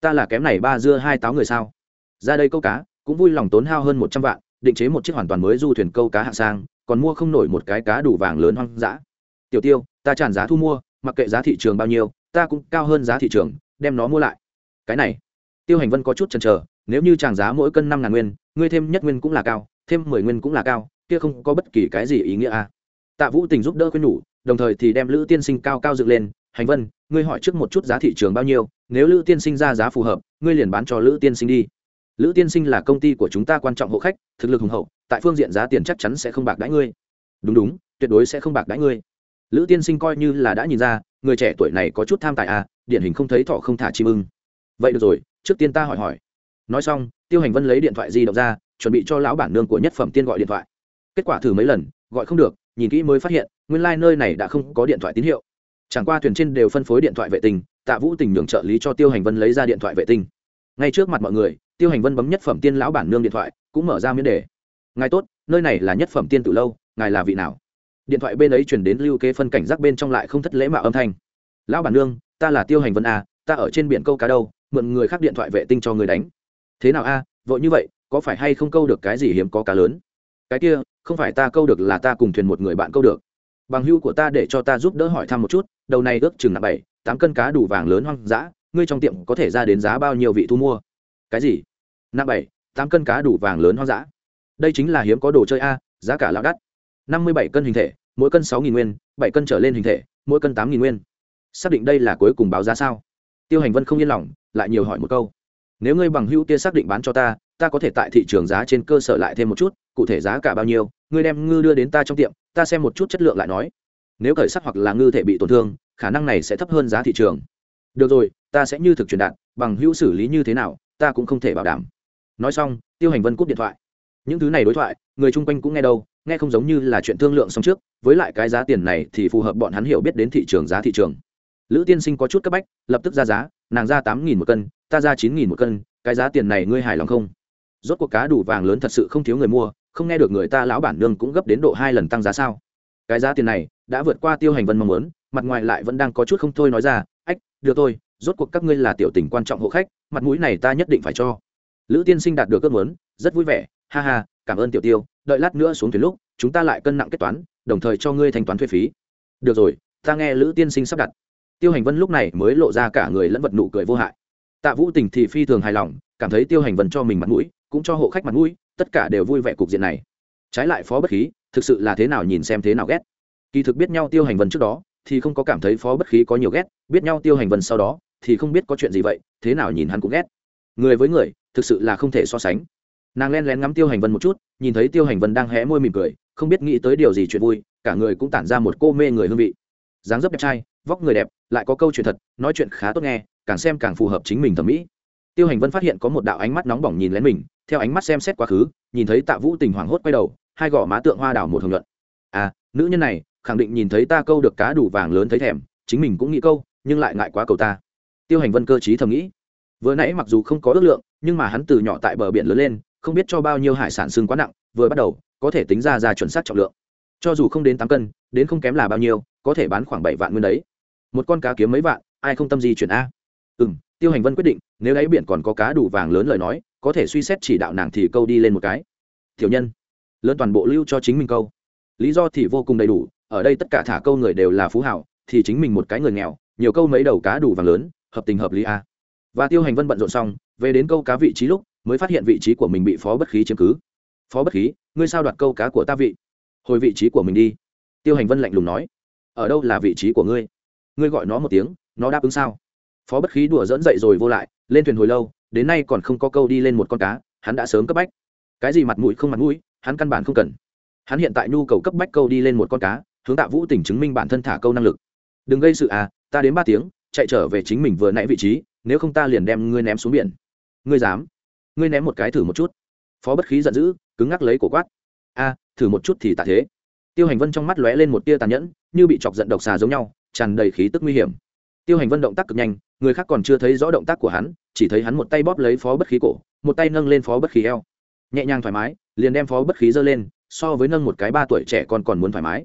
Ta là kém này ba dưa hai táo người sao? Ra đây câu cá, cũng vui lòng tốn hao hơn một trăm vạn định chế một chiếc hoàn toàn mới du thuyền câu cá hạng sang, còn mua không nổi một cái cá đủ vàng lớn hoang dã. Tiểu tiêu, ta tràn giá thu mua, mặc kệ giá thị trường bao nhiêu, ta cũng cao hơn giá thị trường, đem nó mua lại. Cái này, tiêu hành vân có chút chần chờ, nếu như tràn giá mỗi cân năm ngàn nguyên, ngươi thêm nhất nguyên cũng là cao, thêm mười nguyên cũng là cao, kia không có bất kỳ cái gì ý nghĩa à. tạ vũ tình giúp đỡ khuyên nhủ, đồng thời thì đem lữ tiên sinh cao cao dựng lên, hành vân, ngươi hỏi trước một chút giá thị trường bao nhiêu, nếu lữ tiên sinh ra giá phù hợp, ngươi liền bán cho lữ tiên sinh đi lữ tiên sinh là công ty của chúng ta quan trọng hộ khách, thực lực hùng hậu, tại phương diện giá tiền chắc chắn sẽ không bạc đãi ngươi. Đúng đúng, tuyệt đối sẽ không bạc đãi ngươi. Lữ tiên sinh coi như là đã nhìn ra, người trẻ tuổi này có chút tham tài à điển hình không thấy thọ không thả chim ưng. Vậy được rồi, trước tiên ta hỏi hỏi. Nói xong, tiêu hành vân lấy điện thoại di động ra, chuẩn bị cho lão bản nương của nhất phẩm tiên gọi điện thoại. Kết quả thử mấy lần, gọi không được, nhìn kỹ mới phát hiện, nguyên lai、like、nơi này đã không có điện thoại tín hiệu. Chẳng qua thuyền trên đều phân phối điện thoại vệ tinh, tạ vũ tình nhường trợ lý cho tiêu hành vân lấy ra điện thoại vệ tinh. Ngay trước mặt mọi người tiêu hành vân bấm nhất phẩm tiên lão bản nương điện thoại, cũng mở ra miễn đề. Ngài tốt, nơi này là nhất phẩm tiên từ lâu, ngài là vị nào? Điện thoại bên ấy chuyển đến lưu kế phân cảnh giác bên trong lại không thất lễ mạo âm thanh. Lão bản nương, ta là tiêu hành vân a ta ở trên biển câu cá đâu, mượn người khác điện thoại vệ tinh cho người đánh. Thế nào a, vội như vậy, có phải hay không câu được cái gì hiếm có cá lớn? Cái kia, không phải ta câu được là ta cùng thuyền một người bạn câu được. Bằng hưu của ta để cho ta giúp đỡ hỏi thăm một chút, đầu này ước chừng là bảy, tám cân cá đủ vàng lớn hoang dã, ngươi trong tiệm có thể ra đến giá bao nhiêu vị thu mua? Cái gì? Năm bảy, tám cân cá đủ vàng lớn hoang dã. Đây chính là hiếm có đồ chơi a, giá cả lão đắt. Năm mươi bảy cân hình thể, mỗi cân sáu nghìn nguyên, bảy cân trở lên hình thể, mỗi cân tám nghìn nguyên. Xác định đây là cuối cùng báo giá sao? Tiêu hành vân không yên lòng, lại nhiều hỏi một câu. Nếu ngươi bằng hữu kia xác định bán cho ta ta có thể tại thị trường giá trên cơ sở lại thêm một chút, cụ thể giá cả bao nhiêu, ngươi đem ngư đưa đến ta trong tiệm, ta xem một chút chất lượng lại nói. Nếu cởi sắt hoặc là ngư thể bị tổn thương, khả năng này sẽ thấp hơn giá thị trường. Được rồi, ta sẽ như thực truyền đạt, bằng hữu xử lý như thế nào, ta cũng không thể bảo đảm nói xong, tiêu hành vân cúp điện thoại. Những thứ này đối thoại, người chung quanh cũng nghe đâu, nghe không giống như là chuyện thương lượng xong trước, với lại cái giá tiền này thì phù hợp bọn hắn hiểu biết đến thị trường giá thị trường. Lữ tiên sinh có chút cấp bách, lập tức ra giá, nàng ra tám nghìn một cân, ta ra chín nghìn một cân, cái giá tiền này ngươi hài lòng không? Rốt cuộc cá đủ vàng lớn thật sự không thiếu người mua, không nghe được người ta lão bản nương cũng gấp đến độ hai lần tăng giá sao? Cái giá tiền này, đã vượt qua tiêu hành vân mong muốn, mặt ngoài lại vẫn đang có chút không thôi nói ra, ách, được thôi, rốt cuộc các ngươi là tiểu tình quan trọng hộ khách, mặt mũi này ta nhất định phải cho lữ tiên sinh đạt được ước muốn, rất vui vẻ, ha ha, cảm ơn tiểu tiêu, đợi lát nữa xuống thuyền lúc, chúng ta lại cân nặng kết toán, đồng thời cho ngươi thanh toán thuế phí. Được rồi, ta nghe lữ tiên sinh sắp đặt. Tiêu hành vân lúc này mới lộ ra cả người lẫn vật nụ cười vô hại. Tạ vũ tình thì phi thường hài lòng, cảm thấy tiêu hành vân cho mình mặt mũi, cũng cho hộ khách mặt mũi, tất cả đều vui vẻ cục diện này. Trái lại phó bất khí, thực sự là thế nào nhìn xem thế nào ghét. Kỳ thực biết nhau tiêu hành vân trước đó, thì không có cảm thấy phó bất khí có nhiều ghét, biết nhau tiêu hành vân sau đó, thì không biết có chuyện gì vậy, thế nào nhìn hắn cũng ghét. Người với người thực sự là không thể so sánh. Nàng len lén ngắm tiêu hành vân một chút, nhìn thấy tiêu hành vân đang hé môi mỉm cười, không biết nghĩ tới điều gì chuyện vui, cả người cũng tản ra một cô mê người hương vị. Dáng dấp đẹp trai, vóc người đẹp, lại có câu chuyện thật, nói chuyện khá tốt nghe, càng xem càng phù hợp chính mình thẩm mỹ. Tiêu hành vân phát hiện có một đạo ánh mắt nóng bỏng nhìn lén mình, theo ánh mắt xem xét quá khứ, nhìn thấy tạ vũ tình hoảng hốt quay đầu, hai gò má tượng hoa đảo một hồng luận à nữ nhân này, khẳng định nhìn thấy ta câu được cá đủ vàng lớn thấy thèm, chính mình cũng nghĩ câu, nhưng lại ngại quá cầu ta. Tiêu hành vân cơ t thầm nghĩ vừa nãy mặc dù không có ước lượng, nhưng mà hắn từ nhỏ tại bờ biển lớn lên, không biết cho bao nhiêu hải sản xương quá nặng, vừa bắt đầu, có thể tính ra ra chuẩn xác trọng lượng. Cho dù không đến tám cân, đến không kém là bao nhiêu, có thể bán khoảng bảy vạn nguyên đấy. Một con cá kiếm mấy vạn, ai không tâm gì chuyển a? Ừ m tiêu hành vân quyết định, nếu đáy biển còn có cá đủ vàng lớn lời nói, có thể suy xét chỉ đạo nàng thì câu đi lên một cái. Tiểu nhân, lớn toàn bộ lưu cho chính mình câu. Lý do thì vô cùng đầy đủ, ở đây tất cả thả câu người đều là phú hảo, thì chính mình một cái người nghèo, nhiều câu mấy đầu cá đủ vàng lớn, hợp tình hợp lý a và tiêu hành vân bận rộn xong, về đến câu cá vị trí lúc, mới phát hiện vị trí của mình bị phó bất khí chiếm cứ. Phó bất khí, ngươi sao đoạt câu cá của ta vị? Hồi vị trí của mình đi. Tiêu hành vân lạnh lùng nói. Ở đâu là vị trí của ngươi? Ngươi gọi nó một tiếng, nó đáp ứng sao? Phó bất khí đùa dẫn dậy rồi vô lại, lên thuyền hồi lâu, đến nay còn không có câu đi lên một con cá, hắn đã sớm cấp bách. Cái gì mặt mũi không mặt mũi, hắn căn bản không cần. Hắn hiện tại nhu cầu cấp bách câu đi lên một con cá, hướng tạ vũ tỉnh chứng minh bản thân thả câu năng lực. Đừng gây sự à ta đến ba tiếng, chạy trở về chính mình vừa nãy vị trí nếu không ta liền đem ngươi ném xuống biển. Ngươi dám? Ngươi ném một cái thử một chút. Phó bất khí giận dữ, cứng ngắc lấy cổ quát. A, thử một chút thì tạ thế. Tiêu hành vân trong mắt lóe lên một tia tàn nhẫn, như bị chọc giận độc xà giống nhau, tràn đầy khí tức nguy hiểm. Tiêu hành vân động tác cực nhanh, người khác còn chưa thấy rõ động tác của hắn, chỉ thấy hắn một tay bóp lấy phó bất khí cổ, một tay nâng lên phó bất khí eo. Nhẹ nhàng thoải mái, liền đem phó bất khí giơ lên, so với nâng một cái ba tuổi trẻ còn còn muốn thoải mái.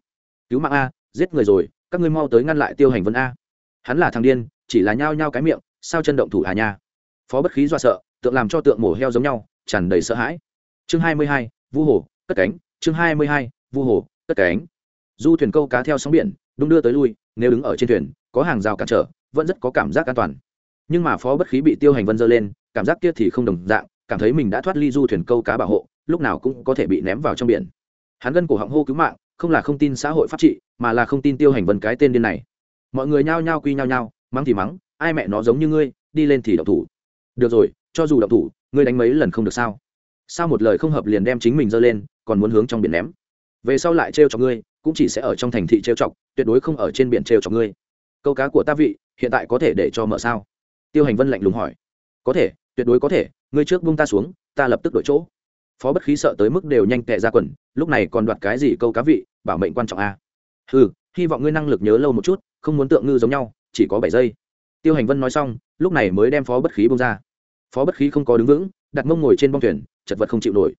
Cứu mạng a, giết người rồi, các ngươi mau tới ngăn lại tiêu hành vân a. Hắn là thằng điên, chỉ là nhao nhao cái miệng sao chân động thủ hà nha? Phó bất khí do sợ, tượng làm cho tượng mổ heo giống nhau, tràn đầy sợ hãi. Chương hai mươi hai, vu hồ, cất cánh. Chương hai mươi hai, vu hồ, cất cánh. Du thuyền câu cá theo sóng biển, đung đưa tới lui, nếu đứng ở trên thuyền, có hàng rào cản trở, vẫn rất có cảm giác an toàn. Nhưng mà phó bất khí bị tiêu hành vân dơ lên, cảm giác kia thì không đồng dạng, cảm thấy mình đã thoát ly du thuyền câu cá bảo hộ, lúc nào cũng có thể bị ném vào trong biển. Hắn gân cổ họng hô cứu mạng, không là không tin xã hội pháp trị, mà là không tin tiêu hành vân cái tên điên này. Mọi người nhao nhao quy nhao nhao, mắng thì mắng ai mẹ nó giống như ngươi, đi lên thì động thủ. Được rồi, cho dù động thủ, ngươi đánh mấy lần không được sao? Sao một lời không hợp liền đem chính mình dơ lên, còn muốn hướng trong biển ném? Về sau lại trêu cho ngươi, cũng chỉ sẽ ở trong thành thị trêu chọc, tuyệt đối không ở trên biển trêu chọc ngươi. Câu cá của ta vị, hiện tại có thể để cho mở sao? Tiêu hành vân lạnh lùng hỏi. Có thể, tuyệt đối có thể, ngươi trước buông ta xuống, ta lập tức đổi chỗ. Phó bất khí sợ tới mức đều nhanh tệ ra quần, lúc này còn đoạt cái gì câu cá vị, bảo mệnh quan trọng a. À? ừ hy vọng ngươi năng lực nhớ lâu một chút, không muốn tượng ngư giống nhau, chỉ có bảy giây tiêu hành vân nói xong, lúc này mới đem phó bất khí bông ra. Phó bất khí không có đứng vững, đặt mông ngồi trên bong thuyền, chật vật không chịu nổi.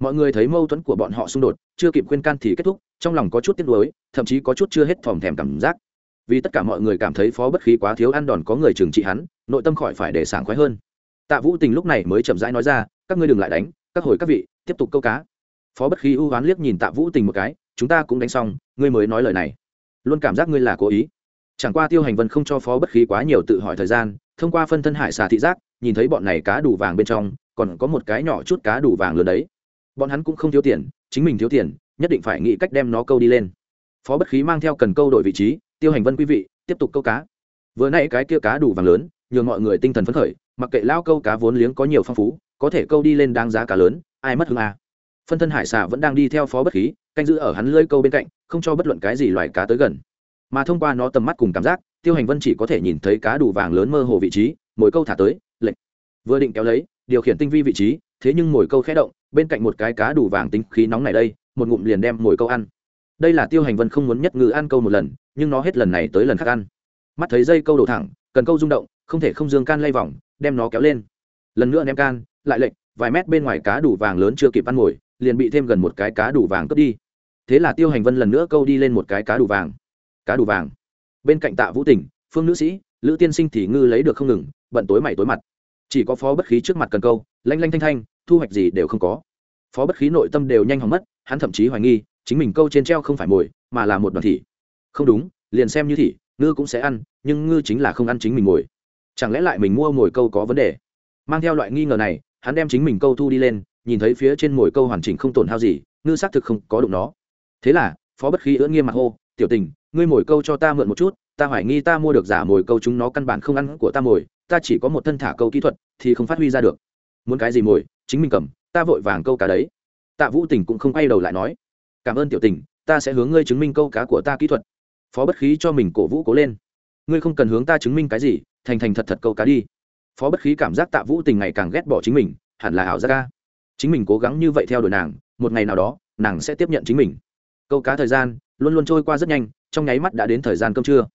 Mọi người thấy mâu thuẫn của bọn họ xung đột, chưa kịp khuyên can thì kết thúc, trong lòng có chút tiếc nuối, thậm chí có chút chưa hết thòm thèm cảm giác. Vì tất cả mọi người cảm thấy phó bất khí quá thiếu ăn đòn có người trừng trị hắn, nội tâm khỏi phải để sảng khoái hơn. Tạ vũ tình lúc này mới chậm rãi nói ra, các ngươi đừng lại đánh, các hồi các vị, tiếp tục câu cá. Phó bất khí ưu oán liếc nhìn tạ vũ tình một cái, chúng ta cũng đánh xong, ngươi mới nói lời này. Luôn cảm giác ngươi là cố ý chẳng qua tiêu hành vân không cho phó bất khí quá nhiều tự hỏi thời gian, thông qua phân thân hải xà thị giác, nhìn thấy bọn này cá đủ vàng bên trong, còn có một cái nhỏ chút cá đủ vàng lớn đấy. Bọn hắn cũng không thiếu tiền, chính mình thiếu tiền, nhất định phải nghĩ cách đem nó câu đi lên. Phó bất khí mang theo cần câu đổi vị trí, tiêu hành vân quý vị, tiếp tục câu cá. Vừa n cái kia cá đủ vàng lớn, nhường mọi người tinh thần phấn khởi, mặc kệ lao câu cá vốn liếng có nhiều phong phú, có thể câu đi lên đáng giá cá lớn, ai mất hương à. phân thân hải xà vẫn đang đi theo phó bất khí, canh giữ ở hắn lơi câu bên cạnh, không cho bất luận cái gì loài cá tới gần mà thông qua nó tầm mắt cùng cảm giác, tiêu hành vân chỉ có thể nhìn thấy cá đủ vàng lớn mơ hồ vị trí, mỗi câu thả tới lệnh vừa định kéo lấy, điều khiển tinh vi vị trí, thế nhưng mồi câu khẽ động, bên cạnh một cái cá đủ vàng tính khí nóng này đây, một ngụm liền đem mồi câu ăn. Đây là tiêu hành vân không muốn nhất ngữ ăn câu một lần, nhưng nó hết lần này tới lần khác ăn. Mắt thấy dây câu đổ thẳng, cần câu rung động, không thể không dương can lay vòng, đem nó kéo lên. Lần nữa ném can, lại lệnh vài mét bên ngoài cá đủ vàng lớn chưa kịp ăn mồi liền bị thêm gần một cái cá đủ vàng cướp đi. Thế là tiêu hành vân lần nữa câu đi lên một cái cá đủ vàng cá đủ vàng. Bên cạnh tạ vũ tỉnh phương nữ sĩ, lữ tiên sinh thì ngư lấy được không ngừng, bận tối mày tối mặt. Chỉ có phó bất khí trước mặt cần câu, lanh lanh thanh thanh, thu hoạch gì đều không có. Phó bất khí nội tâm đều nhanh hỏng mất, hắn thậm chí hoài nghi, chính mình câu trên treo không phải mồi, mà là một đoàn thị. Không đúng, liền xem như thị, ngư cũng sẽ ăn, nhưng ngư chính là không ăn chính mình mồi. Chẳng lẽ lại mình mua mồi câu có vấn đề? Mang theo loại nghi ngờ này, hắn đem chính mình câu thu đi lên, nhìn thấy phía trên mồi câu hoàn chỉnh không tổn hao gì, ngư xác thực không có đụng nó. Thế là, phó bất khí ưỡn nghiêm mặt hô, tiểu tình ngươi mồi câu cho ta mượn một chút, ta hoài nghi ta mua được giả mồi câu chúng nó căn bản không ăn của ta mồi, ta chỉ có một thân thả câu kỹ thuật thì không phát huy ra được. Muốn cái gì mồi, chính mình cầm, ta vội vàng câu cá đấy. Tạ vũ tình cũng không quay đầu lại nói, cảm ơn tiểu tình, ta sẽ hướng ngươi chứng minh câu cá của ta kỹ thuật. Phó bất khí cho mình cổ vũ cố lên, ngươi không cần hướng ta chứng minh cái gì, thành thành thật thật câu cá đi. Phó bất khí cảm giác tạ vũ tình ngày càng ghét bỏ chính mình, hẳn là ảo giác ca chính mình cố gắng như vậy theo đuổi nàng, một ngày nào đó, nàng sẽ tiếp nhận chính mình. Câu cá thời gian luôn luôn trôi qua rất nhanh trong nháy mắt đã đến thời gian cơm trưa.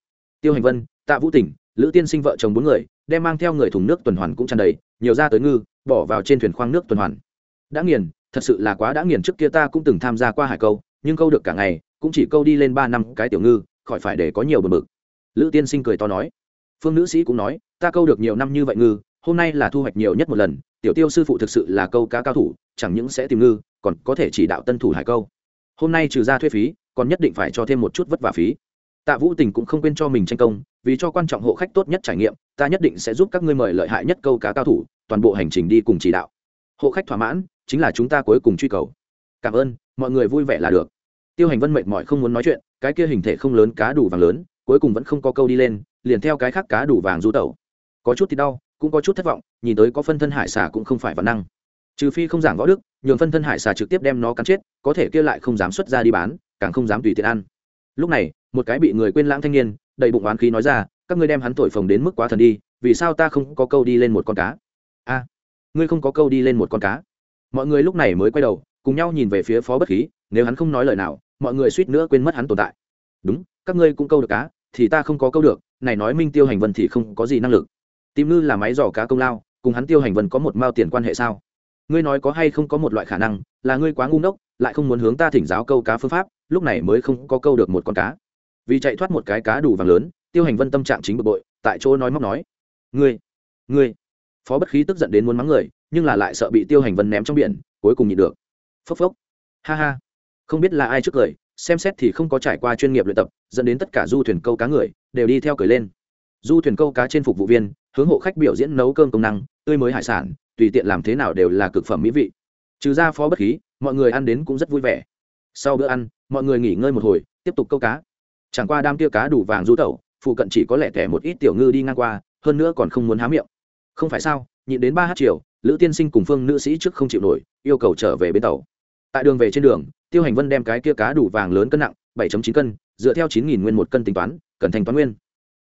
Tiêu hành vân, tạ vũ tỉnh, lữ tiên sinh vợ chồng bốn người, đem mang theo người thùng nước tuần hoàn cũng tràn đầy, nhiều ra tới ngư, bỏ vào trên thuyền khoang nước tuần hoàn. Đã nghiền, thật sự là quá đã nghiền trước kia ta cũng từng tham gia qua hải câu, nhưng câu được cả ngày, cũng chỉ câu đi lên ba năm cái tiểu ngư, khỏi phải để có nhiều bờ mực lữ tiên sinh cười to nói. Phương nữ sĩ cũng nói, ta câu được nhiều năm như vậy ngư, hôm nay là thu hoạch nhiều nhất một lần, tiểu tiêu sư phụ thực sự là câu cá cao thủ, chẳng những sẽ tìm ngư, còn có thể chỉ đạo tân thủ hải câu. Hôm nay trừ ra thuê phí còn nhất định phải cho thêm một chút vất vả phí. Tạ vũ tình cũng không quên cho mình tranh công, vì cho quan trọng hộ khách tốt nhất trải nghiệm, ta nhất định sẽ giúp các ngươi mời lợi hại nhất câu cá cao thủ, toàn bộ hành trình đi cùng chỉ đạo. Hộ khách thỏa mãn, chính là chúng ta cuối cùng truy cầu. Cảm ơn, mọi người vui vẻ là được. Tiêu hành vân mệt mỏi không muốn nói chuyện, cái kia hình thể không lớn cá đủ vàng lớn, cuối cùng vẫn không có câu đi lên, liền theo cái khác cá đủ vàng du tẩu. Có chút thì đau, cũng có chút thất vọng, nhìn tới có phân thân hải xà cũng không phải văn năng. Trừ phi không giảng võ đức, nhường phân thân hải xà trực tiếp đem nó cắn chết, có thể kia lại không dám xuất ra đi bán càng không dám tùy tiện ăn. Lúc này, một cái bị người quên lãng thanh niên, đầy bụng oán khí nói ra, các ngươi đem hắn thổi phồng đến mức quá thần đi, vì sao ta không có câu đi lên một con cá? A, ngươi không có câu đi lên một con cá. Mọi người lúc này mới quay đầu, cùng nhau nhìn về phía phó bất khí, nếu hắn không nói lời nào, mọi người suýt nữa quên mất hắn tồn tại. Đúng, các ngươi cũng câu được cá, thì ta không có câu được, này nói minh tiêu hành vân thì không có gì năng lực. Tìm ngư là máy giỏ cá công lao, cùng hắn tiêu hành vân có một mao tiền quan hệ sao? Ngươi nói có hay không có một loại khả năng, là ngươi quá ngu ngốc lại không muốn hướng ta thỉnh giáo câu cá phương pháp, lúc này mới không có câu được một con cá. Vì chạy thoát một cái cá đủ vàng lớn, tiêu hành vân tâm trạng chính bực bội, tại chỗ nói móc nói. Ngươi ngươi. Phó bất khí tức giận đến muốn mắng người, nhưng là lại sợ bị tiêu hành vân ném trong biển, cuối cùng nhịn được. Phốc phốc. Ha ha. Không biết là ai trước cười, xem xét thì không có trải qua chuyên nghiệp luyện tập, dẫn đến tất cả du thuyền câu cá người, đều đi theo cười lên. Du thuyền câu cá trên phục vụ viên, hướng hộ khách biểu diễn nấu cơm công năng, tươi mới hải sản, tùy tiện làm thế nào đều là cực phẩm mỹ vị. Trừ ra phó bất khí mọi người ăn đến cũng rất vui vẻ. Sau bữa ăn, mọi người nghỉ ngơi một hồi, tiếp tục câu cá. Chẳng qua đam tia cá đủ vàng du tẩu, phụ cận chỉ có lẻ tẻ một ít tiểu ngư đi ngang qua, hơn nữa còn không muốn há miệng. Không phải sao, nhịn đến ba h chiều, lữ tiên sinh cùng phương nữ sĩ trước không chịu nổi, yêu cầu trở về bến tàu. Tại đường về trên đường, tiêu hành vân đem cái kia cá đủ vàng lớn cân nặng, bảy chín cân, dựa theo chín nghìn nguyên một cân tính toán, cần thành toán nguyên.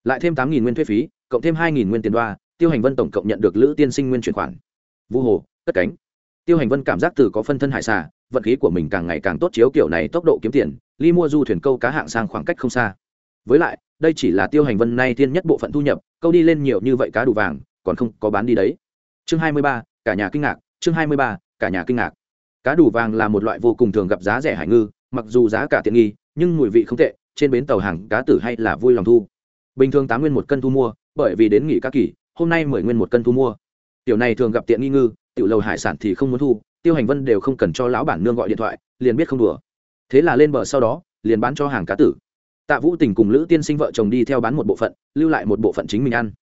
Lại thêm tám nghìn nguyên thuế phí, cộng thêm hai nghìn nguyên tiền đoa, tiêu hành vân tổng cộng nhận được lữ tiên sinh nguyên chuyển khoản. Vu hồ, cất cánh tiêu hành vân cảm giác từ có phân thân hải xà, vận khí của mình càng ngày càng tốt chiếu kiểu này tốc độ kiếm tiền ly mua du thuyền câu cá hạng sang khoảng cách không xa. Với lại, đây chỉ là tiêu hành vân nay thiên nhất bộ phận thu nhập, câu đi lên nhiều như vậy cá đủ vàng, còn không có bán đi đấy. Chương hai mươi ba, cả nhà kinh ngạc, chương hai mươi ba, cả nhà kinh ngạc. Cá đủ vàng là một loại vô cùng thường gặp giá rẻ hải ngư, mặc dù giá cả tiện nghi, nhưng mùi vị không tệ, trên bến tàu hàng cá tử hay là vui lòng thu. Bình thường tám nguyên một cân thu mua, bởi vì đến nghỉ cá kỳ, hôm nay mười nguyên một cân thu mua. Tiểu này thường gặp tiện nghi ngư tiểu lầu hải sản thì không muốn thu, tiêu hành vân đều không cần cho lão bản nương gọi điện thoại, liền biết không đùa. Thế là lên bờ sau đó, liền bán cho hàng cá tử. Tạ vũ tình cùng lữ tiên sinh vợ chồng đi theo bán một bộ phận, lưu lại một bộ phận chính mình ăn.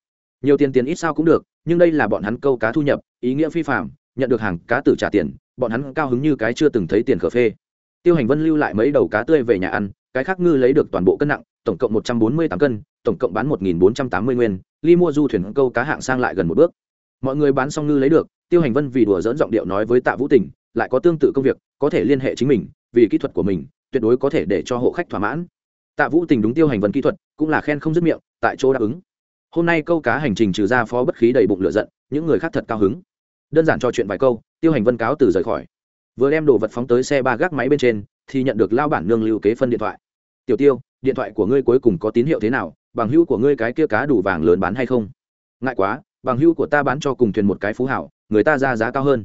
Nhiều tiền tiền ít sao cũng được, nhưng đây là bọn hắn câu cá thu nhập, ý nghĩa phi phạm nhận được hàng cá tử trả tiền, bọn hắn cao hứng như cái chưa từng thấy tiền khở phê. Tiêu hành vân lưu lại mấy đầu cá tươi về nhà ăn, cái khác ngư lấy được toàn bộ cân nặng, tổng cộng một trăm bốn mươi tám cân, tổng cộng bán một nghìn bốn trăm tám mươi nguyên, ly mua du thuyền câu cá hạng sang lại gần một bước. Mọi người bán xong ngư lấy được tiêu hành vân vì đùa dỡn giọng điệu nói với tạ vũ tình, lại có tương tự công việc, có thể liên hệ chính mình, vì kỹ thuật của mình, tuyệt đối có thể để cho hộ khách thỏa mãn. Tạ vũ tình đúng tiêu hành vân kỹ thuật, cũng là khen không dứt miệng, tại chỗ đáp ứng. Hôm nay câu cá hành trình trừ ra phó bất khí đầy bụng lửa giận, những người khác thật cao hứng. Đơn giản trò chuyện vài câu, tiêu hành vân cáo từ rời khỏi. Vừa đem đồ vật phóng tới xe ba gác máy bên trên, thì nhận được lao bản nương lưu kế phân điện thoại. Tiểu tiêu, điện thoại của ngươi cuối cùng có tín hiệu thế nào, bằng hữu của ngươi cái kia cá đủ vàng lớn bán hay không? Ngại quá, bằng hữu của ta bán cho cùng thuyền một cái phú hảo người ta ra giá cao hơn.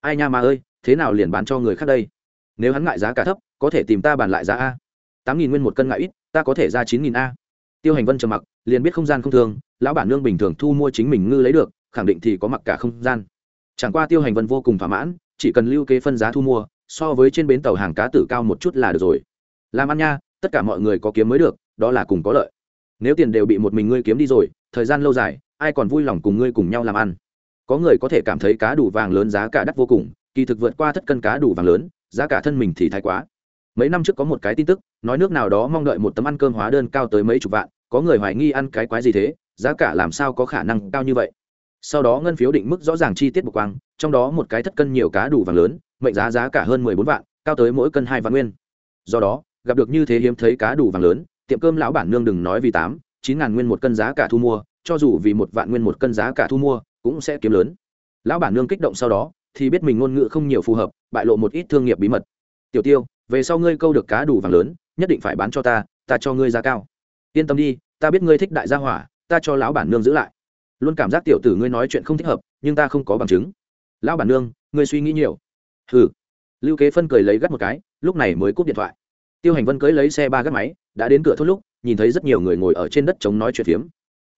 Ai nha mà ơi, thế nào liền bán cho người khác đây? Nếu hắn ngại giá cả thấp, có thể tìm ta bàn lại giá a. Tám nghìn nguyên một cân ngại ít, ta có thể ra chín nghìn a. Tiêu hành vân trầm mặc, liền biết không gian không thường, lão bản nương bình thường thu mua chính mình ngư lấy được, khẳng định thì có mặc cả không gian. Chẳng qua tiêu hành vân vô cùng thỏa mãn, chỉ cần lưu kế phân giá thu mua, so với trên bến tàu hàng cá tử cao một chút là được rồi. Làm ăn nha, tất cả mọi người có kiếm mới được, đó là cùng có lợi. Nếu tiền đều bị một mình ngươi kiếm đi rồi, thời gian lâu dài, ai còn vui lòng cùng ngươi cùng nhau làm ăn? Có người có thể cảm thấy cá đủ vàng lớn giá cả đắt vô cùng, kỳ thực vượt qua thất cân cá đủ vàng lớn, giá cả thân mình thì thái quá. Mấy năm trước có một cái tin tức, nói nước nào đó mong đợi một tấm ăn cơm hóa đơn cao tới mấy chục vạn, có người hoài nghi ăn cái quái gì thế, giá cả làm sao có khả năng cao như vậy. Sau đó ngân phiếu định mức rõ ràng chi tiết bộc quang, trong đó một cái thất cân nhiều cá đủ vàng lớn, mệnh giá giá cả hơn mười bốn vạn, cao tới mỗi cân hai vạn nguyên. Do đó, gặp được như thế hiếm thấy cá đủ vàng lớn, tiệm cơm lão bản nương đừng nói vì tám, chín ngàn nguyên một cân giá cả thu mua, cho dù vì một vạn nguyên một cân giá cả thu mua cũng sẽ kiếm lớn. Lão bản nương kích động sau đó, thì biết mình ngôn ngữ không nhiều phù hợp, bại lộ một ít thương nghiệp bí mật. Tiểu tiêu, về sau ngươi câu được cá đủ vàng lớn, nhất định phải bán cho ta ta cho ngươi giá cao. Yên tâm đi, ta biết ngươi thích đại gia hỏa, ta cho lão bản nương giữ lại. Luôn cảm giác tiểu tử ngươi nói chuyện không thích hợp, nhưng ta không có bằng chứng. Lão bản nương, ngươi suy nghĩ nhiều. Hừ. Lưu kế phân cười lấy gắt một cái, lúc này mới cúp điện thoại. Tiêu hành vân cưới lấy xe ba gắt máy, đã đến cửa thốt lúc, nhìn thấy rất nhiều người ngồi ở trên đất chống nói chuyện phiếm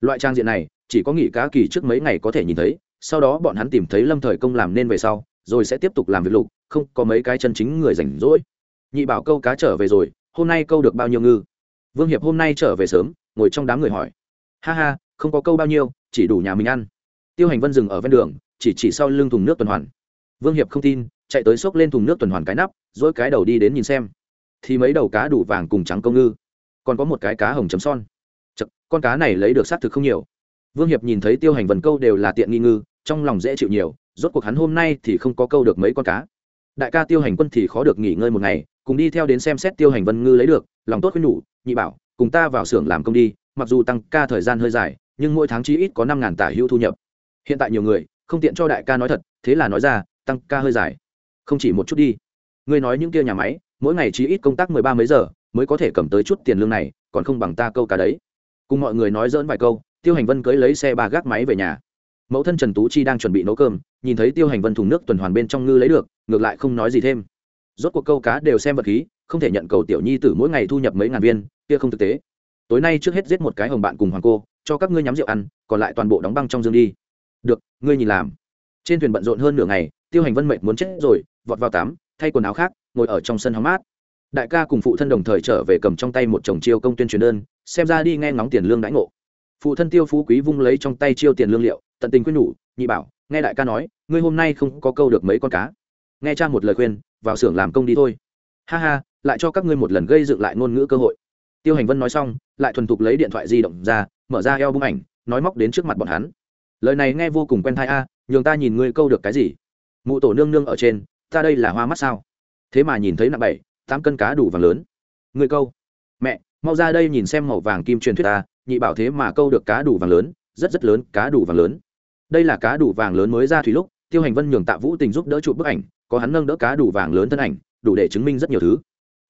loại trang diện này, chỉ có nghỉ cá kỳ trước mấy ngày có thể nhìn thấy, sau đó bọn hắn tìm thấy lâm thời công làm nên về sau, rồi sẽ tiếp tục làm việc lục, không có mấy cái chân chính người rảnh rỗi. Nhị bảo câu cá trở về rồi, hôm nay câu được bao nhiêu ngư? Vương hiệp hôm nay trở về sớm, ngồi trong đám người hỏi. Ha ha, không có câu bao nhiêu, chỉ đủ nhà mình ăn. Tiêu hành vân dừng ở ven đường, chỉ chỉ sau lưng thùng nước tuần hoàn. Vương hiệp không tin, chạy tới xốc lên thùng nước tuần hoàn cái nắp dỗi cái đầu đi đến nhìn xem. Thì mấy đầu cá đủ vàng cùng trắng công ngư. Còn có một cái cá hồng chấm son con cá này lấy được xác thực không nhiều. Vương hiệp nhìn thấy tiêu hành vần câu đều là tiện nghi ngư, trong lòng dễ chịu nhiều, rốt cuộc hắn hôm nay thì không có câu được mấy con cá. Đại ca tiêu hành quân thì khó được nghỉ ngơi một ngày, cùng đi theo đến xem xét tiêu hành vân ngư lấy được, lòng tốt khuyên nhủ, nhị bảo, cùng ta vào xưởng làm công đi, mặc dù tăng ca thời gian hơi dài, nhưng mỗi tháng chí ít có năm ngàn tả hữu thu nhập. Hiện tại nhiều người, không tiện cho đại ca nói thật, thế là nói ra, tăng ca hơi dài. Không chỉ một chút đi. Ngươi nói những kia nhà máy, mỗi ngày chí ít công tác mười ba mấy giờ, mới có thể cầm tới chút tiền lương này, còn không bằng ta câu cá đấy cùng mọi người nói dỡn vài câu, tiêu hành vân cưới lấy xe ba gác máy về nhà. Mẫu thân trần tú chi đang chuẩn bị nấu cơm, nhìn thấy tiêu hành vân thùng nước tuần hoàn bên trong ngư lấy được, ngược lại không nói gì thêm. Rốt cuộc câu cá đều xem vật khí, không thể nhận cầu tiểu nhi tử mỗi ngày thu nhập mấy ngàn viên, kia không thực tế. Tối nay trước hết giết một cái hồng bạn cùng hoàng cô, cho các ngươi nhắm rượu ăn, còn lại toàn bộ đóng băng trong dương đi. Được, ngươi nhìn làm. Trên thuyền bận rộn hơn nửa ngày, tiêu hành vân mệt muốn chết rồi, vọt vào tắm, thay quần áo khác, ngồi ở trong sân hóng mát đại ca cùng phụ thân đồng thời trở về cầm trong tay một chồng chiêu công tuyên truyền đơn, xem ra đi nghe ngóng tiền lương đãi ngộ. Phụ thân tiêu phú quý vung lấy trong tay chiêu tiền lương liệu, tận tình khuyên nhủ, nhị bảo, nghe đại ca nói, ngươi hôm nay không có câu được mấy con cá. Nghe cha một lời khuyên, vào xưởng làm công đi thôi. Ha ha, lại cho các ngươi một lần gây dựng lại ngôn ngữ cơ hội. Tiêu hành vân nói xong, lại thuần thục lấy điện thoại di động ra, mở ra eo bung ảnh, nói móc đến trước mặt bọn hắn. Lời này nghe vô cùng quen thai a, nhường ta nhìn ngươi câu được cái gì? Mụ tổ nương nương ở trên, ta đây là hoa mắt sao? Thế mà nhìn thấy nặng bảy tám cân cá đủ vàng lớn. Người câu, mẹ, mau ra đây nhìn xem màu vàng kim truyền thuyết ta, nhị bảo thế mà câu được cá đủ vàng lớn, rất rất lớn, cá đủ vàng lớn. Đây là cá đủ vàng lớn mới ra thủy lúc, tiêu hành vân nhường tạ vũ tình giúp đỡ chụp bức ảnh, có hắn nâng đỡ cá đủ vàng lớn thân ảnh, đủ để chứng minh rất nhiều thứ.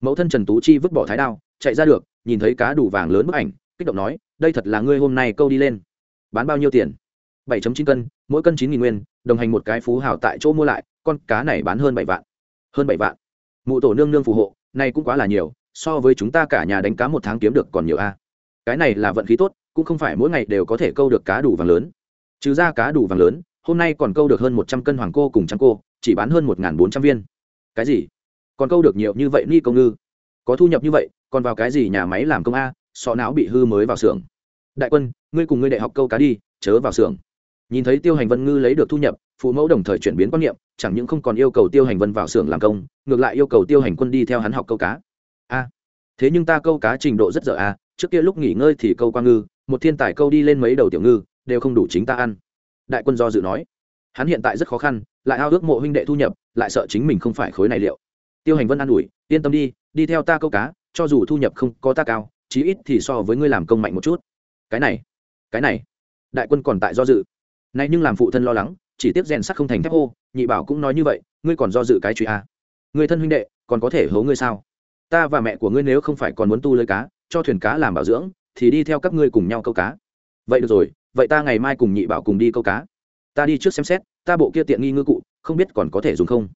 Mẫu thân trần tú chi vứt bỏ thái đao, chạy ra được, nhìn thấy cá đủ vàng lớn bức ảnh, kích động nói, đây thật là ngươi hôm nay câu đi lên. Bán bao nhiêu tiền? Bảy chín cân, mỗi cân chín nghìn nguyên, đồng hành một cái phú hào tại chỗ mua lại, con cá này bán hơn bảy vạn. Hơn bảy vạn mụ tổ nương nương phù hộ, này cũng quá là nhiều, so với chúng ta cả nhà đánh cá một tháng kiếm được còn nhiều a. Cái này là vận khí tốt, cũng không phải mỗi ngày đều có thể câu được cá đủ vàng lớn. Trừ ra cá đủ vàng lớn, hôm nay còn câu được hơn một trăm cân hoàng cô cùng trắng cô, chỉ bán hơn một bốn trăm viên. Cái gì? Còn câu được nhiều như vậy ni công ngư? Có thu nhập như vậy, còn vào cái gì nhà máy làm công a, sọ não bị hư mới vào xưởng. Đại quân, ngươi cùng ngươi đại học câu cá đi, chớ vào xưởng. Nhìn thấy tiêu hành vân ngư lấy được thu nhập phụ mẫu đồng thời chuyển biến quan niệm, chẳng những không còn yêu cầu tiêu hành vân vào xưởng làm công, ngược lại yêu cầu tiêu hành quân đi theo hắn học câu cá. A, thế nhưng ta câu cá trình độ rất dở a, trước kia lúc nghỉ ngơi thì câu qua ngư, một thiên tài câu đi lên mấy đầu tiểu ngư, đều không đủ chính ta ăn. Đại quân do dự nói. Hắn hiện tại rất khó khăn, lại ao ước mộ huynh đệ thu nhập, lại sợ chính mình không phải khối này liệu. Tiêu hành vân an ủi, yên tâm đi đi theo ta câu cá, cho dù thu nhập không có ta cao, chí ít thì so với ngươi làm công mạnh một chút. Cái này cái này. Đại quân còn tại do dự. Nay nhưng làm phụ thân lo lắng chỉ tiếp rèn sắt không thành thép hô, nhị bảo cũng nói như vậy, ngươi còn do dự cái chuyện à. người thân huynh đệ, còn có thể hố ngươi sao? Ta và mẹ của ngươi nếu không phải còn muốn tu lưới cá, cho thuyền cá làm bảo dưỡng, thì đi theo các ngươi cùng nhau câu cá. Vậy được rồi, vậy ta ngày mai cùng nhị bảo cùng đi câu cá. Ta đi trước xem xét, ta bộ kia tiện nghi ngư cụ, không biết còn có thể dùng không?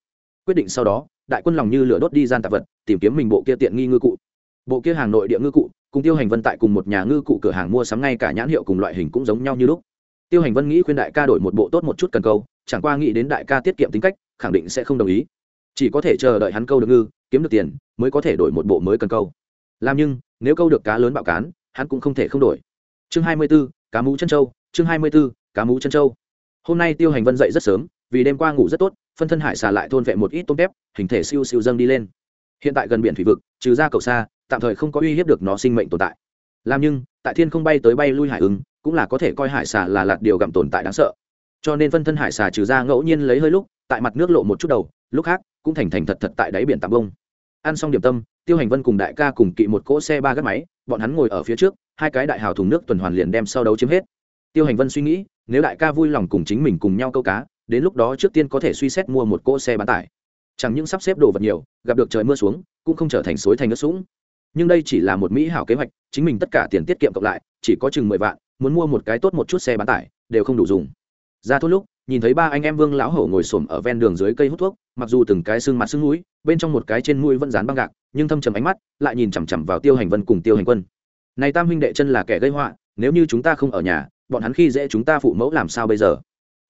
Quyết định sau đó, đại quân lòng như lửa đốt đi gian tạp vật, tìm kiếm mình bộ kia tiện nghi ngư cụ. Bộ kia hàng nội địa ngư cụ, cùng tiêu hành vân tại cùng một nhà ngư cụ cửa hàng mua sắm ngay cả nhãn hiệu cùng loại hình cũng giống nhau như lúc tiêu hành vân nghĩ khuyên đại ca đổi một bộ tốt một chút cần câu chẳng qua nghĩ đến đại ca tiết kiệm tính cách khẳng định sẽ không đồng ý. Chỉ có thể chờ đợi hắn câu được ngư kiếm được tiền mới có thể đổi một bộ mới cần câu. Làm nhưng nếu câu được cá lớn bạo cán hắn cũng không thể không đổi. Chương hai mươi 24, cá mú chân châu chương hai mươi 24, cá mú chân châu hôm nay tiêu hành vân dậy rất sớm vì đêm qua ngủ rất tốt phân thân hải xà lại thôn vệ một ít tôm tép hình thể siêu siêu dâng đi lên. Hiện tại gần biển thủy vực trừ ra cầu xa tạm thời không có uy hiếp được nó sinh mệnh tồn tại. Làm nhưng tại thiên không bay tới bay lui hải ứng cũng là có thể coi hải xà là lạt điều gặm tồn tại đáng sợ. Cho nên phân thân hải xà trừ ra ngẫu nhiên lấy hơi lúc, tại mặt nước lộ một chút đầu, lúc khác, cũng thành thành thật thật tại đáy biển tạm bông. Ăn xong điểm tâm, tiêu hành vân cùng đại ca cùng kỵ một cỗ xe ba gác máy, bọn hắn ngồi ở phía trước, hai cái đại hào thùng nước tuần hoàn liền đem sau đấu chiếm hết. Tiêu hành vân suy nghĩ, nếu đại ca vui lòng cùng chính mình cùng nhau câu cá, đến lúc đó trước tiên có thể suy xét mua một cỗ xe bán tải. Chẳng những sắp xếp đồ vật nhiều, gặp được trời mưa xuống, cũng không trở thành suối thành nước sũng. Nhưng đây chỉ là một mỹ hảo kế hoạch, chính mình tất cả tiền tiết kiệm cộng lại, chỉ có chừng mười vạn muốn mua một cái tốt một chút xe bán tải, đều không đủ dùng. Ra thốt lúc, nhìn thấy ba anh em vương lão hổ ngồi xổm ở ven đường dưới cây hút thuốc, mặc dù từng cái xương mặt xương mũi, bên trong một cái trên mũi vẫn dán băng gạc, nhưng thâm trầm ánh mắt lại nhìn chằm chằm vào tiêu hành vân cùng tiêu hành quân. Này tam huynh đệ chân là kẻ gây họa, nếu như chúng ta không ở nhà, bọn hắn khi dễ chúng ta phụ mẫu làm sao bây giờ?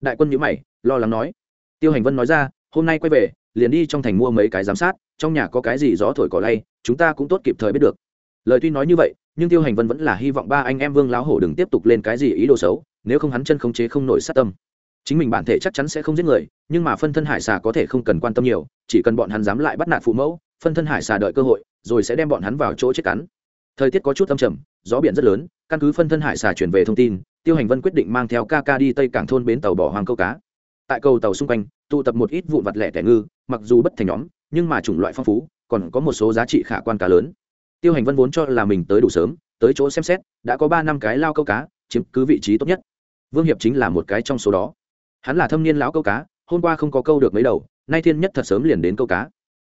Đại quân nhữ mày, lo lắng nói. Tiêu hành vân nói ra, hôm nay quay về, liền đi trong thành mua mấy cái giám sát, trong nhà có cái gì gió thổi cỏ lay, chúng ta cũng tốt kịp thời biết được. Lời tuy nói như vậy nhưng tiêu hành vân vẫn là hy vọng ba anh em vương lão hổ đừng tiếp tục lên cái gì ý đồ xấu, nếu không hắn chân khống chế không nổi sát tâm. Chính mình bản thể chắc chắn sẽ không giết người, nhưng mà phân thân hải xà có thể không cần quan tâm nhiều, chỉ cần bọn hắn dám lại bắt nạt phụ mẫu, phân thân hải xà đợi cơ hội, rồi sẽ đem bọn hắn vào chỗ chết cắn. Thời tiết có chút âm trầm, gió biển rất lớn, căn cứ phân thân hải xà chuyển về thông tin, tiêu hành vân quyết định mang theo ca ca đi tây cảng thôn bến tàu bỏ hoang câu cá. Tại cầu tàu xung quanh, tụ tập một ít vụn vặt lẻ tẻ ngư, mặc dù bất thành nhóm, nhưng mà chủng loại phong phú, còn có một số giá trị khả quan cá lớn tiêu hành vân vốn cho là mình tới đủ sớm, tới chỗ xem xét, đã có ba năm cái lao câu cá, chiếm cứ vị trí tốt nhất. Vương hiệp chính là một cái trong số đó. Hắn là thâm niên lão câu cá, hôm qua không có câu được mấy đầu, nay thiên nhất thật sớm liền đến câu cá.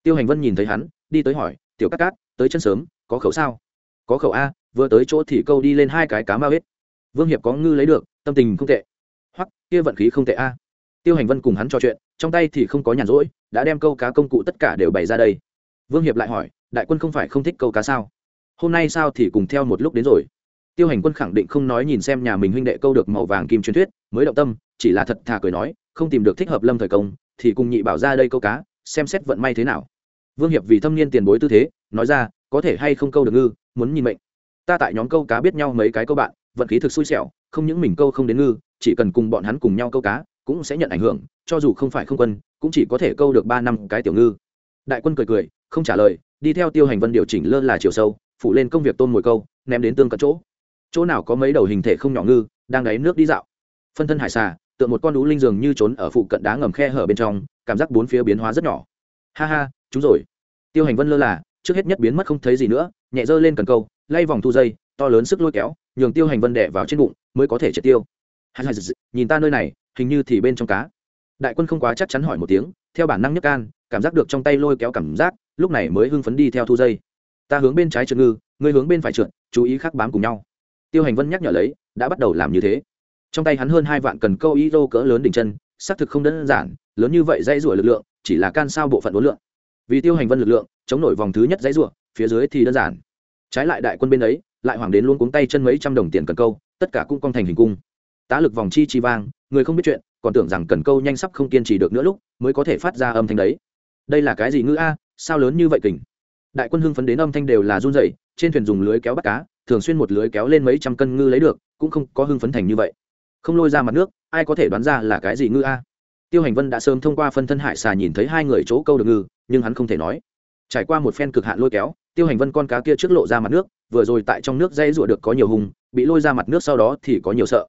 Tiêu hành vân nhìn thấy hắn, đi tới hỏi, tiểu cát cát, tới chân sớm, có khẩu sao? Có khẩu a, vừa tới chỗ thì câu đi lên hai cái cá ma hết vương hiệp có ngư lấy được, tâm tình không tệ. Hoặc kia vận khí không tệ a. Tiêu hành vân cùng hắn trò chuyện, trong tay thì không có nhàn rỗi, đã đem câu cá công cụ tất cả đều bày ra đây. Vương hiệp lại hỏi đại quân không phải không thích câu cá sao? Hôm nay sao thì cùng theo một lúc đến rồi. Tiêu hành quân khẳng định không nói nhìn xem nhà mình huynh đệ câu được màu vàng kim truyền thuyết, mới động tâm, chỉ là thật thà cười nói, không tìm được thích hợp lâm thời công, thì cùng nhị bảo ra đây câu cá, xem xét vận may thế nào. Vương hiệp vì thâm niên tiền bối tư thế, nói ra, có thể hay không câu được ngư, muốn nhìn mệnh. Ta tại nhóm câu cá biết nhau mấy cái câu bạn, vận khí thực xui xẻo, không những mình câu không đến ngư, chỉ cần cùng bọn hắn cùng nhau câu cá, cũng sẽ nhận ảnh hưởng, cho dù không phải không quân, cũng chỉ có thể câu được ba năm cái tiểu ngư. Đại quân cười cười, không trả lời đi theo tiêu hành vân điều chỉnh lơ là chiều sâu phụ lên công việc tôn mồi câu, ném đến tương cận chỗ. Chỗ nào có mấy đầu hình thể không nhỏ ngư, đang đáy nước đi dạo. Phân thân hải xà tượng một con đũ linh dường như trốn ở phụ cận đá ngầm khe hở bên trong, cảm giác bốn phía biến hóa rất nhỏ. Ha ha, chúng rồi. Tiêu hành vân lơ là, trước hết nhất biến mất không thấy gì nữa, nhẹ dơ lên cần câu, lay vòng thu dây, to lớn sức lôi kéo, nhường tiêu hành vân đẻ vào trên bụng, mới có thể triệt tiêu. Nhìn ta nơi này, hình như thì bên trong cá. Đại quân không quá chắc chắn hỏi một tiếng, theo bản năng nhất can, cảm giác được trong tay lôi kéo cảm giác lúc này mới hưng phấn đi theo thu dây. Ta hướng bên trái trượt ngư người hướng bên phải trượt, chú ý khắc bám cùng nhau. Tiêu hành vân nhắc nhở lấy, đã bắt đầu làm như thế. Trong tay hắn hơn hai vạn cần câu y rô cỡ lớn đỉnh chân, xác thực không đơn giản, lớn như vậy dãy rủa lực lượng, chỉ là can sao bộ phận đối lượng vì tiêu hành vân lực lượng, chống nổi vòng thứ nhất dãy rủa, phía dưới thì đơn giản. Trái lại đại quân bên ấy, lại hoàng đến luôn cuống tay chân mấy trăm đồng tiền cần câu, tất cả cũng cong thành hình cung. Tá lực vòng chi chi vang, người không biết chuyện, còn tưởng rằng cần câu nhanh sắp không kiên trì được nữa lúc, mới có thể phát ra âm thanh đấy. Đây là cái gì ngữ a? Sao lớn như vậy kình? Đại quân hưng phấn đến âm thanh đều là run dậy trên thuyền dùng lưới kéo bắt cá, thường xuyên một lưới kéo lên mấy trăm cân ngư lấy được, cũng không có hưng phấn thành như vậy. Không lôi ra mặt nước, ai có thể đoán ra là cái gì ngư a? Tiêu hành vân đã sớm thông qua phân thân hải xà nhìn thấy hai người chỗ câu được ngư, nhưng hắn không thể nói. Trải qua một phen cực hạn lôi kéo, tiêu hành vân con cá kia trước lộ ra mặt nước, vừa rồi tại trong nước dây rụa được có nhiều hùng, bị lôi ra mặt nước sau đó thì có nhiều sợ.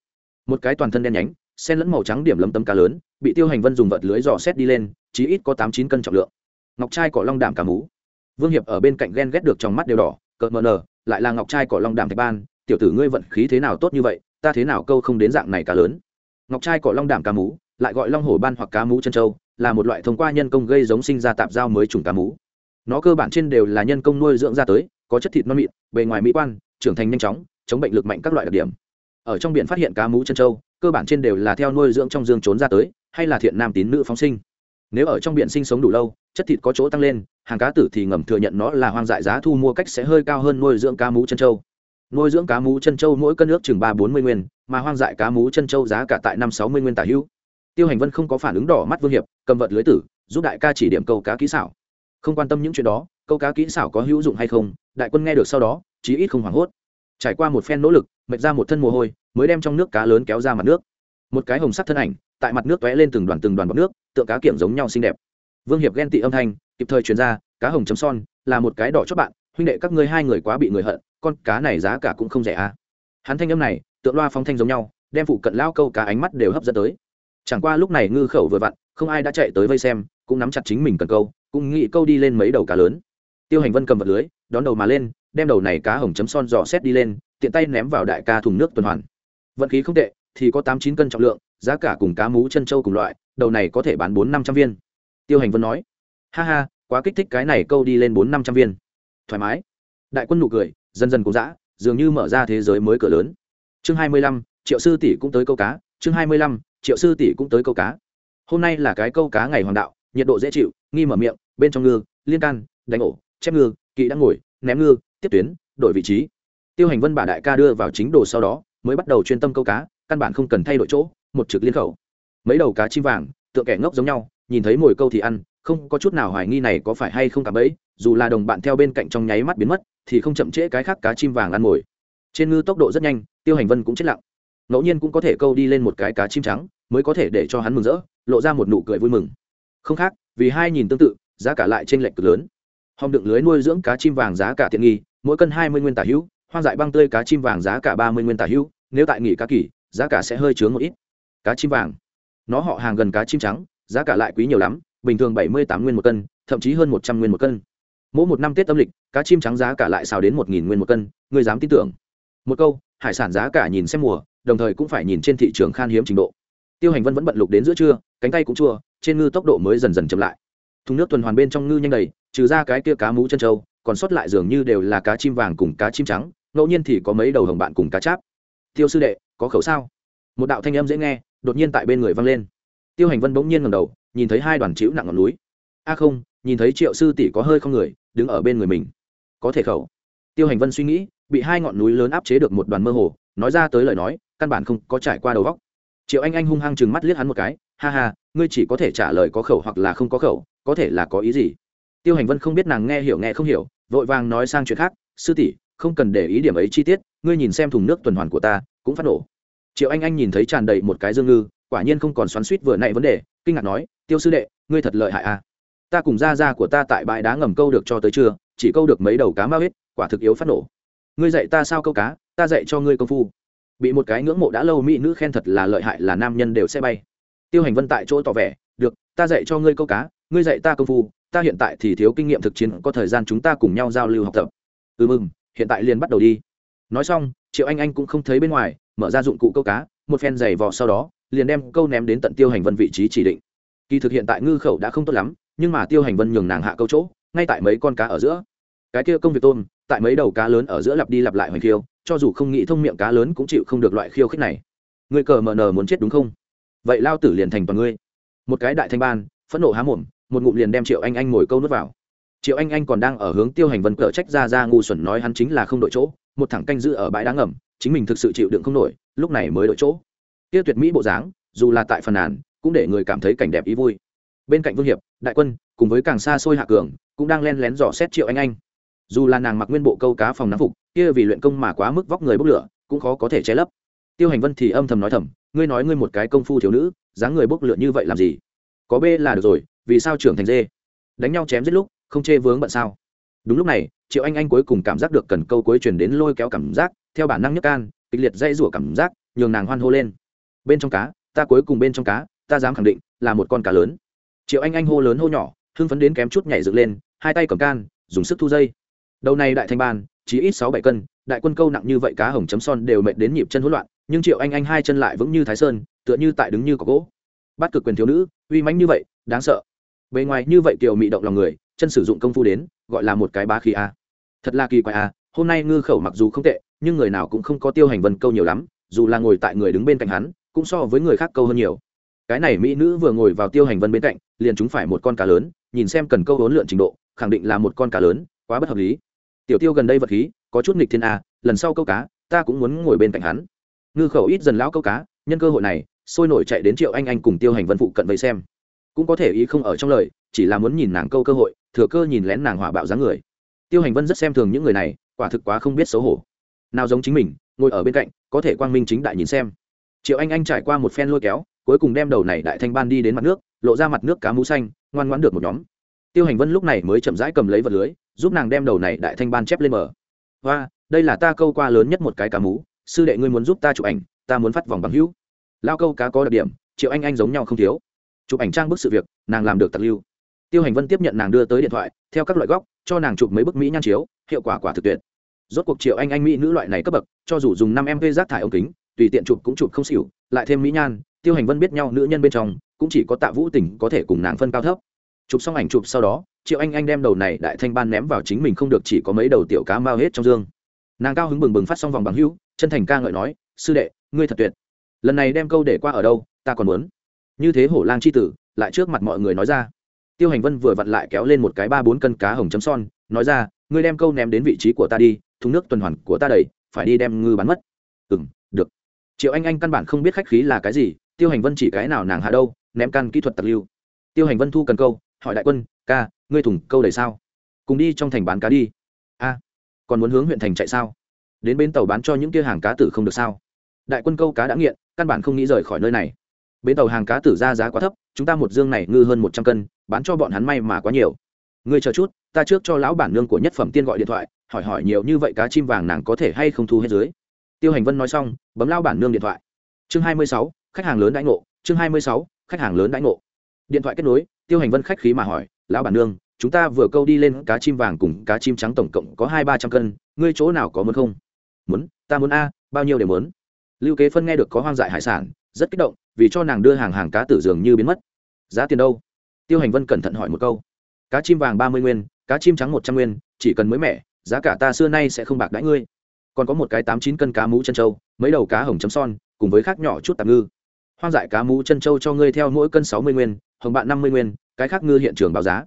Một cái toàn thân đen nhánh, sen lẫn màu trắng điểm lấm tấm cá lớn, bị tiêu hành vân dùng vật lưới dò xét đi lên, chí ít có tám chín cân trọng lượng ngọc trai cỏ long đảm cả mú vương hiệp ở bên cạnh ghen ghét được trong mắt đều đỏ, cợt mờ nờ, lại là ngọc trai cỏ long đảm thạch ban, tiểu tử ngươi vận khí thế nào tốt như vậy, ta thế nào câu không đến dạng này cá lớn. Ngọc trai cỏ long đảm cá mú lại gọi long hổ ban hoặc cá mú chân trâu, là một loại thông qua nhân công gây giống sinh ra tạp giao mới trùng cá mú nó cơ bản trên đều là nhân công nuôi dưỡng ra tới, có chất thịt non mịn, bề ngoài mỹ quan, trưởng thành nhanh chóng, chống bệnh lực mạnh các loại đặc điểm. Ở trong biển phát hiện cá mú chân trâu, cơ bản trên đều là theo nuôi dưỡng trong dương trốn ra tới, hay là thiện nam tín nữ phóng sinh nếu ở trong biển sinh sống đủ lâu, chất thịt có chỗ tăng lên, hàng cá tử thì ngầm thừa nhận nó là hoang dại giá thu mua cách sẽ hơi cao hơn nuôi dưỡng cá mú chân trâu. Nuôi dưỡng cá mú chân trâu mỗi cân nước chừng ba bốn mươi nguyên, mà hoang dại cá mú chân trâu giá cả tại năm sáu mươi nguyên tả hữu. Tiêu hành vân không có phản ứng đỏ mắt vương hiệp, cầm vật lưới tử, giúp đại ca chỉ điểm câu cá kỹ xảo. Không quan tâm những chuyện đó, câu cá kỹ xảo có hữu dụng hay không, đại quân nghe được sau đó, chí ít không hoảng hốt. Trải qua một phen nỗ lực, mệt ra một thân mồ hôi, mới đem trong nước cá lớn kéo ra mặt nước. Một cái hồng sắt thân ảnh tại mặt nước tóe lên từng đoàn từng đoàn bọc nước tượng cá kiểm giống nhau xinh đẹp. Vương hiệp ghen tị âm thanh, kịp thời chuyển ra, cá hồng chấm son, là một cái đỏ chót bạn, huynh đệ các ngươi hai người quá bị người hận, con cá này giá cả cũng không rẻ à. Hắn thanh âm này, tượng loa phóng thanh giống nhau, đem phụ cận lao câu cá ánh mắt đều hấp dẫn tới. Chẳng qua lúc này ngư khẩu vừa vặn, không ai đã chạy tới vây xem, cũng nắm chặt chính mình cần câu, cũng nghĩ câu đi lên mấy đầu cá lớn. Tiêu hành vân cầm vật lưới, đón đầu mà lên, đem đầu này cá hồng chấm son dò xét đi lên, tiện tay ném vào đại ca thùng nước tuần hoàn. Vận khí không tệ, thì có tám chín cân trọng lượng giá cả cùng cá mú chân trâu cùng loại, đầu này có thể bán bốn năm trăm viên. Tiêu hành vân nói, ha ha, quá kích thích cái này câu đi lên bốn năm trăm viên. Thoải mái. Đại quân nụ cười, dần dần cũng dã, dường như mở ra thế giới mới cửa lớn. Chương hai mươi lăm, triệu sư tỷ cũng tới câu cá. Chương hai mươi lăm, triệu sư tỷ cũng tới câu cá. Hôm nay là cái câu cá ngày hoàng đạo, nhiệt độ dễ chịu, nghi mở miệng, bên trong ngư, liên can, đánh ổ, chép ngư, kỵ đang ngồi, ném ngư, tiếp tuyến, đổi vị trí. Tiêu hành vân bà đại ca đưa vào chính đồ sau đó, mới bắt đầu chuyên tâm câu cá, căn bản không cần thay đổi chỗ một trực liên khẩu. Mấy đầu cá chim vàng, tựa kẻ ngốc giống nhau, nhìn thấy mồi câu thì ăn, không có chút nào hoài nghi này có phải hay không cả bẫy, dù là đồng bạn theo bên cạnh trong nháy mắt biến mất, thì không chậm trễ cái khác cá chim vàng ăn mồi. Trên ngư tốc độ rất nhanh, tiêu hành vân cũng chết lặng. Ngẫu nhiên cũng có thể câu đi lên một cái cá chim trắng, mới có thể để cho hắn mừng rỡ, lộ ra một nụ cười vui mừng. Không khác, vì hai nhìn tương tự, giá cả lại trên lệch cực lớn. Hòm đựng lưới nuôi dưỡng cá chim vàng giá cả tiện nghi, mỗi cân hai mươi nguyên tả hữu, hoang dại băng tươi cá chim vàng giá cả ba mươi nguyên tả hữu, nếu tại nghỉ cá kỳ, giá cả sẽ hơi chướng một ít cá chim vàng. Nó họ hàng gần cá chim trắng, giá cả lại quý nhiều lắm, bình thường bảy mươi tám nguyên một cân, thậm chí hơn một trăm nguyên một cân. Mỗi một năm tết âm lịch, cá chim trắng giá cả lại xào đến một nghìn nguyên một cân, người dám tin tưởng. Một câu, hải sản giá cả nhìn xem mùa, đồng thời cũng phải nhìn trên thị trường khan hiếm trình độ. Tiêu hành vân vẫn bận lục đến giữa trưa, cánh tay cũng chua, trên ngư tốc độ mới dần dần chậm lại. Thùng nước tuần hoàn bên trong ngư nhanh đầy, trừ ra cái kia cá mú chân trâu, còn sót lại dường như đều là cá chim vàng cùng cá chim trắng, ngẫu nhiên thì có mấy đầu hồng bạn cùng cá cháp. Tiêu sư đệ, có khẩu sao? Một đạo thanh âm dễ nghe đột nhiên tại bên người vang lên. Tiêu hành vân bỗng nhiên ngầm đầu, nhìn thấy hai đoàn chịu nặng ngọn núi. A không, nhìn thấy triệu sư tỷ có hơi không người, đứng ở bên người mình. Có thể khẩu. Tiêu hành vân suy nghĩ, bị hai ngọn núi lớn áp chế được một đoàn mơ hồ, nói ra tới lời nói, căn bản không có trải qua đầu góc triệu anh anh hung hăng chừng mắt liếc hắn một cái, ha ha, ngươi chỉ có thể trả lời có khẩu hoặc là không có khẩu, có thể là có ý gì? Tiêu hành vân không biết nàng nghe hiểu nghe không hiểu, vội vàng nói sang chuyện khác, sư tỷ, không cần để ý điểm ấy chi tiết, ngươi nhìn xem thùng nước tuần hoàn của ta, cũng phát nổ triệu anh anh nhìn thấy tràn đầy một cái dương ngư, quả nhiên không còn xoắn suýt vừa nãy vấn đề, kinh ngạc nói, tiêu sư đệ, ngươi thật lợi hại à? Ta cùng gia gia của ta tại bãi đá ngầm câu được cho tới trưa, chỉ câu được mấy đầu cá mao hết quả thực yếu phát nổ. Ngươi dạy ta sao câu cá, ta dạy cho ngươi công phu. Bị một cái ngưỡng mộ đã lâu mỹ nữ khen thật là lợi hại là nam nhân đều sẽ bay. Tiêu hành vân tại chỗ tỏ vẻ, được, ta dạy cho ngươi câu cá, ngươi dạy ta công phu, ta hiện tại thì thiếu kinh nghiệm thực chiến, có thời gian chúng ta cùng nhau giao lưu học tập. Ừ mừng hiện tại liền bắt đầu đi nói xong, triệu anh anh cũng không thấy bên ngoài, mở ra dụng cụ câu cá, một phen giày vò sau đó, liền đem câu ném đến tận tiêu hành vân vị trí chỉ định. Kỳ thực hiện tại ngư khẩu đã không tốt lắm, nhưng mà tiêu hành vân nhường nàng hạ câu chỗ, ngay tại mấy con cá ở giữa. Cái kia công việc tôm, tại mấy đầu cá lớn ở giữa lặp đi lặp lại hoành khiêu, cho dù không nghĩ thông miệng cá lớn cũng chịu không được loại khiêu khích này. Người cờ mờ nờ muốn chết đúng không? Vậy lao tử liền thành toàn ngươi. Một cái đại thanh ban, phẫn nộ há mồm, một ngụm liền đem triệu anh anh ngồi câu nước vào triệu anh anh còn đang ở hướng tiêu hành vân cờ trách ra ra ngu xuẩn nói hắn chính là không đội chỗ, một thẳng canh giữ ở bãi đá ngầm, chính mình thực sự chịu đựng không nổi, lúc này mới đội chỗ. Tiêu tuyệt mỹ bộ dáng, dù là tại phần nàn, cũng để người cảm thấy cảnh đẹp ý vui. Bên cạnh vương hiệp, đại quân, cùng với càng xa xôi hạ cường, cũng đang len lén dò xét triệu anh anh. Dù là nàng mặc nguyên bộ câu cá phòng nắng phục, kia vì luyện công mà quá mức vóc người bốc lửa, cũng khó có thể che lấp. Tiêu hành vân thì âm thầm nói thầm, ngươi nói ngươi một cái công phu thiếu nữ, dáng người bốc lửa như vậy làm gì? Có b là được rồi, vì sao trưởng thành dê? Đánh nhau chém giết lúc không chê vướng bận sao? Đúng lúc này, triệu anh anh cuối cùng cảm giác được cần câu cuối truyền đến lôi kéo cảm giác, theo bản năng nhất can, kịch liệt dây rủa cảm giác, nhường nàng hoan hô lên. Bên trong cá, ta cuối cùng bên trong cá, ta dám khẳng định, là một con cá lớn. Triệu anh anh hô lớn hô nhỏ, hưng phấn đến kém chút nhảy dựng lên, hai tay cầm can, dùng sức thu dây. Đầu này đại thanh ban chỉ ít sáu bảy cân, đại quân câu nặng như vậy cá hồng chấm son đều mệt đến nhịp chân hỗn loạn, nhưng triệu anh anh hai chân lại vững như thái sơn, tựa như tại đứng như có gỗ. Bắt cực quyền thiếu nữ, uy mãnh như vậy, đáng sợ. Bề ngoài như vậy kiều mị động lòng người chân sử dụng công phu đến, gọi là một cái bá khí a. Thật là kỳ quái a, hôm nay ngư khẩu mặc dù không tệ, nhưng người nào cũng không có tiêu hành vân câu nhiều lắm, dù là ngồi tại người đứng bên cạnh hắn, cũng so với người khác câu hơn nhiều. Cái này mỹ nữ vừa ngồi vào tiêu hành vân bên cạnh, liền chúng phải một con cá lớn, nhìn xem cần câu hỗn lượn trình độ, khẳng định là một con cá lớn, quá bất hợp lý. Tiểu tiêu gần đây vật khí, có chút nghịch thiên a, lần sau câu cá, ta cũng muốn ngồi bên cạnh hắn. Ngư khẩu ít dần lão câu cá, nhân cơ hội này, sôi nổi chạy đến triệu anh anh cùng tiêu hành vân phụ cận vây xem cũng có thể ý không ở trong lời, chỉ là muốn nhìn nàng câu cơ hội, thừa cơ nhìn lén nàng hỏa bạo dáng người. Tiêu hành vân rất xem thường những người này, quả thực quá không biết xấu hổ. Nào giống chính mình, ngồi ở bên cạnh, có thể quang minh chính đại nhìn xem. Triệu anh anh trải qua một phen lôi kéo, cuối cùng đem đầu này đại thanh ban đi đến mặt nước, lộ ra mặt nước cá mũ xanh, ngoan ngoãn được một nhóm. Tiêu hành vân lúc này mới chậm rãi cầm lấy vật lưới, giúp nàng đem đầu này đại thanh ban chép lên mở. Và đây là ta câu qua lớn nhất một cái cá mú sư đệ ngươi muốn giúp ta chụp ảnh, ta muốn phát vòng bằng hữu. Lao câu cá có đặc điểm, triệu anh anh giống nhau không thiếu chụp ảnh trang bức sự việc, nàng làm được tặc lưu. Tiêu hành vân tiếp nhận nàng đưa tới điện thoại, theo các loại góc, cho nàng chụp mấy bức mỹ nhan chiếu, hiệu quả quả thực tuyệt. Rốt cuộc triệu anh anh mỹ nữ loại này cấp bậc, cho dù dùng năm mv rác thải ống kính, tùy tiện chụp cũng chụp không xỉu, lại thêm mỹ nhan, tiêu hành vân biết nhau nữ nhân bên trong, cũng chỉ có tạ vũ tình có thể cùng nàng phân cao thấp. Chụp xong ảnh chụp sau đó, triệu anh anh đem đầu này đại thanh ban ném vào chính mình không được chỉ có mấy đầu tiểu cá mao hết trong dương. Nàng cao hứng bừng bừng phát xong vòng bằng hữu, chân thành ca ngợi nói, sư đệ, ngươi thật tuyệt. Lần này đem câu để qua ở đâu, ta còn muốn như thế hổ lang c h i tử, lại trước mặt mọi người nói ra. Tiêu hành vân vừa vặn lại kéo lên một cái ba bốn cân cá hồng chấm son, nói ra, ngươi đem câu ném đến vị trí của ta đi, thùng nước tuần hoàn của ta đầy, phải đi đem ngư bắn mất. Ừ m được. Triệu anh anh căn bản không biết khách khí là cái gì, tiêu hành vân chỉ cái nào nàng hạ đâu, ném căn kỹ thuật tặc lưu. Tiêu hành vân thu cần câu, hỏi đại quân, ca, ngươi thùng câu đầy sao? Cùng đi trong thành bán cá đi. A, còn muốn hướng huyện thành chạy sao? Đến bến tàu bán cho những kia hàng cá tử không được sao? Đại quân câu cá đã nghiện, căn bản không nghĩ rời khỏi nơi này bến tàu hàng cá tử ra giá quá thấp, chúng ta một dương này ngư hơn một trăm cân, bán cho bọn hắn may mà quá nhiều. Ngươi chờ chút, ta trước cho lão bản nương của nhất phẩm tiên gọi điện thoại, hỏi hỏi nhiều như vậy cá chim vàng nàng có thể hay không thu hết dưới. Tiêu hành vân nói xong, bấm lao bản nương điện thoại. Chương hai mươi sáu, khách hàng lớn đãi ngộ, chương hai mươi sáu, khách hàng lớn đãi ngộ. Điện thoại kết nối, tiêu hành vân khách khí mà hỏi, lão bản nương, chúng ta vừa câu đi lên cá chim vàng cùng cá chim trắng tổng cộng có hai ba trăm cân, ngươi chỗ nào có muốn không? Muốn, ta muốn a, bao nhiêu để muốn. Lưu kế phân nghe được có hoang dại hải sản, rất kích động vì cho nàng đưa hàng hàng cá tử dường như biến mất. Giá tiền đâu? Tiêu hành vân cẩn thận hỏi một câu. Cá chim vàng ba mươi nguyên, cá chim trắng một trăm nguyên, chỉ cần mới mẻ, giá cả ta xưa nay sẽ không bạc đãi ngươi. Còn có một cái tám chín cân cá mú chân trâu, mấy đầu cá hồng chấm son, cùng với khác nhỏ chút tạm ngư. Hoang dại cá mú chân trâu cho ngươi theo mỗi cân sáu mươi nguyên, hồng bạn năm mươi nguyên, cái khác ngư hiện trường báo giá.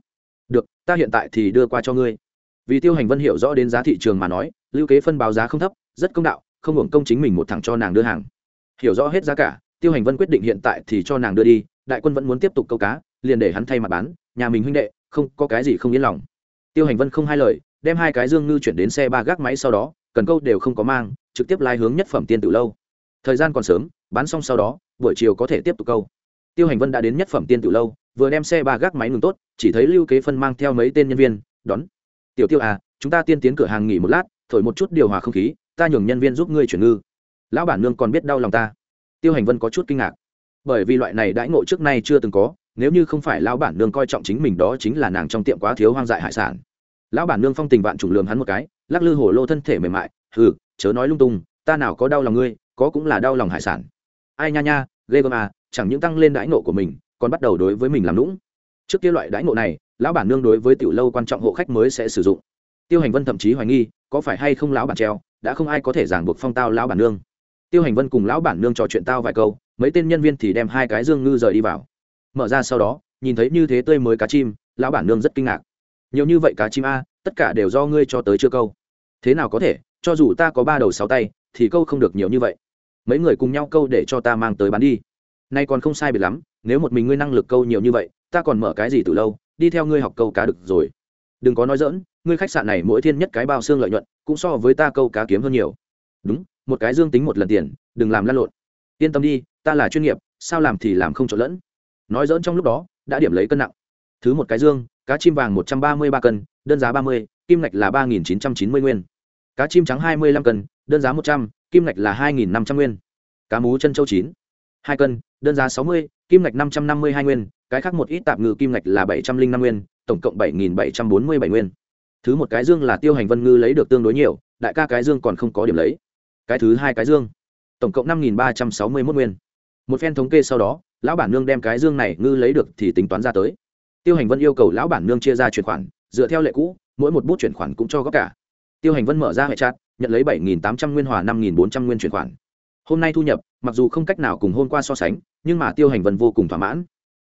Được, ta hiện tại thì đưa qua cho ngươi. Vì tiêu hành vân hiểu rõ đến giá thị trường mà nói, lưu kế phân báo giá không thấp, rất công đạo, không hưởng công chính mình một thẳng cho nàng đưa hàng. Hiểu rõ hết giá cả tiêu hành vân quyết định hiện tại thì cho nàng đưa đi, đại quân vẫn muốn tiếp tục câu cá, liền để hắn thay mặt bán, nhà mình huynh đệ, không, có cái gì không yên lòng. Tiêu hành vân không hai lời, đem hai cái dương ngư chuyển đến xe ba gác máy sau đó, cần câu đều không có mang, trực tiếp lai hướng nhất phẩm tiên Tử lâu. Thời gian còn sớm, bán xong sau đó, buổi chiều có thể tiếp tục câu. Tiêu hành vân đã đến nhất phẩm tiên Tử lâu, vừa đem xe ba gác máy ngừng tốt, chỉ thấy lưu kế phân mang theo mấy tên nhân viên, đón. Tiểu tiêu à chúng ta tiên tiến cửa hàng nghỉ một lát, thổi một chút điều hòa không khí, ta nhường nhân viên giúp ngươi chuyển ngư. Lão bản nương còn biết đau lòng ta tiêu hành vân có chút kinh ngạc. Bởi vì loại này đãi ngộ trước nay chưa từng có, nếu như không phải lão bản nương coi trọng chính mình đó chính là nàng trong tiệm quá thiếu hoang dại hải sản. Lão bản nương phong tình vạn trùng lường hắn một cái, lắc lư hổ lô thân thể mềm mại, hừ, chớ nói lung tung, ta nào có đau lòng ngươi, có cũng là đau lòng hải sản. Ai nha nha, ghê gớm à chẳng những tăng lên đãi ngộ của mình, còn bắt đầu đối với mình làm lũng trước kia loại đãi ngộ này, lão bản nương đối với tiểu lâu quan trọng hộ khách mới sẽ sử dụng. Tiêu hành vân thậm chí hoài nghi, có phải hay không lão bản treo, đã không ai có thể giảng buộc phong tao lão bản nương tiêu hành vân cùng lão bản nương trò chuyện tao vài câu, mấy tên nhân viên thì đem hai cái dương ngư rời đi vào. Mở ra sau đó, nhìn thấy như thế tươi mới cá chim, lão bản nương rất kinh ngạc. Nhiều như vậy cá chim a, tất cả đều do ngươi cho tới chưa câu. Thế nào có thể, cho dù ta có ba đầu sáu tay, thì câu không được nhiều như vậy. Mấy người cùng nhau câu để cho ta mang tới bán đi. Nay còn không sai biệt lắm, nếu một mình ngươi năng lực câu nhiều như vậy, ta còn mở cái gì từ lâu, đi theo ngươi học câu cá được rồi. Đừng có nói dỡn ngươi khách sạn này mỗi thiên nhất cái bao xương lợi nhuận, cũng so với ta câu cá kiếm hơn nhiều. Đúng một cái dương tính một lần tiền, đừng làm lăn lộn. Yên tâm đi, ta là chuyên nghiệp, sao làm thì làm không trộn lẫn. Nói dỡn trong lúc đó, đã điểm lấy cân nặng. Thứ một cái dương, cá chim vàng một trăm ba mươi ba cân, đơn giá ba mươi, kim ngạch là ba nghìn chín trăm chín mươi nguyên. Cá chim trắng hai mươi lăm cân, đơn giá một trăm, kim ngạch là hai nghìn năm trăm nguyên. Cá mú chân châu chín, hai cân, đơn giá sáu mươi, kim ngạch năm trăm năm mươi hai nguyên. Cái khác một ít tạp ngư kim ngạch là bảy trăm linh năm nguyên, tổng cộng bảy nghìn bảy trăm bốn mươi bảy nguyên. Thứ một cái dương là tiêu hành vân ngư lấy được tương đối nhiều, đại ca cái dương còn không có điểm lấy cái thứ hai cái dương. Tổng cộng năm nghìn ba trăm sáu mươi mốt nguyên. Một phen thống kê sau đó, lão bản nương đem cái dương này ngư lấy được thì tính toán ra tới. Tiêu hành vân yêu cầu lão bản nương chia ra chuyển khoản, dựa theo lệ cũ, mỗi một bút chuyển khoản cũng cho góp cả. Tiêu hành vân mở ra hệ chặt, nhận lấy bảy nghìn tám trăm nguyên hòa năm nghìn bốn trăm nguyên chuyển khoản. Hôm nay thu nhập, mặc dù không cách nào cùng hôm qua so sánh, nhưng mà tiêu hành vân vô cùng thỏa mãn.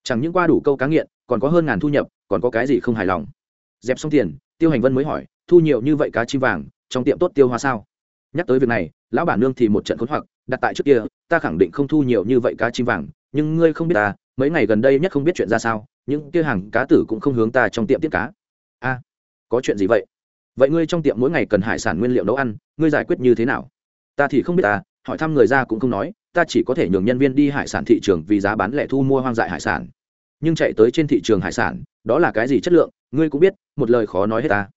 Chẳng những qua đủ câu cá nghiện, còn có hơn ngàn thu nhập, còn có cái gì không hài lòng. Dẹp xong tiền, tiêu hành vân mới hỏi, thu nhiều như vậy cá chim vàng, trong tiệm tốt tiêu hoa sao? Nhắc tới việc này, lão bản nương thì một trận khốn hoặc, đặt tại trước kia, ta khẳng định không thu nhiều như vậy cá chim vàng, nhưng ngươi không biết ta, mấy ngày gần đây nhất không biết chuyện ra sao, những kia hàng cá tử cũng không hướng ta trong tiệm tiết cá. A, có chuyện gì vậy? Vậy ngươi trong tiệm mỗi ngày cần hải sản nguyên liệu nấu ăn, ngươi giải quyết như thế nào? Ta thì không biết ta, hỏi thăm người ra cũng không nói, ta chỉ có thể nhường nhân viên đi hải sản thị trường vì giá bán lẻ thu mua hoang dại hải sản. Nhưng chạy tới trên thị trường hải sản, đó là cái gì chất lượng, ngươi cũng biết, một lời khó nói hết ta.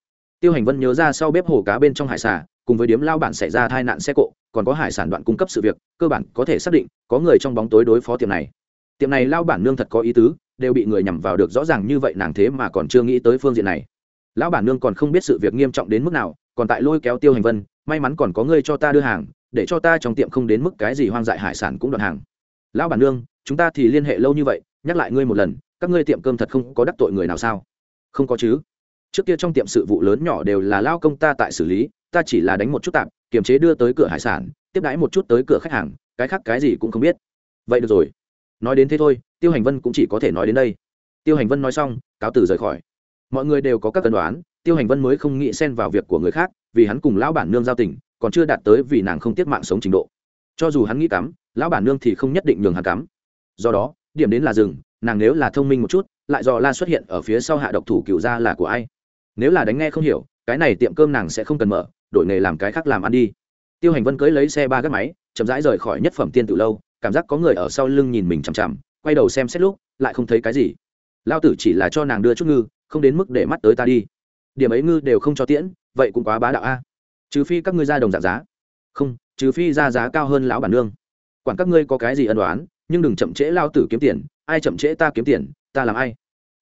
Tiêu hành vân nhớ ra sau bếp hồ cá bên trong hải xà cùng với điếm lao bản xảy ra tai nạn xe cộ, còn có hải sản đoạn cung cấp sự việc, cơ bản có thể xác định có người trong bóng tối đối phó tiệm này. Tiệm này lao bản nương thật có ý tứ, đều bị người nhằm vào được rõ ràng như vậy nàng thế mà còn chưa nghĩ tới phương diện này. Lão bản nương còn không biết sự việc nghiêm trọng đến mức nào, còn tại lôi kéo tiêu hành vân, may mắn còn có ngươi cho ta đưa hàng, để cho ta trong tiệm không đến mức cái gì hoang dại hải sản cũng đoạn hàng. Lão bản nương, chúng ta thì liên hệ lâu như vậy, nhắc lại ngươi một lần, các ngươi tiệm cơm thật không có đắc tội người nào sao? Không có chứ. Trước kia trong tiệm sự vụ lớn nhỏ đều là lao công ta tại xử lý ta chỉ là đánh một chút tạm kiềm chế đưa tới cửa hải sản, tiếp đãi một chút tới cửa khách hàng, cái khác cái gì cũng không biết. Vậy được rồi. Nói đến thế thôi, tiêu hành vân cũng chỉ có thể nói đến đây. Tiêu hành vân nói xong, cáo từ rời khỏi. Mọi người đều có các cân đoán, tiêu hành vân mới không nghĩ xen vào việc của người khác, vì hắn cùng lão bản nương giao tình, còn chưa đạt tới vì nàng không tiếc mạng sống trình độ. Cho dù hắn nghĩ cắm, lão bản nương thì không nhất định nhường hắn cắm. Do đó, điểm đến là rừng nàng nếu là thông minh một chút, lại do la xuất hiện ở phía sau hạ độc thủ cựu ra là của ai? Nếu là đánh nghe không hiểu, cái này tiệm cơm nàng sẽ không cần mở đổi nghề làm cái khác làm ăn đi. Tiêu hành vân cưới lấy xe ba gác máy, chậm rãi rời khỏi nhất phẩm tiên từ lâu, cảm giác có người ở sau lưng nhìn mình chằm chằm, quay đầu xem xét lúc, lại không thấy cái gì. Lao tử chỉ là cho nàng đưa chút ngư, không đến mức để mắt tới ta đi. Điểm ấy ngư đều không cho tiễn, vậy cũng quá bá đạo a. Trừ phi các ngươi ra đồng giảm giá. Không, trừ phi ra giá cao hơn lão bản nương. Quản các ngươi có cái gì ân đoán nhưng đừng chậm trễ lao tử kiếm tiền, ai chậm trễ ta kiếm tiền, ta làm ai?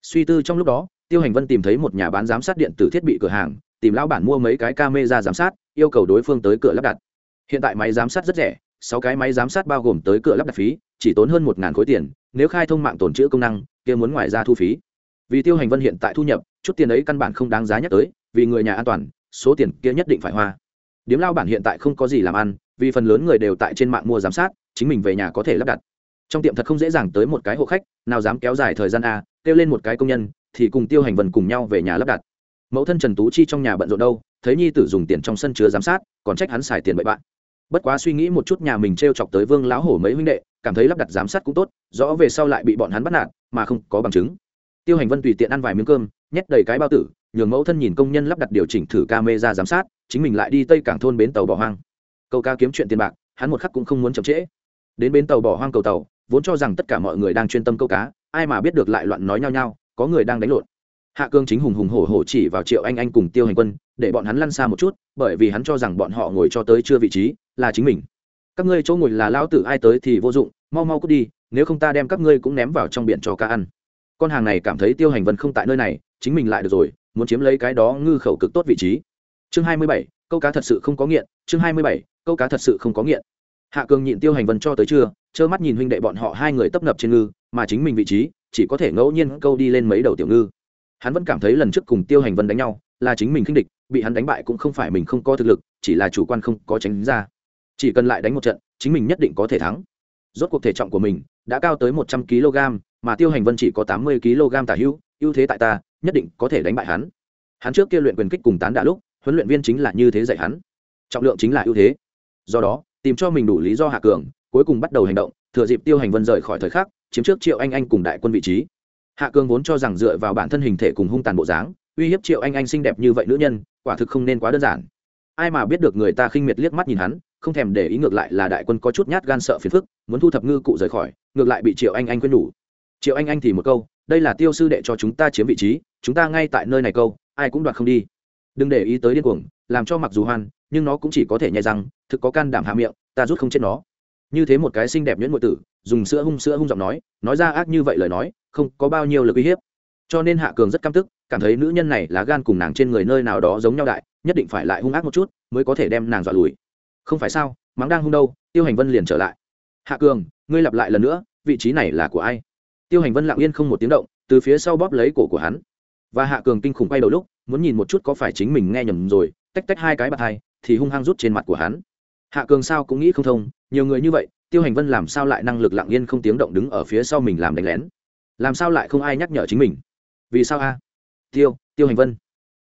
Suy tư trong lúc đó, tiêu hành vân tìm thấy một nhà bán giám sát điện tử thiết bị cửa hàng tìm lão bản mua mấy cái camera giám sát, yêu cầu đối phương tới cửa lắp đặt. Hiện tại máy giám sát rất rẻ, sáu cái máy giám sát bao gồm tới cửa lắp đặt phí, chỉ tốn hơn một ngàn khối tiền, nếu khai thông mạng tồn trữ công năng, kia muốn ngoài ra thu phí. Vì tiêu hành vân hiện tại thu nhập, chút tiền ấy căn bản không đáng giá nhắc tới, vì người nhà an toàn, số tiền kia nhất định phải hoa. Điếm lao bản hiện tại không có gì làm ăn, vì phần lớn người đều tại trên mạng mua giám sát, chính mình về nhà có thể lắp đặt. Trong tiệm thật không dễ dàng tới một cái hộ khách, nào dám kéo dài thời gian a, kêu lên một cái công nhân, thì cùng tiêu hành vân cùng nhau về nhà lắp đặt mẫu thân trần tú chi trong nhà bận rộn đâu, thấy nhi tử dùng tiền trong sân chứa giám sát, còn trách hắn xài tiền bậy bạn. Bất quá suy nghĩ một chút nhà mình t r e o chọc tới vương lão hổ mấy huynh đệ, cảm thấy lắp đặt giám sát cũng tốt, rõ về sau lại bị bọn hắn bắt nạt, mà không có bằng chứng. Tiêu hành vân tùy tiện ăn vài miếng cơm, nhét đầy cái bao tử, nhường mẫu thân nhìn công nhân lắp đặt điều chỉnh thử ca mê ra giám sát, chính mình lại đi tây cảng thôn bến tàu bỏ hoang. Câu ca kiếm chuyện tiền bạc, hắn một khắc cũng không muốn chậm trễ. Đến bến tàu bỏ hoang cầu tàu, vốn cho rằng tất cả mọi người đang chuyên tâm câu cá, ai mà biết được lại loạn nói nhau nhau, có người đang đánh lộn hạ cương chính hùng hùng hổ hổ chỉ vào triệu anh anh cùng tiêu hành quân, để bọn hắn lăn xa một chút, bởi vì hắn cho rằng bọn họ ngồi cho tới chưa vị trí là chính mình. Các ngươi chỗ ngồi là lao tử ai tới thì vô dụng, mau mau cút đi, nếu không ta đem các ngươi cũng ném vào trong biển cho cá ăn. Con hàng này cảm thấy tiêu hành vân không tại nơi này, chính mình lại được rồi, muốn chiếm lấy cái đó ngư khẩu cực tốt vị trí. Chương hai mươi bảy, câu cá thật sự không có nghiện, chương hai mươi bảy, câu cá thật sự không có nghiện. Hạ cường nhịn tiêu hành vân cho tới trưa, trơ mắt nhìn huynh đệ bọn họ hai người tấp nập trên ngư, mà chính mình vị trí chỉ có thể ngẫu nhiên câu đi lên mấy đầu tiểu ngư hắn vẫn cảm thấy lần trước cùng tiêu hành vân đánh nhau là chính mình khinh địch, bị hắn đánh bại cũng không phải mình không có thực lực, chỉ là chủ quan không có tránh ra. Chỉ cần lại đánh một trận, chính mình nhất định có thể thắng. Rốt cuộc thể trọng của mình đã cao tới một trăm kg, mà tiêu hành vân chỉ có tám mươi kg tả hữu, ưu thế tại ta, nhất định có thể đánh bại hắn. Hắn trước kia luyện quyền kích cùng tán đã lúc, huấn luyện viên chính là như thế dạy hắn. Trọng lượng chính là ưu thế. Do đó, tìm cho mình đủ lý do hạ cường, cuối cùng bắt đầu hành động, thừa dịp tiêu hành vân rời khỏi thời khắc, chiếm trước triệu anh anh cùng đại quân vị trí hạ cường vốn cho rằng dựa vào bản thân hình thể cùng hung tàn bộ dáng, uy hiếp triệu anh anh xinh đẹp như vậy nữ nhân, quả thực không nên quá đơn giản. Ai mà biết được người ta khinh miệt liếc mắt nhìn hắn, không thèm để ý ngược lại là đại quân có chút nhát gan sợ phiền phức, muốn thu thập ngư cụ rời khỏi, ngược lại bị triệu anh anh quên nhủ triệu anh anh thì một câu, đây là tiêu sư đệ cho chúng ta chiếm vị trí, chúng ta ngay tại nơi này câu, ai cũng đoạt không đi. Đừng để ý tới điên cuồng, làm cho mặc dù hoan, nhưng nó cũng chỉ có thể nhai răng, thực có can đảm hạ miệng, ta rút không chết nó. Như thế một cái xinh đẹp nhuyễn ngụy tử, dùng sữa hung sữa hung giọng nói nói ra ác như vậy lời nói không có bao nhiêu lực uy hiếp. Cho nên hạ cường rất căm tức, cảm thấy nữ nhân này là gan cùng nàng trên người nơi nào đó giống nhau đại, nhất định phải lại hung ác một chút mới có thể đem nàng dọa lùi. Không phải sao, mắng đang hung đâu, tiêu hành vân liền trở lại. Hạ cường, ngươi lặp lại lần nữa, vị trí này là của ai? Tiêu hành vân lặng yên không một tiếng động, từ phía sau bóp lấy cổ của hắn. Và hạ cường kinh khủng quay đầu lúc, muốn nhìn một chút có phải chính mình nghe nhầm rồi, tách tách hai cái bạt hai, thì hung hăng rút trên mặt của hắn. Hạ cường sao cũng nghĩ không thông, nhiều người như vậy, tiêu hành vân làm sao lại năng lực lặng yên không tiếng động đứng ở phía sau mình làm đánh lén? Làm sao lại không ai nhắc nhở chính mình? Vì sao a? Tiêu tiêu hành vân,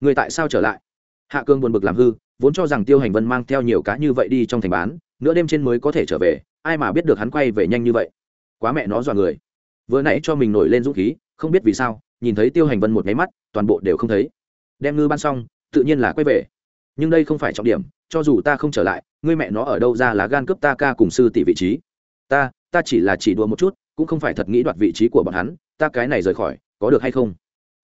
người tại sao trở lại? Hạ Cương buồn bực làm hư, vốn cho rằng tiêu hành vân mang theo nhiều cá như vậy đi trong thành bán, nửa đêm trên mới có thể trở về, ai mà biết được hắn quay về nhanh như vậy. Quá mẹ nó dọa người. Vừa nãy cho mình nổi lên dũng khí, không biết vì sao, nhìn thấy tiêu hành vân một nháy mắt, toàn bộ đều không thấy. Đem ngư ban xong, tự nhiên là quay về. Nhưng đây không phải trọng điểm, cho dù ta không trở lại, ngươi mẹ nó ở đâu ra là gan cướp ta ca cùng sư tỷ vị trí. Ta ta chỉ là chỉ đùa một chút, cũng không phải thật nghĩ đoạt vị trí của bọn hắn ta cái này rời khỏi, có được hay không?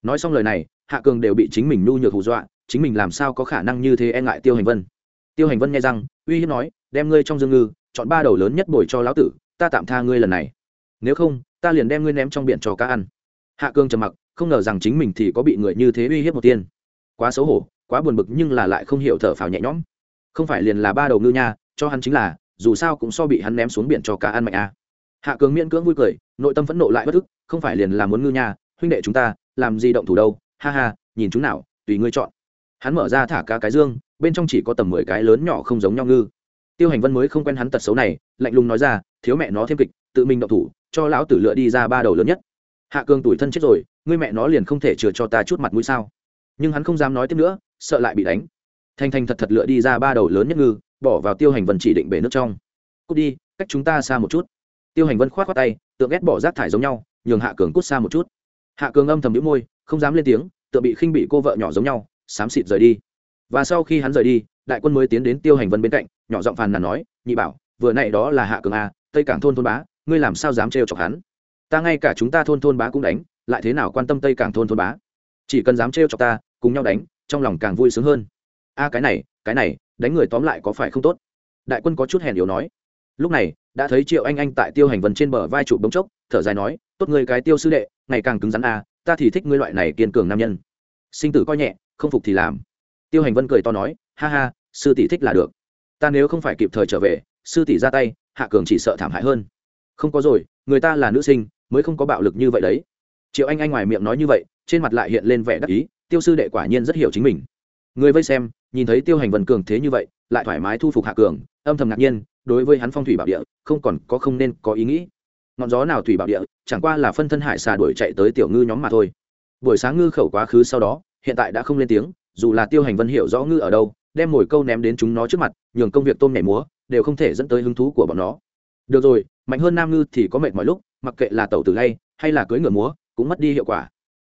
Nói xong lời này, hạ cường đều bị chính mình nhu nhược hù dọa, chính mình làm sao có khả năng như thế e ngại tiêu hành vân? Tiêu hành vân nghe rằng, uy hiếp nói, đem ngươi trong dương ngư, chọn ba đầu lớn nhất bồi cho lão tử, ta tạm tha ngươi lần này. Nếu không, ta liền đem ngươi ném trong biển cho cá ăn. Hạ cương trầm mặc, không ngờ rằng chính mình thì có bị người như thế uy hiếp một tiên. Quá xấu hổ, quá buồn bực nhưng là lại không hiểu thở phào nhẹ nhõm. Không phải liền là ba đầu ngư nha, cho hắn chính là, dù sao cũng so bị hắn ném xuống biển cho cá ăn mạnh a hạ cường miễn cưỡng vui cười nội tâm phẫn nộ lại bất ức không phải liền là muốn ngư nhà, huynh đệ chúng ta làm gì động thủ đâu ha ha nhìn chúng nào tùy ngươi chọn. Hắn mở ra thả cá cái dương bên trong chỉ có tầm mười cái lớn nhỏ không giống nhau ngư. Tiêu hành vân mới không quen hắn tật xấu này lạnh lùng nói ra thiếu mẹ nó thêm kịch tự mình động thủ cho lão tử lựa đi ra ba đầu lớn nhất. Hạ cường tuổi thân chết rồi ngươi mẹ nó liền không thể chừa cho ta chút mặt mũi sao? Nhưng hắn không dám nói tiếp nữa sợ lại bị đánh. Thanh thanh thật thật lựa đi ra ba đầu lớn nhất ngư bỏ vào tiêu hành vân chỉ định bể nước trong. Cút đi cách chúng ta xa một chút. Tiêu hành vân k h o á t khoác tay tượng ghét bỏ rác thải giống nhau, nhường hạ cường cút xa một chút. Hạ cường âm thầm đĩu môi, không dám lên tiếng, tựa bị khinh bị cô vợ nhỏ giống nhau, xám xịt rời đi. Và sau khi hắn rời đi, đại quân mới tiến đến tiêu hành vân bên cạnh, nhỏ giọng phàn nàn nói, nhị bảo, vừa nãy đó là hạ cường a tây cảng thôn thôn bá, ngươi làm sao dám trêu chọc hắn? Ta ngay cả chúng ta thôn thôn bá cũng đánh, lại thế nào quan tâm tây cảng thôn thôn bá? Chỉ cần dám trêu chọc ta, cùng nhau đánh, trong lòng càng vui sướng hơn. A, cái này cái này, đánh người tóm lại có phải không tốt? Đại quân có chút hèn yếu nói lúc này, đã thấy triệu anh anh tại tiêu hành vân trên bờ vai trụ bông chốc, thở dài nói, tốt người cái tiêu sư đệ, ngày càng cứng rắn a ta thì thích ngươi loại này kiên cường nam nhân. Sinh tử coi nhẹ, không phục thì làm. Tiêu hành vân cười to nói, ha ha, sư tỷ thích là được. Ta nếu không phải kịp thời trở về, sư tỷ ra tay, hạ cường chỉ sợ thảm hại hơn. Không có rồi, người ta là nữ sinh, mới không có bạo lực như vậy đấy. Triệu anh anh ngoài miệng nói như vậy, trên mặt lại hiện lên vẻ đắc ý, tiêu sư đệ quả nhiên rất hiểu chính mình. Người vây xem, nhìn thấy tiêu hành vân cường thế như vậy lại thoải mái thu phục hạ cường, âm thầm ngạc nhiên, đối với hắn phong thủy bảo địa, không còn có không nên có ý nghĩ. Ngọn gió nào thủy bảo địa, chẳng qua là phân thân hải xà đuổi chạy tới tiểu ngư nhóm mà thôi. Buổi sáng ngư khẩu quá khứ sau đó, hiện tại đã không lên tiếng, dù là tiêu hành vân hiểu rõ ngư ở đâu, đem mồi câu ném đến chúng nó trước mặt, nhường công việc tôm nhảy múa, đều không thể dẫn tới hứng thú của bọn nó. Được rồi, mạnh hơn nam ngư thì có mệt mọi lúc, mặc kệ là tàu tử lay hay là cưới ngựa múa, cũng mất đi hiệu quả.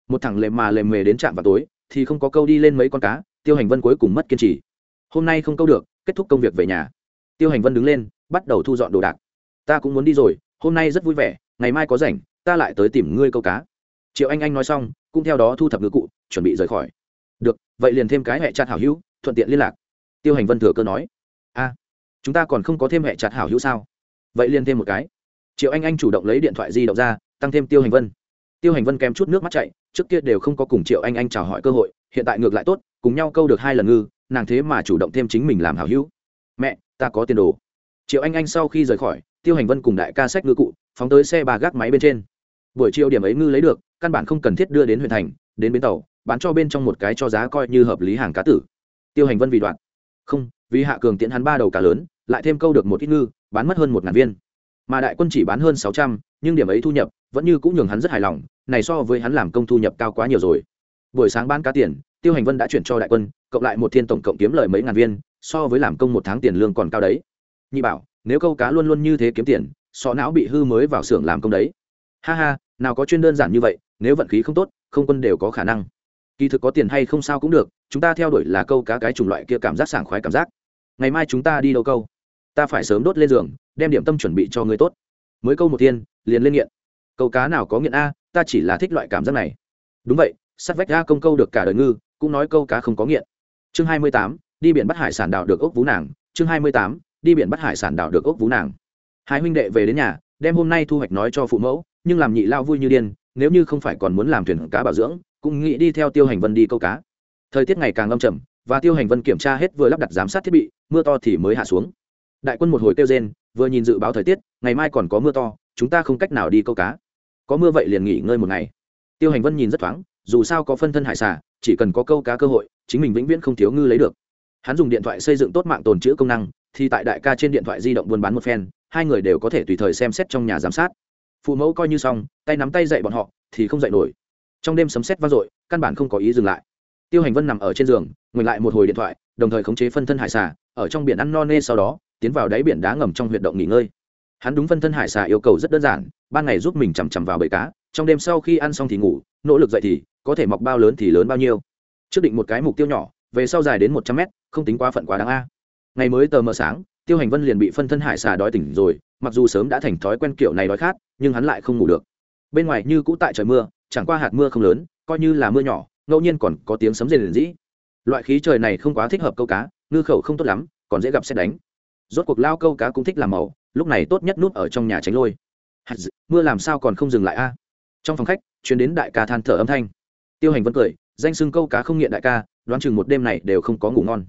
Một thằng lề mà lề mề đến trạm vào tối, thì không có câu đi lên mấy con cá, tiêu hành vân cuối cùng mất kiên trì hôm nay không câu được, kết thúc công việc về nhà. Tiêu hành vân đứng lên, bắt đầu thu dọn đồ đạc. Ta cũng muốn đi rồi, hôm nay rất vui vẻ, ngày mai có rảnh, ta lại tới tìm ngươi câu cá. Triệu anh anh nói xong, cũng theo đó thu thập ngư cụ, chuẩn bị rời khỏi. Được, vậy liền thêm cái hẹ chặt hảo hữu, thuận tiện liên lạc. Tiêu hành vân thừa cơ nói. A, chúng ta còn không có thêm hẹ chặt hảo hữu sao? Vậy liền thêm một cái. Triệu anh anh chủ động lấy điện thoại di động ra, tăng thêm tiêu hành vân. Tiêu hành vân kèm chút nước mắt chạy, trước kia đều không có cùng triệu anh anh chào hỏi cơ hội, hiện tại ngược lại tốt, cùng nhau câu được hai lần ngư nàng thế mà chủ động thêm chính mình làm hảo hữu. Mẹ, ta có tiền đồ. Triệu anh anh sau khi rời khỏi, tiêu hành vân cùng đại ca sách ngư cụ, phóng tới xe ba gác máy bên trên. Buổi chiều điểm ấy ngư lấy được, căn bản không cần thiết đưa đến huyện thành, đến bến tàu, bán cho bên trong một cái cho giá coi như hợp lý hàng cá tử. Tiêu hành vân vì đoạn. Không, vì hạ cường tiễn hắn ba đầu cá lớn, lại thêm câu được một ít ngư, bán mất hơn một ngàn viên. Mà đại quân chỉ bán hơn sáu trăm, nhưng điểm ấy thu nhập, vẫn như cũng nhường hắn rất hài lòng, này so với hắn làm công thu nhập cao quá nhiều rồi. Buổi sáng bán cá tiền tiêu hành vân đã chuyển cho đại quân, cộng lại một thiên tổng cộng kiếm lời mấy ngàn viên, so với làm công một tháng tiền lương còn cao đấy. Nhị bảo, nếu câu cá luôn luôn như thế kiếm tiền, sọ não bị hư mới vào xưởng làm công đấy. Ha ha, nào có chuyên đơn giản như vậy, nếu vận khí không tốt, không quân đều có khả năng. Kỳ thực có tiền hay không sao cũng được, chúng ta theo đuổi là câu cá cái chủng loại kia cảm giác sảng khoái cảm giác. Ngày mai chúng ta đi đâu câu? Ta phải sớm đốt lên giường, đem điểm tâm chuẩn bị cho người tốt. Mới câu một tiên liền lên nghiện. Câu cá nào có nghiện a, ta chỉ là thích loại cảm giác này. Đúng vậy sắt vách ga công câu được cả đời ngư, cũng nói câu cá không có nghiện. Chương hai mươi tám, đi biển bắt hải sản đảo được ốc vú nàng. Chương hai mươi tám, đi biển bắt hải sản đảo được ốc vú nàng. Hai huynh đệ về đến nhà, đem hôm nay thu hoạch nói cho phụ mẫu, nhưng làm nhị lao vui như điên, nếu như không phải còn muốn làm thuyền cá bảo dưỡng, cũng nghĩ đi theo tiêu hành vân đi câu cá. Thời tiết ngày càng âm trầm, và tiêu hành vân kiểm tra hết vừa lắp đặt giám sát thiết bị, mưa to thì mới hạ xuống. Đại quân một hồi kêu rên, vừa nhìn dự báo thời tiết, ngày mai còn có mưa to, chúng ta không cách nào đi câu cá. Có mưa vậy liền nghỉ ngơi một ngày. Tiêu hành vân nhìn rất thoáng dù sao có phân thân hải xà, chỉ cần có câu cá cơ hội, chính mình vĩnh viễn không thiếu ngư lấy được. Hắn dùng điện thoại xây dựng tốt mạng tồn chữ công năng, thì tại đại ca trên điện thoại di động buôn bán một phen, hai người đều có thể tùy thời xem xét trong nhà giám sát. Phụ mẫu coi như xong, tay nắm tay dậy bọn họ, thì không dậy nổi. Trong đêm sấm xét vang dội, căn bản không có ý dừng lại. Tiêu hành vân nằm ở trên giường ngừng lại một hồi điện thoại, đồng thời khống chế phân thân hải xà, ở trong biển ăn no nê sau đó, tiến vào đáy biển đá ngầm trong huyệt động nghỉ ngơi. Hắn đúng phân thân hải xà yêu cầu rất đơn giản, ban ngày giúp mình chằm chằm vào bầy cá, trong đêm sau khi ăn xong thì ngủ nỗ lực dậy thì có thể mọc bao lớn thì lớn bao nhiêu. Trước định một cái mục tiêu nhỏ, về sau dài đến một trăm mét, không tính quá phận quá đáng a. Ngày mới tờ mờ sáng, tiêu hành vân liền bị phân thân hải xà đói tỉnh rồi, mặc dù sớm đã thành thói quen kiểu này đói khát, nhưng hắn lại không ngủ được. Bên ngoài như cũ tại trời mưa, chẳng qua hạt mưa không lớn, coi như là mưa nhỏ, ngẫu nhiên còn có tiếng sấm rền rĩ. Loại khí trời này không quá thích hợp câu cá, ngư khẩu không tốt lắm, còn dễ gặp xét đánh. Rốt cuộc lao câu cá cũng thích làm màu, lúc này tốt nhất nút ở trong nhà tránh lôi. Mưa làm sao còn không dừng lại a? Trong phòng khách chuyến đến đại ca than thở âm thanh. Tiêu hành vẫn cười, danh sưng câu cá không nghiện đại ca, đoán chừng một đêm này đều không có ngủ ngon.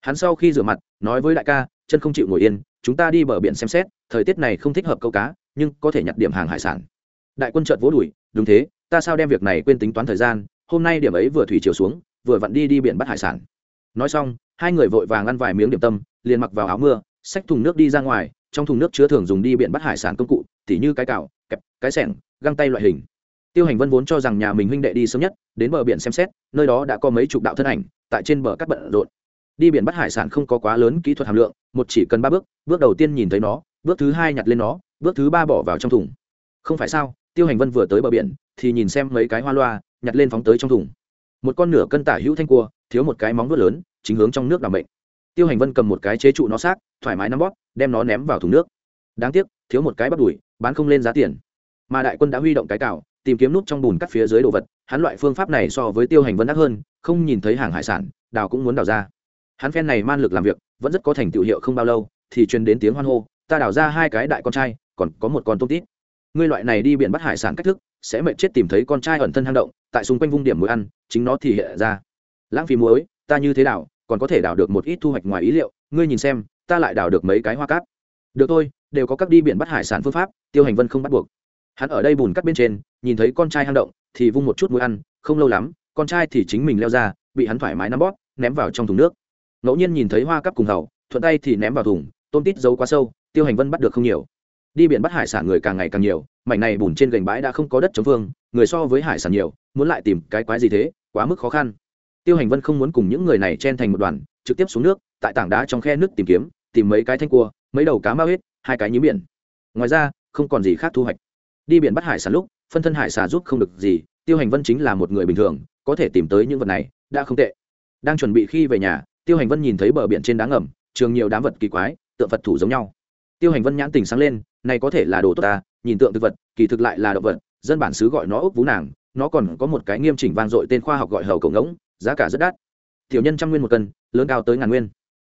Hắn sau khi rửa mặt, nói với đại ca, chân không chịu ngồi yên, chúng ta đi bờ biển xem xét, thời tiết này không thích hợp câu cá, nhưng có thể nhặt điểm hàng hải sản. Đại quân trợt vỗ đùi, đúng thế, ta sao đem việc này quên tính toán thời gian, hôm nay điểm ấy vừa thủy chiều xuống, vừa vặn đi đi biển bắt hải sản. Nói xong, hai người vội vàng ăn vài miếng điểm tâm, liền mặc vào áo mưa, xách thùng nước đi ra ngoài, trong thùng nước chứa thường dùng đi biển bắt hải sản công cụ, tỉ như cái cào, kẹp, cái sẻng, găng tay loại hình tiêu hành vân vốn cho rằng nhà mình huynh đệ đi sớm nhất, đến bờ biển xem xét, nơi đó đã có mấy chục đạo thân ảnh, tại trên bờ cắt bận rộn. Đi biển bắt hải sản không có quá lớn kỹ thuật hàm lượng, một chỉ cần ba bước bước đầu tiên nhìn thấy nó, bước thứ hai nhặt lên nó, bước thứ ba bỏ vào trong thùng. Không phải sao, tiêu hành vân vừa tới bờ biển, thì nhìn xem mấy cái hoa loa, nhặt lên phóng tới trong thùng. Một con nửa cân tả hữu thanh cua, thiếu một cái móng vuốt lớn, chính hướng trong nước làm bệnh. Tiêu hành vân cầm một cái chế trụ nó xác, thoải mái nắm bóp, đem nó ném vào thùng nước. Đáng tiếc, thiếu một cái bắt đùi bán không lên giá tiền. Mà đại quân đã huy động cái cào tìm kiếm nút trong bùn cắt phía dưới đồ vật, hắn loại phương pháp này so với tiêu hành vân đắt hơn, không nhìn thấy hàng hải sản, đào cũng muốn đào ra. Hắn phen này man lực làm việc, vẫn rất có thành tựu hiệu không bao lâu, thì truyền đến tiếng hoan hô, ta đào ra hai cái đại con trai, còn có một con tôm tít. Ngươi loại này đi biển bắt hải sản cách thức, sẽ mệt chết tìm thấy con trai ẩn thân hang động, tại xung quanh vùng điểm muối ăn, chính nó thì hiện ra. Lãng phí muối, ta như thế đào, còn có thể đào được một ít thu hoạch ngoài ý liệu, ngươi nhìn xem, ta lại đào được mấy cái hoa cát. Được thôi, đều có các đi biển bắt hải sản phương pháp, tiêu hành vân không bắt buộc hắn ở đây bùn cắt bên trên, nhìn thấy con trai hang động, thì vung một chút mũi ăn, không lâu lắm, con trai thì chính mình leo ra, bị hắn thoải mái nắm bóp, ném vào trong thùng nước. Ngẫu nhiên nhìn thấy hoa cắp cùng hầu thuận tay thì ném vào thùng, tôm tít giấu quá sâu, tiêu hành vân bắt được không nhiều. Đi biển bắt hải sản người càng ngày càng nhiều, mảnh này bùn trên gành bãi đã không có đất chống phương người so với hải sản nhiều, muốn lại tìm cái quái gì thế, quá mức khó khăn. Tiêu hành vân không muốn cùng những người này chen thành một đoàn, trực tiếp xuống nước, tại tảng đá trong khe nước tìm kiếm, tìm mấy cái thanh cua, mấy đầu cá mao hết hai cái nhím biển. Ngoài ra, không còn gì khác thu hoạch đi biển bắt hải sản lúc, phân thân hải xà giúp không được gì, tiêu hành vân chính là một người bình thường, có thể tìm tới những vật này, đã không tệ. Đang chuẩn bị khi về nhà, tiêu hành vân nhìn thấy bờ biển trên đá ngầm, trường nhiều đám vật kỳ quái, tượng vật thủ giống nhau. Tiêu hành vân nhãn tình sáng lên, này có thể là đồ tốt ta, nhìn tượng thực vật, kỳ thực lại là động vật, dân bản xứ gọi nó ốc vú nàng, nó còn có một cái nghiêm chỉnh vang dội tên khoa học gọi hầu cổng ngỗng, giá cả rất đắt. Tiểu nhân trăm nguyên một cân, lớn cao tới ngàn nguyên.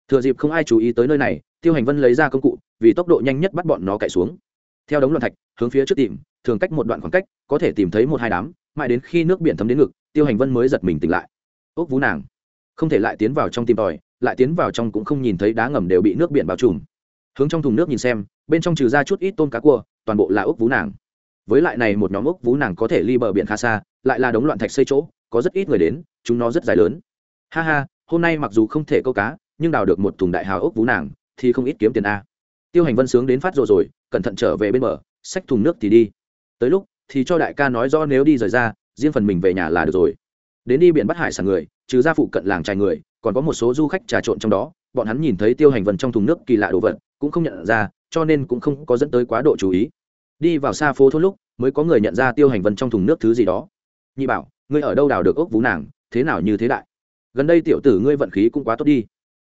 Thừa dịp không ai chú ý tới nơi này, tiêu hành vân lấy ra công cụ, vì tốc độ nhanh nhất bắt bọn nó cậy xuống theo đống loạn thạch, hướng phía trước tìm, thường cách một đoạn khoảng cách, có thể tìm thấy một hai đám, mãi đến khi nước biển thấm đến ngực, tiêu hành vân mới giật mình tỉnh lại. Ốc vú nàng, không thể lại tiến vào trong tìm tòi, lại tiến vào trong cũng không nhìn thấy đá ngầm đều bị nước biển bao trùm. Hướng trong thùng nước nhìn xem, bên trong trừ ra chút ít tôm cá cua, toàn bộ là ốc vú nàng. Với lại này một nhóm ốc vú nàng có thể ly bờ biển khá xa, lại là đống loạn thạch xây chỗ, có rất ít người đến, chúng nó rất dài lớn. Ha ha, hôm nay mặc dù không thể câu cá, nhưng đào được một thùng đại hào ốc vú nàng, thì không ít kiếm tiền a. Tiêu hành vân sướng đến phát rồi rồi cẩn thận trở về bên bờ, xách thùng nước thì đi. Tới lúc, thì cho đại ca nói rõ nếu đi rời ra, riêng phần mình về nhà là được rồi. Đến đi biển bắt hải sản người, trừ ra phụ cận làng trài người, còn có một số du khách trà trộn trong đó, bọn hắn nhìn thấy tiêu hành vân trong thùng nước kỳ lạ đồ vật, cũng không nhận ra, cho nên cũng không có dẫn tới quá độ chú ý. Đi vào xa phố thôn lúc, mới có người nhận ra tiêu hành vân trong thùng nước thứ gì đó. Nhị bảo, ngươi ở đâu đào được ốc vú nàng, thế nào như thế đại? Gần đây tiểu tử ngươi vận khí cũng quá tốt đi.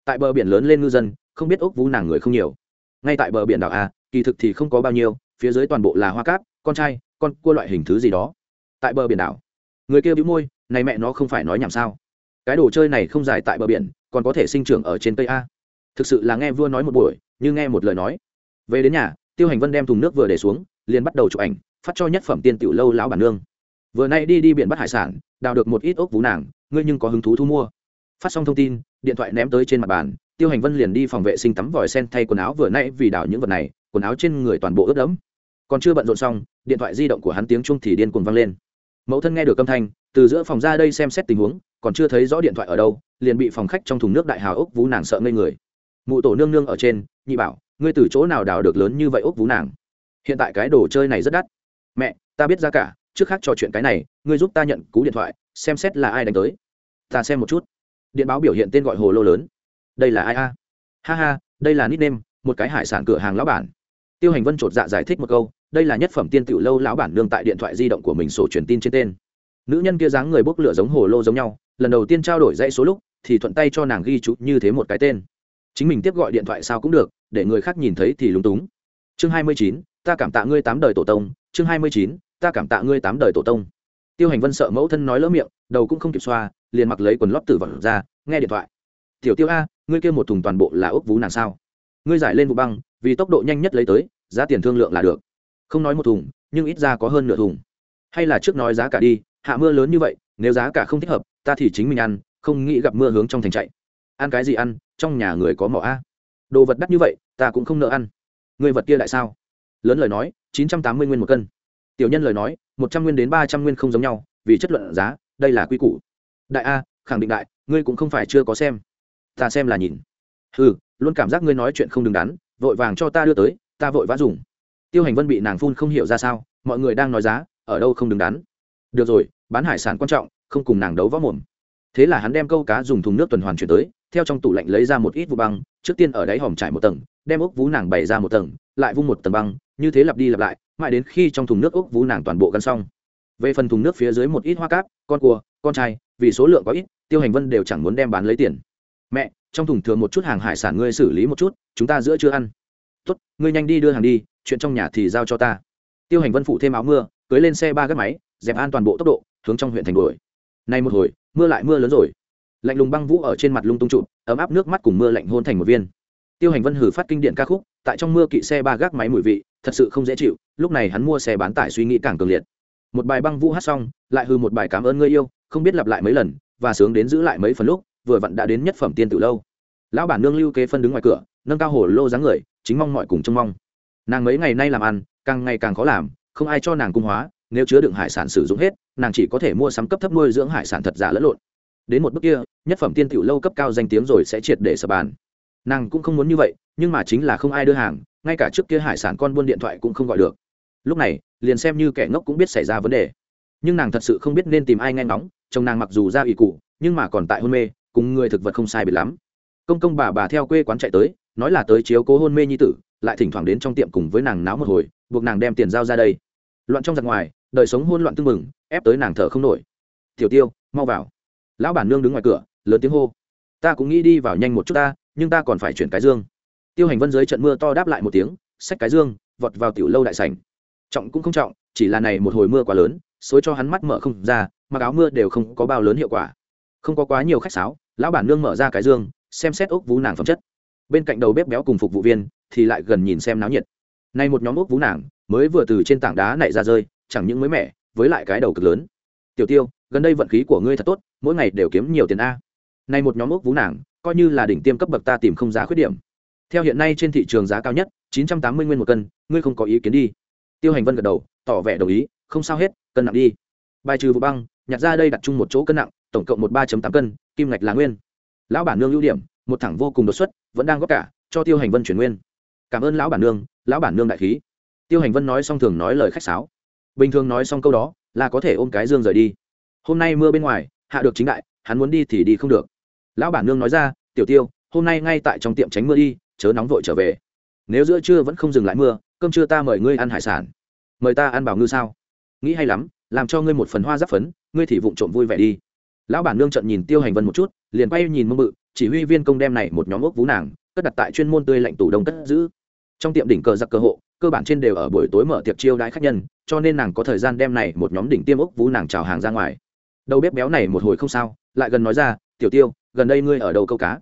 Tại bờ biển lớn lên ngư dân, không biết ốc vú nàng người không nhiều. Ngay tại bờ biển đảo a kỳ thực thì không có bao nhiêu, phía dưới toàn bộ là hoa cát con trai, con cua loại hình thứ gì đó. Tại bờ biển đảo. Người kia bĩu môi, này mẹ nó không phải nói nhảm sao? Cái đồ chơi này không dài tại bờ biển, còn có thể sinh trưởng ở trên tây a. Thực sự là nghe vua nói một buổi, như nghe một lời nói. Về đến nhà, tiêu hành vân đem thùng nước vừa để xuống, liền bắt đầu chụp ảnh, phát cho nhất phẩm tiên tiểu lâu lão bản nương. Vừa nay đi đi biển bắt hải sản, đào được một ít ốc vú nàng, ngươi nhưng có hứng thú thu mua. Phát xong thông tin, điện thoại ném tới trên mặt bàn, tiêu hành vân liền đi phòng vệ sinh tắm vòi sen thay quần áo vừa nay vì đào những vật này quần áo trên người toàn bộ ướt đẫm. Còn chưa bận rộn xong, điện thoại di động của hắn tiếng chung thì điên cuồng vang lên. Mẫu thân nghe được âm thanh, từ giữa phòng ra đây xem xét tình huống, còn chưa thấy rõ điện thoại ở đâu, liền bị phòng khách trong thùng nước đại hào ốc vú nàng sợ ngây người. Mụ tổ nương nương ở trên, nhị bảo, ngươi từ chỗ nào đào được lớn như vậy ốc vú nàng? Hiện tại cái đồ chơi này rất đắt. Mẹ, ta biết giá cả, trước khác trò chuyện cái này, ngươi giúp ta nhận cú điện thoại, xem xét là ai đánh tới. Ta xem một chút. Điện báo biểu hiện tên gọi hồ lô lớn. Đây là ai a? Ha ha, đây là nickname, một cái hải sản cửa hàng lão bản tiêu hành vân chột dạ giải thích một câu, đây là nhất phẩm tiên tiểu lâu lão bản nương tại điện thoại di động của mình sổ truyền tin trên tên. Nữ nhân kia dáng người bốc lửa giống hồ lô giống nhau, lần đầu tiên trao đổi dãy số lúc, thì thuận tay cho nàng ghi chú như thế một cái tên. Chính mình tiếp gọi điện thoại sao cũng được, để người khác nhìn thấy thì lúng túng. Chương hai mươi chín, ta cảm tạ ngươi tám đời tổ tông. Chương hai mươi chín, ta cảm tạ ngươi tám đời tổ tông. Tiêu hành vân sợ mẫu thân nói lỡ miệng, đầu cũng không kịp xoa, liền mặc lấy quần lót tử vật ra, nghe điện thoại. Tiểu tiêu a, ngươi kia một thùng toàn bộ là ốc vú nàng sao? Ngươi giải lên vụ băng vì tốc độ nhanh nhất lấy tới, giá tiền thương lượng là được. Không nói một thùng, nhưng ít ra có hơn nửa thùng. Hay là trước nói giá cả đi, hạ mưa lớn như vậy, nếu giá cả không thích hợp, ta thì chính mình ăn, không nghĩ gặp mưa hướng trong thành chạy. Ăn cái gì ăn, trong nhà người có mỏ a. Đồ vật đắt như vậy, ta cũng không nợ ăn. Người vật kia lại sao? Lớn lời nói, chín trăm tám mươi nguyên một cân. Tiểu nhân lời nói, một trăm nguyên đến ba trăm nguyên không giống nhau, vì chất lượng giá, đây là quy củ. Đại a, khẳng định đại, ngươi cũng không phải chưa có xem. Ta xem là nhìn. Ừ luôn cảm giác ngươi nói chuyện không đứng đắn vội vàng cho ta đưa tới, ta vội vã dùng. Tiêu hành vân bị nàng phun không hiểu ra sao, mọi người đang nói giá, ở đâu không đứng đắn. Được rồi, bán hải sản quan trọng, không cùng nàng đấu võ mồm. Thế là hắn đem câu cá dùng thùng nước tuần hoàn chuyển tới, theo trong tủ lạnh lấy ra một ít vụ băng, trước tiên ở đáy hòm trải một tầng, đem ốc vú nàng bày ra một tầng, lại vung một tầng băng, như thế lặp đi lặp lại, mãi đến khi trong thùng nước ốc vú nàng toàn bộ gắn xong. Về phần thùng nước phía dưới một ít hoa cáp con cua, con trai, vì số lượng có ít, tiêu hành vân đều chẳng muốn đem bán lấy tiền. Mẹ trong thùng thừa một chút hàng hải sản ngươi xử lý một chút, chúng ta giữa chưa ăn. Tốt, ngươi nhanh đi đưa hàng đi, chuyện trong nhà thì giao cho ta. Tiêu hành vân phụ thêm áo mưa, cưới lên xe ba gác máy, dẹp an toàn bộ tốc độ, hướng trong huyện thành đuổi. Nay một hồi, mưa lại mưa lớn rồi. Lạnh lùng băng vũ ở trên mặt lung tung trụ, ấm áp nước mắt cùng mưa lạnh hôn thành một viên. Tiêu hành vân hử phát kinh điện ca khúc, tại trong mưa kỵ xe ba gác máy mùi vị, thật sự không dễ chịu, lúc này hắn mua xe bán tải suy nghĩ càng cường liệt. Một bài băng vũ hát xong, lại hư một bài cảm ơn người yêu, không biết lặp lại mấy lần, và sướng đến giữ lại mấy phần lúc vừa vặn đã đến nhất phẩm tiên từ lâu. Lão bản nương lưu kế phân đứng ngoài cửa, nâng cao hồ lô dáng người, chính mong mọi cùng trông mong. Nàng mấy ngày nay làm ăn, càng ngày càng khó làm, không ai cho nàng cung hóa, nếu chứa đựng hải sản sử dụng hết, nàng chỉ có thể mua sắm cấp thấp nuôi dưỡng hải sản thật giả lẫn lộn. Đến một bước kia, nhất phẩm tiên tiểu lâu cấp cao danh tiếng rồi sẽ triệt để sập bàn. Nàng cũng không muốn như vậy, nhưng mà chính là không ai đưa hàng, ngay cả trước kia hải sản con buôn điện thoại cũng không gọi được. Lúc này, liền xem như kẻ ngốc cũng biết xảy ra vấn đề. Nhưng nàng thật sự không biết nên tìm ai nghe ngóng, chồng nàng mặc dù ra ủy cụ, nhưng mà còn tại hôn mê cùng người thực vật không sai biệt lắm. Công công bà bà theo quê quán chạy tới, nói là tới chiếu cố hôn mê nhi tử, lại thỉnh thoảng đến trong tiệm cùng với nàng náo một hồi, buộc nàng đem tiền giao ra đây. Loạn trong giặc ngoài, đời sống hôn loạn tưng mừng ép tới nàng thở không nổi. Tiểu tiêu, mau vào. Lão bản nương đứng ngoài cửa, lớn tiếng hô. Ta cũng nghĩ đi vào nhanh một chút ta, nhưng ta còn phải chuyển cái dương. Tiêu hành vân dưới trận mưa to đáp lại một tiếng, xách cái dương, vọt vào tiểu lâu đại sảnh. Trọng cũng không trọng, chỉ là này một hồi mưa quá lớn, xối cho hắn mắt mở không ra, mặc áo mưa đều không có bao lớn hiệu quả. Không có quá nhiều khách sáo lão bản nương mở ra cái dương, xem xét ốc vú nàng phẩm chất. Bên cạnh đầu bếp béo cùng phục vụ viên thì lại gần nhìn xem náo nhiệt. Nay một nhóm ốc vú nàng mới vừa từ trên tảng đá nảy ra rơi, chẳng những mới mẻ, với lại cái đầu cực lớn. Tiểu tiêu, gần đây vận khí của ngươi thật tốt, mỗi ngày đều kiếm nhiều tiền a. Nay một nhóm ốc vú nàng coi như là đỉnh tiêm cấp bậc ta tìm không giá khuyết điểm. Theo hiện nay trên thị trường giá cao nhất, chín trăm tám mươi nguyên một cân, ngươi không có ý kiến đi. Tiêu hành vân gật đầu, tỏ vẻ đồng ý, không sao hết, cân nặng đi. Bài trừ vụ băng, nhặt ra đây đặt chung một chỗ cân nặng tổng cộng một ba tám cân, kim ngạch là nguyên. Lão bản nương ưu điểm, một thẳng vô cùng đột xuất, vẫn đang góp cả, cho tiêu hành vân chuyển nguyên. Cảm ơn lão bản nương, lão bản nương đại khí. Tiêu hành vân nói xong thường nói lời khách sáo. Bình thường nói xong câu đó, là có thể ôm cái dương rời đi. Hôm nay mưa bên ngoài, hạ được chính đại, hắn muốn đi thì đi không được. Lão bản nương nói ra, tiểu tiêu, hôm nay ngay tại trong tiệm tránh mưa đi, chớ nóng vội trở về. Nếu giữa trưa vẫn không dừng lại mưa, cơm trưa ta mời ngươi ăn hải sản. Mời ta ăn bảo ngư sao? Nghĩ hay lắm, làm cho ngươi một phần hoa giáp phấn, ngươi thì vụng trộm vui vẻ đi lão bản nương trận nhìn tiêu hành vân một chút, liền quay nhìn mông bự, chỉ huy viên công đem này một nhóm ốc vú nàng, cất đặt tại chuyên môn tươi lạnh tủ đông cất giữ. Trong tiệm đỉnh cờ giặc cơ hộ, cơ bản trên đều ở buổi tối mở tiệc chiêu đãi khách nhân, cho nên nàng có thời gian đem này một nhóm đỉnh tiêm ốc vú nàng chào hàng ra ngoài. Đầu bếp béo này một hồi không sao, lại gần nói ra, tiểu tiêu, gần đây ngươi ở đầu câu cá?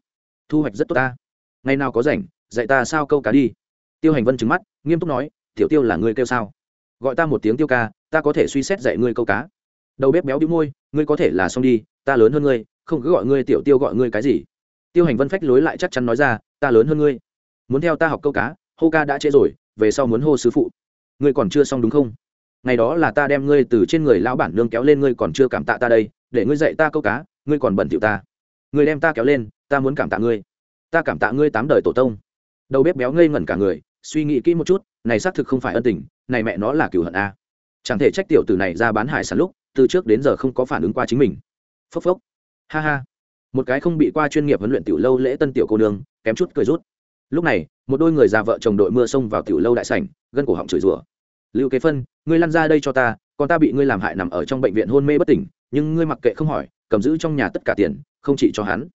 Thu hoạch rất tốt ta. Ngày nào có rảnh, dạy ta sao câu cá đi. Tiêu hành vân trứng mắt, nghiêm túc nói, tiểu tiêu là ngươi kêu sao? Gọi ta một tiếng tiêu ca, ta có thể suy xét dạy ngươi câu cá. Đầu bếp béo đĩu môi, ngươi có thể là xong đi ta lớn hơn ngươi, không cứ gọi ngươi tiểu tiêu gọi ngươi cái gì. Tiêu hành vân phách lối lại chắc chắn nói ra, ta lớn hơn ngươi. Muốn theo ta học câu cá, hô ca đã trễ rồi, về sau muốn hô sứ phụ. Ngươi còn chưa xong đúng không? Ngày đó là ta đem ngươi từ trên người lão bản nương kéo lên, ngươi còn chưa cảm tạ ta đây, để ngươi dạy ta câu cá, ngươi còn bẩn thỉu ta. Ngươi đem ta kéo lên, ta muốn cảm tạ ngươi. Ta cảm tạ ngươi tám đời tổ tông. Đầu bếp béo ngây ngẩn cả người, suy nghĩ kỹ một chút, này xác thực không phải ân tình, này mẹ nó là cửu hận a. Chẳng thể trách tiểu tử này ra bán hải sản lúc, từ trước đến giờ không có phản ứng qua chính mình phốc phốc. Ha ha. Một cái không bị qua chuyên nghiệp huấn luyện tiểu lâu lễ tân tiểu cô nương, kém chút cười rút. Lúc này, một đôi người già vợ chồng đội mưa xông vào tiểu lâu đại sảnh, gân cổ họng chửi rủa. Lưu kế phân, ngươi lăn ra đây cho ta còn ta bị ngươi làm hại nằm ở trong bệnh viện hôn mê bất tỉnh, nhưng ngươi mặc kệ không hỏi, cầm giữ trong nhà tất cả tiền, không chỉ cho hắn.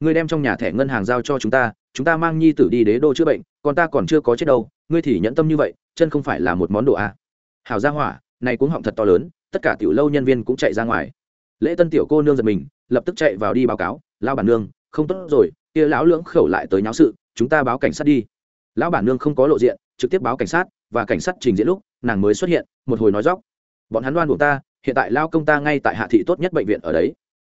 Ngươi đem trong nhà thẻ ngân hàng giao cho chúng ta chúng ta mang nhi tử đi đế đô chữa bệnh còn ta còn chưa có chết đâu, ngươi thì nhẫn tâm như vậy, chân không phải là một món đồ a. À. hào gia hỏa, này cũng họng thật to lớn, tất cả tiểu lâu nhân viên cũng chạy ra ngoài lễ tân tiểu cô nương giật mình, lập tức chạy vào đi báo cáo, lão bản nương, không tốt rồi, kia lão lưỡng khẩu lại tới nháo sự, chúng ta báo cảnh sát đi. Lão bản nương không có lộ diện, trực tiếp báo cảnh sát, và cảnh sát trình diễn lúc, nàng mới xuất hiện, một hồi nói dóc. Bọn hắn đoan buộc ta, hiện tại lao công ta ngay tại hạ thị tốt nhất bệnh viện ở đấy.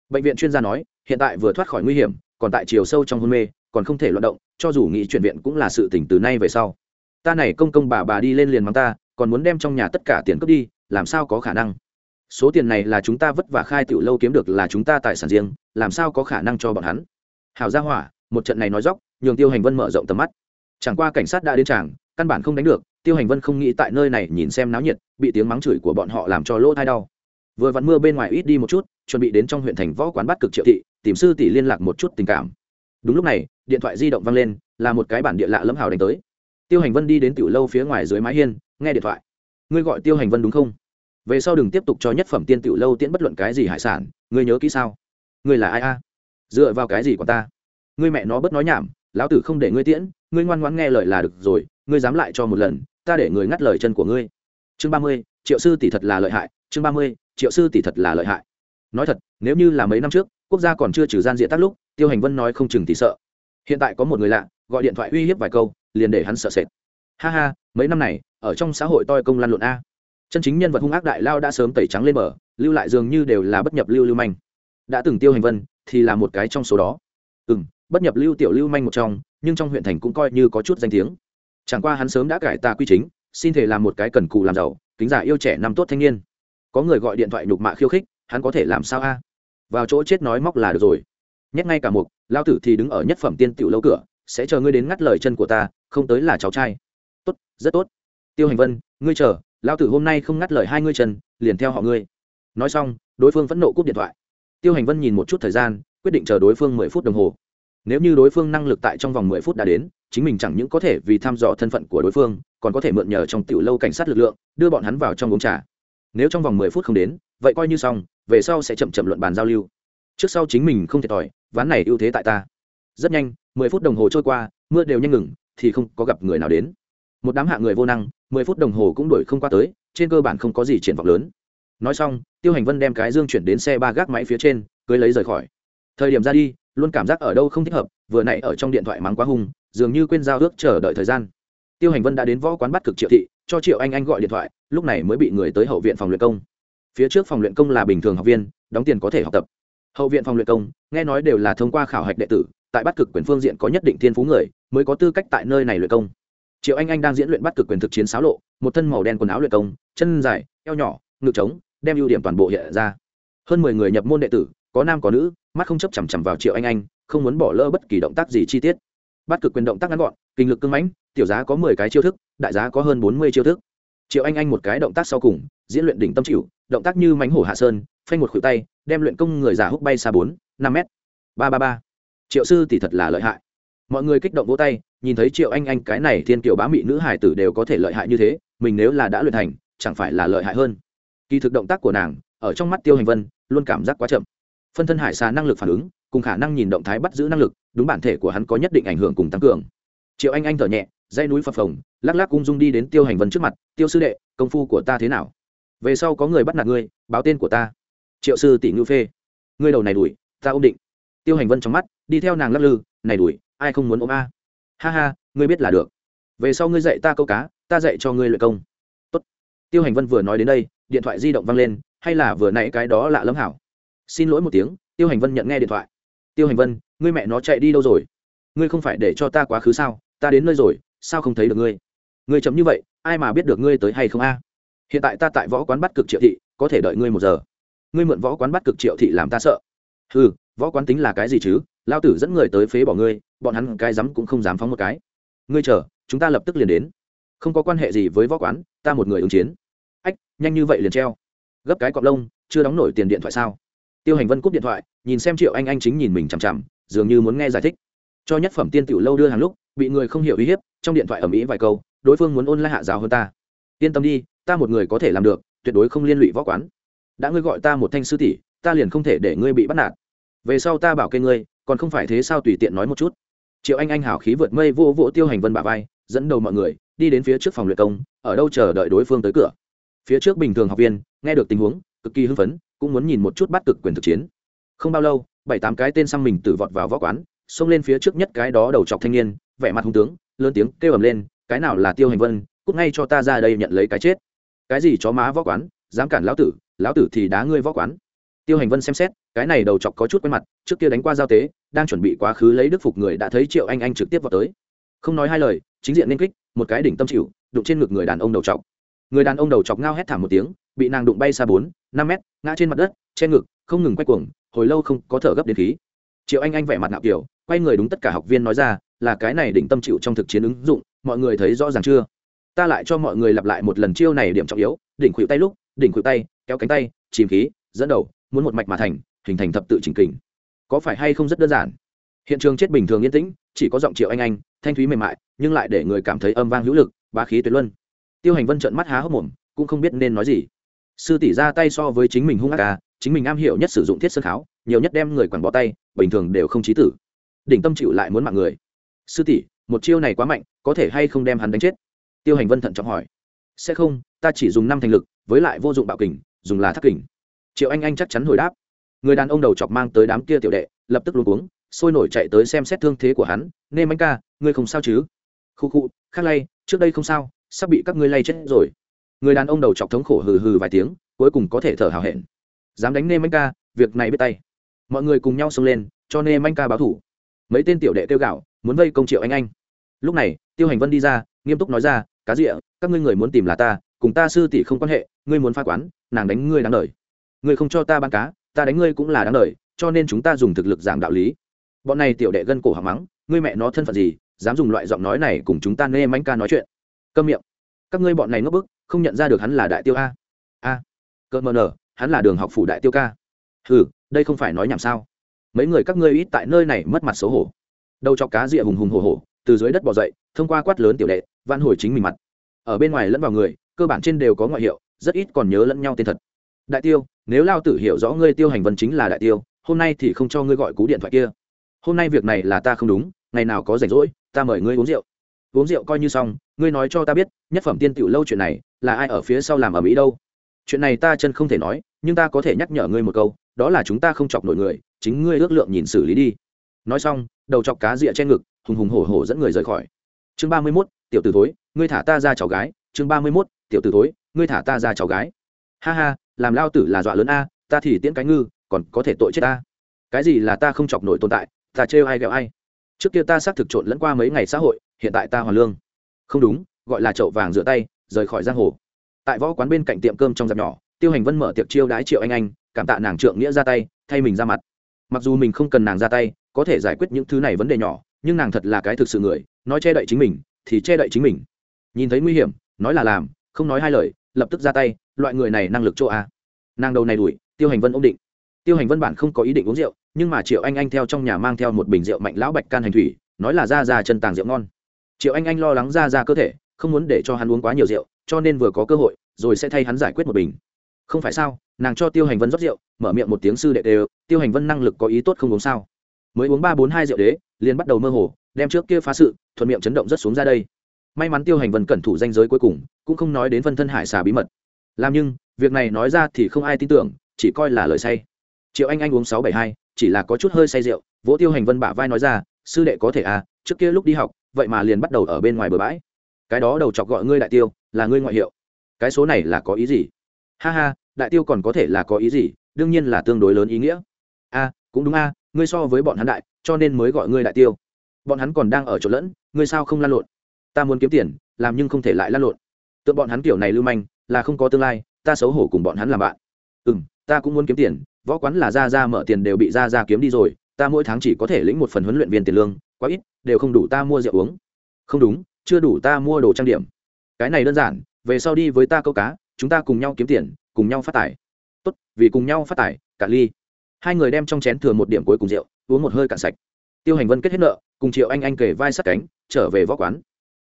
Bệnh viện chuyên gia nói, hiện tại vừa thoát khỏi nguy hiểm, còn tại chiều sâu trong hôn mê, còn không thể loạt động, cho dù nghĩ chuyển viện cũng là sự tỉnh từ nay về sau. Ta này công công bà bà đi lên liền mắng ta, còn muốn đem trong nhà tất cả tiền cướp đi, làm sao có khả năng? Số tiền này là chúng ta vất vả khai tiểu lâu kiếm được là chúng ta tài sản riêng, làm sao có khả năng cho bọn hắn? Hào gia hỏa, một trận này nói dóc nhường tiêu hành vân mở rộng tầm mắt. Chẳng qua cảnh sát đã đến tràng, căn bản không đánh được, tiêu hành vân không nghĩ tại nơi này nhìn xem náo nhiệt, bị tiếng mắng chửi của bọn họ làm cho lỗ thai đau. Vừa vặn mưa bên ngoài ít đi một chút, chuẩn bị đến trong huyện thành võ quán bắt cực triệu thị, tìm sư tỷ liên lạc một chút tình cảm. Đúng lúc này, điện thoại di động vang lên, là một cái bản địa lạ lẫm hào đánh tới. Tiêu hành vân đi đến tiểu lâu phía ngoài dưới mái hiên, nghe điện thoại. Ngươi gọi tiêu hành vân đúng không? Về sau đừng tiếp tục cho nhất phẩm tiên tiểu lâu tiễn bất luận cái gì hải sản, ngươi nhớ kỹ sao? Ngươi là ai a? Dựa vào cái gì của ta? Ngươi mẹ nó bất nói nhảm, lão tử không để ngươi tiễn, ngươi ngoan ngoãn nghe lời là được rồi, ngươi dám lại cho một lần, ta để người ngắt lời chân của ngươi. Chương ba mươi, triệu sư tỷ thật là lợi hại, chương ba mươi, triệu sư tỷ thật là lợi hại. Nói thật, nếu như là mấy năm trước, quốc gia còn chưa trừ gian diện tắt lúc, tiêu hành vân nói không chừng thì sợ. Hiện tại có một người lạ, gọi điện thoại uy hiếp vài câu, liền để hắn sợ sệt. Ha ha, mấy năm này, ở trong xã hội toi công lan lộn a chân chính nhân vật hung ác đại lao đã sớm tẩy trắng lên bờ, lưu lại dường như đều là bất nhập lưu lưu manh. Đã từng tiêu hành vân, thì là một cái trong số đó. Ừ m bất nhập lưu tiểu lưu manh một trong, nhưng trong huyện thành cũng coi như có chút danh tiếng. Chẳng qua hắn sớm đã cải tà quy chính, xin thể làm một cái cần cù làm giàu, kính giả yêu trẻ năm tốt thanh niên. Có người gọi điện thoại nhục mạ khiêu khích, hắn có thể làm sao a? Vào chỗ chết nói móc là được rồi. Nhét ngay cả một lao tử thì đứng ở nhất phẩm tiên tiểu lâu cửa, sẽ chờ ngươi đến ngắt lời chân của ta, không tới là cháu trai. Tốt, rất tốt. Tiêu hành vân, ngươi chờ lao tử hôm nay không ngắt lời hai ngươi chân, liền theo họ ngươi. Nói xong, đối phương phẫn nộ cúp điện thoại. Tiêu hành vân nhìn một chút thời gian, quyết định chờ đối phương mười phút đồng hồ. Nếu như đối phương năng lực tại trong vòng mười phút đã đến, chính mình chẳng những có thể vì thăm dò thân phận của đối phương, còn có thể mượn nhờ trong tiểu lâu cảnh sát lực lượng, đưa bọn hắn vào trong uống trà. Nếu trong vòng mười phút không đến, vậy coi như xong, về sau sẽ chậm chậm luận bàn giao lưu. Trước sau chính mình không thiệt thòi, ván này ưu thế tại ta. Rất nhanh, mười phút đồng hồ trôi qua, mưa đều nhanh ngừng, thì không có gặp người nào đến. Một đám hạ người vô năng mười phút đồng hồ cũng đuổi không qua tới, trên cơ bản không có gì triển vọng lớn. Nói xong, tiêu hành vân đem cái dương chuyển đến xe ba gác máy phía trên, cưới lấy rời khỏi. Thời điểm ra đi, luôn cảm giác ở đâu không thích hợp, vừa nãy ở trong điện thoại mắng quá hung, dường như quên giao ước chờ đợi thời gian. Tiêu hành vân đã đến võ quán bắt cực triệu thị, cho triệu anh anh gọi điện thoại, lúc này mới bị người tới hậu viện phòng luyện công. Phía trước phòng luyện công là bình thường học viên, đóng tiền có thể học tập. Hậu viện phòng luyện công, nghe nói đều là thông qua khảo hạch đệ tử, tại bắt cực quyền phương diện có nhất định thiên phú người, mới có tư cách tại nơi này luyện công triệu anh anh đang diễn luyện bắt cực quyền thực chiến sáo lộ, một thân màu đen quần áo luyện công, chân dài, eo nhỏ, ngực trống, đem ưu điểm toàn bộ hiện ra. Hơn mười người nhập môn đệ tử, có nam có nữ, mắt không chấp chằm chằm vào triệu anh anh, không muốn bỏ lỡ bất kỳ động tác gì chi tiết. Bắt cực quyền động tác ngắn gọn, kinh lực cưng mãnh, tiểu giá có mười cái chiêu thức, đại giá có hơn bốn mươi chiêu thức. Triệu anh anh một cái động tác sau cùng, diễn luyện đỉnh tâm chịu, động tác như mánh hổ hạ sơn, phanh một khuỷu tay, đem luyện công người già húc bay xa bốn, năm m ba ba ba. Triệu sư tỷ thật là lợi hại. Mọi người kích động vỗ tay nhìn thấy triệu anh anh cái này thiên kiều bá mị nữ hải tử đều có thể lợi hại như thế, mình nếu là đã luyện thành, chẳng phải là lợi hại hơn. Kỳ thực động tác của nàng, ở trong mắt tiêu hành vân, luôn cảm giác quá chậm. Phân thân hải xa năng lực phản ứng, cùng khả năng nhìn động thái bắt giữ năng lực, đúng bản thể của hắn có nhất định ảnh hưởng cùng tăng cường. Triệu anh anh thở nhẹ dây núi phập phồng, lắc lắc ung dung đi đến tiêu hành vân trước mặt, tiêu sư đệ, công phu của ta thế nào? Về sau có người bắt nạt ngươi, báo tên của ta. Triệu sư tỷ ngư phê, ngươi đầu này đuổi, ta ôm định. Tiêu hành vân trong mắt, đi theo nàng lắc lư, này đuổi, ai không muốn ôm a? Ha ha, ngươi biết là được. Về sau ngươi dạy ta câu cá, ta dạy cho ngươi luyện công. Tốt. tiêu hành vân vừa nói đến đây, điện thoại di động văng lên, hay là vừa nãy cái đó lạ lẫm hảo. Xin lỗi một tiếng, tiêu hành vân nhận nghe điện thoại. Tiêu hành vân, ngươi mẹ nó chạy đi đâu rồi? Ngươi không phải để cho ta quá khứ sao? Ta đến nơi rồi, sao không thấy được ngươi? Ngươi chấm như vậy, ai mà biết được ngươi tới hay không a? Hiện tại ta tại võ quán bắt cực triệu thị, có thể đợi ngươi một giờ. Ngươi mượn võ quán bắt cực triệu thị làm ta sợ. Ừ võ quán tính là cái gì chứ? Lao tử dẫn người tới phế bỏ ngươi bọn hắn cái rắm cũng không dám phóng một cái. Ngươi chờ, chúng ta lập tức liền đến. Không có quan hệ gì với võ quán, ta một người ứng chiến. Ách, nhanh như vậy liền treo. Gấp cái cọp lông, chưa đóng nổi tiền điện thoại sao? Tiêu hành vân cúp điện thoại, nhìn xem triệu anh anh chính nhìn mình chằm chằm, dường như muốn nghe giải thích. Cho nhất phẩm tiên tiểu lâu đưa hàng lúc, bị người không hiểu uy hiếp, trong điện thoại ầm ĩ vài câu, đối phương muốn ôn lại hạ giáo hơn ta. Yên tâm đi, ta một người có thể làm được, tuyệt đối không liên lụy võ quán. Đã ngươi gọi ta một thanh sư tỷ, ta liền không thể để ngươi bị bắt nạt. Về sau ta bảo kê ngươi, còn không phải thế sao tùy tiện nói một chút triệu anh anh hào khí vượt mây vô vỗ tiêu hành vân bà vai, dẫn đầu mọi người, đi đến phía trước phòng luyện công, ở đâu chờ đợi đối phương tới cửa. Phía trước bình thường học viên, nghe được tình huống, cực kỳ hưng phấn, cũng muốn nhìn một chút bắt cực quyền thực chiến. Không bao lâu, bảy tám cái tên xăm mình tử vọt vào võ quán, xông lên phía trước nhất cái đó đầu chọc thanh niên, vẻ mặt hung tướng, lớn tiếng kêu ầm lên, cái nào là tiêu hành vân, cút ngay cho ta ra đây nhận lấy cái chết. Cái gì chó má võ quán, dám cản lão tử lão tử thì đá ngươi võ quán. Tiêu hành vân xem xét, cái này đầu chọc có chút quen mặt, trước kia đánh qua giao tế đang chuẩn bị quá khứ lấy đức phục người đã thấy triệu anh anh trực tiếp vào tới. Không nói hai lời, chính diện nên kích, một cái đỉnh tâm chịu, đụng trên ngực người đàn ông đầu chọc. Người đàn ông đầu chọc ngao hét thảm một tiếng, bị nàng đụng bay xa bốn, năm mét, ngã trên mặt đất trên ngực, không ngừng quay cuồng, hồi lâu không có thở gấp đến khí. Triệu anh anh vẻ mặt ngạo kiểu quay người đúng tất cả học viên nói ra, là cái này đỉnh tâm chịu trong thực chiến ứng dụng, mọi người thấy rõ ràng chưa? Ta lại cho mọi người lặp lại một lần chiêu này điểm trọng yếu, đỉnh khuỷu tay lúc, đỉnh khuỷu tay, kéo cánh tay, chìm khí, dẫn đầu, muốn một mạch mà thành, hình thành thập tự chỉnh kình có phải hay không rất đơn giản. Hiện trường chết bình thường yên tĩnh, chỉ có giọng triệu anh anh, thanh thúy mềm mại, nhưng lại để người cảm thấy âm vang hữu lực, bá khí tuyệt luân. Tiêu hành vân trợn mắt há hốc mồm, cũng không biết nên nói gì. Sư tỷ ra tay so với chính mình hung ác ca chính mình am hiểu nhất sử dụng thiết sơn kháo, nhiều nhất đem người quẳng bó tay, bình thường đều không trí tử. Đỉnh tâm chịu lại muốn mạng người. Sư tỷ, một chiêu này quá mạnh, có thể hay không đem hắn đánh chết? Tiêu hành vân thận trọng hỏi. Sẽ không, ta chỉ dùng năm thành lực, với lại vô dụng bạo kình, dùng là thác kình. Triệu anh anh chắc chắn hồi đáp người đàn ông đầu chọc mang tới đám kia tiểu đệ, lập tức luôn uống sôi nổi chạy tới xem xét thương thế của hắn. Nê anh ca, ngươi không sao chứ? Khu khu khác lay, trước đây không sao, sắp bị các ngươi lay chết rồi. Người đàn ông đầu chọc thống khổ hừ hừ vài tiếng, cuối cùng có thể thở hào hẹn. Dám đánh nê manh ca, việc này biết tay. Mọi người cùng nhau xông lên, cho nê manh ca báo thủ. Mấy tên tiểu đệ tiêu gạo muốn vây công triệu anh anh. Lúc này, tiêu hành vân đi ra, nghiêm túc nói ra, cá rịa, các ngươi người muốn tìm là ta, cùng ta sư tỷ không quan hệ, ngươi muốn phá quán, nàng đánh ngươi đáng đời. Ngươi không cho ta bán cá ta đánh ngươi cũng là đáng đời, cho nên chúng ta dùng thực lực giảng đạo lý. Bọn này tiểu đệ gân cổ hàm mắng, ngươi mẹ nó thân phận gì, dám dùng loại giọng nói này cùng chúng ta nê manh ca nói chuyện. Câm miệng. Các ngươi bọn này ngốc bức, không nhận ra được hắn là đại tiêu a. A. Cỡ mờ nở, hắn là đường học phủ đại tiêu ca. Ừ đây không phải nói nhảm sao? Mấy người các ngươi ít tại nơi này mất mặt xấu hổ. Đầu cho cá rịa hùng hùng hổ hổ, từ dưới đất bỏ dậy, thông qua quát lớn tiểu đệ van hồi chính mình mặt. Ở bên ngoài lẫn vào người, cơ bản trên đều có ngoại hiệu, rất ít còn nhớ lẫn nhau tên thật. Đại tiêu nếu lao tử hiểu rõ ngươi tiêu hành vân chính là đại tiêu, hôm nay thì không cho ngươi gọi cú điện thoại kia. Hôm nay việc này là ta không đúng, ngày nào có rảnh rỗi, ta mời ngươi uống rượu. Uống rượu coi như xong, ngươi nói cho ta biết, nhất phẩm tiên tiểu lâu chuyện này, là ai ở phía sau làm ở mỹ đâu? Chuyện này ta chân không thể nói, nhưng ta có thể nhắc nhở ngươi một câu, đó là chúng ta không chọc nổi người, chính ngươi ước lượng nhìn xử lý đi. Nói xong, đầu chọc cá rịa trên ngực, hùng hùng hổ hổ dẫn người rời khỏi. Chương ba mươi mốt, tiểu t ử thối, ngươi thả ta ra cháu gái. Chương ba mươi mốt, tiểu t ử thối, ngươi thả ta ra cháu gái. Ha ha làm lao tử là dọa lớn a, ta thì tiễn cái ngư, còn có thể tội chết ta. Cái gì là ta không chọc nổi tồn tại, ta trêu ai ghẹo ai. Trước kia ta xác thực trộn lẫn qua mấy ngày xã hội, hiện tại ta hoàn lương. Không đúng, gọi là chậu vàng rửa tay, rời khỏi giang hồ. Tại võ quán bên cạnh tiệm cơm trong dạp nhỏ, tiêu hành vân mở tiệc chiêu đái triệu anh anh, cảm tạ nàng trượng nghĩa ra tay, thay mình ra mặt. Mặc dù mình không cần nàng ra tay, có thể giải quyết những thứ này vấn đề nhỏ, nhưng nàng thật là cái thực sự người, nói che đậy chính mình, thì che đậy chính mình. Nhìn thấy nguy hiểm, nói là làm, không nói hai lời lập tức ra tay, loại người này năng lực chỗ a. Nàng đầu này đuổi, tiêu hành vân ổn định. Tiêu hành vân bản không có ý định uống rượu, nhưng mà triệu anh anh theo trong nhà mang theo một bình rượu mạnh lão bạch can hành thủy, nói là ra ra chân tàng rượu ngon. Triệu anh anh lo lắng ra ra cơ thể, không muốn để cho hắn uống quá nhiều rượu, cho nên vừa có cơ hội, rồi sẽ thay hắn giải quyết một bình. Không phải sao, nàng cho tiêu hành vân rót rượu, mở miệng một tiếng sư đệ đều, tiêu hành vân năng lực có ý tốt không uống sao. Mới uống ba bốn hai rượu đế, liền bắt đầu mơ hồ, đem trước kia phá sự, thuận miệng chấn động rất xuống ra đây may mắn tiêu hành vân cẩn thủ danh giới cuối cùng, cũng không nói đến phân thân hải xà bí mật. Làm nhưng, việc này nói ra thì không ai tin tưởng, chỉ coi là lời say. Triệu anh anh uống sáu bảy hai, chỉ là có chút hơi say rượu, vỗ tiêu hành vân bả vai nói ra, sư đệ có thể à trước kia lúc đi học, vậy mà liền bắt đầu ở bên ngoài bờ bãi. Cái đó đầu chọc gọi ngươi đại tiêu, là ngươi ngoại hiệu. Cái số này là có ý gì? Ha ha, đại tiêu còn có thể là có ý gì, đương nhiên là tương đối lớn ý nghĩa. A, cũng đúng a, ngươi so với bọn hắn đại, cho nên mới gọi ngươi đại tiêu. Bọn hắn còn đang ở chỗ lẫn, ngươi sao không lan lộn? Ta muốn kiếm tiền, làm nhưng không thể lại lăn lộn. Tượng bọn hắn kiểu này lưu manh, là không có tương lai, ta xấu hổ cùng bọn hắn làm bạn. Ừ m ta cũng muốn kiếm tiền, võ quán là ra ra mở tiền đều bị ra ra kiếm đi rồi, ta mỗi tháng chỉ có thể lĩnh một phần huấn luyện viên tiền lương, quá ít, đều không đủ ta mua rượu uống. Không đúng, chưa đủ ta mua đồ trang điểm. Cái này đơn giản, về sau đi với ta câu cá, chúng ta cùng nhau kiếm tiền, cùng nhau phát tài. Tốt, vì cùng nhau phát tài, cả ly. Hai người đem trong chén thừa một điểm cuối cùng rượu, uống một hơi cạn sạch. Tiêu hành vân kết hết nợ, cùng triệu anh anh kể vai sát cánh, trở về võ quán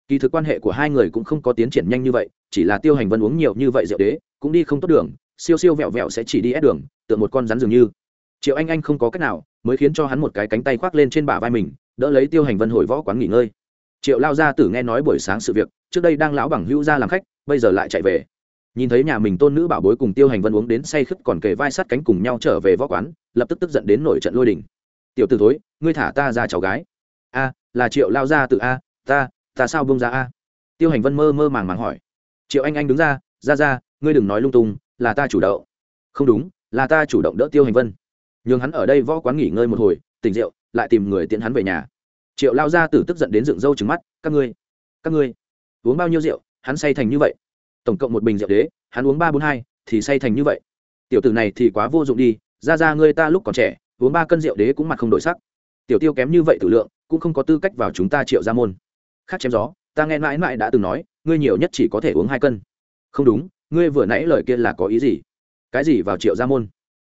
kỳ thực quan hệ của hai người cũng không có tiến triển nhanh như vậy, chỉ là tiêu hành vân uống nhiều như vậy rượu đế, cũng đi không tốt đường, siêu siêu vẹo vẹo sẽ chỉ đi ép đường, tựa một con rắn dường như. Triệu anh anh không có cách nào, mới khiến cho hắn một cái cánh tay khoác lên trên bả vai mình, đỡ lấy tiêu hành vân hồi võ quán nghỉ ngơi. Triệu lao ra tử nghe nói buổi sáng sự việc, trước đây đang lão bằng hữu ra làm khách, bây giờ lại chạy về. Nhìn thấy nhà mình tôn nữ bảo bối cùng tiêu hành vân uống đến say khướt còn kề vai sát cánh cùng nhau trở về võ quán, lập tức tức giận đến nổi trận lôi đình. Tiểu t ử thối, ngươi thả ta ra cháu gái. A, là triệu lao ra tử a, ta ta sao bông ra a? Tiêu hành vân mơ mơ màng màng hỏi. Triệu anh anh đứng ra ra ra, ngươi đừng nói lung tung, là ta chủ động. Không đúng, là ta chủ động đỡ tiêu hành vân. Nhường hắn ở đây võ quán nghỉ ngơi một hồi, tỉnh rượu, lại tìm người tiễn hắn về nhà. Triệu lao ra tử tức giận đến dựng râu trứng mắt, các ngươi các ngươi, uống bao nhiêu rượu, hắn say thành như vậy? Tổng cộng một bình rượu đế, hắn uống ba bốn hai, thì say thành như vậy. Tiểu tử này thì quá vô dụng đi, ra ra ngươi ta lúc còn trẻ, uống ba cân rượu đế cũng mặt không đổi sắc. Tiểu tiêu kém như vậy tử lượng, cũng không có tư cách vào chúng ta triệu ra môn khác chém gió, ta nghe mãi mãi đã từng nói, ngươi nhiều nhất chỉ có thể uống hai cân. Không đúng, ngươi vừa nãy lời kia là có ý gì? Cái gì vào triệu gia môn?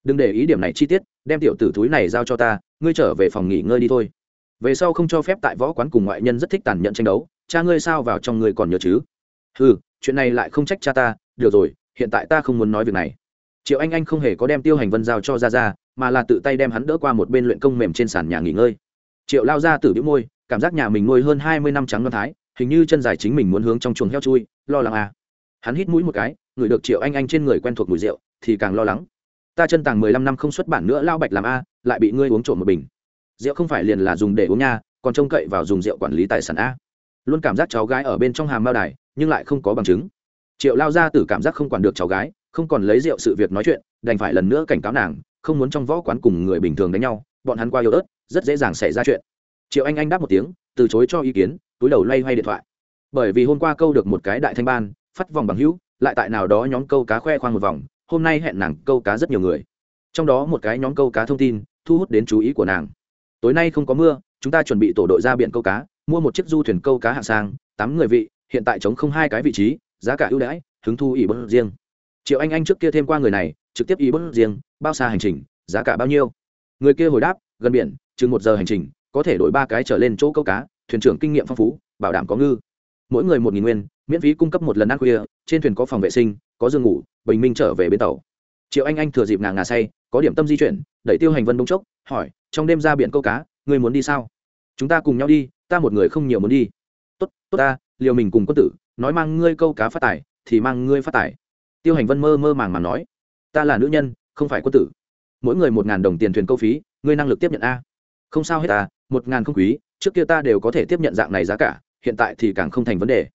Đừng để ý điểm này chi tiết, đem tiểu tử thúi này giao cho ta, ngươi trở về phòng nghỉ ngơi đi thôi. Về sau không cho phép tại võ quán cùng ngoại nhân rất thích tàn nhẫn tranh đấu, cha ngươi sao vào trong ngươi còn nhớ chứ? Ừ chuyện này lại không trách cha ta, được rồi, hiện tại ta không muốn nói việc này. Triệu anh anh không hề có đem tiêu hành vân giao cho ra ra mà là tự tay đem hắn đỡ qua một bên luyện công mềm trên sàn nhà nghỉ ngơi. Triệu lao ra từ biếu môi cảm giác nhà mình nuôi hơn hai mươi năm trắng đoan thái, hình như chân dài chính mình muốn hướng trong chuồng heo chui, lo lắng à. hắn hít mũi một cái ngửi được triệu anh anh trên người quen thuộc mùi rượu, thì càng lo lắng. Ta chân tàng mười lăm năm không xuất bản nữa, lao bạch làm a, lại bị ngươi uống trộm một bình. Rượu không phải liền là dùng để uống nha, còn trông cậy vào dùng rượu quản lý tài sản a. Luôn cảm giác cháu gái ở bên trong hàm bao đài, nhưng lại không có bằng chứng. Triệu lao ra từ cảm giác không quản được cháu gái, không còn lấy rượu sự việc nói chuyện, đành phải lần nữa cảnh cáo nàng, không muốn trong võ quán cùng người bình thường đánh nhau, bọn hắn qua yếu ớt, rất dễ dàng xảy ra chuyện triệu anh anh đáp một tiếng, từ chối cho ý kiến, túi đầu loay hoay điện thoại. Bởi vì hôm qua câu được một cái đại thanh ban, phát vòng bằng hữu, lại tại nào đó nhóm câu cá khoe khoang một vòng, hôm nay hẹn nàng câu cá rất nhiều người. Trong đó một cái nhóm câu cá thông tin, thu hút đến chú ý của nàng. Tối nay không có mưa, chúng ta chuẩn bị tổ đội ra biển câu cá, mua một chiếc du thuyền câu cá hạng sang, tám người vị, hiện tại chống không hai cái vị trí, giá cả ưu đãi, hứng thu ý bớt riêng. Triệu anh anh trước kia thêm qua người này, trực tiếp ý bớt riêng, bao xa hành trình, giá cả bao nhiêu? Người kia hồi đáp, gần biển, chừng một giờ hành trình có thể đổi ba cái trở lên chỗ câu cá, thuyền trưởng kinh nghiệm phong phú, bảo đảm có ngư. Mỗi người một nghìn nguyên, miễn phí cung cấp một lần ăn khuya, trên thuyền có phòng vệ sinh, có giường ngủ, bình minh trở về bến tàu. Triệu anh anh thừa dịp nàng ngà say, có điểm tâm di chuyển, đẩy tiêu hành vân bông chốc, hỏi, trong đêm ra biển câu cá, ngươi muốn đi sao? Chúng ta cùng nhau đi, ta một người không nhiều muốn đi. Tốt tốt ta, liều mình cùng quân tử, nói mang ngươi câu cá phát tài, thì mang ngươi phát tài. Tiêu hành vân mơ mơ màng màng nói, ta là nữ nhân, không phải quân tử. Mỗi người một ngàn đồng tiền thuyền câu phí, ngươi năng lực tiếp nhận a không sao hết ta một ngàn không quý, trước kia ta đều có thể tiếp nhận dạng này giá cả, hiện tại thì càng không thành vấn đề.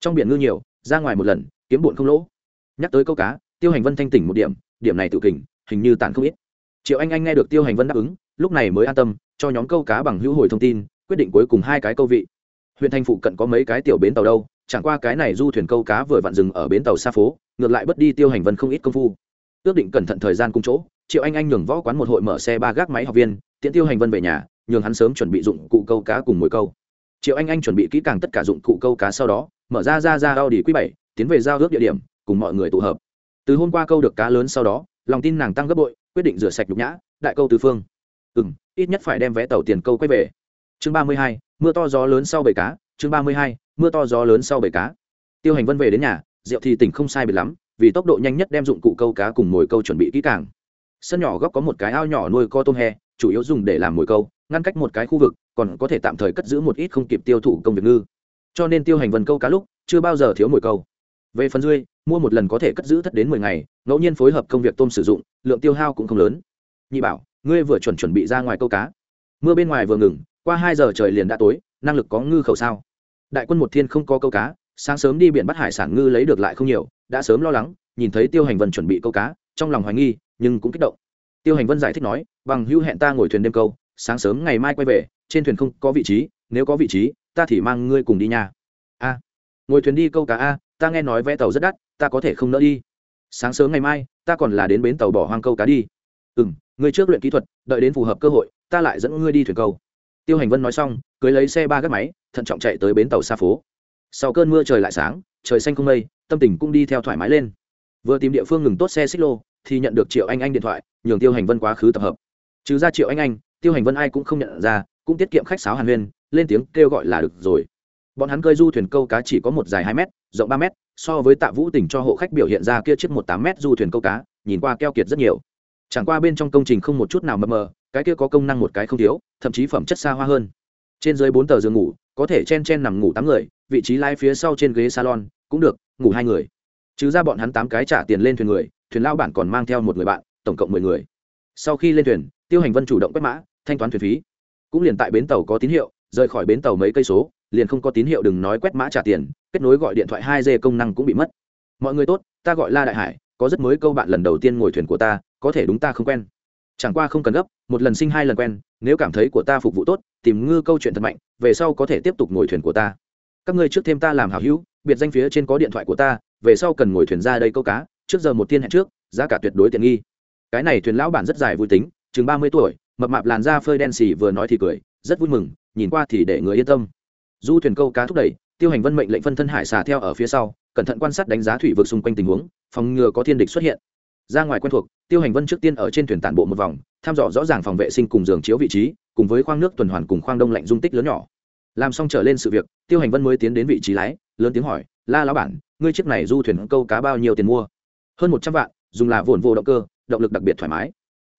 Trong biển ngư nhiều, ra ngoài một lần, kiếm bụn không lỗ. Nhắc tới câu cá, tiêu hành vân thanh tỉnh một điểm điểm này tự kình, hình như tàn không ít. Triệu anh anh nghe được tiêu hành vân đáp ứng, lúc này mới an tâm, cho nhóm câu cá bằng hữu hồi thông tin, quyết định cuối cùng hai cái câu vị. Huyện thành phụ cận có mấy cái tiểu bến tàu đâu, chẳng qua cái này du thuyền câu cá vừa vặn dừng ở bến tàu xa phố, ngược lại bất đi tiêu hành vân không ít công phu. Ước định cẩn thận thời gian cung chỗ, triệu anh anh nhường võ quán một hội mở xe ba gác máy học viên tiễn tiêu hành vân về nhà, nhường hắn sớm chuẩn bị dụng cụ câu cá cùng mồi câu. Triệu anh anh chuẩn bị kỹ càng tất cả dụng cụ câu cá sau đó, mở ra ra ra a u đi quý bảy, tiến về giao ước địa điểm, cùng mọi người tụ hợp. Từ hôm qua câu được cá lớn sau đó, lòng tin nàng tăng gấp bội, quyết định rửa sạch nhục nhã, đại câu tứ phương. Ừ m ít nhất phải đem vé tàu tiền câu quay về. Chương ba mươi hai, mưa to gió lớn sau bầy cá. Chương ba mươi hai, mưa to gió lớn sau bầy cá. Tiêu hành vân về đến nhà, rượu thì tỉnh không sai biệt lắm, vì tốc độ nhanh nhất đem dụng cụ câu cá cùng mồi câu chuẩn bị kỹ càng. Sân nhỏ góc có một cái ao nhỏ nuôi co tôm he chủ yếu dùng để làm mồi câu, ngăn cách một cái khu vực, còn có thể tạm thời cất giữ một ít không kịp tiêu thụ công việc ngư. Cho nên tiêu hành vân câu cá lúc, chưa bao giờ thiếu mồi câu. Về phần rươi mua một lần có thể cất giữ thất đến mười ngày, ngẫu nhiên phối hợp công việc tôm sử dụng, lượng tiêu hao cũng không lớn. Nhị bảo, ngươi vừa chuẩn chuẩn bị ra ngoài câu cá. Mưa bên ngoài vừa ngừng, qua hai giờ trời liền đã tối, năng lực có ngư khẩu sao? Đại quân một thiên không có câu cá, sáng sớm đi biển bắt hải sản ngư lấy được lại không nhiều, đã sớm lo lắng, nhìn thấy tiêu hành vân chuẩn bị câu cá, trong lòng hoài nghi, nhưng cũng kích động tiêu hành vân giải thích nói, bằng hưu hẹn ta ngồi thuyền đêm câu, sáng sớm ngày mai quay về, trên thuyền không có vị trí, nếu có vị trí, ta thì mang ngươi cùng đi nhà a, ngồi thuyền đi câu cá a, ta nghe nói vé tàu rất đắt, ta có thể không nỡ đi. Sáng sớm ngày mai, ta còn là đến bến tàu bỏ hoang câu cá đi. Ừ m ngươi trước luyện kỹ thuật, đợi đến phù hợp cơ hội, ta lại dẫn ngươi đi thuyền câu. Tiêu hành vân nói xong, cưới lấy xe ba gác máy, thận trọng chạy tới bến tàu xa phố. Sau cơn mưa trời lại sáng, trời xanh không mây, tâm tình cũng đi theo thoải mái lên. Vừa tìm địa phương ngừng tốt xe xích lô, thì nhận được triệu anh anh điện thoại nhường tiêu hành vân quá khứ tập hợp. Trừ ra triệu anh anh, tiêu hành vân ai cũng không nhận ra, cũng tiết kiệm khách sáo hàn huyên, lên tiếng kêu gọi là được rồi. Bọn hắn cơi du thuyền câu cá chỉ có một dài hai m rộng ba m so với tạ vũ tỉnh cho hộ khách biểu hiện ra kia chiếc một tám m du thuyền câu cá, nhìn qua keo kiệt rất nhiều. Chẳng qua bên trong công trình không một chút nào mờ mờ, cái kia có công năng một cái không thiếu, thậm chí phẩm chất xa hoa hơn. Trên dưới bốn tờ giường ngủ, có thể chen chen nằm ngủ tám người, vị trí lai phía sau trên ghế salon, cũng được, ngủ hai người. Trừ ra bọn hắn tám cái trả tiền lên thuyền người, thuyền lao bản còn mang theo một người bạn tổng cộng mười người. Sau khi lên thuyền, tiêu hành vân chủ động quét mã, thanh toán thuyền phí. Cũng liền tại bến tàu có tín hiệu, rời khỏi bến tàu mấy cây số, liền không có tín hiệu đừng nói quét mã trả tiền, kết nối gọi điện thoại hai d công năng cũng bị mất. Mọi người tốt, ta gọi la đại hải, có rất mới câu bạn lần đầu tiên ngồi thuyền của ta, có thể đúng ta không quen. Chẳng qua không cần gấp, một lần sinh hai lần quen, nếu cảm thấy của ta phục vụ tốt, tìm ngư câu chuyện thật mạnh, về sau có thể tiếp tục ngồi thuyền của ta. Các ngươi trước thêm ta làm hảo hữu, biệt danh phía trên có điện thoại của ta, về sau cần ngồi thuyền ra đây câu cá, trước giờ một tiên hẹn trước, giá cả tuyệt đối tiện nghi cái này thuyền lão bản rất dài vui tính, chừng ba mươi tuổi, mập mạp làn da phơi đen xì vừa nói thì cười, rất vui mừng, nhìn qua thì để người yên tâm. Du thuyền câu cá thúc đẩy, tiêu hành vân mệnh lệnh phân thân hải xà theo ở phía sau, cẩn thận quan sát đánh giá thủy vực xung quanh tình huống, phòng ngừa có thiên địch xuất hiện. Ra ngoài quen thuộc, tiêu hành vân trước tiên ở trên thuyền tản bộ một vòng thăm dò rõ ràng phòng vệ sinh cùng giường chiếu vị trí, cùng với khoang nước tuần hoàn cùng khoang đông lạnh dung tích lớn nhỏ. Làm xong trở lên sự việc, tiêu hành vân mới tiến đến vị trí lái, lớn tiếng hỏi, la lão bản, ngươi chiếc này du thuyền câu cá bao nhiêu tiền mua? Hơn một trăm vạn, dùng là vồn vô động cơ động lực đặc biệt thoải mái.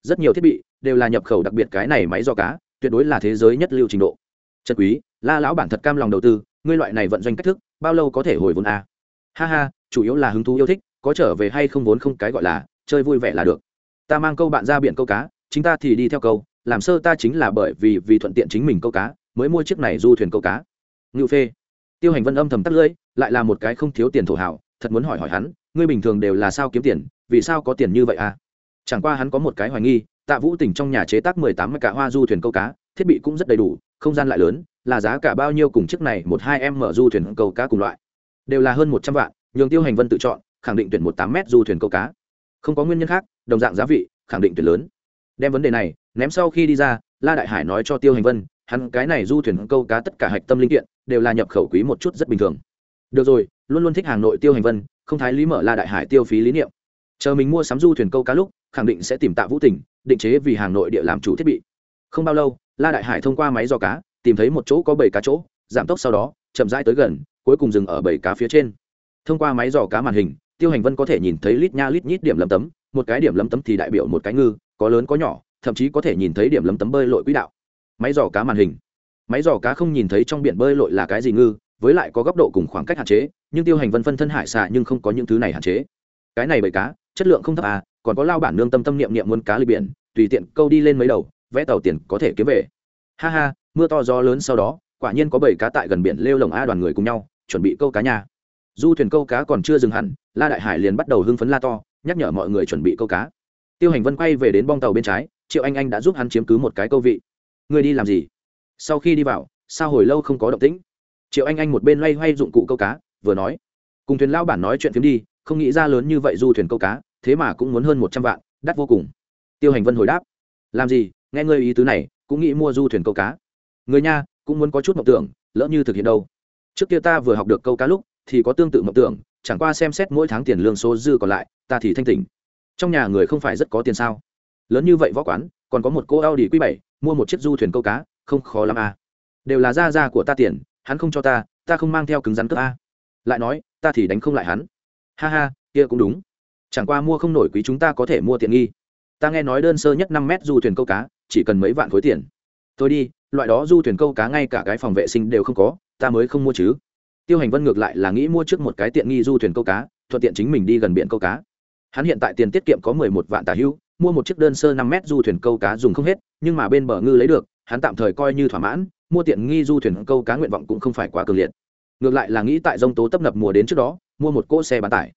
Rất nhiều thiết bị đều là nhập khẩu đặc biệt cái này máy do cá, tuyệt đối là thế giới nhất lưu trình độ. Trần quý, la lão bản thật cam lòng đầu tư, ngươi loại này vận doanh cách thức, bao lâu có thể hồi vốn a? À? ha ha, chủ yếu là hứng thú yêu thích, có trở về hay không vốn không cái gọi là, chơi vui vẻ là được. Ta mang câu bạn ra biển câu cá, chính ta thì đi theo câu, làm sơ ta chính là bởi vì vì thuận tiện chính mình câu cá, mới mua chiếc này du thuyền câu cá. Ngự phê. Tiêu hành vân âm thầm tắt lưỡi, lại là một cái không thiếu tiền thổ hảo thật muốn hỏi hỏi hắn, ngươi bình thường đều là sao kiếm tiền, vì sao có tiền như vậy à? Chẳng qua hắn có một cái hoài nghi, tạ vũ tỉnh trong nhà chế tác mười tám cả hoa du thuyền câu cá, thiết bị cũng rất đầy đủ, không gian lại lớn, là giá cả bao nhiêu cùng chiếc này một hai em mở du thuyền câu cá cùng loại. Đều là hơn một trăm vạn, nhường tiêu hành vân tự chọn, khẳng định tuyển một tám m du thuyền câu cá. Không có nguyên nhân khác, đồng dạng giá vị, khẳng định tuyển lớn. Đem vấn đề này, ném sau khi đi ra, la đại hải nói cho tiêu hành vân, hắn cái này du thuyền câu cá tất cả hạch tâm linh kiện, đều là nhập khẩu quý một chút rất bình thường. Được rồi, luôn luôn thích hàng nội tiêu hành vân, không thái lý mở la đại hải tiêu phí lý niệm. Chờ mình mua sắm du thuyền câu cá lúc khẳng định sẽ tìm tạ vũ tình, định chế vì hàng nội địa làm chủ thiết bị. Không bao lâu la đại hải thông qua máy dò cá tìm thấy một chỗ có bảy cá chỗ giảm tốc sau đó chậm rãi tới gần cuối cùng dừng ở bảy cá phía trên. Thông qua máy dò cá màn hình tiêu hành vân có thể nhìn thấy lít nha lít nhít điểm lấm tấm một cái điểm lấm tấm thì đại biểu một cái ngư có lớn có nhỏ thậm chí có thể nhìn thấy điểm lấm tấm bơi lội quỹ đạo. Máy dò cá màn hình. Máy dò cá không nhìn thấy trong biển bơi lội là cái gì ngư với lại có góc độ cùng khoảng cách hạn chế nhưng tiêu hành vân phân thân hải xạ nhưng không có những thứ này hạn chế. Cái này bởi cá chất lượng không thấp à còn có lao bản nương tâm tâm niệm niệm muốn cá lì biển, tùy tiện câu đi lên mấy đầu vẽ tàu tiền có thể kiếm về. Ha ha, mưa to gió lớn sau đó, quả nhiên có bảy cá tại gần biển lêu lồng a đoàn người cùng nhau, chuẩn bị câu cá nhà. Du thuyền câu cá còn chưa dừng hẳn, la đại hải liền bắt đầu hưng phấn la to, nhắc nhở mọi người chuẩn bị câu cá. Tiêu hành vân quay về đến bong tàu bên trái, triệu anh anh đã giúp hắn chiếm cứ một cái câu vị. Người đi làm gì? Sau khi đi vào, sao hồi lâu không có động tĩnh? Triệu anh anh một bên loay hoay dụng cụ câu cá, vừa nói. Cùng thuyền lao bản nói chuyện phiếm đi, không nghĩ ra lớn như vậy du thuyền câu cá thế mà cũng muốn hơn một trăm vạn, đắt vô cùng. Tiêu hành vân hồi đáp, làm gì, nghe ngơi ý tứ này, cũng nghĩ mua du thuyền câu cá. Người nha, cũng muốn có chút mộng tưởng, lỡ như thực hiện đâu. Trước kia ta vừa học được câu cá lúc, thì có tương tự mộng tưởng, chẳng qua xem xét mỗi tháng tiền lương số dư còn lại, ta thì thanh tỉnh. Trong nhà người không phải rất có tiền sao? Lớn như vậy võ quán, còn có một cô a u đi q bảy, mua một chiếc du thuyền câu cá, không khó lắm à. đều là gia gia của ta tiền, hắn không cho ta ta không mang theo cứng rắn cướp a. Lại nói, ta thì đánh không lại hắn. Ha ha, kia cũng đúng chẳng qua mua không nổi quý chúng ta có thể mua tiện nghi. Ta nghe nói đơn sơ nhất năm mét du thuyền câu cá, chỉ cần mấy vạn khối tiền. Thôi đi, loại đó du thuyền câu cá ngay cả cái phòng vệ sinh đều không có, ta mới không mua chứ. Tiêu hành vân ngược lại là nghĩ mua trước một cái tiện nghi du thuyền câu cá, thuận tiện chính mình đi gần biển câu cá. Hắn hiện tại tiền tiết kiệm có mười một vạn tà hưu, mua một chiếc đơn sơ năm mét du thuyền câu cá dùng không hết, nhưng mà bên bờ ngư lấy được, hắn tạm thời coi như thỏa mãn, mua tiện nghi du thuyền câu cá nguyện vọng cũng không phải quá cường liệt. Ngược lại là nghĩ tại dông tố tấp nập mùa đến trước đó, mua một cỗ xe bán tải.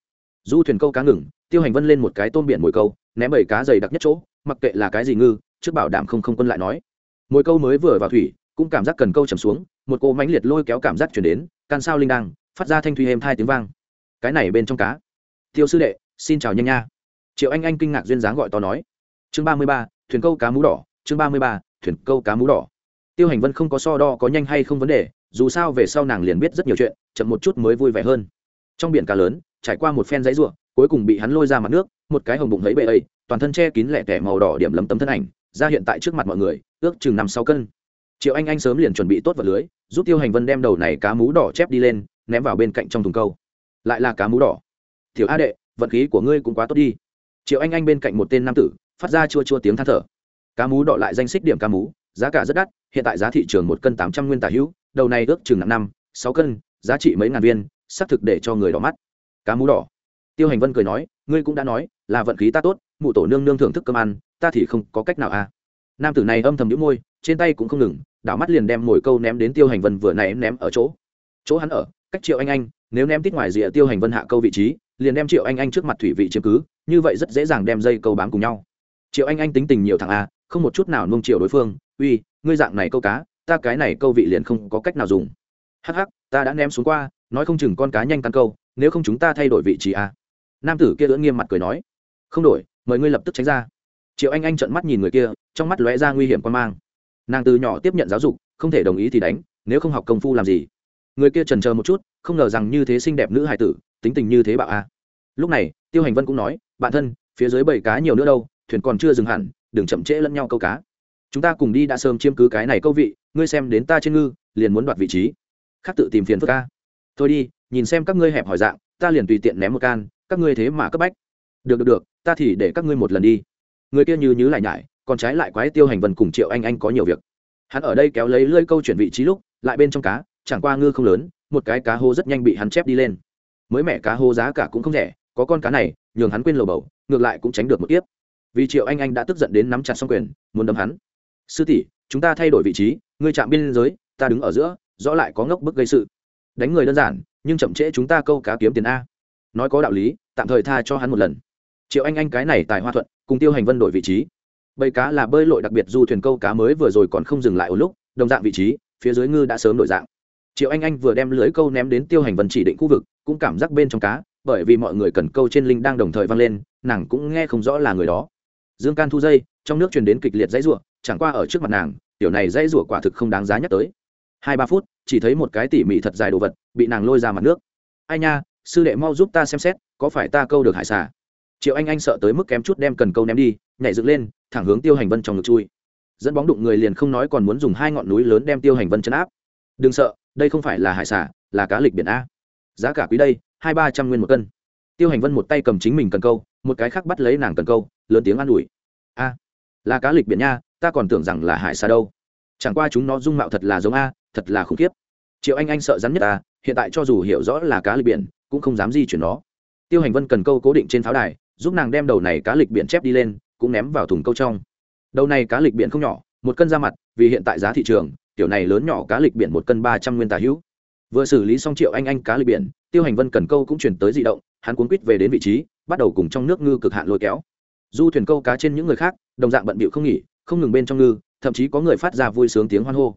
Du thuyền câu cá ngừng tiêu hành vân lên một cái tôm biển mồi câu, ném bảy cá dày đặc nhất chỗ, mặc kệ là cái gì ngư, trước bảo đảm không không quân lại nói. Mồi câu mới vừa vào thủy, cũng cảm giác cần câu chầm xuống, một cô mãnh liệt lôi kéo cảm giác chuyển đến, can sao linh đăng, phát ra thanh thuy êm hai tiếng vang. Cái này bên trong cá. Tiêu sư đệ, xin chào nhanh nha. Triệu anh anh kinh ngạc duyên dáng gọi to nói. Chương ba mươi ba, thuyền câu cá mú đỏ, chương ba mươi ba, thuyền câu cá mú đỏ. Tiêu hành vân không có so đo có nhanh hay không vấn đề, dù sao về sau nàng liền biết rất nhiều chuyện, chậm một chút mới vui vẻ hơn. Trong biển cá lớn, trải qua một phen giấy ruộng cuối cùng bị hắn lôi ra mặt nước, một cái hồng bụng thấy bệ ấy, toàn thân che kín lẹ tẻ màu đỏ điểm lấm tấm thân ảnh, ra hiện tại trước mặt mọi người, ước chừng năm sáu cân. Triệu anh anh sớm liền chuẩn bị tốt vật lưới, giúp tiêu hành vân đem đầu này cá mú đỏ chép đi lên, ném vào bên cạnh trong thùng câu. Lại là cá mú đỏ. Tiểu a đệ, vận khí của ngươi cũng quá tốt đi. Triệu anh anh bên cạnh một tên nam tử, phát ra chua chua tiếng than thở. Cá mú đỏ lại danh xích điểm cá mú, giá cả rất đắt, hiện tại giá thị trường một cân tám trăm nguyên tả hữu, đầu này ước chừng năm năm, sáu cân, giá trị mấy ngàn viên, xác thực để cho người đỏ mắt. Cá mú đỏ tiêu hành vân cười nói, ngươi cũng đã nói, là vận khí ta tốt, mụ tổ nương nương thưởng thức cơm ăn, ta thì không có cách nào à. Nam tử này âm thầm nhũ môi, trên tay cũng không ngừng, đảo mắt liền đem mồi câu ném đến tiêu hành vân vừa nãy ném ở chỗ. Chỗ hắn ở, cách triệu anh anh, nếu ném tít ngoài rìa tiêu hành vân hạ câu vị trí, liền đem triệu anh anh trước mặt thủy vị chiếm cứ, như vậy rất dễ dàng đem dây câu bám cùng nhau. Triệu anh anh tính tình nhiều thằng a à, không một chút nào nung chiều đối phương, uy, ngươi dạng này câu cá, ta cái này câu vị liền không có cách nào dùng. Hắc hắc, ta đã ném xuống qua, nói không chừng con cá nhanh căn câu, nếu không chúng ta thay đổi vị trí a nam tử kia ưỡn nghiêm mặt cười nói, không đổi, mời ngươi lập tức tránh ra. Triệu anh anh trợn mắt nhìn người kia, trong mắt lóe ra nguy hiểm quan mang. Nàng từ nhỏ tiếp nhận giáo dục, không thể đồng ý thì đánh, nếu không học công phu làm gì? Người kia trần chờ một chút, không ngờ rằng như thế xinh đẹp nữ hài tử, tính tình như thế bạo a. Lúc này, tiêu hành vân cũng nói, bạn thân, phía dưới bảy cá nhiều nữa đâu, thuyền còn chưa dừng hẳn, đừng chậm trễ lẫn nhau câu cá. Chúng ta cùng đi đã sớm chiếm cứ cái này câu vị, ngươi xem đến ta trên ngư, liền muốn đoạt vị trí. Khác tự tìm phiền phức ca thôi đi, nhìn xem các ngươi hẹp hỏi dạng, ta liền tùy tiện ném một can các ngươi thế mà cấp bách. Được được được, ta thì để các ngươi một lần đi. Người kia như nhứ lại nhải, còn trái lại quái tiêu hành vần cùng triệu anh anh có nhiều việc. Hắn ở đây kéo lấy lưỡi câu chuyển vị trí lúc, lại bên trong cá, chẳng qua ngư không lớn, một cái cá hô rất nhanh bị hắn chép đi lên. Mới mẹ cá hô giá cả cũng không rẻ, có con cá này, nhường hắn quên lầu bầu, ngược lại cũng tránh được một tiếp vì triệu anh anh đã tức giận đến nắm chặt xong quyền, muốn đấm hắn. Sư tỷ, chúng ta thay đổi vị trí, ngươi chạm biên giới, ta đứng ở giữa, rõ lại có ngốc bức gây sự. Đánh người đơn giản, nhưng chậm trễ chúng ta câu cá kiếm tiền a nói có đạo lý, tạm thời tha cho hắn một lần. Triệu anh anh cái này tài hoa thuận, cùng tiêu hành vân đổi vị trí. Bầy cá là bơi lội đặc biệt du thuyền câu cá mới vừa rồi còn không dừng lại ở lúc, đồng dạng vị trí, phía dưới ngư đã sớm đổi dạng. Triệu anh anh vừa đem lưới câu ném đến tiêu hành vân chỉ định khu vực, cũng cảm giác bên trong cá, bởi vì mọi người cần câu trên linh đang đồng thời vang lên, nàng cũng nghe không rõ là người đó. Dương can thu dây, trong nước truyền đến kịch liệt dãy rủa, chẳng qua ở trước mặt nàng, tiểu này dãy rủa quả thực không đáng giá nhắc tới. Hai ba phút, chỉ thấy một cái tỉ mỉ thật dài đồ vật, bị nàng lôi ra mặt nước. Ai nha sư đệ mau giúp ta xem xét, có phải ta câu được hải xà? Triệu anh anh sợ tới mức kém chút đem cần câu ném đi, nhảy dựng lên, thẳng hướng tiêu hành vân trong ngực chui. Dẫn bóng đụng người liền không nói còn muốn dùng hai ngọn núi lớn đem tiêu hành vân chấn áp. Đừng sợ, đây không phải là hải xà, là cá lịch biển a. Giá cả quý đây, hai ba trăm nguyên một cân. Tiêu hành vân một tay cầm chính mình cần câu, một cái khác bắt lấy nàng cần câu, lớn tiếng an ủi. A, là cá lịch biển nha, ta còn tưởng rằng là hải xà đâu. Chẳng qua chúng nó dung mạo thật là giống a, thật là khủng khiếp. Triệu anh anh sợ rắn nhất ta hiện tại cho dù hiểu rõ là cá lịch biển cũng không dám di chuyển nó. Tiêu hành vân cần câu cố định trên pháo đài, giúp nàng đem đầu này cá lịch biển chép đi lên, cũng ném vào thùng câu trong. Đầu này cá lịch biển không nhỏ, một cân ra mặt, vì hiện tại giá thị trường, tiểu này lớn nhỏ cá lịch biển một cân ba trăm nguyên tà hữu. Vừa xử lý xong triệu anh anh cá lịch biển, tiêu hành vân cần câu cũng chuyển tới di động, hắn cuốn quýt về đến vị trí, bắt đầu cùng trong nước ngư cực hạn lôi kéo. Du thuyền câu cá trên những người khác, đồng dạng bận bịu không nghỉ, không ngừng bên trong ngư, thậm chí có người phát ra vui sướng tiếng hoan hô.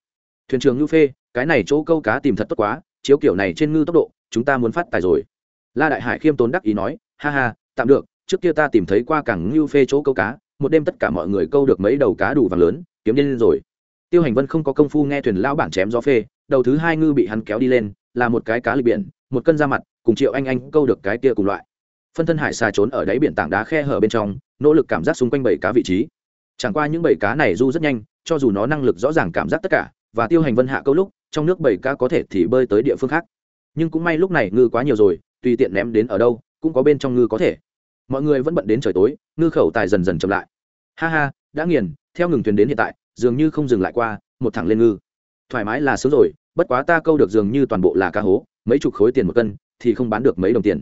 Thuyền trưởng ngư phê, cái này chỗ câu cá tìm thật tốt quá chiếu kiểu này trên ngư tốc độ, chúng ta muốn phát tài rồi. La đại hải khiêm tốn đắc ý nói, ha ha, tạm được, trước kia ta tìm thấy qua cảng ngưu phê chỗ câu cá, một đêm tất cả mọi người câu được mấy đầu cá đủ vàng lớn, kiếm lên rồi. Tiêu hành vân không có công phu nghe thuyền lão bản chém gió phê, đầu thứ hai ngư bị hắn kéo đi lên, là một cái cá lịch biển, một cân da mặt, cùng triệu anh anh câu được cái kia cùng loại. Phân thân hải xà trốn ở đáy biển tảng đá khe hở bên trong, nỗ lực cảm giác xung quanh bảy cá vị trí. Chẳng qua những bảy cá này du rất nhanh, cho dù nó năng lực rõ ràng cảm giác tất cả, và tiêu hành vân hạ câu lúc trong nước bảy cá có thể thì bơi tới địa phương khác. Nhưng cũng may lúc này ngư quá nhiều rồi, tùy tiện ném đến ở đâu, cũng có bên trong ngư có thể. Mọi người vẫn bận đến trời tối, ngư khẩu tài dần dần chậm lại. Ha ha, đã nghiền, theo ngừng thuyền đến hiện tại, dường như không dừng lại qua, một thẳng lên ngư. Thoải mái là sướng rồi, bất quá ta câu được dường như toàn bộ là cá hố, mấy chục khối tiền một cân, thì không bán được mấy đồng tiền.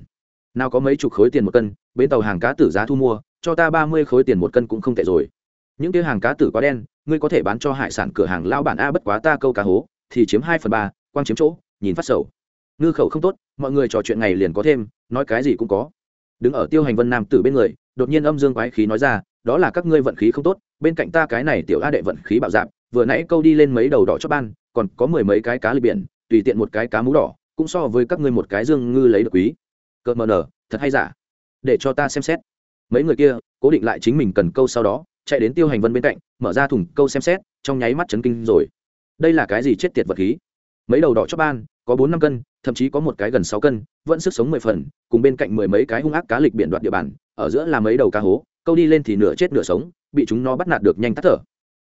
Nào có mấy chục khối tiền một cân, bến tàu hàng cá tử giá thu mua, cho ta ba mươi khối tiền một cân cũng không tệ rồi. Những cái hàng cá tử quá đen, ngươi có thể bán cho hải sản cửa hàng lao bản a, bất quá ta câu cá hố thì chiếm hai phần ba, quang chiếm chỗ, nhìn phát sầu. Ngư khẩu không tốt, mọi người trò chuyện ngày liền có thêm, nói cái gì cũng có. Đứng ở tiêu hành vân nam tử bên người, đột nhiên âm dương quái khí nói ra, đó là các ngươi vận khí không tốt, bên cạnh ta cái này tiểu a đệ vận khí bạo dạp vừa nãy câu đi lên mấy đầu đỏ cho ban, còn có mười mấy cái cá lì biển, tùy tiện một cái cá mú đỏ, cũng so với các ngươi một cái dương ngư lấy được quý. Cợt mờ nở, thật hay giả? Để cho ta xem xét. Mấy người kia, cố định lại chính mình cần câu sau đó, chạy đến tiêu hành vân bên cạnh, mở ra thùng câu xem xét, trong nháy mắt chấn kinh rồi đây là cái gì chết tiệt vật khí? Mấy đầu đỏ cho ban, có bốn năm cân, thậm chí có một cái gần sáu cân, vẫn sức sống mười phần, cùng bên cạnh mười mấy cái hung ác cá lịch biển đoạt địa bàn, ở giữa là mấy đầu cá hố, câu đi lên thì nửa chết nửa sống, bị chúng nó bắt nạt được nhanh tắt thở.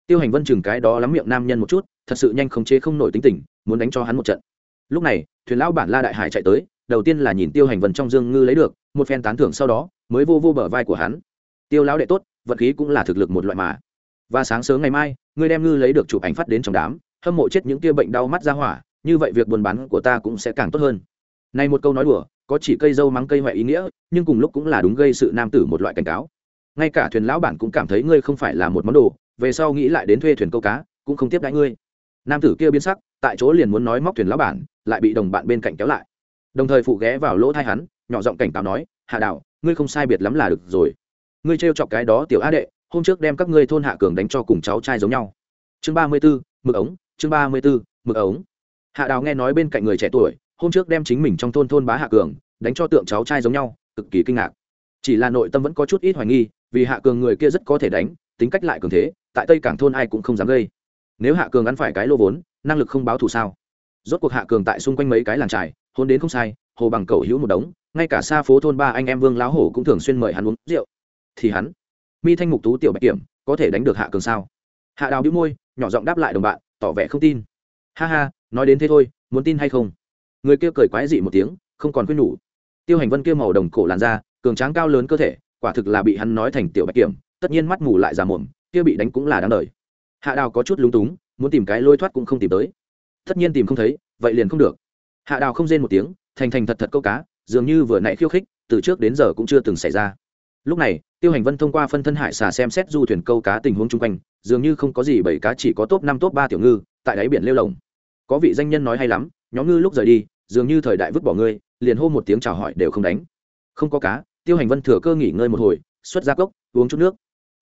Tiêu hành vân chừng cái đó lắm miệng nam nhân một chút, thật sự nhanh không chế không nổi tính tình, muốn đánh cho hắn một trận. Lúc này, thuyền lão bản la đại hải chạy tới, đầu tiên là nhìn tiêu hành vân trong dương ngư lấy được, một phen tán thưởng sau đó, mới vô vô bờ vai của hắn. Tiêu lão đệ tốt, vật khí cũng là thực lực một loại mà. Và sáng sớm ngày mai ngươi đem ngư lấy được chụp ảnh phát đến trong đám hâm mộ chết những kia bệnh đau mắt ra hỏa, như vậy việc buôn bán của ta cũng sẽ càng tốt hơn. Này một câu nói đùa, có chỉ cây dâu mắng cây hoại ý nghĩa, nhưng cùng lúc cũng là đúng gây sự nam tử một loại cảnh cáo. Ngay cả thuyền lão bản cũng cảm thấy ngươi không phải là một món đồ, về sau nghĩ lại đến thuê thuyền câu cá, cũng không tiếp đãi ngươi. Nam tử kia biến sắc, tại chỗ liền muốn nói móc thuyền lão bản, lại bị đồng bạn bên cạnh kéo lại. Đồng thời phụ ghé vào lỗ thai hắn, nhỏ giọng cảnh cáo nói, hạ đạo, ngươi không sai biệt lắm là được rồi. Ngươi trêu chọc cái đó tiểu á đệ, hôm trước đem các ngươi thôn hạ cường đánh cho cùng cháu trai giống nhau. Chương ba mươi b ố mực ống chương ba mươi b ố mực ống. Hạ đào nghe nói bên cạnh người trẻ tuổi, hôm trước đem chính mình trong thôn thôn bá hạ cường, đánh cho tượng cháu trai giống nhau, cực kỳ kinh ngạc. Chỉ là nội tâm vẫn có chút ít hoài nghi, vì hạ cường người kia rất có thể đánh, tính cách lại cường thế, tại tây cảng thôn ai cũng không dám gây. Nếu hạ cường ăn phải cái lô vốn, năng lực không báo thù sao? Rốt cuộc hạ cường tại xung quanh mấy cái làng trài hôn đến không sai, hồ bằng cầu hữu một đống, ngay cả xa phố thôn ba anh em vương láo hổ cũng thường xuyên mời hắn uống rượu. Thì hắn, mi thanh mục tú tiểu bạch kiểm, có thể đánh được hạ cường sao? Hạ đào đĩu môi, nhỏ giọng đáp lại đồng bạn tỏ vẻ không tin. Ha ha, nói đến thế thôi, muốn tin hay không? Người kia cười quái dị một tiếng, không còn quyết nhủ. Tiêu hành vân kia màu đồng cổ làn da, cường tráng cao lớn cơ thể, quả thực là bị hắn nói thành tiểu bạch kiểm, tất nhiên mắt mù lại già mồm, kia bị đánh cũng là đáng đời. Hạ đào có chút lúng túng, muốn tìm cái lôi thoát cũng không tìm tới. Tất nhiên tìm không thấy, vậy liền không được. Hạ đào không rên một tiếng, thành thành thật thật câu cá, dường như vừa nãy khiêu khích, từ trước đến giờ cũng chưa từng xảy ra lúc này, tiêu hành vân thông qua phân thân hải xà xem xét du thuyền câu cá tình huống chung quanh, dường như không có gì bảy cá, chỉ có top năm, top ba tiểu ngư, tại đáy biển lêu lồng. Có vị danh nhân nói hay lắm, nhóm ngư lúc rời đi, dường như thời đại vứt bỏ ngươi, liền hô một tiếng chào hỏi đều không đánh. Không có cá, tiêu hành vân thừa cơ nghỉ ngơi một hồi, xuất ra cốc, uống chút nước.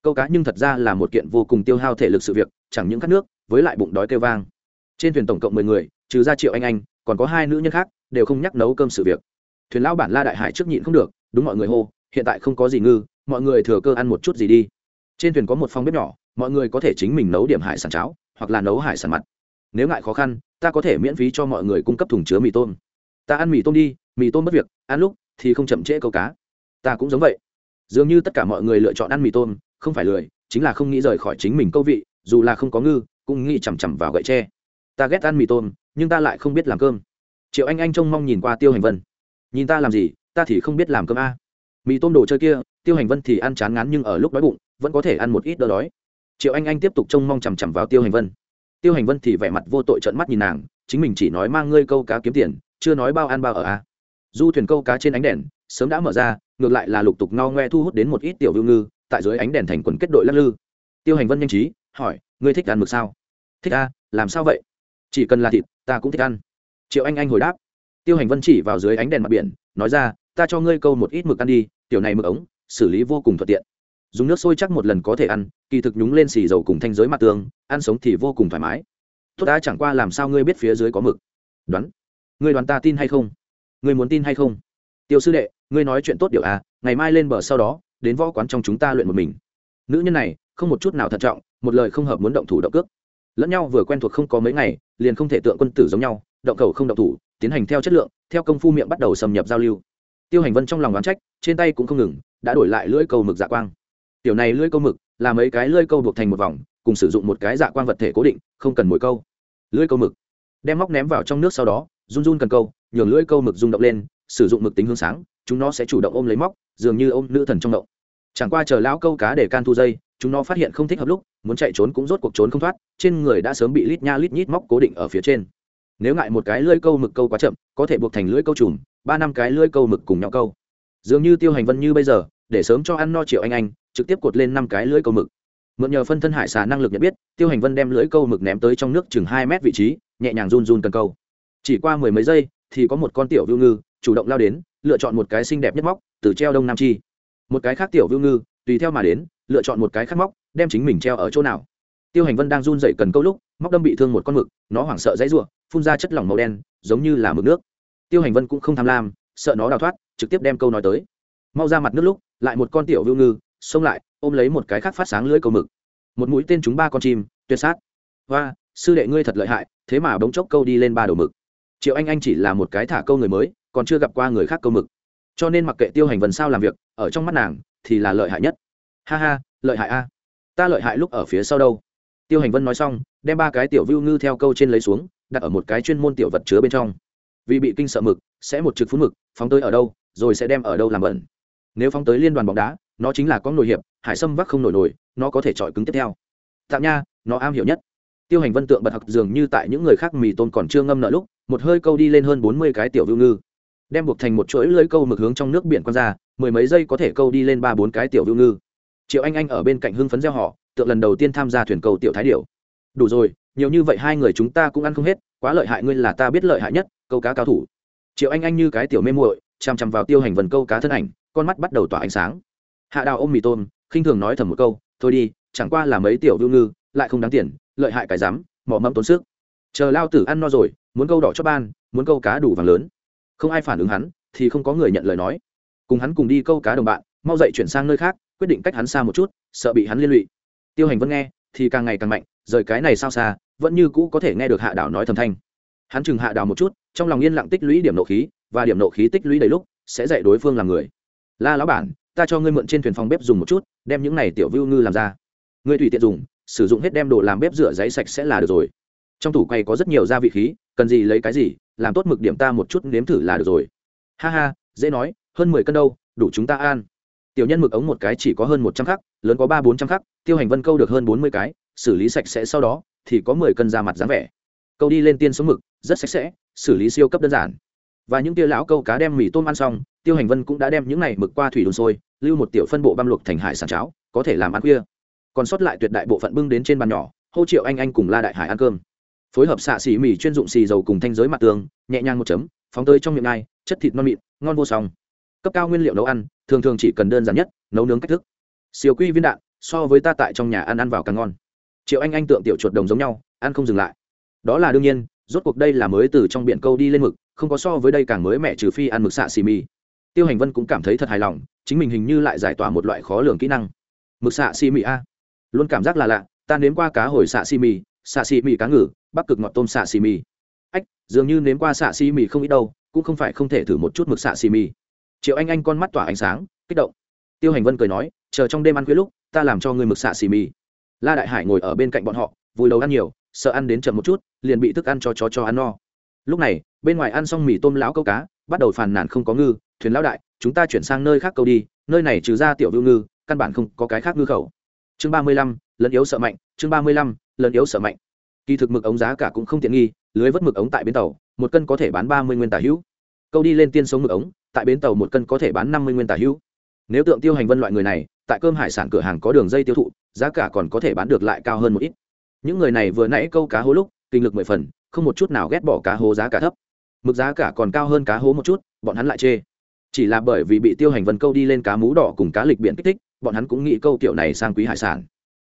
Câu cá nhưng thật ra là một kiện vô cùng tiêu hao thể lực sự việc, chẳng những khát nước, với lại bụng đói kêu vang. Trên thuyền tổng cộng mười người, trừ ra triệu anh anh, còn có hai nữ nhân khác, đều không nhắc nấu cơm sự việc. Thuyền lão bản la đại hải trước nhịn không được, đúng mọi người hô hiện tại không có gì ngư, mọi người thừa cơ ăn một chút gì đi. Trên thuyền có một phòng bếp nhỏ, mọi người có thể chính mình nấu điểm hải sản cháo, hoặc là nấu hải sản mặt nếu ngại khó khăn, ta có thể miễn phí cho mọi người cung cấp thùng chứa mì tôm. Ta ăn mì tôm đi, mì tôm mất việc, ăn lúc thì không chậm trễ câu cá. Ta cũng giống vậy. Dường như tất cả mọi người lựa chọn ăn mì tôm, không phải lười, chính là không nghĩ rời khỏi chính mình câu vị, dù là không có ngư, cũng nghĩ chằm chằm vào gậy tre. Ta ghét ăn mì tôm, nhưng ta lại không biết làm cơm. Triệu anh anh trông mong nhìn qua tiêu hành vân. Nhìn ta làm gì, ta thì không biết làm cơm a mì tôm đồ chơi kia, tiêu hành vân thì ăn chán ngán nhưng ở lúc đói bụng, vẫn có thể ăn một ít đỡ đói. Triệu anh anh tiếp tục trông mong chằm chằm vào tiêu hành vân. Tiêu hành vân thì vẻ mặt vô tội trợn mắt nhìn nàng, chính mình chỉ nói mang ngươi câu cá kiếm tiền, chưa nói bao ăn bao ở a. Du thuyền câu cá trên ánh đèn, sớm đã mở ra, ngược lại là lục tục ngao ngoe thu hút đến một ít tiểu vưu ngư, tại dưới ánh đèn thành quần kết đội lắc lư. Tiêu hành vân nhanh trí, hỏi, ngươi thích ăn mực sao? Thích a, làm sao vậy? Chỉ cần là thịt, ta cũng thích ăn. Triệu anh anh hồi đáp. Tiêu hành vân chỉ vào dưới ánh đèn mặt biển, nói ra ta cho ngươi câu một ít mực ăn đi, tiểu này mực ống, xử lý vô cùng thuận tiện. Dùng nước sôi chắc một lần có thể ăn, kỳ thực nhúng lên xì dầu cùng thanh giới mặt tường ăn sống thì vô cùng thoải mái. Tốt đã, chẳng qua làm sao ngươi biết phía dưới có mực? Đoán. Ngươi đoán ta tin hay không? Ngươi muốn tin hay không? Tiêu sư đệ, ngươi nói chuyện tốt điều à ngày mai lên bờ sau đó, đến võ quán trong chúng ta luyện một mình. Nữ nhân này, không một chút nào thận trọng, một lời không hợp muốn động thủ động cước. Lẫn nhau vừa quen thuộc không có mấy ngày, liền không thể tượng quân tử giống nhau, động cầu không động thủ, tiến hành theo chất lượng, theo công phu miệng bắt đầu xâm nhập giao lưu tiêu hành vân trong lòng oán trách, trên tay cũng không ngừng, đã đổi lại lưỡi câu mực dạ quang. Tiểu này lưỡi câu mực, là mấy cái lưỡi câu buộc thành một vòng, cùng sử dụng một cái dạ quang vật thể cố định, không cần mỗi câu. Lưỡi câu mực. Đem móc ném vào trong nước sau đó, run run cần câu, nhường lưỡi câu mực rung động lên, sử dụng mực tính hướng sáng, chúng nó sẽ chủ động ôm lấy móc, dường như ôm nữ thần trong động. Chẳng qua chờ lão câu cá để can thu dây, chúng nó phát hiện không thích hợp lúc, muốn chạy trốn cũng rốt cuộc trốn không thoát, trên người đã sớm bị lít nha lít nhít móc cố định ở phía trên nếu ngại một cái lưỡi câu mực câu quá chậm, có thể buộc thành lưỡi câu trùm, ba năm cái lưỡi câu mực cùng nhau câu. Dường như tiêu hành vân như bây giờ, để sớm cho ăn no triệu anh anh, trực tiếp cột lên năm cái lưỡi câu mực. Mượn nhờ phân thân hải xà năng lực nhận biết, tiêu hành vân đem lưỡi câu mực ném tới trong nước chừng hai mét vị trí, nhẹ nhàng run run cần câu. Chỉ qua mười mấy giây, thì có một con tiểu vưu ngư, chủ động lao đến, lựa chọn một cái xinh đẹp nhất móc, từ treo đông nam chi. Một cái khác tiểu vưu ngư, tùy theo mà đến, lựa chọn một cái khác móc, đem chính mình treo ở chỗ nào. Tiêu hành vân đang run dậy cần câu lúc móc đâm bị thương một con mực, nó hoảng sợ dãy r u ộ phun ra chất lỏng màu đen, giống như là mực nước. Tiêu hành vân cũng không tham lam, sợ nó đào thoát, trực tiếp đem câu nói tới. Mau ra mặt nước lúc, lại một con tiểu vưu ngư, xông lại, ôm lấy một cái khác phát sáng lưỡi câu mực. Một mũi tên chúng ba con chim, tuyệt sát. Và sư đệ ngươi thật lợi hại, thế mà bỗng chốc câu đi lên ba đầu mực. Triệu anh anh chỉ là một cái thả câu người mới, còn chưa gặp qua người khác câu mực. Cho nên mặc kệ tiêu hành vần sao làm việc, ở trong mắt nàng, thì là lợi hại nhất. Ha ha, lợi hại a. Ta lợi hại lúc ở phía sau đâu? Tiêu hành vân nói xong đem ba cái tiểu vưu ngư theo câu trên lấy xuống, đặt ở một cái chuyên môn tiểu vật chứa bên trong. Vì bị kinh sợ mực, sẽ một trực phun mực, phóng tới ở đâu, rồi sẽ đem ở đâu làm bẩn. Nếu phóng tới liên đoàn bóng đá, nó chính là có nổi hiệp, hải sâm vắc không nổi nổi nó có thể chọi cứng tiếp theo. Tạm nha, nó am hiểu nhất. Tiêu hành vân tượng bật học dường như tại những người khác mì tôn còn chưa ngâm nợ lúc, một hơi câu đi lên hơn bốn mươi cái tiểu vưu ngư. Đem buộc thành một chuỗi lưới câu mực hướng trong nước biển con ra, mười mấy giây có thể câu đi lên ba bốn cái tiểu vưu ngư. Triệu anh anh ở bên cạnh hưng phấn gieo họ, tượng lần đầu tiên tham gia thuyền cầu tiểu thái điểu đủ rồi, nhiều như vậy hai người chúng ta cũng ăn không hết, quá lợi hại ngươi là ta biết lợi hại nhất, câu cá cao thủ. Triệu anh anh như cái tiểu mê muội, chằm chằm vào tiêu hành vần câu cá thân ảnh, con mắt bắt đầu tỏa ánh sáng. Hạ đào ôm mì tôm, khinh thường nói thầm một câu, thôi đi, chẳng qua là mấy tiểu vưu ngư, lại không đáng tiền, lợi hại cái dám mỏ mẫm tốn sức. Chờ lao tử ăn no rồi, muốn câu đỏ cho ban, muốn câu cá đủ vàng lớn. Không ai phản ứng hắn, thì không có người nhận lời nói. Cùng hắn cùng đi câu cá đồng bạn, mau dậy chuyển sang nơi khác, quyết định cách hắn xa một chút, sợ bị hắn liên lụy. Tiêu hành vẫn nghe, thì càng ngày càng mạnh rời cái này sao xa, vẫn như cũ có thể nghe được hạ đảo nói thầm thanh. Hắn chừng hạ đảo một chút, trong lòng yên lặng tích lũy điểm nộ khí, và điểm nộ khí tích lũy đầy lúc, sẽ dạy đối phương làm người. La lão bản, ta cho ngươi mượn trên thuyền phòng bếp dùng một chút, đem những này tiểu vưu ngư làm ra. Ngươi tùy tiện dùng, sử dụng hết đem đồ làm bếp rửa giấy sạch sẽ là được rồi. Trong tủ quay có rất nhiều gia vị khí, cần gì lấy cái gì, làm tốt mực điểm ta một chút nếm thử là được rồi. Ha ha, dễ nói, hơn mười cân đâu, đủ chúng ta ăn. Tiểu nhân mực ống một cái chỉ có hơn một trăm khắc, lớn có ba bốn trăm khắc, tiêu hành vân câu được hơn bốn mươi cái xử lý sạch sẽ sau đó, thì có mười cân da mặt dáng vẻ. Câu đi lên tiên số mực, rất sạch sẽ, xử lý siêu cấp đơn giản. Và những tia lão câu cá đem mì tôm ăn xong, tiêu hành vân cũng đã đem những này mực qua thủy đồn sôi, lưu một tiểu phân bộ băm luộc thành hải sản cháo, có thể làm ăn khuya. Còn sót lại tuyệt đại bộ phận bưng đến trên bàn nhỏ, hô triệu anh anh cùng la đại hải ăn cơm. Phối hợp xạ xỉ mì chuyên dụng xì dầu cùng thanh giới mặt tường, nhẹ nhàng một chấm, phóng tới trong miệng ngai chất thịt non mịn, ngon vô song. Cấp cao nguyên liệu nấu ăn, thường thường chỉ cần đơn giản nhất, nấu nướng cách thức. Siêu quy viên đạn, so với ta tại trong nhà ăn ăn vào càng ngon triệu anh anh tượng tiểu chuột đồng giống nhau, ăn không dừng lại. Đó là đương nhiên, rốt cuộc đây là mới từ trong biển câu đi lên mực, không có so với đây càng mới mẹ trừ phi ăn mực xạ xì mì. Tiêu hành vân cũng cảm thấy thật hài lòng, chính mình hình như lại giải tỏa một loại khó lường kỹ năng. Mực xạ xì mì a. Luôn cảm giác là lạ, ta nếm qua cá hồi xạ xì mì, xạ xì mì cá ngừ, bắc cực ngọt tôm xạ xì mì. Ách, dường như nếm qua xạ xì mì không ít đâu, cũng không phải không thể thử một chút mực xạ xì mì. Triệu anh anh con mắt tỏa ánh sáng, kích động. Tiêu hành vân cười nói, chờ trong đêm ăn khuya lúc, ta làm cho người mực xạ xì mì la đại hải ngồi ở bên cạnh bọn họ vùi đầu ăn nhiều, sợ ăn đến chậm một chút, liền bị thức ăn cho chó cho ăn no. Lúc này, bên ngoài ăn xong mì tôm lão câu cá, bắt đầu phàn nàn không có ngư, thuyền lão đại, chúng ta chuyển sang nơi khác câu đi, nơi này trừ ra tiểu vưu ngư, căn bản không có cái khác ngư khẩu. Chương ba mươi lăm lẫn yếu sợ mạnh, chương ba mươi lăm lẫn yếu sợ mạnh. Kỳ thực mực ống giá cả cũng không tiện nghi, lưới vớt mực ống tại bến tàu, một cân có thể bán ba mươi nguyên tả hữu. Câu đi lên tiên sống mực ống, tại bến tàu một cân có thể bán năm mươi nguyên tả hữu. Nếu tượng tiêu hành vân loại người này tại cơm hải sản cửa hàng có đường dây tiêu thụ, giá cả còn có thể bán được lại cao hơn một ít. Những người này vừa nãy câu cá hố lúc, kinh lực mười phần, không một chút nào ghét bỏ cá hố giá cả thấp. Mực giá cả còn cao hơn cá hố một chút, bọn hắn lại chê. Chỉ là bởi vì bị tiêu hành vân câu đi lên cá mú đỏ cùng cá lịch biển kích thích, bọn hắn cũng nghĩ câu tiểu này sang quý hải sản.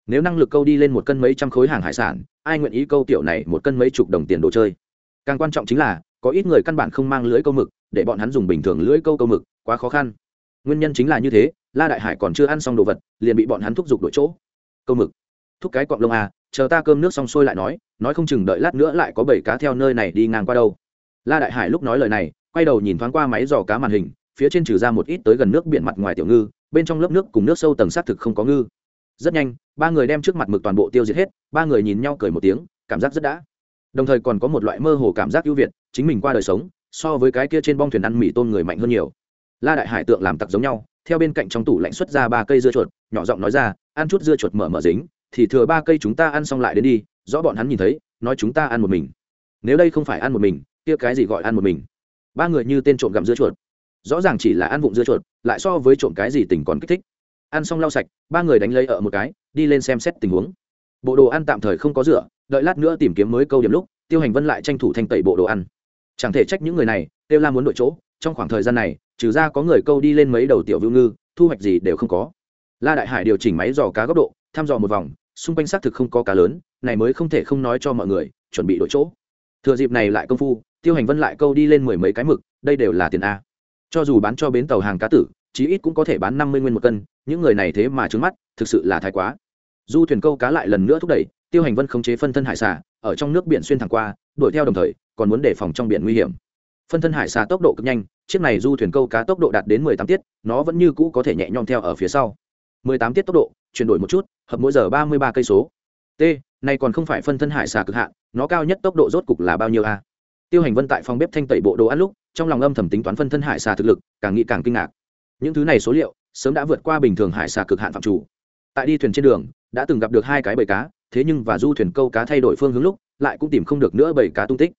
Nếu năng lực câu đi lên một cân mấy trăm khối hàng hải sản, ai nguyện ý câu tiểu này một cân mấy chục đồng tiền đồ chơi? Càng quan trọng chính là, có ít người căn bản không mang lưới câu mực, để bọn hắn dùng bình thường lưới câu câu mực, quá khó khăn. Nguyên nhân chính là như thế la đại hải còn chưa ăn xong đồ vật, liền bị bọn hắn thúc giục đổi chỗ. Câu mực. Thúc cái cọng lông à chờ ta cơm nước xong sôi lại nói nói không chừng đợi lát nữa lại có bảy cá theo nơi này đi ngang qua đâu. La đại hải lúc nói lời này, quay đầu nhìn thoáng qua máy dò cá màn hình, phía trên trừ ra một ít tới gần nước biển mặt ngoài tiểu ngư, bên trong lớp nước cùng nước sâu tầng xác thực không có ngư. Rất nhanh, ba người đem trước mặt mực toàn bộ tiêu diệt hết, ba người nhìn nhau cười một tiếng, cảm giác rất đã. Đồng thời còn có một loại mơ hồ cảm giác ưu việt, chính mình qua đời sống, so với cái kia trên bong thuyền ăn mì tôm người mạnh hơn nhiều. La đại hải tượng làm tặc giống nhau theo bên cạnh trong tủ lạnh xuất ra ba cây dưa chuột, nhỏ giọng nói ra, ăn chút dưa chuột mở mở dính, thì thừa ba cây chúng ta ăn xong lại đến đi. Rõ bọn hắn nhìn thấy, nói, chúng ta ăn một mình. Nếu đây không phải ăn một mình, kia cái gì gọi ăn một mình? Ba người như tên trộm gặm dưa chuột. Rõ ràng chỉ là ăn vụng dưa chuột, lại so với trộm cái gì tỉnh còn kích thích. Ăn xong lau sạch, ba người đánh lấy ở một cái, đi lên xem xét tình huống. Bộ đồ ăn tạm thời không có rửa, đợi lát nữa tìm kiếm mới câu điểm lúc, tiêu hành vân lại tranh thủ thanh tẩy bộ đồ ăn. Chẳng thể trách những người này, tiêu la muốn đội chỗ trong khoảng thời gian này, trừ ra có người câu đi lên mấy đầu tiểu vưu ngư, thu hoạch gì đều không có. La đại hải điều chỉnh máy dò cá góc độ, thăm dò một vòng, xung quanh xác thực không có cá lớn, này mới không thể không nói cho mọi người, chuẩn bị đổi chỗ. Thừa dịp này lại công phu, tiêu hành vân lại câu đi lên mười mấy cái mực, đây đều là tiền a. Cho dù bán cho bến tàu hàng cá tử, chí ít cũng có thể bán năm mươi nguyên một cân, những người này thế mà trứng mắt, thực sự là thái quá. Du thuyền câu cá lại lần nữa thúc đẩy, tiêu hành vân khống chế phân thân hải xà, ở trong nước biển xuyên thẳng qua, đuổi theo đồng thời, còn muốn đề phòng trong biển nguy hiểm phân thân hải xà tốc độ cực nhanh, chiếc này du thuyền câu cá tốc độ đạt đến mười tám tiết, nó vẫn như cũ có thể nhẹ nhõm theo ở phía sau. mười tám tiết tốc độ, chuyển đổi một chút, hợp mỗi giờ ba mươi ba cây số. T, này còn không phải phân thân hải xà cực hạn, nó cao nhất tốc độ rốt cục là bao nhiêu a? Tiêu hành vân tại phòng bếp thanh tẩy bộ đồ ăn lúc, trong lòng âm thầm tính toán phân thân hải xà thực lực, càng nghĩ càng kinh ngạc. Những thứ này số liệu, sớm đã vượt qua bình thường hải xà cực hạn phạm chủ. Tại đi thuyền trên đường, đã từng gặp được hai cái bầy cá, thế nhưng và du thuyền câu cá thay đổi phương hướng lúc, lại cũng tìm không được nữa bầy cá tung tích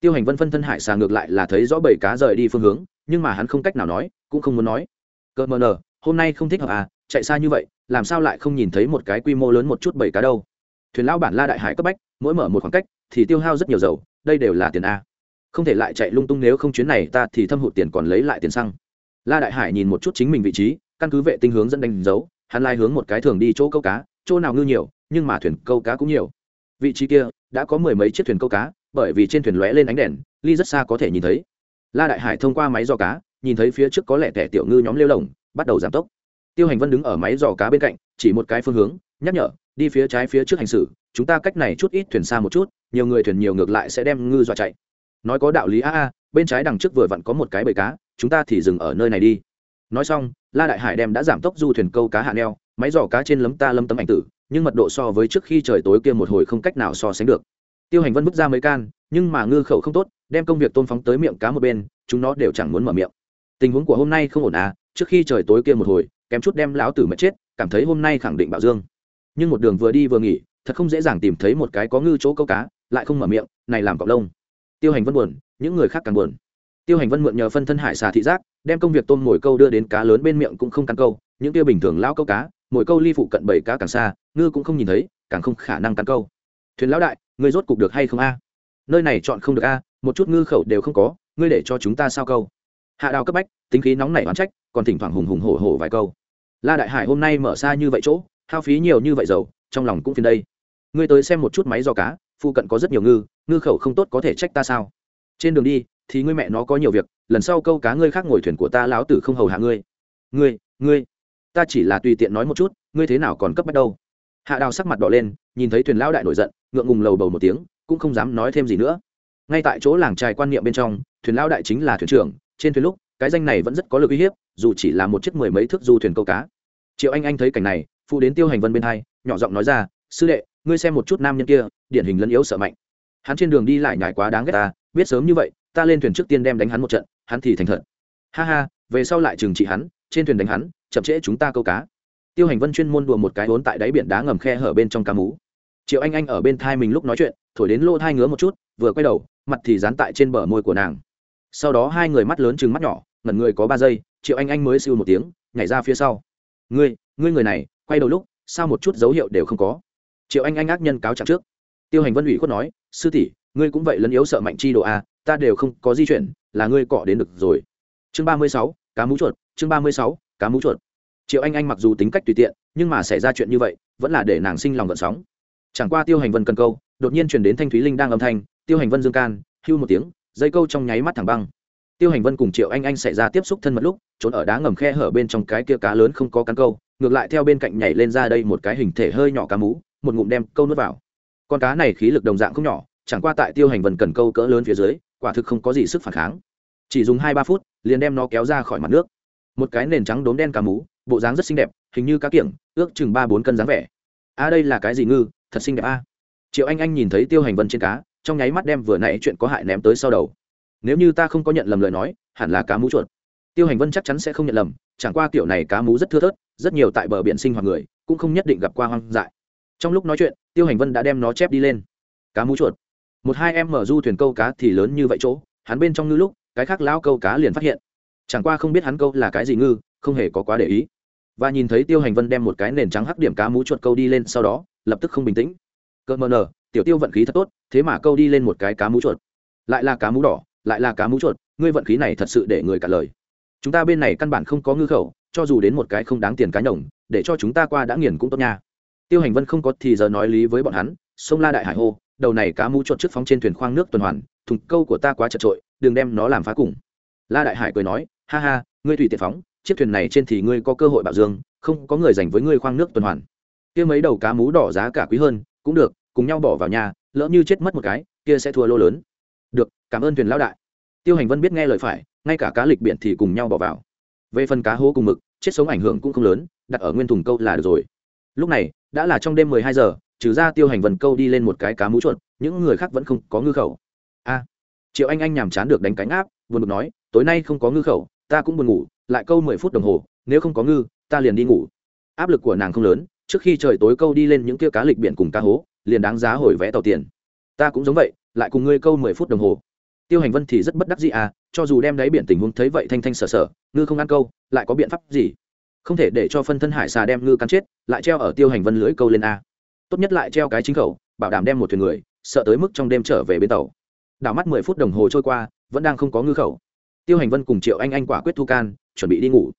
tiêu hành vân phân thân hải xà ngược lại là thấy rõ bầy cá rời đi phương hướng, nhưng mà hắn không cách nào nói, cũng không muốn nói. Cỡ mờ nờ, hôm nay không thích hợp à chạy xa như vậy, làm sao lại không nhìn thấy một cái quy mô lớn một chút bầy cá đâu? Thuyền lão bản la đại hải cấp bách, mỗi mở một khoảng cách, thì tiêu hao rất nhiều dầu, đây đều là tiền a. Không thể lại chạy lung tung nếu không chuyến này ta thì thâm hụt tiền còn lấy lại tiền xăng. La đại hải nhìn một chút chính mình vị trí, căn cứ vệ tinh hướng dẫn đánh dấu, hắn lai hướng một cái thường đi chỗ câu cá, chỗ nào ngư nhiều, nhưng mà thuyền câu cá cũng nhiều. Vị trí kia, đã có mười mấy chiếc thuyền câu cá bởi vì trên thuyền lóe lên ánh đèn, ly rất xa có thể nhìn thấy. La đại hải thông qua máy dò cá, nhìn thấy phía trước có lẽ tẻ tiểu ngư nhóm lêu lồng, bắt đầu giảm tốc. Tiêu hành vân đứng ở máy dò cá bên cạnh, chỉ một cái phương hướng, nhắc nhở, đi phía trái phía trước hành xử, chúng ta cách này chút ít thuyền xa một chút, nhiều người thuyền nhiều ngược lại sẽ đem ngư dọa chạy. Nói có đạo lý, a a, bên trái đằng trước vừa vặn có một cái bầy cá, chúng ta thì dừng ở nơi này đi. Nói xong, la đại hải đem đã giảm tốc du thuyền câu cá hạ neo, máy dò cá trên lấm ta lâm tấm ảnh tử, nhưng mật độ so với trước khi trời tối kia một hồi không cách nào so sánh được tiêu hành vân bước ra mấy can, nhưng mà ngư khẩu không tốt, đem công việc tôn phóng tới miệng cá một bên, chúng nó đều chẳng muốn mở miệng. Tình huống của hôm nay không ổn à trước khi trời tối kia một hồi, kém chút đem lão tử mất chết, cảm thấy hôm nay khẳng định bảo dương. Nhưng một đường vừa đi vừa nghỉ, thật không dễ dàng tìm thấy một cái có ngư chỗ câu cá, lại không mở miệng, này làm cọc lông. Tiêu hành vân buồn, những người khác càng buồn. Tiêu hành vân mượn nhờ phân thân hải xà thị giác, đem công việc tôm mồi câu đưa đến cá lớn bên miệng cũng không cắn câu, những tiêu bình thường lao câu cá, mồi câu ly phụ cận bảy cá càng xa, ngư cũng không nhìn thấy, càng không khả năng cắn câu. Thuyền lão đại ngươi rốt cục được hay không a? Nơi này chọn không được a, một chút ngư khẩu đều không có, ngươi để cho chúng ta sao câu? Hạ đào cấp bách, tính khí nóng nảy oán trách, còn thỉnh thoảng hùng hùng hổ hổ vài câu. La đại hải hôm nay mở xa như vậy chỗ, hao phí nhiều như vậy dầu, trong lòng cũng phiền đây. Ngươi tới xem một chút máy do cá, phụ cận có rất nhiều ngư ngư khẩu không tốt có thể trách ta sao? Trên đường đi, thì ngươi mẹ nó có nhiều việc, lần sau câu cá ngươi khác ngồi thuyền của ta lão tử không hầu hạ ngươi. Ngươi ngươi, ta chỉ là tùy tiện nói một chút, ngươi thế nào còn cấp bách đâu? Hạ đào sắc mặt đỏ lên, nhìn thấy thuyền lão đại nổi giận ngượng ngùng lầu bầu một tiếng, cũng không dám nói thêm gì nữa. Ngay tại chỗ làng trài quan niệm bên trong, thuyền lão đại chính là thuyền trưởng, trên thuyền lúc, cái danh này vẫn rất có lực uy hiếp, dù chỉ là một chiếc mười mấy thước du thuyền câu cá. Triệu anh anh thấy cảnh này, phụ đến tiêu hành vân bên hai, nhỏ giọng nói ra, sư đệ, ngươi xem một chút nam nhân kia, điển hình lẫn yếu sợ mạnh. Hắn trên đường đi lại nhải quá đáng ghét ta, biết sớm như vậy, ta lên thuyền trước tiên đem đánh hắn một trận, hắn thì thành thật. Ha ha, về sau lại trừng trị hắn, trên thuyền đánh hắn, chậm trễ chúng ta câu cá. Tiêu hành vân chuyên môn đùa một cái vốn tại đáy biển đá ngầm khe hở bên trong cá mú triệu anh anh ở bên thai mình lúc nói chuyện, thổi đến lô thai ngứa một chút, vừa quay đầu, mặt thì dán tại trên bờ môi của nàng. Sau đó hai người mắt lớn chừng mắt nhỏ, ngẩn người có ba giây, triệu anh anh mới siêu một tiếng, nhảy ra phía sau. Ngươi ngươi người này, quay đầu lúc, sao một chút dấu hiệu đều không có? Triệu anh anh ác nhân cáo trạng trước. Tiêu hành vân ủy khuất nói, sư tỷ, ngươi cũng vậy lấn yếu sợ mạnh chi độ a, ta đều không có di chuyển, là ngươi cọ đến được rồi. Chương ba mươi sáu, cá mú chuột, chương ba mươi sáu, cá mú chuột. Triệu anh anh mặc dù tính cách tùy tiện, nhưng mà xảy ra chuyện như vậy, vẫn là để nàng sinh lòng gợn sóng chẳng qua tiêu hành vân cần câu, đột nhiên chuyển đến thanh thúy linh đang âm thanh, tiêu hành vân dương can, hưu một tiếng, dây câu trong nháy mắt thẳng băng. Tiêu hành vân cùng triệu anh anh xảy ra tiếp xúc thân mật lúc, trốn ở đá ngầm khe hở bên trong cái kia cá lớn không có cắn câu, ngược lại theo bên cạnh nhảy lên ra đây một cái hình thể hơi nhỏ cá mú một ngụm đem câu nuốt vào. Con cá này khí lực đồng dạng không nhỏ, chẳng qua tại tiêu hành vân cần câu cỡ lớn phía dưới, quả thực không có gì sức phản kháng. Chỉ dùng hai ba phút, liền đem nó kéo ra khỏi mặt nước. Một cái nền trắng đốm đen cá mú bộ dáng rất xinh đẹp, hình như cá kiểng, ước chừng ba bốn cân dáng vẻ. A đây là cái gì ngư? Thật xinh đẹp a. Triệu anh anh nhìn thấy tiêu hành vân trên cá, trong nháy mắt đem vừa nãy chuyện có hại ném tới sau đầu. Nếu như ta không có nhận lầm lời nói, hẳn là cá mú chuột. Tiêu hành vân chắc chắn sẽ không nhận lầm, chẳng qua kiểu này cá mú rất thưa thớt, rất nhiều tại bờ biển sinh hoạt người, cũng không nhất định gặp qua hoang dại. Trong lúc nói chuyện, tiêu hành vân đã đem nó chép đi lên. Cá mú chuột. Một hai em mở du thuyền câu cá thì lớn như vậy chỗ, hắn bên trong ngư lúc, cái khác lao câu cá liền phát hiện. Chẳng qua không biết hắn câu là cái gì ngư, không hề có quá để ý và nhìn thấy tiêu hành vân đem một cái nền trắng hắc điểm cá mú chuột câu đi lên, sau đó, lập tức không bình tĩnh. Cỡ mờ nờ, tiểu tiêu vận khí thật tốt, thế mà câu đi lên một cái cá mú chuột. Lại là cá mú đỏ, lại là cá mú chuột, ngươi vận khí này thật sự để người cả lời. Chúng ta bên này căn bản không có ngư khẩu, cho dù đến một cái không đáng tiền cá nhồng, để cho chúng ta qua đã nghiền cũng tốt nha. Tiêu hành vân không có thì giờ nói lý với bọn hắn sông la đại hải hô, đầu này cá mú chuột trước phóng trên thuyền khoang nước tuần hoàn, thùng câu của ta quá chật trội, đừng đem nó làm phá cùng. La đại hải cười nói, ha ha, ngươi tùy tiện phóng chiếc thuyền này trên thì ngươi có cơ hội bảo dương, không có người dành với ngươi khoang nước tuần hoàn. Kia mấy đầu cá mú đỏ giá cả quý hơn, cũng được, cùng nhau bỏ vào nhà, lỡ như chết mất một cái, kia sẽ thua lô lớn. Được, cảm ơn thuyền lão đại. Tiêu hành vân biết nghe lời phải, ngay cả cá lịch biển thì cùng nhau bỏ vào. Về phần cá hố cùng mực, chết sống ảnh hưởng cũng không lớn, đặt ở nguyên thùng câu là được rồi. Lúc này, đã là trong đêm mười hai giờ, trừ ra tiêu hành vân câu đi lên một cái cá mú chuột, những người khác vẫn không có ngư khẩu. A, triệu anh anh nhàm chán được đánh cánh áp, buồn bực nói, tối nay không có ngư khẩu, ta cũng buồn ngủ lại câu mười phút đồng hồ, nếu không có ngư, ta liền đi ngủ. Áp lực của nàng không lớn, trước khi trời tối câu đi lên những kia cá lịch biển cùng cá hố, liền đáng giá hồi vẽ tàu tiền. Ta cũng giống vậy, lại cùng ngươi câu mười phút đồng hồ. Tiêu hành vân thì rất bất đắc dĩ à cho dù đem đáy biển tình huống thấy vậy thanh thanh sở sở, ngư không ăn câu, lại có biện pháp gì? Không thể để cho phân thân hải xà đem ngư cắn chết, lại treo ở tiêu hành vân lưỡi câu lên a. Tốt nhất lại treo cái chính khẩu, bảo đảm đem một thuyền người, sợ tới mức trong đêm trở về bến tàu. Đảo mắt mười phút đồng hồ trôi qua, vẫn đang không có ngư khẩu. Tiêu hành vân cùng triệu anh anh quả quyết thu can chuẩn bị đi ngủ.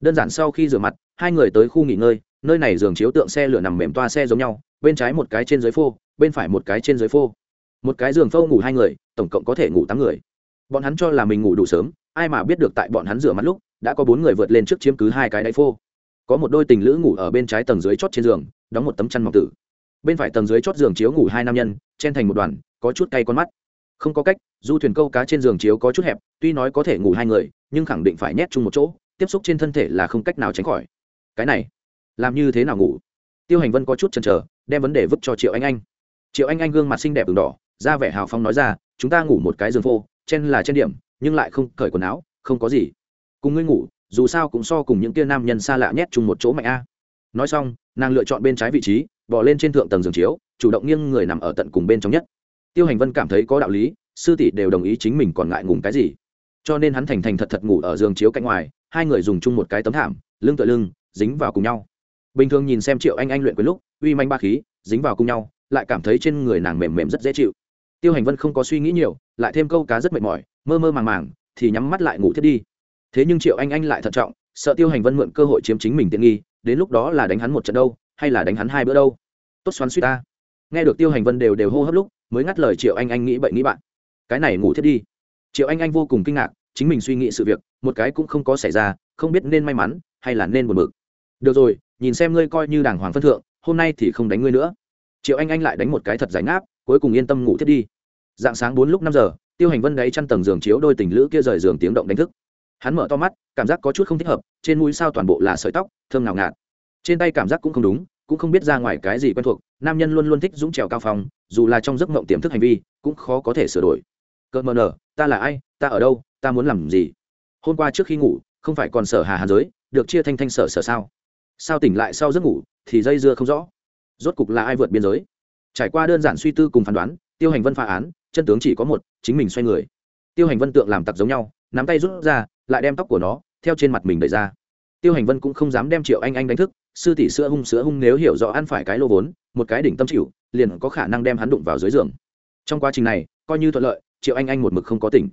Đơn giản sau khi rửa mặt, hai người tới khu nghỉ ngơi, nơi này giường chiếu tượng xe lửa nằm mềm toa xe giống nhau, bên trái một cái trên dưới phô, bên phải một cái trên dưới phô. Một cái giường phô ngủ hai người, tổng cộng có thể ngủ tám người. Bọn hắn cho là mình ngủ đủ sớm, ai mà biết được tại bọn hắn rửa mặt lúc, đã có bốn người vượt lên trước chiếm cứ hai cái đáy phô. Có một đôi tình lữ ngủ ở bên trái tầng dưới chót trên giường, đóng một tấm chăn mọc tử. Bên phải tầng dưới chót giường chiếu ngủ hai nam nhân, chen thành một đoàn, có chút cay con mắt. Không có cách, du thuyền câu cá trên giường chiếu có chút hẹp, tuy nói có thể ngủ hai người nhưng khẳng định phải nhét chung một chỗ, tiếp xúc trên thân thể là không cách nào tránh khỏi. Cái này, làm như thế nào ngủ? Tiêu hành vân có chút chần chờ, đem vấn đề vứt cho triệu anh anh. Triệu anh anh gương mặt xinh đẹp đường đỏ, ra vẻ hào phong nói ra, chúng ta ngủ một cái giường phô, chen là trên điểm, nhưng lại không cởi quần áo, không có gì. Cùng ngươi ngủ, dù sao cũng so cùng những tia nam nhân xa lạ nhét chung một chỗ mạnh a. Nói xong, nàng lựa chọn bên trái vị trí bỏ lên trên thượng tầng giường chiếu, chủ động nghiêng người nằm ở tận cùng bên trong nhất. Tiêu hành vân cảm thấy có đạo lý, sư tỷ đều đồng ý chính mình còn ngại ngùng cái gì cho nên hắn thành thành thật thật ngủ ở giường chiếu cạnh ngoài, hai người dùng chung một cái tấm thảm, lưng tựa lưng, dính vào cùng nhau. Bình thường nhìn xem triệu anh anh luyện quyền lúc, uy manh ba khí, dính vào cùng nhau, lại cảm thấy trên người nàng mềm mềm rất dễ chịu. Tiêu hành vân không có suy nghĩ nhiều, lại thêm câu cá rất mệt mỏi, mơ mơ màng màng, thì nhắm mắt lại ngủ thiết đi. Thế nhưng triệu anh anh lại thận trọng, sợ tiêu hành vân mượn cơ hội chiếm chính mình tiện nghi, đến lúc đó là đánh hắn một trận đâu, hay là đánh hắn hai bữa đâu? Tốt xoắn suýt ta. Nghe được tiêu hành vân đều đều hô hấp lúc, mới ngắt lời triệu anh anh nghĩ bậy nghĩ bạn. Cái này ngủ thiết đi triệu anh anh vô cùng kinh ngạc, chính mình suy nghĩ sự việc, một cái cũng không có xảy ra, không biết nên may mắn hay là nên buồn bực. Được rồi, nhìn xem ngươi coi như đàng hoàng phân thượng, hôm nay thì không đánh ngươi nữa. Triệu anh anh lại đánh một cái thật giải ngáp, cuối cùng yên tâm ngủ thiết đi. Dạng sáng bốn lúc năm giờ, tiêu hành vân đáy chăn tầng giường chiếu đôi tình lữ kia rời giường tiếng động đánh thức. Hắn mở to mắt, cảm giác có chút không thích hợp, trên mũi sao toàn bộ là sợi tóc, thơm nào ngạt. Trên tay cảm giác cũng không đúng, cũng không biết ra ngoài cái gì quen thuộc, nam nhân luôn luôn thích dũng trèo cao phòng, dù là trong giấc mộng tiềm thức hành vi, cũng khó có thể sửa đổi. Cợt mờ nở ta là ai, ta ở đâu, ta muốn làm gì? Hôm qua trước khi ngủ, không phải còn sở hà hà giới, được chia thanh thanh sở sở sao? Sao tỉnh lại sau giấc ngủ, thì dây dưa không rõ. Rốt cục là ai vượt biên giới? Trải qua đơn giản suy tư cùng phán đoán, tiêu hành vân phá án, chân tướng chỉ có một, chính mình xoay người. Tiêu hành vân tượng làm tặc giống nhau, nắm tay rút ra, lại đem tóc của nó, theo trên mặt mình đẩy ra. Tiêu hành vân cũng không dám đem triệu anh anh đánh thức, sư tỷ sữa hung sữa hung nếu hiểu rõ ăn phải cái lô vốn, một cái đỉnh tâm chịu, liền có khả năng đem hắn đụng vào dưới giường. Trong quá trình này, coi như thuận lợi triệu anh anh một mực không có tỉnh.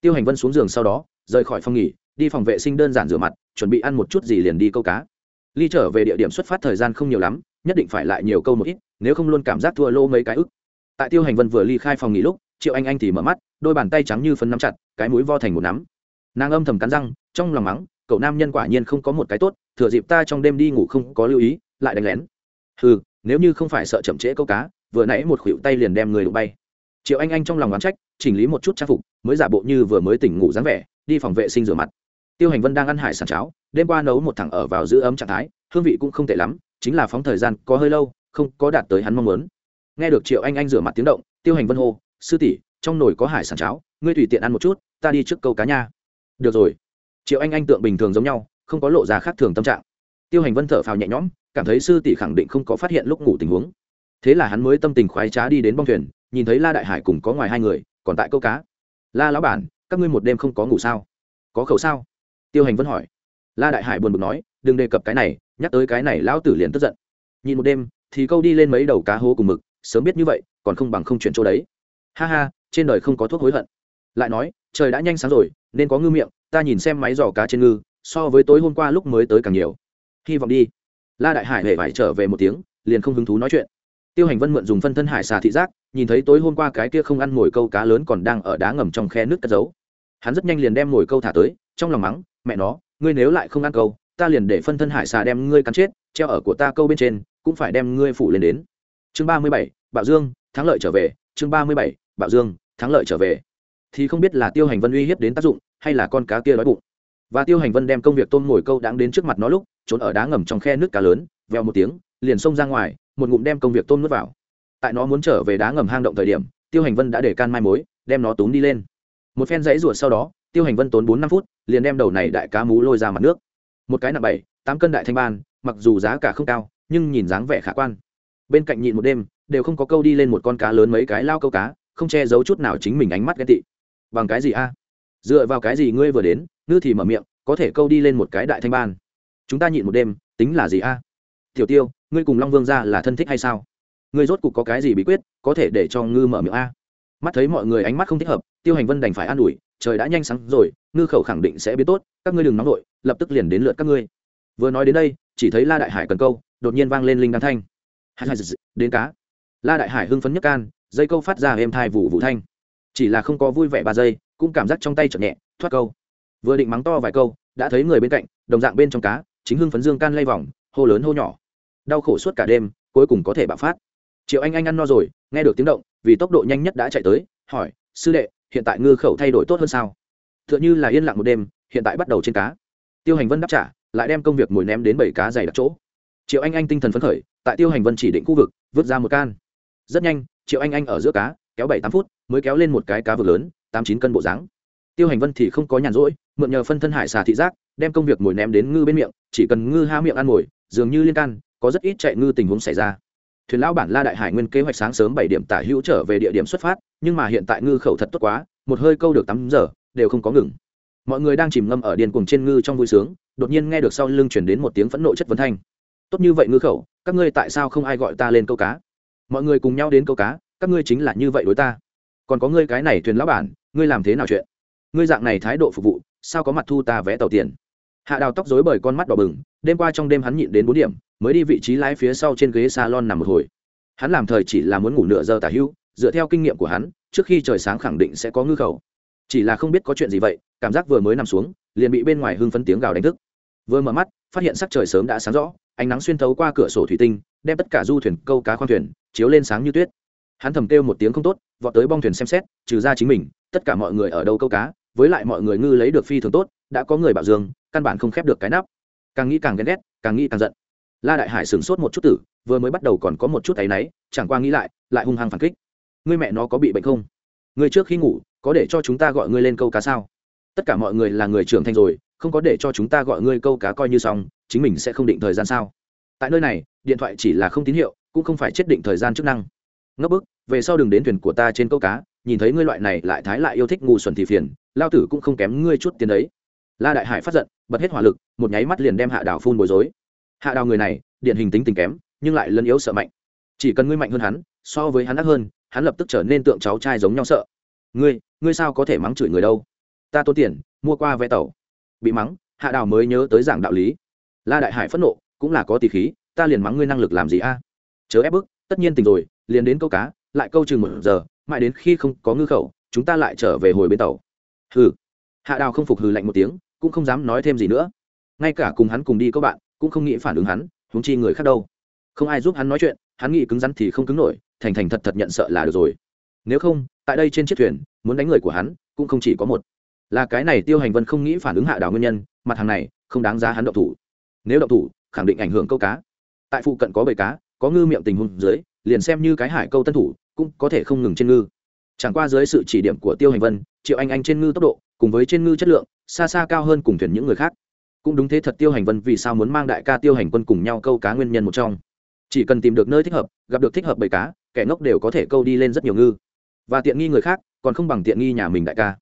Tiêu hành vân xuống giường sau đó, rời khỏi phòng nghỉ, đi phòng vệ sinh đơn giản rửa mặt, chuẩn bị ăn một chút gì liền đi câu cá. Ly trở về địa điểm xuất phát thời gian không nhiều lắm, nhất định phải lại nhiều câu một ít, nếu không luôn cảm giác thua lô mấy cái ức. Tại tiêu hành vân vừa ly khai phòng nghỉ lúc, triệu anh anh thì mở mắt, đôi bàn tay trắng như phấn nắm chặt, cái mũi vo thành một nắm. Nàng âm thầm cắn răng, trong lòng mắng, cậu nam nhân quả nhiên không có một cái tốt, thừa dịp ta trong đêm đi ngủ không có lưu ý, lại đánh lén. Ừ nếu như không phải sợ chậm trễ câu cá, vừa nãy một khuỷu tay liền đem người đụng bay triệu anh anh trong lòng oán trách, chỉnh lý một chút trang phục, mới giả bộ như vừa mới tỉnh ngủ dáng vẻ, đi phòng vệ sinh rửa mặt. Tiêu hành vân đang ăn hải sản cháo, đêm qua nấu một thằng ở vào giữ ấm trạng thái, hương vị cũng không tệ lắm, chính là phóng thời gian có hơi lâu, không có đạt tới hắn mong muốn. Nghe được triệu anh anh rửa mặt tiếng động, tiêu hành vân hô, sư tỷ, trong nồi có hải sản cháo, ngươi tùy tiện ăn một chút, ta đi trước câu cá nha. Được rồi. Triệu anh anh tượng bình thường giống nhau, không có lộ ra khác thường tâm trạng. Tiêu hành vân thở phào nhẹ nhõm, cảm thấy sư tỷ khẳng định không có phát hiện lúc ngủ tình huống. Thế là hắn mới tâm tình khoái trá đi đến bong thuyền nhìn thấy la đại hải cùng có ngoài hai người, còn tại câu cá. La lão bản, các ngươi một đêm không có ngủ sao? Có khẩu sao? Tiêu hành vân hỏi. La đại hải buồn bực nói, đừng đề cập cái này, nhắc tới cái này lão tử liền tức giận. Nhìn một đêm, thì câu đi lên mấy đầu cá hố cùng mực, sớm biết như vậy, còn không bằng không chuyển chỗ đấy. Ha ha, trên đời không có thuốc hối hận. Lại nói, trời đã nhanh sáng rồi, nên có ngư miệng, ta nhìn xem máy giỏ cá trên ngư, so với tối hôm qua lúc mới tới càng nhiều. Hy vọng đi. La đại hải hề phải trở về một tiếng, liền không hứng thú nói chuyện tiêu hành vân mượn dùng phân thân hải xà thị giác, nhìn thấy tối hôm qua cái kia không ăn mồi câu cá lớn còn đang ở đá ngầm trong khe nước cất giấu. Hắn rất nhanh liền đem mồi câu thả tới, trong lòng mắng, mẹ nó, ngươi nếu lại không ăn câu, ta liền để phân thân hải xà đem ngươi cắn chết, treo ở của ta câu bên trên, cũng phải đem ngươi phủ lên đến. Chương ba mươi bảy bảo dương, thắng lợi trở về. Chương ba mươi bảy bảo dương, thắng lợi trở về. Thì không biết là tiêu hành vân uy hiếp đến tác dụng, hay là con cá kia đói bụng. Và tiêu hành vân đem công việc tôm ngồi câu đáng đến trước mặt nó lúc, trốn ở đá ngầm trong khe nước cá lớn veo một tiếng, liền xông ra ngoài một ngụm đem công việc tôm nuốt vào. Tại nó muốn trở về đá ngầm hang động thời điểm, tiêu hành vân đã để can mai mối đem nó túm đi lên. Một phen dãy ruột sau đó, tiêu hành vân tốn bốn năm phút, liền đem đầu này đại cá mú lôi ra mặt nước. Một cái nặng bảy, tám cân đại thanh ban, mặc dù giá cả không cao, nhưng nhìn dáng vẻ khả quan. Bên cạnh nhịn một đêm, đều không có câu đi lên một con cá lớn mấy cái lao câu cá, không che giấu chút nào chính mình ánh mắt ghen tị. Bằng cái gì a? Dựa vào cái gì ngươi vừa đến, ngư thì mở miệng, có thể câu đi lên một cái đại thanh ban. Chúng ta nhịn một đêm, tính là gì a? Tiểu tiêu, ngươi cùng long vương ra là thân thích hay sao? Ngươi rốt cục có cái gì bí quyết có thể để cho ngư mở miệng a? Mắt thấy mọi người ánh mắt không thích hợp, tiêu hành vân đành phải an ủi, trời đã nhanh sáng rồi, ngư khẩu khẳng định sẽ biến tốt, các ngươi đừng nóng vội, lập tức liền đến lượt các ngươi. Vừa nói đến đây, chỉ thấy la đại hải cần câu, đột nhiên vang lên linh đăng thanh. Đến cá. La đại hải hưng phấn nhất can, dây câu phát ra êm thai vụ vụ thanh. Chỉ là không có vui vẻ ba giây, cũng cảm giác trong tay chậm nhẹ, thoát câu. Vừa định mắng to vài câu, đã thấy người bên cạnh, đồng dạng bên trong cá, chính hưng phấn dương can lay vòng, hô lớn hô nhỏ đau khổ suốt cả đêm, cuối cùng có thể bạo phát. Triệu anh anh ăn no rồi, nghe được tiếng động, vì tốc độ nhanh nhất đã chạy tới, hỏi, sư đệ, hiện tại ngư khẩu thay đổi tốt hơn sao? T h ư ợ n h ư là yên lặng một đêm, hiện tại bắt đầu trên cá. Tiêu hành vân đáp trả, lại đem công việc mồi ném đến bảy cá dày đặc chỗ. Triệu anh anh tinh thần phấn khởi, tại tiêu hành vân chỉ định khu vực, vứt ra một can. Rất nhanh, triệu anh anh ở giữa cá, kéo bảy tám phút, mới kéo lên một cái cá vực lớn, tám chín cân bộ dáng. Tiêu hành vân thì không có nhàn rỗi, mượn nhờ phân thân hải xà thị giác, đem công việc mồi ném đến ngư bên miệng, chỉ cần ngư ha miệng ăn mồi, dường như liên can có rất ít chạy ngư tình huống xảy ra. Thuyền lão bản la đại hải nguyên kế hoạch sáng sớm bảy điểm tả hữu trở về địa điểm xuất phát, nhưng mà hiện tại ngư khẩu thật tốt quá, một hơi câu được tám giờ, đều không có ngừng. Mọi người đang chìm ngâm ở điền cùng trên ngư trong vui sướng, đột nhiên nghe được sau lưng chuyển đến một tiếng phẫn nộ chất vấn thanh. Tốt như vậy ngư khẩu, các ngươi tại sao không ai gọi ta lên câu cá? Mọi người cùng nhau đến câu cá, các ngươi chính là như vậy đối ta. Còn có ngươi cái này thuyền lão bản, ngươi làm thế nào chuyện? Ngươi dạng này thái độ phục vụ, sao có mặt thu ta vé tàu tiền? Hạ đào tóc dối bởi con mắt đỏ bừng, đêm qua trong đêm hắn nhịn đến bốn điểm, mới đi vị trí lái phía sau trên ghế salon nằm một hồi. Hắn làm thời chỉ là muốn ngủ nửa giờ tả hưu, dựa theo kinh nghiệm của hắn, trước khi trời sáng khẳng định sẽ có ngư khẩu. Chỉ là không biết có chuyện gì vậy, cảm giác vừa mới nằm xuống, liền bị bên ngoài hưng phấn tiếng gào đánh thức. Vừa mở mắt, phát hiện sắc trời sớm đã sáng rõ, ánh nắng xuyên thấu qua cửa sổ thủy tinh, đem tất cả du thuyền, câu cá, khoang thuyền, chiếu lên sáng như tuyết. Hắn thầm kêu một tiếng không tốt, vọt tới bong thuyền xem xét, trừ ra chính mình, tất cả mọi người ở đâu câu cá, với lại mọi người ngư lấy được phi thường tốt đã có người bảo dương, căn bản không khép được cái nắp. Càng nghĩ càng ghen ghét, càng nghĩ càng giận. La đại hải sửng sốt một chút tử, vừa mới bắt đầu còn có một chút áy náy, chẳng qua nghĩ lại lại hung hăng phản kích. Ngươi mẹ nó có bị bệnh không? Ngươi trước khi ngủ, có để cho chúng ta gọi ngươi lên câu cá sao? Tất cả mọi người là người trưởng thành rồi, không có để cho chúng ta gọi ngươi câu cá coi như xong, chính mình sẽ không định thời gian sao? Tại nơi này, điện thoại chỉ là không tín hiệu, cũng không phải chết định thời gian chức năng. Ngấp bức, về sau đừng đến thuyền của ta trên câu cá, nhìn thấy ngươi loại này lại thái lại yêu thích ngu xuẩn thì phiền, lao tử cũng không kém ngươi chút tiền đấy la đại hải phát giận, bật hết hỏa lực, một nháy mắt liền đem hạ đào phun bối rối hạ đào người này, điển hình tính tình kém, nhưng lại lân yếu sợ mạnh. Chỉ cần ngươi mạnh hơn hắn, so với hắn ác hơn, hắn lập tức trở nên tượng cháu trai giống nhau sợ. Ngươi ngươi sao có thể mắng chửi người đâu? Ta tốn tiền, mua qua vé tàu. Bị mắng, hạ đào mới nhớ tới giảng đạo lý. La đại hải phẫn nộ, cũng là có tỷ khí, ta liền mắng ngươi năng lực làm gì a? Chớ ép bức, tất nhiên tình rồi, liền đến câu cá, lại câu chừng một giờ, mãi đến khi không có ngư khẩu, chúng ta lại trở về hồi bên tàu. Hừ. Hạ đào không phục hừ lạnh một tiếng cũng không dám nói thêm gì nữa. Ngay cả cùng hắn cùng đi các bạn, cũng không nghĩ phản ứng hắn, huống chi người khác đâu. Không ai giúp hắn nói chuyện, hắn nghĩ cứng rắn thì không cứng nổi, thành thành thật thật nhận sợ là được rồi. Nếu không, tại đây trên chiếc thuyền, muốn đánh người của hắn, cũng không chỉ có một. Là cái này tiêu hành vân không nghĩ phản ứng hạ đảo nguyên nhân, mặt hàng này, không đáng giá hắn động thủ. Nếu động thủ, khẳng định ảnh hưởng câu cá. Tại phụ cận có bầy cá, có ngư miệng tình huống dưới, liền xem như cái hải câu tân thủ, cũng có thể không ngừng trên ngư. Chẳng qua dưới sự chỉ điểm của tiêu hành vân, triệu anh anh trên ngư tốc độ cùng với trên ngư chất lượng xa xa cao hơn cùng thuyền những người khác. Cũng đúng thế thật tiêu hành vân vì sao muốn mang đại ca tiêu hành quân cùng nhau câu cá nguyên nhân một trong. Chỉ cần tìm được nơi thích hợp gặp được thích hợp bầy cá kẻ ngốc đều có thể câu đi lên rất nhiều ngư. Và tiện nghi người khác còn không bằng tiện nghi nhà mình đại ca.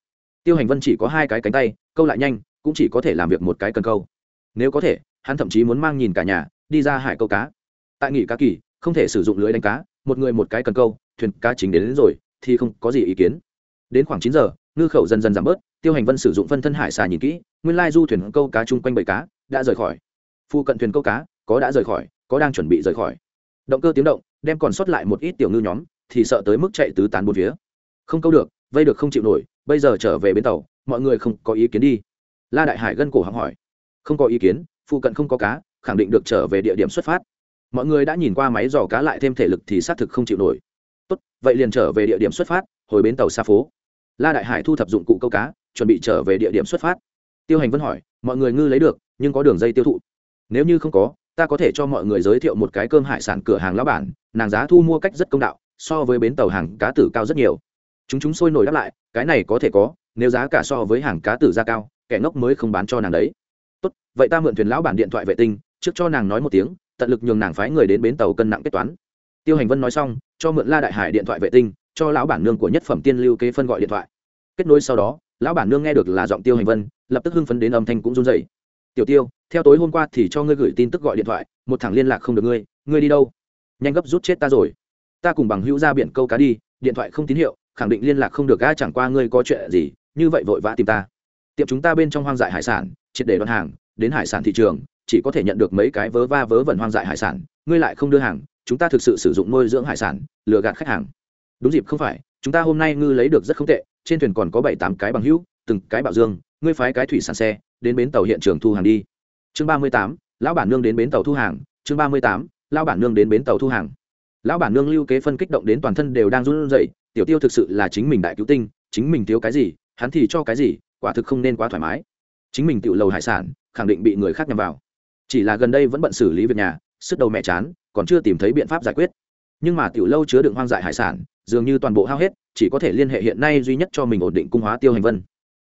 Tiêu hành vân chỉ có hai cái cánh tay câu lại nhanh cũng chỉ có thể làm việc một cái cần câu. Nếu có thể hắn thậm chí muốn mang nhìn cả nhà đi ra hải câu cá. Tại nghỉ cá kỳ không thể sử dụng lưới đánh cá một người một cái cần câu thuyền cá chính đến, đến rồi thì không có gì ý kiến. Đến khoảng chín giờ ngư khẩu dần dần giảm bớt tiêu hành vân sử dụng phân thân hải xà nhìn kỹ, nguyên lai du thuyền câu cá chung quanh bầy cá đã rời khỏi. Phu cận thuyền câu cá có đã rời khỏi, có đang chuẩn bị rời khỏi. Động cơ tiếng động, đem còn sót lại một ít tiểu ngư nhóm, thì sợ tới mức chạy tứ tán bốn phía. Không câu được, vây được không chịu nổi, bây giờ trở về bến tàu, mọi người không có ý kiến đi. La đại hải gân cổ họng hỏi. Không có ý kiến phụ cận không có cá, khẳng định được trở về địa điểm xuất phát. Mọi người đã nhìn qua máy dò cá lại thêm thể lực thì xác thực không chịu nổi. Tốt, vậy liền trở về địa điểm xuất phát, hồi bến tàu xa phố. La đại hải thu thập dụng cụ câu cá chuẩn bị trở về địa điểm xuất phát. Tiêu hành vân hỏi, mọi người ngư lấy được, nhưng có đường dây tiêu thụ? Nếu như không có, ta có thể cho mọi người giới thiệu một cái cơm hải sản cửa hàng lão bản, nàng giá thu mua cách rất công đạo, so với bến tàu hàng cá tử cao rất nhiều. Chúng chúng sôi nổi đáp lại, cái này có thể có, nếu giá cả so với hàng cá tử ra cao, kẻ ngốc mới không bán cho nàng đấy. Tốt, vậy ta mượn thuyền lão bản điện thoại vệ tinh, trước cho nàng nói một tiếng, tận lực nhường nàng phái người đến bến tàu cân nặng kết toán. Tiêu hành vân nói xong, cho mượn la đại hải điện thoại vệ tinh, cho lão bản nương của nhất phẩm tiên lưu kế phân gọi điện thoại. Kết nối sau đó lão bản nương nghe được là giọng tiêu hành vân, lập tức hưng phấn đến âm thanh cũng run dậy tiểu tiêu, theo tối hôm qua thì cho ngươi gửi tin tức gọi điện thoại, một thằng liên lạc không được ngươi ngươi đi đâu? Nhanh gấp rút chết ta rồi. Ta cùng bằng hữu ra biển câu cá đi, điện thoại không tín hiệu, khẳng định liên lạc không được ga chẳng qua ngươi có chuyện gì, như vậy vội vã tìm ta. Tiệm chúng ta bên trong hoang dại hải sản, triệt để đoàn hàng, đến hải sản thị trường, chỉ có thể nhận được mấy cái vớ va vớ vẩn hoang dại hải sản, ngươi lại không đưa hàng, chúng ta thực sự sử dụng nuôi dưỡng hải sản, lừa gạt khách hàng. Đúng dịp, không phải, chúng ta hôm nay ngư lấy được rất không tệ trên thuyền còn có bảy tám cái bằng hữu, từng cái bảo dương, ngươi phái cái thủy sản xe, đến bến tàu hiện trường thu hàng đi. Chương ba mươi tám, lão bản nương đến bến tàu thu hàng. Chương ba mươi tám, lão bản nương đến bến tàu thu hàng. Lão bản nương lưu kế phân kích động đến toàn thân đều đang run rẩy, tiểu tiêu thực sự là chính mình đại cứu tinh, chính mình thiếu cái gì, hắn thì cho cái gì, quả thực không nên quá thoải mái. Chính mình tự lầu hải sản, khẳng định bị người khác nhằm vào. Chỉ là gần đây vẫn bận xử lý việc nhà, sức đầu mẹ chán, còn chưa tìm thấy biện pháp giải quyết. Nhưng mà tiểu lâu chứa đựng hoang dại hải sản, dường như toàn bộ hao hết chỉ có thể liên hệ hiện nay duy nhất cho mình ổn định cung hóa tiêu hành vân.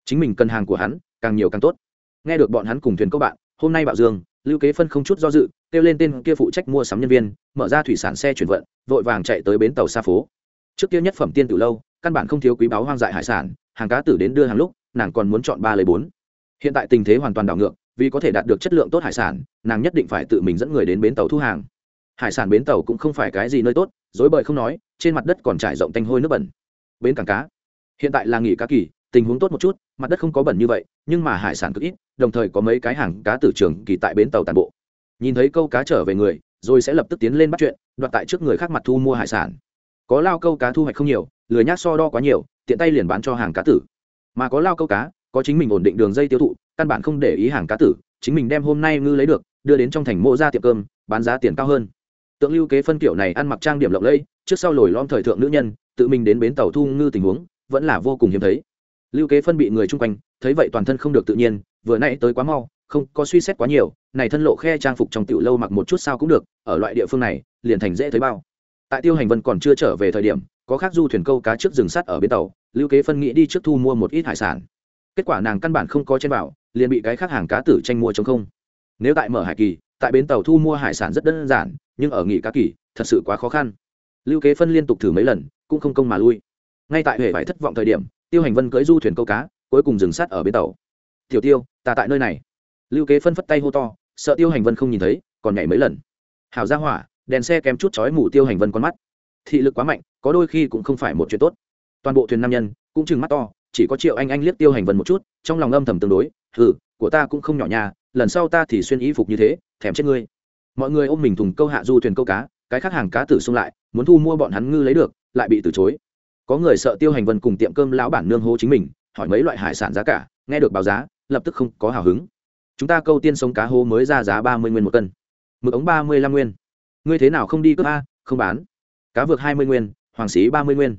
Chính mình cần hàng của hắn, càng nhiều càng tốt. Nghe được bọn hắn cùng thuyền câu bạn, hôm nay bảo dương, lưu kế phân không chút do dự, kêu lên tên kia phụ trách mua sắm nhân viên, mở ra thủy sản xe chuyển vận, vội vàng chạy tới bến tàu xa phố. Trước kia nhất phẩm tiên từ lâu, căn bản không thiếu quý báu hoang dại hải sản, hàng cá tử đến đưa hàng lúc, nàng còn muốn chọn ba lấy bốn. Hiện tại tình thế hoàn toàn đảo ngược, vì có thể đạt được chất lượng tốt hải sản, nàng nhất định phải tự mình dẫn người đến bến tàu thu hàng. Hải sản bến tàu cũng không phải cái gì nơi tốt dối bời không nói, trên mặt đất còn trải rộng tanh hôi nước bẩn bến cảng cá. Hiện tại là nghỉ cá kỳ, tình huống tốt một chút, mặt đất không có bẩn như vậy, nhưng mà hải sản cực ít, đồng thời có mấy cái hàng cá tử trường kỳ tại bến tàu tàn bộ. Nhìn thấy câu cá trở về người, rồi sẽ lập tức tiến lên bắt chuyện, đoạt tại trước người khác mặt thu mua hải sản. Có lao câu cá thu hoạch không nhiều, lười nhác so đo quá nhiều, tiện tay liền bán cho hàng cá tử. Mà có lao câu cá, có chính mình ổn định đường dây tiêu thụ, căn bản không để ý hàng cá tử, chính mình đem hôm nay ngư lấy được, đưa đến trong thành mộ ra tiệm cơm, bán giá tiền cao hơn. Tượng lưu kế phân kiểu này ăn mặc trang điểm lộng lẫy, trước sau lồi lom thời thượng nữ nhân tự mình đến bến tàu thu ngư tình huống, vẫn là vô cùng hiếm thấy. Lưu kế phân bị người chung quanh, thấy vậy toàn thân không được tự nhiên, vừa nãy tới quá mau, không có suy xét quá nhiều, này thân lộ khe trang phục trong tiểu lâu mặc một chút sao cũng được, ở loại địa phương này, liền thành dễ thấy bao. Tại tiêu hành vân còn chưa trở về thời điểm, có khác du thuyền câu cá trước rừng sắt ở bến tàu, lưu kế phân nghĩ đi trước thu mua một ít hải sản. Kết quả nàng căn bản không có trên bảo, liền bị cái khác hàng cá tử tranh mua chống không. Nếu tại mở hải kỳ, tại bến tàu thu mua hải sản rất đơn giản, nhưng ở nghỉ cá kỳ, thật sự quá khó khăn. Lưu kế phân liên tục thử mấy lần cũng không công mà lui. Ngay tại hệ vải thất vọng thời điểm, tiêu hành vân cưới du thuyền câu cá, cuối cùng dừng sát ở bến tàu. Tiểu tiêu, ta tại nơi này. Lưu kế phân phất tay hô to, sợ tiêu hành vân không nhìn thấy, còn nhảy mấy lần. Hảo ra hỏa, đèn xe kém chút chói mù tiêu hành vân con mắt. Thị lực quá mạnh, có đôi khi cũng không phải một chuyện tốt. Toàn bộ thuyền nam nhân cũng chừng mắt to, chỉ có triệu anh anh liếc tiêu hành vân một chút, trong lòng âm thầm tương đối, hừ, của ta cũng không nhỏ nhà lần sau ta thì xuyên y phục như thế, thèm chết ngươi. Mọi người ôm mình thùng câu hạ du thuyền câu cá, cái khác hàng cá tử xung lại, muốn thu mua bọn hắn ngư lấy được lại bị từ chối. Có người sợ tiêu hành vân cùng tiệm cơm lão bản nương hô chính mình, hỏi mấy loại hải sản giá cả, nghe được báo giá, lập tức không có hào hứng. Chúng ta câu tiên sống cá hô mới ra giá ba mươi nguyên một cân. Mực ống ba mươi lăm nguyên. Ngươi thế nào không đi cướp a? Không bán. Cá vượt hai mươi nguyên, hoàng xí ba mươi nguyên.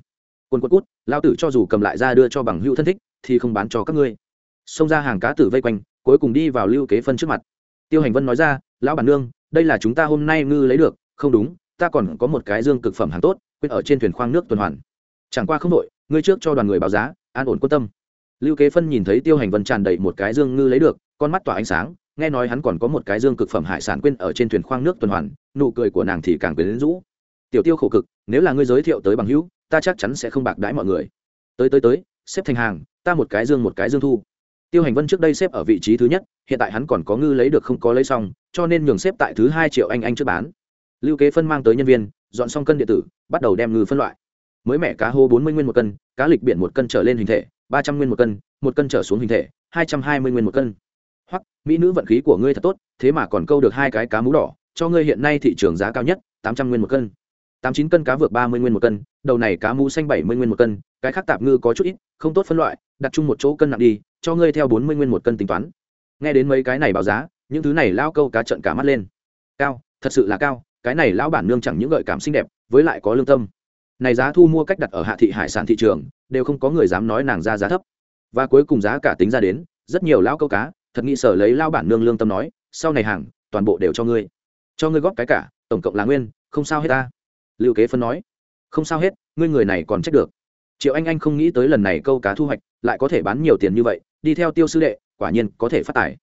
Quân quất cút lao tử cho dù cầm lại ra đưa cho bằng hữu thân thích, thì không bán cho các ngươi. Xông ra hàng cá tử vây quanh, cuối cùng đi vào lưu kế phân trước mặt. Tiêu hành vân nói ra, lão bản nương, đây là chúng ta hôm nay ngư lấy được, không đúng, ta còn có một cái dương cực phẩm hàng tốt quyết ở trên thuyền khoang nước tuần hoàn. Chẳng qua không đội ngươi trước cho đoàn người báo giá, an ổn quan tâm. Lưu kế phân nhìn thấy tiêu hành vân tràn đầy một cái dương ngư lấy được, con mắt tỏa ánh sáng, nghe nói hắn còn có một cái dương cực phẩm hải sản quên ở trên thuyền khoang nước tuần hoàn, nụ cười của nàng thì càng quyến rũ. Tiểu tiêu khổ cực, nếu là ngươi giới thiệu tới bằng hữu, ta chắc chắn sẽ không bạc đãi mọi người. Tới tới tới, xếp thành hàng, ta một cái dương một cái dương thu. Tiêu hành vân trước đây xếp ở vị trí thứ nhất, hiện tại hắn còn có ngư lấy được không có lấy xong, cho nên nhường xếp tại thứ hai triệu anh anh trước bán. Lưu kế phân mang tới nhân viên dọn xong cân điện tử, bắt đầu đem ngư phân loại. Mới mẻ cá hô bốn mươi nguyên một cân, cá lịch biển một cân trở lên hình thể, ba trăm nguyên một cân một cân trở xuống hình thể, hai trăm hai mươi nguyên một cân. Hoặc mỹ nữ vận khí của ngươi thật tốt, thế mà còn câu được hai cái cá mú đỏ, cho ngươi hiện nay thị trường giá cao nhất, tám trăm nguyên một cân. Tám chín cân cá vượt ba mươi nguyên một cân, đầu này cá mú xanh bảy mươi nguyên một cân, cái khác tạp ngư có chút ít, không tốt phân loại, đặt chung một chỗ cân nặng đi, cho ngươi theo bốn mươi nguyên một cân tính toán. Nghe đến mấy cái này báo giá, những thứ này lao câu cá trận cả mắt lên. Cao, thật sự là cao cái này lão bản nương chẳng những gợi cảm xinh đẹp, với lại có lương tâm. Này giá thu mua cách đặt ở hạ thị hải sản thị trường, đều không có người dám nói nàng ra giá thấp. Và cuối cùng giá cả tính ra đến, rất nhiều lão câu cá, thật nghĩ sở lấy lao bản nương lương tâm nói, sau này hàng, toàn bộ đều cho ngươi. Cho ngươi góp cái cả, tổng cộng là nguyên, không sao hết ta. Lưu kế phân nói, không sao hết, ngươi người này còn trách được. Triệu anh anh không nghĩ tới lần này câu cá thu hoạch, lại có thể bán nhiều tiền như vậy, đi theo tiêu sư đệ, quả nhiên có thể phát tài.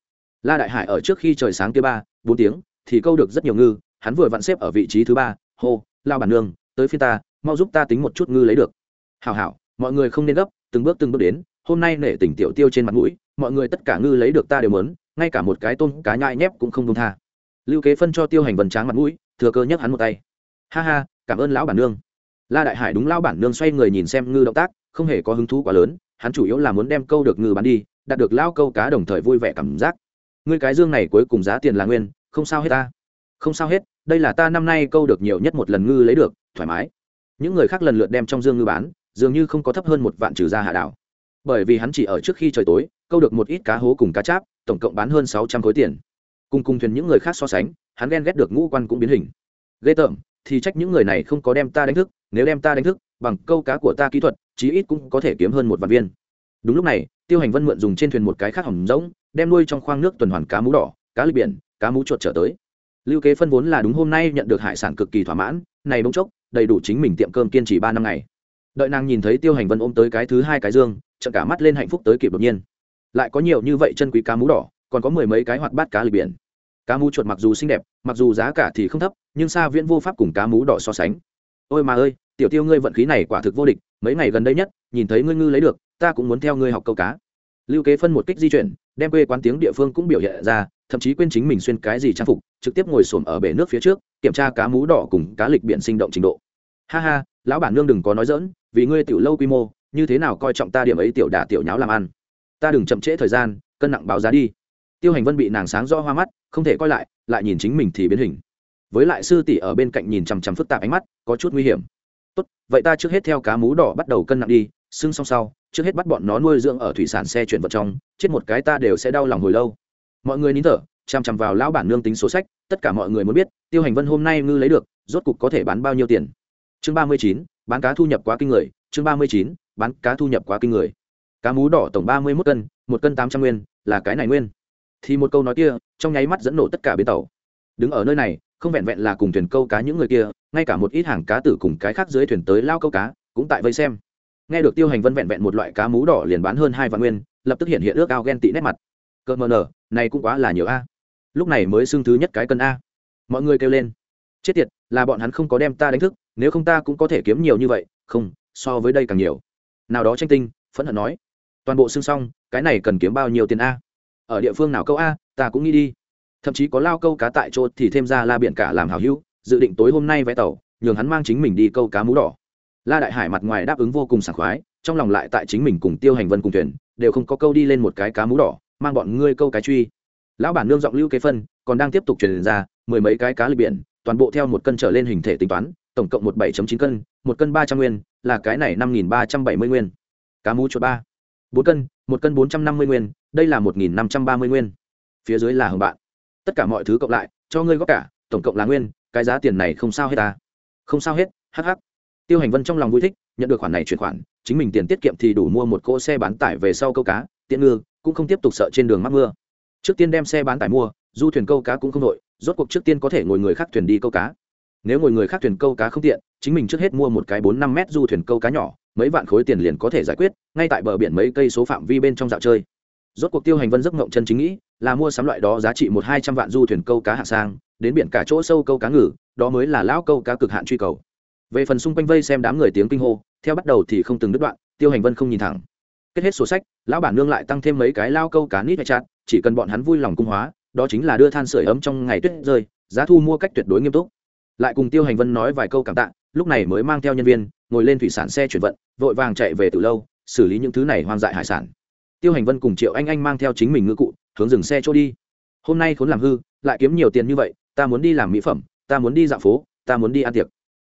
La đại hải ở trước khi trời sáng kia ba, bốn tiếng, thì câu được rất nhiều ngư hắn vừa vặn xếp ở vị trí thứ ba, hô, lao bản nương, tới phiên ta, mau giúp ta tính một chút ngư lấy được. Hảo hảo, mọi người không nên gấp, từng bước từng bước đến, hôm nay nể tình tiểu tiêu trên mặt mũi, mọi người tất cả ngư lấy được ta đều muốn, ngay cả một cái tôm, cá nhai nhép cũng không công tha. Lưu kế phân cho tiêu hành vần tráng mặt mũi, thừa cơ nhấc hắn một tay. Ha ha, cảm ơn lão bản nương. La đại hải đúng lão bản nương xoay người nhìn xem ngư động tác, không hề có hứng thú quá lớn, hắn chủ yếu là muốn đem câu được ngư bán đi, đạt được lao câu cá đồng thời vui vẻ cảm giác. Ngươi cái dương này cuối cùng giá tiền là nguyên, không sao hết ta. Không sao hết đây là ta năm nay câu được nhiều nhất một lần ngư lấy được, thoải mái. Những người khác lần lượt đem trong dương ngư bán, dường như không có thấp hơn một vạn trừ ra hạ đảo. Bởi vì hắn chỉ ở trước khi trời tối, câu được một ít cá hố cùng cá cháp, tổng cộng bán hơn sáu trăm khối tiền. Cùng cùng thuyền những người khác so sánh, hắn ghen ghét được ngũ quan cũng biến hình. Ghê tởm, thì trách những người này không có đem ta đánh thức, nếu đem ta đánh thức, bằng câu cá của ta kỹ thuật, chí ít cũng có thể kiếm hơn một vạn viên. Đúng lúc này, tiêu hành vân mượn dùng trên thuyền một cái khác hỏng rỗng, đem nuôi trong khoang nước tuần hoàn cá mú đỏ, cá lịch biển, cá mú chuột trở tới lưu kế phân vốn là đúng hôm nay nhận được hải sản cực kỳ thỏa mãn, này bỗng chốc, đầy đủ chính mình tiệm cơm kiên trì ba năm ngày. Đợi nàng nhìn thấy tiêu hành vân ôm tới cái thứ hai cái dương, trận cả mắt lên hạnh phúc tới kịp đột nhiên. Lại có nhiều như vậy chân quý cá mú đỏ, còn có mười mấy cái hoạt bát cá lì biển. Cá mú chuột mặc dù xinh đẹp, mặc dù giá cả thì không thấp, nhưng xa viễn vô pháp cùng cá mú đỏ so sánh. Ôi mà ơi, tiểu tiêu ngươi vận khí này quả thực vô địch, mấy ngày gần đây nhất, nhìn thấy ngươi ngư lấy được, ta cũng muốn theo ngươi học câu cá. Lưu kế phân một kích di chuyển, đem quê quán tiếng địa phương cũng biểu hiện ra thậm chí quên chính mình xuyên cái gì trang phục, trực tiếp ngồi xổm ở bể nước phía trước, kiểm tra cá mú đỏ cùng cá lịch biển sinh động trình độ. Ha ha, lão bản nương đừng có nói dỡn vì ngươi tiểu lâu quy mô, như thế nào coi trọng ta điểm ấy tiểu đả tiểu nháo làm ăn? Ta đừng chậm trễ thời gian, cân nặng báo giá đi. Tiêu hành vân bị nàng sáng rõ hoa mắt, không thể coi lại lại nhìn chính mình thì biến hình. Với lại sư tỷ ở bên cạnh nhìn chằm chằm phức tạp ánh mắt, có chút nguy hiểm. Tốt, vậy ta trước hết theo cá mú đỏ bắt đầu cân nặng đi, xưng xong sau, trước hết bắt bọn nó nuôi dưỡng ở thủy sản xe chuyển vật trong, chết một cái ta đều sẽ đau lòng hồi lâu mọi người nín thở chằm chằm vào lão bản nương tính số sách, tất cả mọi người muốn biết, tiêu hành vân hôm nay ngư lấy được, rốt cục có thể bán bao nhiêu tiền. Chương ba mươi chín, bán cá thu nhập quá kinh người. Chương ba mươi chín, bán cá thu nhập quá kinh người. Cá mú đỏ tổng ba mươi mốt cân, một cân tám trăm nguyên, là cái này nguyên. Thì một câu nói kia, trong nháy mắt dẫn nổ tất cả bến tàu. Đứng ở nơi này, không vẹn vẹn là cùng thuyền câu cá những người kia, ngay cả một ít hàng cá tử cùng cái khác dưới thuyền tới lao câu cá, cũng tại vây xem. Nghe được tiêu hành vân vẹn vẹn một loại cá mú đỏ liền bán hơn hai vạn nguyên, lập tức hiện hiện ước ao ghen tị nét mặt. Cợt mờ nở này cũng quá là nhiều a. Lúc này mới xưng thứ nhất cái cân a. Mọi người kêu lên. Chết tiệt, là bọn hắn không có đem ta đánh thức, nếu không ta cũng có thể kiếm nhiều như vậy, không, so với đây càng nhiều. Nào đó tranh tinh, phẫn hận nói. Toàn bộ xương xong, cái này cần kiếm bao nhiêu tiền a? Ở địa phương nào câu a, ta cũng nghĩ đi. Thậm chí có lao câu cá tại chỗ thì thêm ra la biển cả làm hào hữu, dự định tối hôm nay vé tàu, nhường hắn mang chính mình đi câu cá mú đỏ. La đại hải mặt ngoài đáp ứng vô cùng sảng khoái, trong lòng lại tại chính mình cùng tiêu hành vân cùng thuyền, đều không có câu đi lên một cái cá mú đỏ mang bọn ngươi câu cái truy. Lão bản nương giọng lưu kế phân, còn đang tiếp tục truyền ra, mười mấy cái cá lịch biển, toàn bộ theo một cân trở lên hình thể tính toán, tổng cộng một bảy chín cân, một cân ba trăm nguyên, là cái này năm nghìn ba trăm bảy mươi nguyên. Cá mú chuột ba. Bốn cân, một cân bốn trăm năm mươi nguyên, đây là một nghìn năm trăm ba mươi nguyên. Phía dưới là hồng bạn. Tất cả mọi thứ cộng lại, cho ngươi góp cả, tổng cộng là nguyên, cái giá tiền này không sao hết ta. Không sao hết hh tiêu hành vân trong lòng vui thích, nhận được khoản này chuyển khoản, chính mình tiền tiết kiệm thì đủ mua một cỗ xe bán tải về sau câu cá, tiện ngư cũng không tiếp tục sợ trên đường mắc mưa. Trước tiên đem xe bán tải mua, du thuyền câu cá cũng không đội rốt cuộc trước tiên có thể ngồi người khác thuyền đi câu cá. Nếu ngồi người khác thuyền câu cá không tiện, chính mình trước hết mua một cái bốn năm mét du thuyền câu cá nhỏ, mấy vạn khối tiền liền có thể giải quyết, ngay tại bờ biển mấy cây số phạm vi bên trong dạo chơi. Rốt cuộc tiêu hành vân giấc ngộng chân chính nghĩ, là mua sắm loại đó giá trị một hai trăm vạn du thuyền câu cá hạ sang, đến biển cả chỗ sâu câu cá ngừ, đó mới là lão câu cá cực hạn truy cầu. Về phần xung quanh vây xem đám người tiếng kinh hô, theo bắt đầu thì không từng đứt đoạn, tiêu hành vân không nhìn thẳng kết hết sổ sách, lão bản nương lại tăng thêm mấy cái lao câu cá nít hay chặt chỉ cần bọn hắn vui lòng cung hóa, đó chính là đưa than sửa ấm trong ngày tuyết rơi, giá thu mua cách tuyệt đối nghiêm túc. Lại cùng tiêu hành vân nói vài câu cảm tạ, lúc này mới mang theo nhân viên, ngồi lên thủy sản xe chuyển vận, vội vàng chạy về từ lâu, xử lý những thứ này hoang dại hải sản. Tiêu hành vân cùng triệu anh anh mang theo chính mình ngư cụ, hướng dừng xe chỗ đi. Hôm nay khốn làm hư, lại kiếm nhiều tiền như vậy, ta muốn đi làm mỹ phẩm, ta muốn đi dạo phố, ta muốn đi ăn tiệc.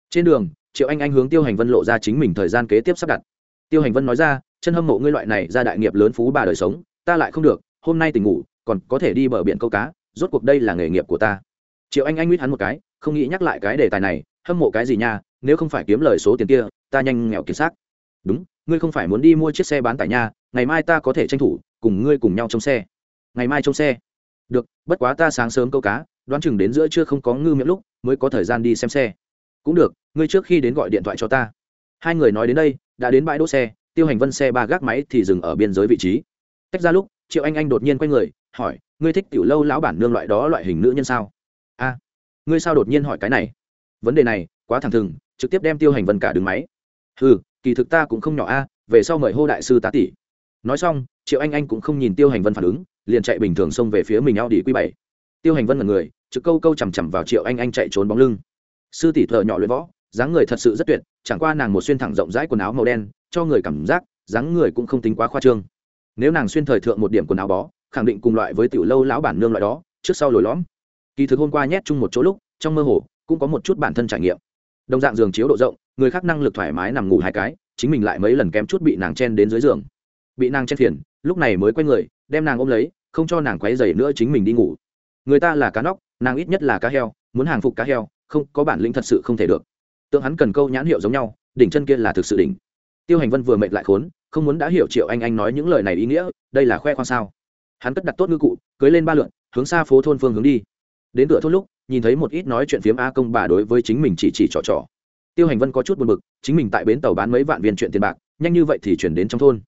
Trên đường, triệu anh anh hướng tiêu hành vân lộ ra chính mình thời gian kế tiếp sắp đặt. Tiêu hành vân nói ra chân hâm mộ ngươi loại này ra đại nghiệp lớn phú bà đời sống, ta lại không được, hôm nay tỉnh ngủ, còn có thể đi bờ biển câu cá, rốt cuộc đây là nghề nghiệp của ta. Triệu anh anh nguyết hắn một cái, không nghĩ nhắc lại cái đề tài này, hâm mộ cái gì nha, nếu không phải kiếm lời số tiền kia, ta nhanh nghèo kiệt xác. Đúng, ngươi không phải muốn đi mua chiếc xe bán tải nha, ngày mai ta có thể tranh thủ, cùng ngươi cùng nhau trong xe. Ngày mai trong xe. Được, bất quá ta sáng sớm câu cá, đoán chừng đến giữa trưa không có ngư miệng lúc, mới có thời gian đi xem xe. Cũng được, ngươi trước khi đến gọi điện thoại cho ta. Hai người nói đến đây, đã đến bãi đỗ xe tiêu hành vân xe ba gác máy thì dừng ở biên giới vị trí. Tách ra lúc, triệu anh anh đột nhiên quay người, hỏi, ngươi thích tiểu lâu lão bản nương loại đó loại hình nữ nhân sao? A, ngươi sao đột nhiên hỏi cái này? Vấn đề này, quá thẳng thừng, trực tiếp đem tiêu hành vân cả đứng máy. Ừ kỳ thực ta cũng không nhỏ a, về sau mời hô đại sư tá tỷ. Nói xong, triệu anh anh cũng không nhìn tiêu hành vân phản ứng, liền chạy bình thường xông về phía mình ao đi q bảy. Tiêu hành vân là người, trực câu câu chằm chằm vào triệu anh anh chạy trốn bóng lưng. Sư tỷ thợ nhỏ luyện võ, dáng người thật sự rất tuyệt, chẳng qua nàng một xuyên thẳng rộng rãi quần áo màu đen cho người cảm giác, dáng người cũng không tính quá khoa trương. Nếu nàng xuyên thời thượng một điểm quần áo bó, khẳng định cùng loại với tiểu lâu lão bản nương loại đó, trước sau lồi lõm. Kỳ thực hôm qua nhét chung một chỗ lúc, trong mơ hồ, cũng có một chút bản thân trải nghiệm. Đồng dạng giường chiếu độ rộng, người khác năng lực thoải mái nằm ngủ hai cái, chính mình lại mấy lần kém chút bị nàng chen đến dưới giường. Bị nàng chen phiền, lúc này mới quay người, đem nàng ôm lấy, không cho nàng quấy dày nữa chính mình đi ngủ. Người ta là cá nóc, nàng ít nhất là cá heo, muốn hàng phục cá heo, không, có bản lĩnh thật sự không thể được. Tượng hắn cần câu nhãn hiệu giống nhau, đỉnh chân kia là thực sự đỉnh tiêu hành vân vừa mệt lại khốn, không muốn đã hiểu triệu anh anh nói những lời này ý nghĩa, đây là khoe khoang sao? Hắn cất đặt tốt ngư cụ, cưới lên ba lượn, hướng xa phố thôn phương hướng đi. Đến cửa thôn lúc, nhìn thấy một ít nói chuyện phiếm a công bà đối với chính mình chỉ chỉ trò trò. Tiêu hành vân có chút buồn bực, chính mình tại bến tàu bán mấy vạn viên chuyện tiền bạc, nhanh như vậy thì chuyển đến trong thôn.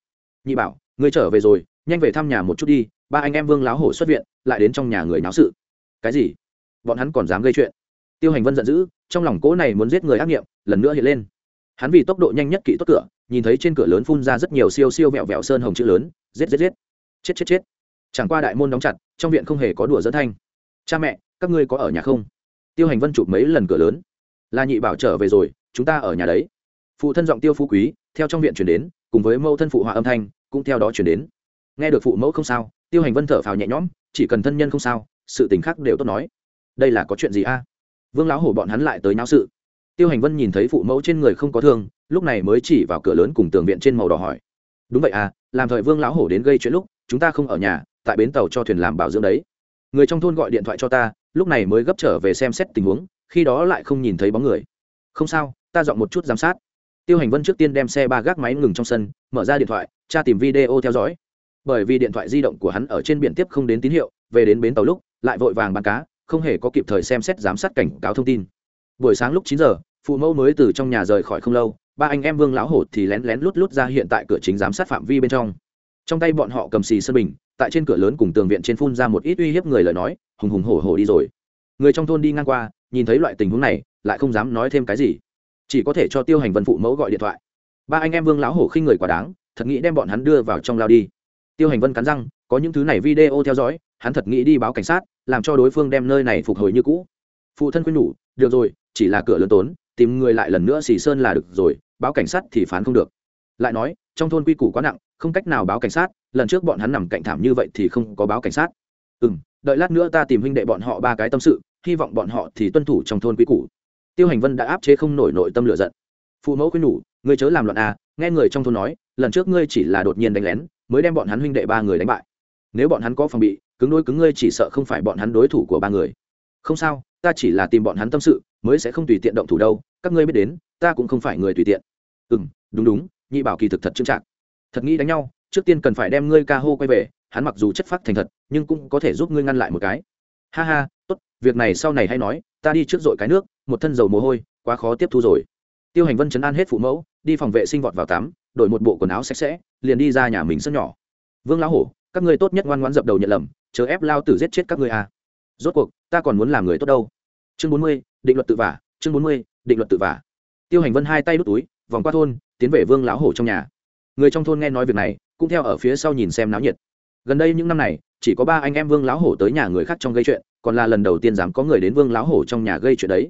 Nhị bảo, ngươi trở về rồi, nhanh về thăm nhà một chút đi, ba anh em vương láo hổ xuất viện, lại đến trong nhà người náo sự. Cái gì? Bọn hắn còn dám gây chuyện? Tiêu hành vân giận dữ, trong lòng cỗ này muốn giết người ác nghiệm, lần nữa hiện lên. Hắn vì tốc độ nhanh nhất kỹ tốt cửa nhìn thấy trên cửa lớn phun ra rất nhiều siêu siêu vẹo vẹo sơn hồng chữ lớn, giết giết giết. Chết chết chết. Chẳng qua đại môn đóng chặt, trong viện không hề có đùa dẫn thanh. Cha mẹ, các ngươi có ở nhà không? Tiêu hành vân chụp mấy lần cửa lớn. Là nhị bảo trở về rồi, chúng ta ở nhà đấy. Phụ thân giọng tiêu phú quý, theo trong viện chuyển đến, cùng với mẫu thân phụ họa âm thanh, cũng theo đó chuyển đến. Nghe được phụ mẫu không sao, tiêu hành vân thở phào nhẹ nhõm, chỉ cần thân nhân không sao, sự tình khác đều tốt nói. Đây là có chuyện gì a? Vương lão hổ bọn hắn lại tới náo sự tiêu hành vân nhìn thấy phụ mẫu trên người không có thương, lúc này mới chỉ vào cửa lớn cùng tường viện trên màu đỏ hỏi. Đúng vậy à làm thời vương lão hổ đến gây chuyện lúc, chúng ta không ở nhà, tại bến tàu cho thuyền làm bảo dưỡng đấy. Người trong thôn gọi điện thoại cho ta, lúc này mới gấp trở về xem xét tình huống, khi đó lại không nhìn thấy bóng người. Không sao, ta dọn một chút giám sát. Tiêu hành vân trước tiên đem xe ba gác máy ngừng trong sân, mở ra điện thoại, tra tìm video theo dõi. Bởi vì điện thoại di động của hắn ở trên biển tiếp không đến tín hiệu, về đến bến tàu lúc, lại vội vàng bán cá, không hề có kịp thời xem xét giám sát cảnh cáo thông tin. Buổi sáng lúc chín giờ phụ mẫu mới từ trong nhà rời khỏi không lâu, ba anh em vương lão hổ thì lén lén lút lút ra hiện tại cửa chính giám sát phạm vi bên trong. Trong tay bọn họ cầm xì sơn bình, tại trên cửa lớn cùng tường viện trên phun ra một ít uy hiếp người lời nói, hùng hùng hổ hổ đi rồi. Người trong thôn đi ngang qua, nhìn thấy loại tình huống này, lại không dám nói thêm cái gì. Chỉ có thể cho tiêu hành vân phụ mẫu gọi điện thoại. Ba anh em vương lão hổ khinh người quá đáng, thật nghĩ đem bọn hắn đưa vào trong lao đi. Tiêu hành vân cắn răng, có những thứ này video theo dõi, hắn thật nghĩ đi báo cảnh sát, làm cho đối phương đem nơi này phục hồi như cũ. Phụ thân khuyên nhủ, được rồi, chỉ là cửa lớn tốn tìm người lại lần nữa xì sơn là được rồi, báo cảnh sát thì phán không được. Lại nói, trong thôn quy củ quá nặng, không cách nào báo cảnh sát, lần trước bọn hắn nằm cạnh thảm như vậy thì không có báo cảnh sát. Ừ m đợi lát nữa ta tìm huynh đệ bọn họ ba cái tâm sự, hy vọng bọn họ thì tuân thủ trong thôn quy củ. Tiêu hành vân đã áp chế không nổi nội tâm lửa giận. Phụ mẫu khuyên nhủ, ngươi chớ làm loạn à nghe người trong thôn nói, lần trước ngươi chỉ là đột nhiên đánh lén, mới đem bọn hắn huynh đệ ba người đánh bại. Nếu bọn hắn có phòng bị, cứng đôi cứng ngươi chỉ sợ không phải bọn hắn đối thủ của ba người. Không sao, ta chỉ là tìm bọn hắn tâm sự, mới sẽ không tùy tiện động thủ đâu các ngươi biết đến, ta cũng không phải người tùy tiện. Ừ m đúng đúng, nhị bảo kỳ thực thật trưng trạng thật nghĩ đánh nhau, trước tiên cần phải đem ngươi ca hô quay về, hắn mặc dù chất phác thành thật, nhưng cũng có thể giúp ngươi ngăn lại một cái. Ha ha, tốt, việc này sau này hay nói, ta đi trước dội cái nước, một thân dầu mồ hôi, quá khó tiếp thu rồi. Tiêu hành vân chấn an hết phụ mẫu, đi phòng vệ sinh vọt vào tắm, đổi một bộ quần áo sạch sẽ, liền đi ra nhà mình sân nhỏ. Vương lão hổ, các ngươi tốt nhất ngoan ngoãn dập đầu nhận lầm chờ ép lao tử giết chết các ngươi à. rốt cuộc, ta còn muốn làm người tốt đâu? Chương bốn mươi, định luật tự vả, chương bốn mươi định luật tự vả. Tiêu hành vân hai tay đút túi, vòng qua thôn, tiến về vương lão hổ trong nhà. Người trong thôn nghe nói việc này, cũng theo ở phía sau nhìn xem náo nhiệt. Gần đây những năm này, chỉ có ba anh em vương lão hổ tới nhà người khác trong gây chuyện, còn là lần đầu tiên dám có người đến vương lão hổ trong nhà gây chuyện đấy.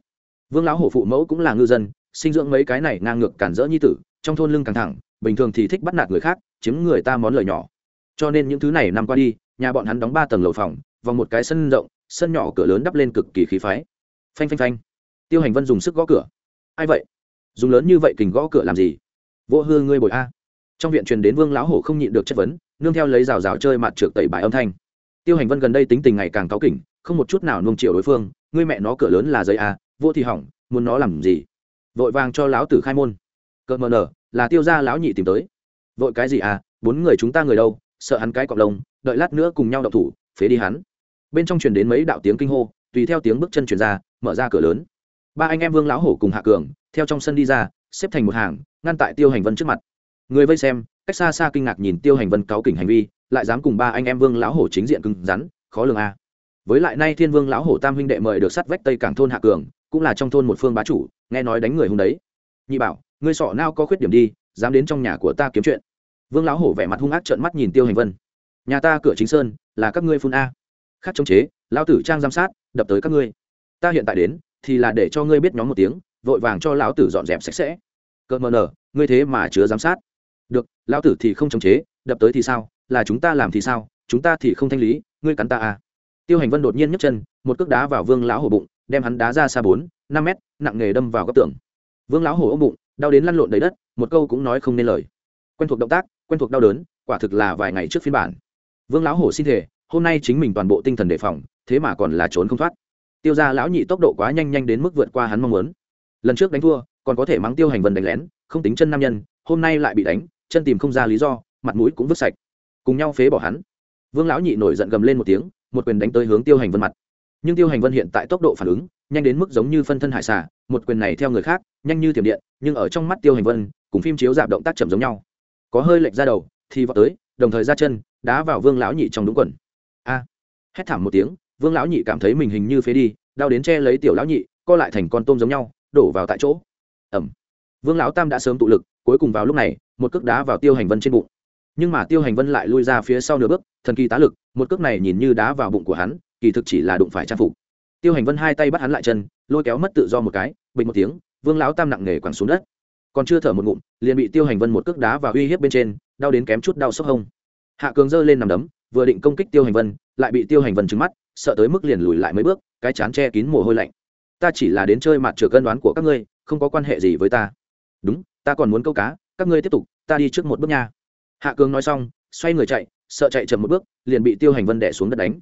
Vương lão hổ phụ mẫu cũng là ngư dân, sinh dưỡng mấy cái này ngang ngược cản rỡ như tử, trong thôn lưng căng thẳng, bình thường thì thích bắt nạt người khác, chiếm người ta món lời nhỏ. Cho nên những thứ này năm qua đi, nhà bọn hắn đóng ba tầng lầu phòng, vòng một cái sân rộng, sân nhỏ cửa lớn đắp lên cực kỳ khí phái. Phanh phanh phanh tiêu hành vân dùng sức gõ cửa. Ai vậy? Dùng lớn như vậy kình gõ cửa làm gì? Vô hư ngươi bồi a. Trong viện truyền đến vương lão hổ không nhịn được chất vấn, nương theo lấy rào rào chơi mặt trượt tẩy bài âm thanh. Tiêu hành vân gần đây tính tình ngày càng cáu kỉnh, không một chút nào nuông chiều đối phương, ngươi mẹ nó cửa lớn là giấy a, vô thì hỏng, muốn nó làm gì? Vội vàng cho lão tử khai môn. Cợt mờ nở, là tiêu ra lão nhị tìm tới. Vội cái gì à bốn người chúng ta người đâu, sợ hắn cái cọp lông, đợi lát nữa cùng nhau đậu thủ, phế đi hắn. Bên trong truyền đến mấy đạo tiếng kinh hô, tùy theo tiếng bước chân truyền ra, mở ra cửa lớn ba anh em vương lão hổ cùng hạ cường, theo trong sân đi ra, xếp thành một hàng, ngăn tại tiêu hành vân trước mặt. Người vây xem, cách xa xa kinh ngạc nhìn tiêu hành vân cáo kỉnh hành vi, lại dám cùng ba anh em vương lão hổ chính diện cứng rắn, khó lường a. Với lại nay thiên vương lão hổ tam huynh đệ mời được sắt vách tây cảng thôn hạ cường, cũng là trong thôn một phương bá chủ, nghe nói đánh người hung đấy. Nhị bảo, ngươi sọ nao có khuyết điểm đi, dám đến trong nhà của ta kiếm chuyện. Vương lão hổ vẻ mặt hung ác trợn mắt nhìn tiêu hành vân. Nhà ta cửa chính sơn, là các ngươi phun a. Khác chống chế lao tử trang giám sát, đập tới các ngươi. Ta hiện tại đến thì là để cho ngươi biết nhóm một tiếng, vội vàng cho lão tử dọn dẹp sạch sẽ. Cợt mờ nở ngươi thế mà chứa giám sát. Được, lão tử thì không chống chế, đập tới thì sao? Là chúng ta làm thì sao? Chúng ta thì không thanh lý, ngươi cắn ta à? Tiêu hành vân đột nhiên nhấc chân, một cước đá vào vương lão hổ bụng, đem hắn đá ra xa bốn, năm mét, nặng nghề đâm vào góc tường. Vương lão hổ ôm bụng, đau đến lăn lộn đầy đất, một câu cũng nói không nên lời. Quen thuộc động tác, quen thuộc đau đớn, quả thực là vài ngày trước phiên bản. Vương lão hổ xin thể hôm nay chính mình toàn bộ tinh thần đề phòng, thế mà còn là trốn không thoát tiêu ra lão nhị tốc độ quá nhanh nhanh đến mức vượt qua hắn mong muốn. Lần trước đánh thua, còn có thể mắng tiêu hành vần đánh lén, không tính chân nam nhân, hôm nay lại bị đánh, chân tìm không ra lý do, mặt mũi cũng vứt sạch. Cùng nhau phế bỏ hắn. Vương lão nhị nổi giận gầm lên một tiếng, một quyền đánh tới hướng tiêu hành vân mặt. Nhưng tiêu hành vân hiện tại tốc độ phản ứng, nhanh đến mức giống như phân thân hải xả một quyền này theo người khác, nhanh như thiểm điện, nhưng ở trong mắt tiêu hành vân, cùng phim chiếu dạp động tác chậm giống nhau. Có hơi lệch ra đầu, thì vào tới, đồng thời ra chân, đá vào vương lão nhị trong đúng quần. A. Hét thảm một tiếng vương lão nhị cảm thấy mình hình như phế đi, đau đến che lấy tiểu lão nhị, co lại thành con tôm giống nhau, đổ vào tại chỗ. Ẩm. Vương lão tam đã sớm tụ lực, cuối cùng vào lúc này, một cước đá vào tiêu hành vân trên bụng. Nhưng mà tiêu hành vân lại lui ra phía sau nửa bước, thần kỳ tá lực, một cước này nhìn như đá vào bụng của hắn, kỳ thực chỉ là đụng phải trang phục. Tiêu hành vân hai tay bắt hắn lại chân, lôi kéo mất tự do một cái, bình một tiếng, vương lão tam nặng nề quẳng xuống đất. Còn chưa thở một ngụm, liền bị tiêu hành vân một cước đá và uy hiếp bên trên, đau đến kém chút đau sốc hông. Hạ cường giơ lên nằm đấm, vừa định công kích tiêu hành vân, lại bị tiêu hành vân trứng mắt sợ tới mức liền lùi lại mấy bước, cái chán che kín mồ hôi lạnh. Ta chỉ là đến chơi mặt trượt cân đoán của các ngươi, không có quan hệ gì với ta. Đúng, ta còn muốn câu cá, các ngươi tiếp tục, ta đi trước một bước nha. Hạ cường nói xong, xoay người chạy, sợ chạy chậm một bước, liền bị tiêu hành vân đẻ xuống đất đánh.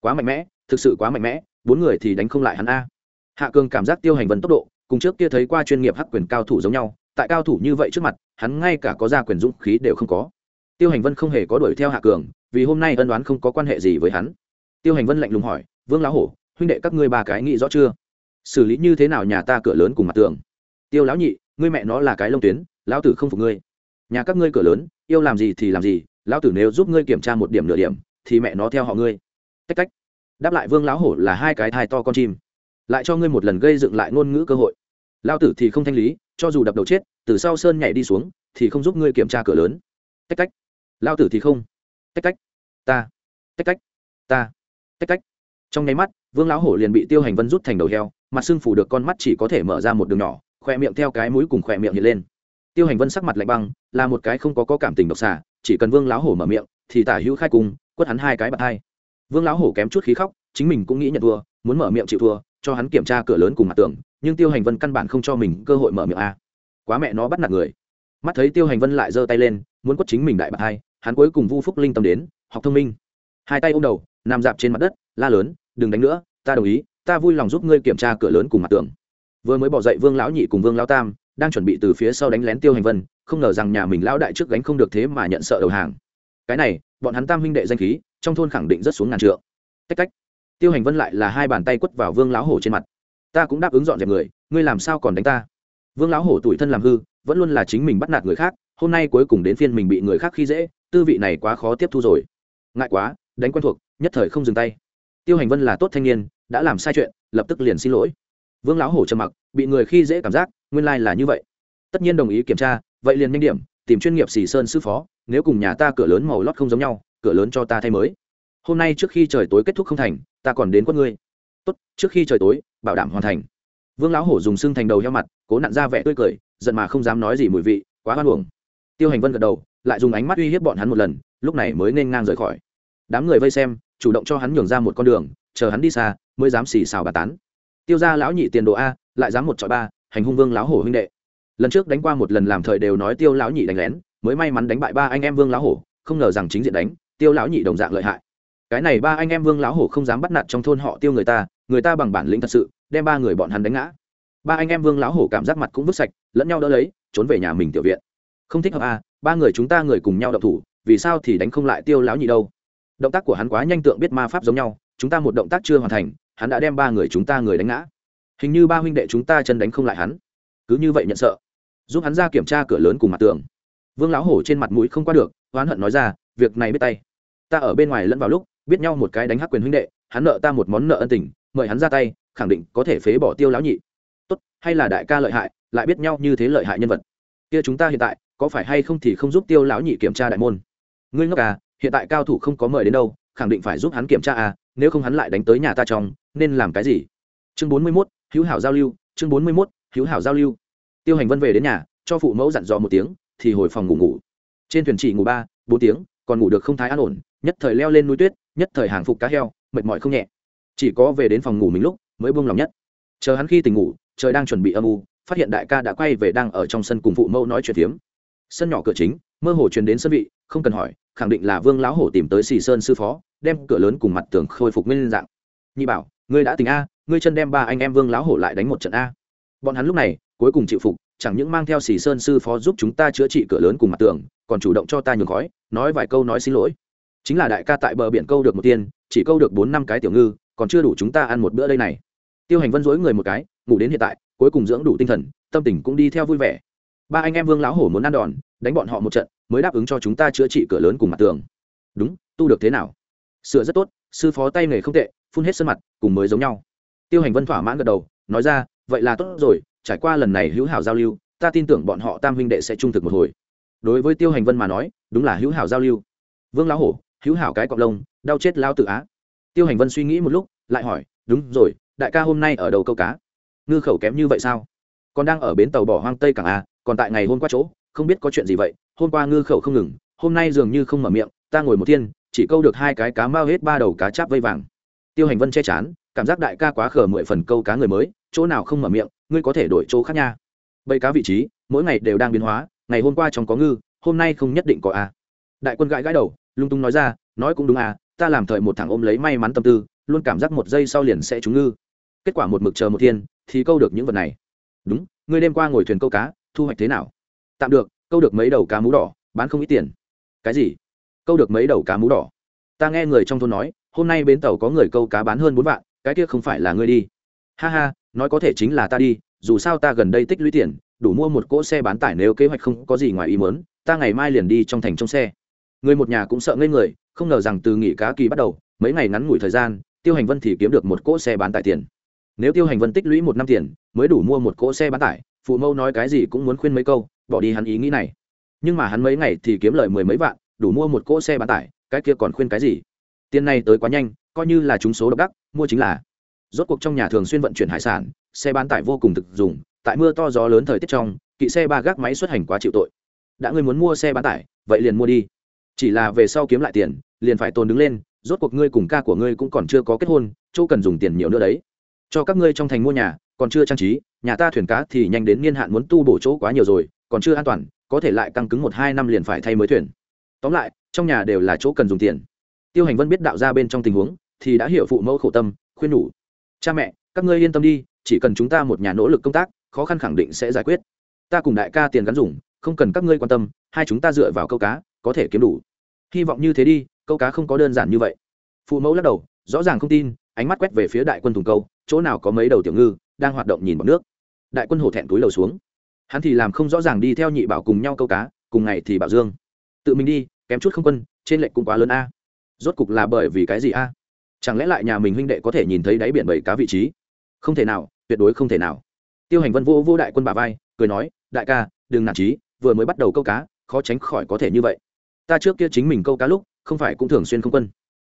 Quá mạnh mẽ, thực sự quá mạnh mẽ, bốn người thì đánh không lại hắn a. Hạ cường cảm giác tiêu hành vân tốc độ, cùng trước kia thấy qua chuyên nghiệp hắc quyền cao thủ giống nhau, tại cao thủ như vậy trước mặt, hắn ngay cả có ra quyền dũng khí đều không có. Tiêu hành vân không hề có đuổi theo hạ cường, vì hôm nay ân đoán không có quan hệ gì với hắn tiêu hành vân lạnh lùng hỏi, vương lão hổ, huynh đệ các ngươi ba cái nghĩ rõ chưa? Xử lý như thế nào nhà ta cửa lớn cùng mặt tường? Tiêu lão nhị, ngươi mẹ nó là cái lông tuyến, lão tử không phục ngươi. Nhà các ngươi cửa lớn, yêu làm gì thì làm gì, lão tử nếu giúp ngươi kiểm tra một điểm nửa điểm, thì mẹ nó theo họ ngươi. Cách cách đáp lại vương lão hổ là hai cái thai to con chim. Lại cho ngươi một lần gây dựng lại ngôn ngữ cơ hội. Lão tử thì không thanh lý, cho dù đập đầu chết, từ sau sơn nhảy đi xuống, thì không giúp ngươi kiểm tra cửa lớn. Cách cách lão tử thì không. Cách cách ta. Cách cách ta tách tách trong nháy mắt vương lão hổ liền bị tiêu hành vân rút thành đầu heo mặt xương phủ được con mắt chỉ có thể mở ra một đường nhỏ khoe miệng theo cái mũi cùng khoe miệng hiện lên. Tiêu hành vân sắc mặt lạnh băng là một cái không có, có cảm tình độc xả chỉ cần vương lão hổ mở miệng thì tả hữu khai cùng quất hắn hai cái bạc hai. Vương lão hổ kém chút khí khóc chính mình cũng nghĩ nhận thua muốn mở miệng chịu thua cho hắn kiểm tra cửa lớn cùng mặt tường nhưng tiêu hành vân căn bản không cho mình cơ hội mở miệng a. Quá mẹ nó bắt nạt người. Mắt thấy tiêu hành vân lại giơ tay lên muốn quất chính mình đại bạc hai hắn cuối cùng vu phúc linh tâm đến học thông minh. Hai tay ôm đầu nằm dạp trên mặt đất, la lớn, đừng đánh nữa, ta đồng ý, ta vui lòng giúp ngươi kiểm tra cửa lớn cùng mặt tường. Vừa mới bỏ dậy vương lão nhị cùng vương lão tam, đang chuẩn bị từ phía sau đánh lén tiêu hành vân, không ngờ rằng nhà mình lão đại trước gánh không được thế mà nhận sợ đầu hàng. Cái này, bọn hắn tam huynh đệ danh khí, trong thôn khẳng định rất xuống ngàn trượng. Tách cách tiêu hành vân lại là hai bàn tay quất vào vương lão hổ trên mặt. Ta cũng đáp ứng dọn dẹp người, ngươi làm sao còn đánh ta? Vương lão hổ tuổi thân làm hư, vẫn luôn là chính mình bắt nạt người khác, hôm nay cuối cùng đến phiên mình bị người khác khi dễ, tư vị này quá khó tiếp thu rồi. Ngại quá đánh quen thuộc, nhất thời không dừng tay. Tiêu hành vân là tốt thanh niên, đã làm sai chuyện, lập tức liền xin lỗi. Vương lão hổ trầm mặc, bị người khi dễ cảm giác, nguyên lai、like、là như vậy. Tất nhiên đồng ý kiểm tra, vậy liền nhanh điểm, tìm chuyên nghiệp xì sơn sư phó, nếu cùng nhà ta cửa lớn màu lót không giống nhau, cửa lớn cho ta thay mới. Hôm nay trước khi trời tối kết thúc không thành, ta còn đến quất ngươi. Tốt, trước khi trời tối, bảo đảm hoàn thành. Vương lão hổ dùng xương thành đầu heo mặt, cố nặn ra vẻ tươi cười, giận mà không dám nói gì mùi vị, quá hoan hưởng tiêu hành vân gật đầu, lại dùng ánh mắt uy hiếp bọn hắn một lần, lúc này mới nên ngang rời khỏi đám người vây xem, chủ động cho hắn nhường ra một con đường, chờ hắn đi xa, mới dám xì xào bà tán. Tiêu ra lão nhị tiền đồ a, lại dám một trọi ba, hành hung vương lão hổ huynh đệ. Lần trước đánh qua một lần làm thời đều nói tiêu lão nhị đánh lén, mới may mắn đánh bại ba anh em vương lão hổ, không ngờ rằng chính diện đánh, tiêu lão nhị đồng dạng lợi hại. Cái này ba anh em vương lão hổ không dám bắt nạt trong thôn họ tiêu người ta người ta bằng bản lĩnh thật sự, đem ba người bọn hắn đánh ngã. Ba anh em vương lão hổ cảm giác mặt cũng vứt sạch, lẫn nhau đỡ lấy, trốn về nhà mình tiểu viện. Không thích hợp a, ba người chúng ta người cùng nhau đậu thủ, vì sao thì đánh không lại tiêu lão nhị đâu? Động tác của hắn quá nhanh tượng biết ma pháp giống nhau, chúng ta một động tác chưa hoàn thành, hắn đã đem ba người chúng ta người đánh ngã. Hình như ba huynh đệ chúng ta chân đánh không lại hắn. Cứ như vậy nhận sợ. Giúp hắn ra kiểm tra cửa lớn cùng mặt tường. Vương lão hổ trên mặt mũi không qua được, oán hận nói ra, việc này biết tay. Ta ở bên ngoài lẫn vào lúc, biết nhau một cái đánh hắc quyền huynh đệ, hắn nợ ta một món nợ ân tình, mời hắn ra tay, khẳng định có thể phế bỏ tiêu lão nhị. Tốt, hay là đại ca lợi hại, lại biết nhau như thế lợi hại nhân vật. Kia chúng ta hiện tại, có phải hay không thì không giúp tiêu lão nhị kiểm tra đại môn? Ngươi ngốc à hiện tại cao thủ không có mời đến đâu khẳng định phải giúp hắn kiểm tra à nếu không hắn lại đánh tới nhà ta trong nên làm cái gì? Chương bốn mươi 41, hữu hảo giao lưu chương bốn mươi 41, hữu hảo giao lưu. Tiêu hành vân về đến nhà cho phụ mẫu dặn dò một tiếng thì hồi phòng ngủ ngủ. Trên thuyền chỉ ngủ ba bốn tiếng còn ngủ được không thái an ổn nhất thời leo lên núi tuyết nhất thời hàng phục cá heo mệt mỏi không nhẹ. Chỉ có về đến phòng ngủ mình lúc mới buông lòng nhất. Chờ hắn khi tỉnh ngủ trời đang chuẩn bị âm u phát hiện đại ca đã quay về đang ở trong sân cùng phụ mẫu nói chuyện phiếm. Sân nhỏ cửa chính mơ hồ truyền đến sân vị không cần hỏi khẳng định là vương lão hổ tìm tới xì sơn sư phó, đem cửa lớn cùng mặt tường khôi phục nguyên dạng. Nhị bảo, ngươi đã tình a, ngươi chân đem ba anh em vương lão hổ lại đánh một trận a. Bọn hắn lúc này, cuối cùng chịu phục, chẳng những mang theo xì sơn sư phó giúp chúng ta chữa trị cửa lớn cùng mặt tường, còn chủ động cho ta nhường khói, nói vài câu nói xin lỗi. Chính là đại ca tại bờ biển câu được một tiên, chỉ câu được bốn năm cái tiểu ngư, còn chưa đủ chúng ta ăn một bữa đây này. Tiêu hành vân dối người một cái, ngủ đến hiện tại, cuối cùng dưỡng đủ tinh thần, tâm tình cũng đi theo vui vẻ. Ba anh em vương lão hổ muốn ăn đòn, đánh bọn họ một trận mới đáp ứng cho chúng ta chữa trị cửa lớn cùng mặt tường. Đúng, tu được thế nào? Sửa rất tốt, sư phó tay nghề không tệ, phun hết sân mặt, cùng mới giống nhau. Tiêu hành vân thỏa mãn gật đầu, nói ra, vậy là tốt rồi, trải qua lần này hữu hảo giao lưu, ta tin tưởng bọn họ tam huynh đệ sẽ trung thực một hồi. Đối với tiêu hành vân mà nói, đúng là hữu hảo giao lưu. Vương lão hổ, hữu hảo cái cọc lông, đau chết lao tự á. Tiêu hành vân suy nghĩ một lúc, lại hỏi, đúng rồi, đại ca hôm nay ở đầu câu cá? Ngư khẩu kém như vậy sao? Còn đang ở bến tàu bỏ hoang tây cảng a, còn tại ngày hôm qua chỗ, không biết có chuyện gì vậy hôm qua ngư khẩu không ngừng, hôm nay dường như không mở miệng, ta ngồi một thiên, chỉ câu được hai cái cá mao hết ba đầu cá cháp vây vàng. Tiêu hành vân che chán, cảm giác đại ca quá khờ mười phần câu cá người mới, chỗ nào không mở miệng, ngươi có thể đổi chỗ khác nha. Bầy cá vị trí, mỗi ngày đều đang biến hóa, ngày hôm qua trong có ngư, hôm nay không nhất định có a. Đại quân gãi gãi đầu, lung tung nói ra, nói cũng đúng à ta làm thời một thằng ôm lấy may mắn tâm tư, luôn cảm giác một giây sau liền sẽ trúng ngư. Kết quả một mực chờ một thiên, thì câu được những vật này. Đúng, ngươi đêm qua ngồi thuyền câu cá, thu hoạch thế nào? Tạm được câu được mấy đầu cá mú đỏ, bán không ít tiền. Cái gì? Câu được mấy đầu cá mú đỏ? Ta nghe người trong thôn nói, hôm nay bến tàu có người câu cá bán hơn bốn vạn, cái kia không phải là ngươi đi. Ha ha, nói có thể chính là ta đi, dù sao ta gần đây tích lũy tiền, đủ mua một cỗ xe bán tải nếu kế hoạch không có gì ngoài ý mớn ta ngày mai liền đi trong thành trong xe. Người một nhà cũng sợ ngây người, không ngờ rằng từ nghỉ cá kỳ bắt đầu, mấy ngày ngắn ngủi thời gian, tiêu hành vân thì kiếm được một cỗ xe bán tải tiền. Nếu tiêu hành vân tích lũy một năm tiền, mới đủ mua một cỗ xe bán tải, phụ mâu nói cái gì cũng muốn khuyên mấy câu bỏ đi hắn ý nghĩ này. Nhưng mà hắn mấy ngày thì kiếm lời mười mấy vạn, đủ mua một cỗ xe bán tải, cái kia còn khuyên cái gì? Tiền này tới quá nhanh, coi như là chúng số độc đắc, mua chính là. Rốt cuộc trong nhà thường xuyên vận chuyển hải sản, xe bán tải vô cùng thực dùng tại mưa to gió lớn thời tiết trong, kỵ xe ba gác máy xuất hành quá chịu tội. Đã ngươi muốn mua xe bán tải, vậy liền mua đi. Chỉ là về sau kiếm lại tiền, liền phải tồn đứng lên, rốt cuộc ngươi cùng ca của ngươi cũng còn chưa có kết hôn, chỗ cần dùng tiền nhiều nữa đấy. Cho các ngươi trong thành mua nhà, còn chưa trang trí, nhà ta thuyền cá thì nhanh đến niên hạn muốn tu bổ chỗ quá nhiều rồi còn chưa an toàn, có thể lại căng cứng một hai năm liền phải thay mới thuyền. Tóm lại, trong nhà đều là chỗ cần dùng tiền. Tiêu hành vân biết đạo ra bên trong tình huống, thì đã hiểu phụ mẫu khổ tâm, khuyên nhủ. Cha mẹ, các ngươi yên tâm đi, chỉ cần chúng ta một nhà nỗ lực công tác, khó khăn khẳng định sẽ giải quyết. Ta cùng đại ca tiền gắn dùng, không cần các ngươi quan tâm, hai chúng ta dựa vào câu cá, có thể kiếm đủ. Hy vọng như thế đi, câu cá không có đơn giản như vậy. Phụ mẫu lắc đầu, rõ ràng không tin, ánh mắt quét về phía đại quân thùng câu, chỗ nào có mấy đầu tiểu ngư đang hoạt động nhìn bọc nước. Đại quân hổ thẹn túi lầu xuống hắn thì làm không rõ ràng đi theo nhị bảo cùng nhau câu cá, cùng ngày thì bảo dương. Tự mình đi, kém chút không quân, trên lệnh cũng quá lớn a. Rốt cục là bởi vì cái gì a? Chẳng lẽ lại nhà mình huynh đệ có thể nhìn thấy đáy biển bảy cá vị trí? Không thể nào, tuyệt đối không thể nào. Tiêu hành vân vô vô đại quân bà vai, cười nói, đại ca, đừng nản trí, vừa mới bắt đầu câu cá, khó tránh khỏi có thể như vậy. Ta trước kia chính mình câu cá lúc, không phải cũng thường xuyên không quân.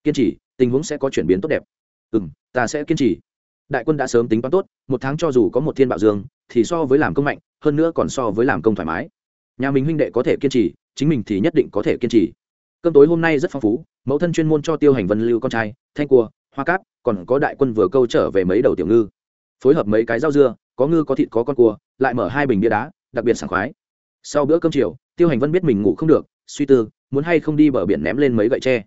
Kiên trì, tình huống sẽ có chuyển biến tốt đẹp. Ừ m ta sẽ kiên trì đại quân đã sớm tính toán tốt, một tháng cho dù có một thiên bạo dương, thì so với làm công mạnh, hơn nữa còn so với làm công thoải mái. Nhà mình huynh đệ có thể kiên trì, chính mình thì nhất định có thể kiên trì. Cơm tối hôm nay rất phong phú, mẫu thân chuyên môn cho tiêu hành vân lưu con trai, thanh cua, hoa cáp còn có đại quân vừa câu trở về mấy đầu tiểu ngư. Phối hợp mấy cái rau dưa, có ngư có thịt có con cua, lại mở hai bình bia đá, đặc biệt sảng khoái. Sau bữa cơm chiều, tiêu hành vân biết mình ngủ không được, suy tư, muốn hay không đi bờ biển ném lên mấy gậy tre.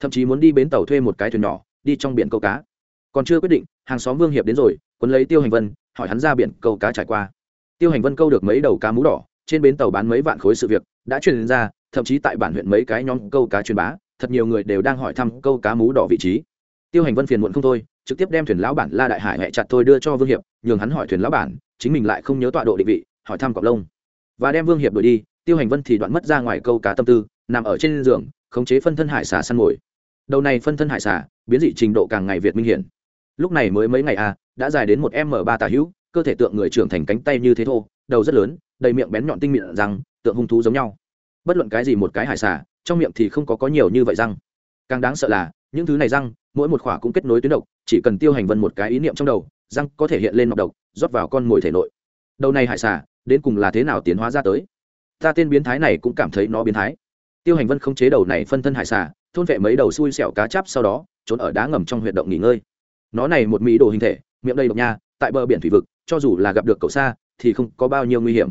Thậm chí muốn đi bến tàu thuê một cái thuyền nhỏ, đi trong biển câu cá còn chưa quyết định, hàng xóm vương hiệp đến rồi quân lấy tiêu hành vân, hỏi hắn ra biển câu cá trải qua. Tiêu hành vân câu được mấy đầu cá mú đỏ, trên bến tàu bán mấy vạn khối sự việc, đã truyền ra, thậm chí tại bản huyện mấy cái nhóm câu cá truyền bá, thật nhiều người đều đang hỏi thăm câu cá mú đỏ vị trí. Tiêu hành vân phiền muộn không thôi, trực tiếp đem thuyền lão bản la đại hải hẹ chặt thôi đưa cho vương hiệp, nhường hắn hỏi thuyền lão bản, chính mình lại không nhớ tọa độ định vị, hỏi thăm cọc lông. Và đem vương hiệp đuổi đi, tiêu hành vân thì đoạn mất ra ngoài câu cá tâm tư, nằm ở trên giường, khống chế phân thân hải xà săn mồi. Đầu này phân thân hải xà, biến dị trình độ càng ngày việt minh hiển lúc này mới mấy ngày à, đã dài đến một m ba tà hữu cơ thể tượng người trưởng thành cánh tay như thế thô đầu rất lớn đầy miệng bén nhọn tinh miệng răng, tượng hung thú giống nhau. Bất luận cái gì một cái hải xả trong miệng thì không có có nhiều như vậy răng. Càng đáng sợ là những thứ này răng mỗi một khỏa cũng kết nối tuyến độc chỉ cần tiêu hành vân một cái ý niệm trong đầu răng có thể hiện lên nọc độc rót vào con mồi thể nội. Đầu này hải xả đến cùng là thế nào tiến hóa ra tới? Ta tên biến thái này cũng cảm thấy nó biến thái. Tiêu hành vân không chế đầu này phân thân hải xả thôn vệ mấy đầu xui xẻo cá chắp sau đó trốn ở đá ngầm trong huyệt động nghỉ ngơi nó này một mỹ đồ hình thể, miệng đầy độc nha, tại bờ biển thủy vực, cho dù là gặp được cậu xa thì không có bao nhiêu nguy hiểm.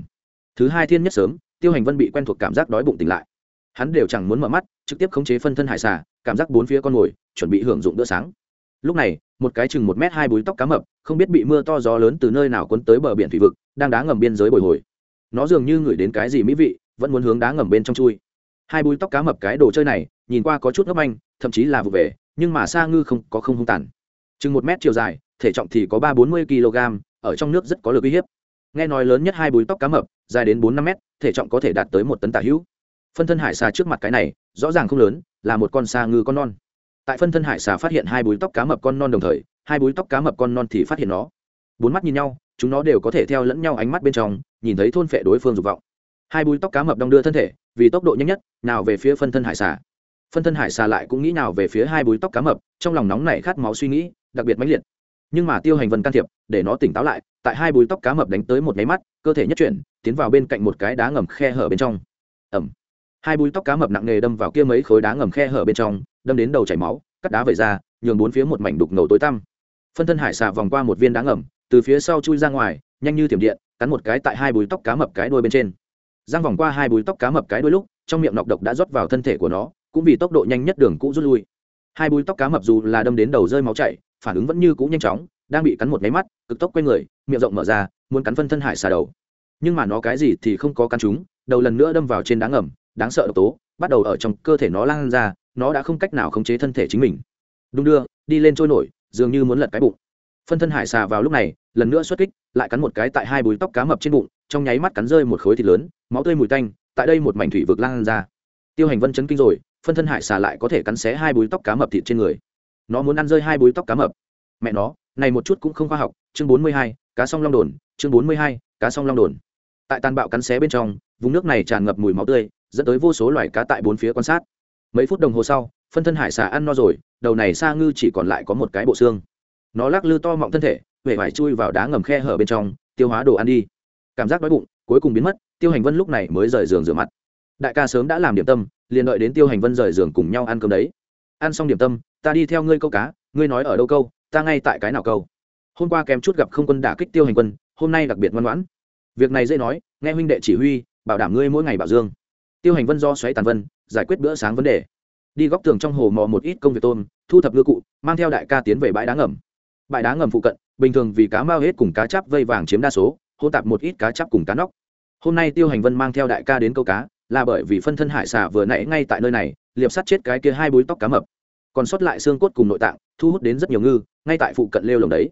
Thứ hai thiên nhất sớm, tiêu hành vân bị quen thuộc cảm giác đói bụng tỉnh lại. Hắn đều chẳng muốn mở mắt, trực tiếp khống chế phân thân hải xà, cảm giác bốn phía con mồi chuẩn bị hưởng dụng bữa sáng. Lúc này, một cái chừng một m hai búi tóc cá mập, không biết bị mưa to gió lớn từ nơi nào cuốn tới bờ biển thủy vực, đang đá ngầm biên giới bồi hồi. Nó dường như ngửi đến cái gì mỹ vị, vẫn muốn hướng đá ngầm bên trong chui. Hai búi tóc cá mập cái đồ chơi này, nhìn qua có chút ngấp anh thậm chí là vụ về, nhưng mà xa ngư không có không hung tàn chừng một mét chiều dài, thể trọng thì có ba bốn mươi kg ở trong nước rất có lực uy hiếp. Nghe nói lớn nhất hai búi tóc cá mập, dài đến bốn năm mét, thể trọng có thể đạt tới một tấn tả hữu. Phân thân hải xà trước mặt cái này, rõ ràng không lớn, là một con xà ngư con non. Tại phân thân hải xà phát hiện hai búi tóc cá mập con non đồng thời, hai búi tóc cá mập con non thì phát hiện nó. Bốn mắt nhìn nhau, chúng nó đều có thể theo lẫn nhau ánh mắt bên trong, nhìn thấy thôn phệ đối phương dục vọng. Hai búi tóc cá mập đong đưa thân thể, vì tốc độ nhanh nhất, nào về phía phân thân hải xà. Phân thân hải xà lại cũng nghĩ nào về phía hai búi tóc cá mập, trong lòng nóng này khát máu suy nghĩ đặc biệt mãnh liệt. Nhưng mà tiêu hành vân can thiệp, để nó tỉnh táo lại, tại hai búi tóc cá mập đánh tới một máy mắt, cơ thể nhất chuyển, tiến vào bên cạnh một cái đá ngầm khe hở bên trong. Ẩm hai búi tóc cá mập nặng nề đâm vào kia mấy khối đá ngầm khe hở bên trong, đâm đến đầu chảy máu, cắt đá vẩy ra, nhường bốn phía một mảnh đục ngầu tối tăm. Phân thân hải xà vòng qua một viên đá ngầm, từ phía sau chui ra ngoài, nhanh như thiểm điện, cắn một cái tại hai búi tóc cá mập cái đuôi bên trên. Giang vòng qua hai búi tóc cá mập cái đuôi lúc, trong miệng nọc độc đã rót vào thân thể của nó, cũng vì tốc độ nhanh nhất đường cũ rút lui hai búi tóc cá mập dù là đâm đến đầu rơi máu chảy, phản ứng vẫn như cũ nhanh chóng, đang bị cắn một máy mắt, cực tốc quay người, miệng rộng mở ra, muốn cắn phân thân hải xà đầu. Nhưng mà nó cái gì thì không có cắn chúng, đầu lần nữa đâm vào trên đá ngầm, đáng sợ độc tố, bắt đầu ở trong cơ thể nó lan ra, nó đã không cách nào khống chế thân thể chính mình. Đung đưa, đi lên trôi nổi, dường như muốn lật cái bụng. Phân thân hải xà vào lúc này, lần nữa xuất kích, lại cắn một cái tại hai búi tóc cá mập trên bụng, trong nháy mắt cắn rơi một khối thịt lớn, máu tươi mùi tanh, tại đây một mảnh thủy vực lan ra. Tiêu hành vân chấn kinh rồi phân thân hải xà lại có thể cắn xé hai búi tóc cá mập thịt trên người. Nó muốn ăn rơi hai búi tóc cá mập. Mẹ nó, này một chút cũng không khoa học. Chương bốn mươi hai, cá song long đồn. Chương bốn mươi hai, cá song long đồn. Tại tàn bạo cắn xé bên trong, vùng nước này tràn ngập mùi máu tươi, dẫn tới vô số loài cá tại bốn phía quan sát. Mấy phút đồng hồ sau, phân thân hải xà ăn no rồi, đầu này xa ngư chỉ còn lại có một cái bộ xương. Nó lắc lư to mọng thân thể huệ vải chui vào đá ngầm khe hở bên trong, tiêu hóa đồ ăn đi. Cảm giác đói bụng, cuối cùng biến mất, tiêu hành vân lúc này mới rời giường rửa mặt. Đại ca sớm đã làm điểm tâm liền đợi đến tiêu hành vân rời giường cùng nhau ăn cơm đấy. Ăn xong điểm tâm, ta đi theo ngươi câu cá, ngươi nói ở đâu câu, ta ngay tại cái nào câu. Hôm qua kém chút gặp không quân đả kích tiêu hành quân, hôm nay đặc biệt ngoan ngoãn. Việc này dễ nói, nghe huynh đệ chỉ huy, bảo đảm ngươi mỗi ngày bảo dương. Tiêu hành vân do xoáy tàn vân, giải quyết bữa sáng vấn đề. Đi góc tường trong hồ mò một ít công việc tôm, thu thập ngư cụ, mang theo đại ca tiến về bãi đá ngầm. Bãi đá ngầm phụ cận, bình thường vì cá mao hết cùng cá chắp vây vàng chiếm đa số hô tạp một ít cá chắp cùng cá nóc. Hôm nay tiêu hành vân mang theo đại ca đến câu cá là bởi vì phân thân hải xà vừa nãy ngay tại nơi này, liệp sắt chết cái kia hai búi tóc cá mập. Còn sót lại xương cốt cùng nội tạng, thu hút đến rất nhiều ngư, ngay tại phụ cận lêu lồng đấy.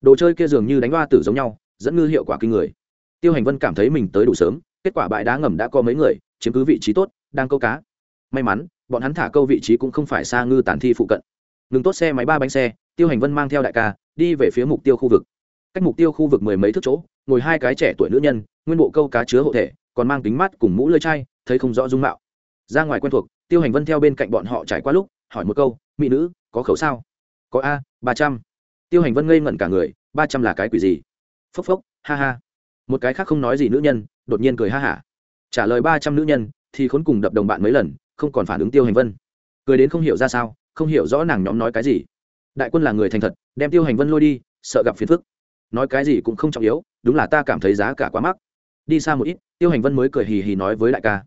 Đồ chơi kia dường như đánh hoa tử giống nhau, dẫn ngư hiệu quả kinh người. Tiêu hành vân cảm thấy mình tới đủ sớm, kết quả bãi đá ngầm đã có mấy người, chiếm cứ vị trí tốt, đang câu cá. May mắn, bọn hắn thả câu vị trí cũng không phải xa ngư tàn thi phụ cận. Ngừng tốt xe máy ba bánh xe, tiêu hành vân mang theo đại ca, đi về phía mục tiêu khu vực. Cách mục tiêu khu vực mười mấy thước chỗ, ngồi hai cái trẻ tuổi nữ nhân, nguyên bộ câu cá chứa hộ thể, còn mang kính mắt cùng mũ lơi chai thấy không rõ dung mạo. Ra ngoài quen thuộc, tiêu hành vân theo bên cạnh bọn họ trải qua lúc, hỏi một câu, mỹ nữ, có khẩu sao? Có a, ba trăm. Tiêu hành vân ngây ngẩn cả người, ba trăm là cái quỷ gì? Phốc phốc, ha ha. Một cái khác không nói gì nữ nhân, đột nhiên cười ha hả. Trả lời ba trăm nữ nhân, thì khốn cùng đập đồng bạn mấy lần, không còn phản ứng tiêu hành vân. Cười đến không hiểu ra sao, không hiểu rõ nàng nhóm nói cái gì. Đại quân là người thành thật, đem tiêu hành vân lôi đi, sợ gặp phiền phức. Nói cái gì cũng không trọng yếu, đúng là ta cảm thấy giá cả quá mắc. Đi xa một ít, tiêu hành vân mới cười hì hì nói với đại ca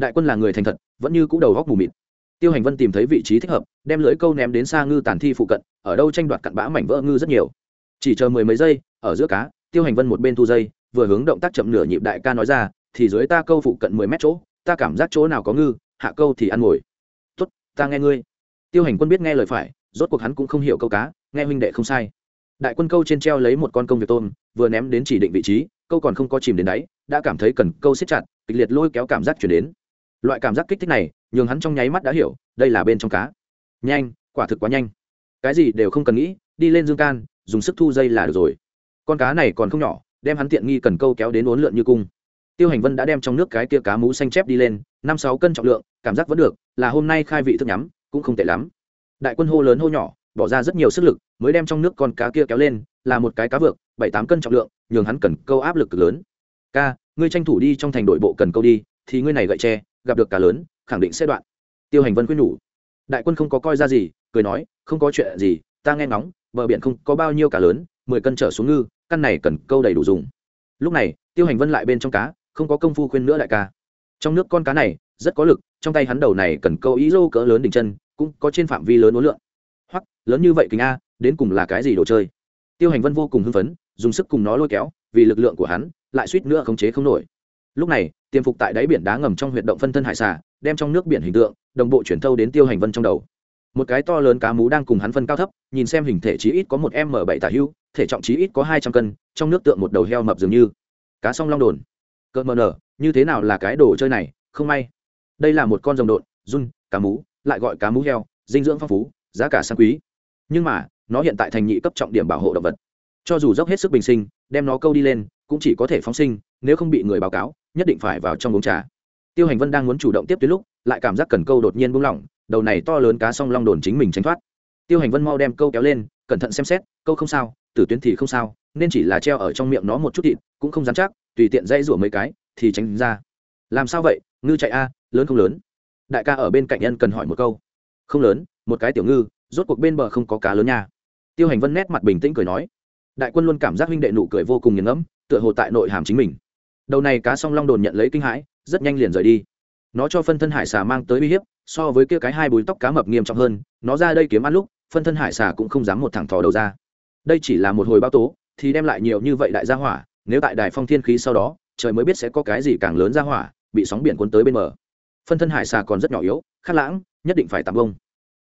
đại quân là người thành thật, vẫn như c ũ đầu góc mù mịt. Tiêu hành vân tìm thấy vị trí thích hợp, đem lưỡi câu ném đến xa ngư tàn thi phụ cận, ở đâu tranh đoạt cặn bã mảnh vỡ ngư rất nhiều. Chỉ chờ mười mấy giây, ở giữa cá, tiêu hành vân một bên thu dây, vừa hướng động tác chậm nửa nhịp đại ca nói ra, thì dưới ta câu phụ cận mười mét chỗ, ta cảm giác chỗ nào có ngư, hạ câu thì ăn ngồi. Tốt, ta nghe ngươi. Tiêu hành quân biết nghe lời phải, rốt cuộc hắn cũng không hiểu câu cá, nghe huynh đệ không sai. Đại quân câu trên treo lấy một con công việc tôm, vừa ném đến chỉ định vị trí, câu còn không có chìm đến đáy, đã cảm thấy cần câu siết chặt, kịch liệt lôi kéo cảm giác chuyển đến loại cảm giác kích thích này, nhường hắn trong nháy mắt đã hiểu, đây là bên trong cá. Nhanh, quả thực quá nhanh. Cái gì đều không cần nghĩ, đi lên dương can, dùng sức thu dây là được rồi. Con cá này còn không nhỏ, đem hắn tiện nghi cần câu kéo đến uốn lượn như cung. Tiêu hành vân đã đem trong nước cái kia cá mú xanh chép đi lên, năm sáu cân trọng lượng, cảm giác vẫn được, là hôm nay khai vị thức nhắm, cũng không tệ lắm. Đại quân hô lớn hô nhỏ, bỏ ra rất nhiều sức lực, mới đem trong nước con cá kia kéo lên, là một cái cá vược, bảy tám cân trọng lượng, nhường hắn cần câu áp lực cực lớn. Ca, ngươi tranh thủ đi trong thành đội bộ cần câu đi, thì ngươi này gậy tre gặp được cá lớn, khẳng định sẽ đoạn. Tiêu hành vân quyết nhủ. Đại quân không có coi ra gì, cười nói, không có chuyện gì, ta nghe ngóng, bờ biển không có bao nhiêu cá lớn, mười cân trở xuống ngư, căn này cần câu đầy đủ dùng. Lúc này, tiêu hành vân lại bên trong cá, không có công phu khuyên nữa đại ca. Trong nước con cá này, rất có lực, trong tay hắn đầu này cần câu ý dô cỡ lớn đỉnh chân, cũng có trên phạm vi lớn ối lượng hoặc lớn như vậy kính a, đến cùng là cái gì đồ chơi? Tiêu hành vân vô cùng hưng phấn, dùng sức cùng nó lôi kéo, vì lực lượng của hắn, lại suýt nữa khống chế không nổi lúc này tiềm phục tại đáy biển đá ngầm trong huyệt động phân thân hải xà đem trong nước biển hình tượng đồng bộ chuyển thâu đến tiêu hành vân trong đầu. Một cái to lớn cá mú đang cùng hắn phân cao thấp nhìn xem hình thể chí ít có một m bảy tả hưu thể trọng chí ít có hai trăm cân trong nước tượng một đầu heo mập dường như. Cá song long đồn. Cỡ mờ nở như thế nào là cái đồ chơi này không may. Đây là một con rồng đồn, run cá mú lại gọi cá mú heo dinh dưỡng phong phú giá cả sang quý. Nhưng mà nó hiện tại thành nhị cấp trọng điểm bảo hộ động vật. Cho dù dốc hết sức bình sinh đem nó câu đi lên cũng chỉ có thể phóng sinh nếu không bị người báo cáo nhất định phải vào trong uống trà. Tiêu hành vân đang muốn chủ động tiếp tuyến lúc, lại cảm giác cần câu đột nhiên buông lỏng, đầu này to lớn cá song long đồn chính mình tránh thoát. Tiêu hành vân mau đem câu kéo lên, cẩn thận xem xét, câu không sao, tử tuyến thì không sao, nên chỉ là treo ở trong miệng nó một chút thịt, cũng không dám chắc, tùy tiện dây rủa mấy cái, thì tránh ra. Làm sao vậy, ngư chạy a, lớn không lớn? Đại ca ở bên cạnh nhân cần hỏi một câu. Không lớn, một cái tiểu ngư, rốt cuộc bên bờ không có cá lớn nha. Tiêu hành vân nét mặt bình tĩnh cười nói. Đại quân luôn cảm giác huynh đệ nụ cười vô cùng nghiền ngẫm, tựa hồ tại nội hàm chính mình đầu này cá song long đồn nhận lấy kinh hãi, rất nhanh liền rời đi. Nó cho phân thân hải xà mang tới uy hiếp, so với kia cái hai búi tóc cá mập nghiêm trọng hơn, nó ra đây kiếm ăn lúc, phân thân hải xà cũng không dám một thẳng thò đầu ra. Đây chỉ là một hồi bao tố, thì đem lại nhiều như vậy đại gia hỏa, nếu tại đài phong thiên khí sau đó, trời mới biết sẽ có cái gì càng lớn ra hỏa, bị sóng biển cuốn tới bên bờ. Phân thân hải xà còn rất nhỏ yếu, khát lãng, nhất định phải tạm bông.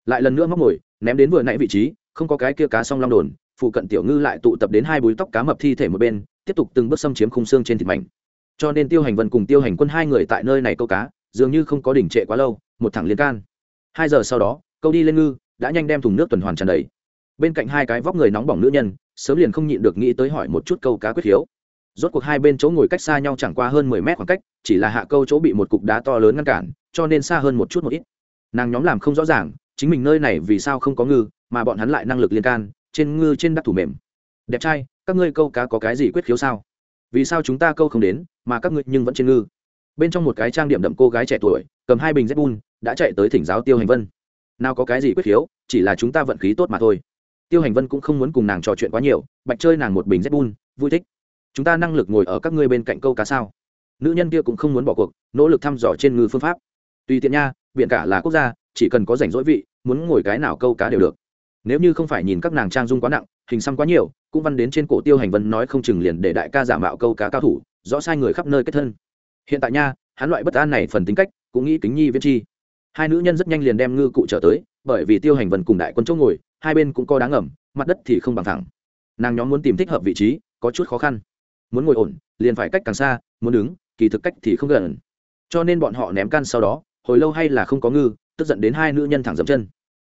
Lại lần nữa móc ngồi ném đến vừa nãy vị trí, không có cái kia cá song long đồn, phụ cận tiểu ngư lại tụ tập đến hai búi tóc cá mập thi thể một bên, tiếp tục từng bước xâm chiếm khung xương trên thịt mảnh cho nên tiêu hành vân cùng tiêu hành quân hai người tại nơi này câu cá, dường như không có đỉnh trệ quá lâu, một thẳng liên can. Hai giờ sau đó, câu đi lên ngư, đã nhanh đem thùng nước tuần hoàn tràn đầy. Bên cạnh hai cái vóc người nóng bỏng nữ nhân, sớm liền không nhịn được nghĩ tới hỏi một chút câu cá quyết hiếu. Rốt cuộc hai bên chỗ ngồi cách xa nhau chẳng qua hơn mười mét khoảng cách, chỉ là hạ câu chỗ bị một cục đá to lớn ngăn cản, cho nên xa hơn một chút một ít. Nàng nhóm làm không rõ ràng, chính mình nơi này vì sao không có ngư, mà bọn hắn lại năng lực liên can, trên ngư trên đắc thủ mềm. Đẹp trai, các ngươi câu cá có cái gì quyết khiếu sao? Vì sao chúng ta câu không đến, mà các ngươi nhưng vẫn trên ngư? Bên trong một cái trang điểm đậm cô gái trẻ tuổi, cầm hai bình z bun đã chạy tới thỉnh giáo tiêu hành vân. Nào có cái gì quyết khiếu chỉ là chúng ta vận khí tốt mà thôi. Tiêu hành vân cũng không muốn cùng nàng trò chuyện quá nhiều, bạch chơi nàng một bình z bun vui thích. Chúng ta năng lực ngồi ở các ngươi bên cạnh câu cá sao? Nữ nhân kia cũng không muốn bỏ cuộc, nỗ lực thăm dò trên ngư phương pháp. Tùy tiện nha biển cả là quốc gia, chỉ cần có rảnh rỗi vị, muốn ngồi cái nào câu cá đều được. Nếu như không phải nhìn các nàng trang dung quá nặng hình xăm quá nhiều, cũng văn đến trên cổ tiêu hành vân nói không chừng liền để đại ca giả mạo câu cá cao thủ, rõ sai người khắp nơi kết thân. Hiện tại nha, hắn loại bất an này phần tính cách, cũng nghĩ kính nhi viễn chi. Hai nữ nhân rất nhanh liền đem ngư cụ trở tới, bởi vì tiêu hành vân cùng đại quân chỗ ngồi, hai bên cũng có đáng ẩm mặt đất thì không bằng thẳng. Nàng nhóm muốn tìm thích hợp vị trí, có chút khó khăn. Muốn ngồi ổn, liền phải cách càng xa, muốn đứng, kỳ thực cách thì không gần. Cho nên bọn họ ném can sau đó, hồi lâu hay là không có ngư, tức giận đến hai nữ nhân thẳng dậm chân.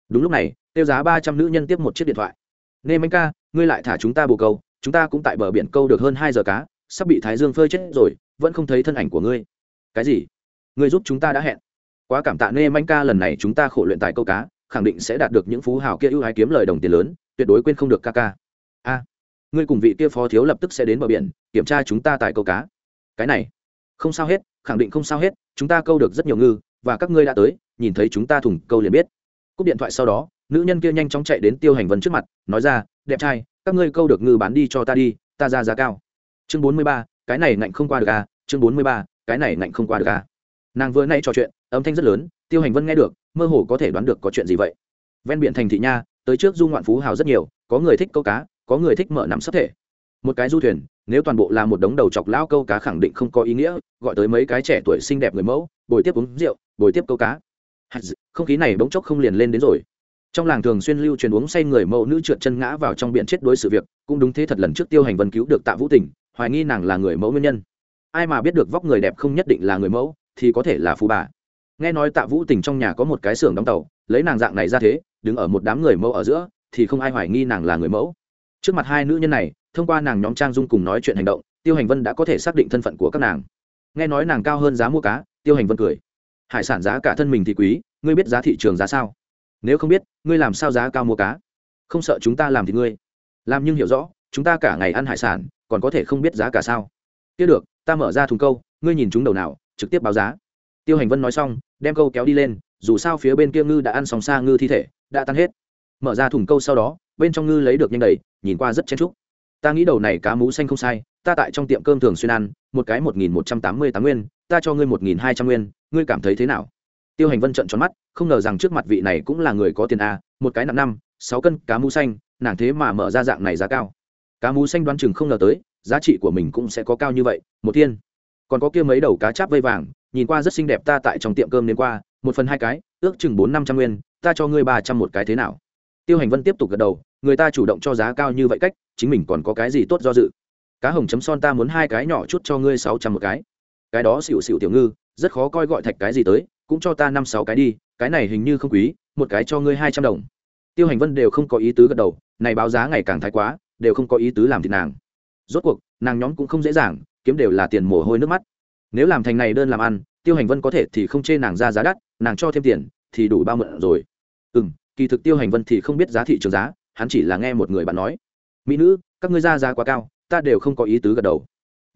Đúng lúc này, tiêu giá ba trăm nữ nhân tiếp một chiếc điện thoại nê anh ca, ngươi lại thả chúng ta bồ câu, chúng ta cũng tại bờ biển câu được hơn hai giờ cá, sắp bị thái dương phơi chết rồi, vẫn không thấy thân ảnh của ngươi. Cái gì? Ngươi giúp chúng ta đã hẹn. Quá cảm tạ nê manh ca lần này chúng ta khổ luyện tài câu cá, khẳng định sẽ đạt được những phú hào kia ưu ái kiếm lời đồng tiền lớn, tuyệt đối quên không được ca ca. A, ngươi cùng vị kia phó thiếu lập tức sẽ đến bờ biển, kiểm tra chúng ta tại câu cá. Cái này, không sao hết, khẳng định không sao hết, chúng ta câu được rất nhiều ngư, và các ngươi đã tới, nhìn thấy chúng ta thủng câu liền biết. Cúp điện thoại sau đó nữ nhân kia nhanh chóng chạy đến tiêu hành vân trước mặt, nói ra, đẹp trai, các ngươi câu được ngư bán đi cho ta đi, ta ra giá cao. Chương bốn mươi ba, cái này ngạnh không qua được à? Chương bốn mươi ba, cái này ngạnh không qua được à? Nàng vừa nay trò chuyện, âm thanh rất lớn, tiêu hành vân nghe được, mơ hồ có thể đoán được có chuyện gì vậy. Ven biển thành thị nha, tới trước du ngoạn phú hào rất nhiều, có người thích câu cá, có người thích mở nắm sắp thể. Một cái du thuyền, nếu toàn bộ là một đống đầu chọc lao câu cá khẳng định không có ý nghĩa, gọi tới mấy cái trẻ tuổi xinh đẹp người mẫu, bồi tiếp uống rượu, bồi tiếp câu cá. Không khí này bỗng chốc không liền lên đến rồi trong làng thường xuyên lưu truyền uống say người mẫu nữ trượt chân ngã vào trong biển chết đối sự việc, cũng đúng thế thật lần trước tiêu hành vân cứu được tạ vũ tình, hoài nghi nàng là người mẫu nguyên nhân. Ai mà biết được vóc người đẹp không nhất định là người mẫu, thì có thể là phú bà. Nghe nói tạ vũ tình trong nhà có một cái xưởng đóng tàu, lấy nàng dạng này ra thế, đứng ở một đám người mẫu ở giữa, thì không ai hoài nghi nàng là người mẫu. Trước mặt hai nữ nhân này, thông qua nàng nhóm trang dung cùng nói chuyện hành động, tiêu hành vân đã có thể xác định thân phận của các nàng. Nghe nói nàng cao hơn giá mua cá, tiêu hành vân cười. Hải sản giá cả thân mình thì quý, ngươi biết giá thị trường giá sao? Nếu không biết, ngươi làm sao giá cao mua cá? Không sợ chúng ta làm thì ngươi. Làm nhưng hiểu rõ, chúng ta cả ngày ăn hải sản, còn có thể không biết giá cả sao? Kia được, ta mở ra thùng câu, ngươi nhìn chúng đầu nào, trực tiếp báo giá. Tiêu hành vân nói xong, đem câu kéo đi lên, dù sao phía bên kia ngư đã ăn sòng xa ngư thi thể, đã tan hết. Mở ra thùng câu sau đó, bên trong ngư lấy được nhanh đầy, nhìn qua rất chen trúc ta nghĩ đầu này cá mú xanh không sai, ta tại trong tiệm cơm thường xuyên ăn, một cái một nghìn một trăm tám mươi tám nguyên, ta cho ngươi một nghìn hai trăm nguyên, ngươi cảm thấy thế nào? Tiêu hành vân trận tròn mắt, không ngờ rằng trước mặt vị này cũng là người có tiền a, một cái nặng năm, sáu cân, cá mú xanh, nàng thế mà mở ra dạng này giá cao. Cá mú xanh đoán chừng không ngờ tới, giá trị của mình cũng sẽ có cao như vậy, một thiên. Còn có kia mấy đầu cá cháp vây vàng, nhìn qua rất xinh đẹp ta tại trong tiệm cơm đến qua, một phần hai cái, ước chừng bốn năm trăm nguyên, ta cho ngươi ba trăm một cái thế nào? Tiêu hành vân tiếp tục gật đầu, người ta chủ động cho giá cao như vậy cách, chính mình còn có cái gì tốt do dự? Cá hồng chấm son ta muốn hai cái nhỏ chút cho ngươi sáu trăm một cái. Cái đó xịu xịu tiểu ngư, rất khó coi gọi thạch cái gì tới cũng cho ta năm sáu cái đi, cái này hình như không quý, một cái cho ngươi hai trăm đồng. Tiêu hành vân đều không có ý tứ gật đầu, này báo giá ngày càng thái quá, đều không có ý tứ làm thịt nàng. Rốt cuộc, nàng nhóm cũng không dễ dàng, kiếm đều là tiền mồ hôi nước mắt. Nếu làm thành này đơn làm ăn, tiêu hành vân có thể thì không chê nàng ra giá đắt, nàng cho thêm tiền, thì đủ bao mượn rồi. Ừ m kỳ thực tiêu hành vân thì không biết giá thị trường giá, hắn chỉ là nghe một người bạn nói. Mỹ nữ, các ngươi ra giá quá cao, ta đều không có ý tứ gật đầu.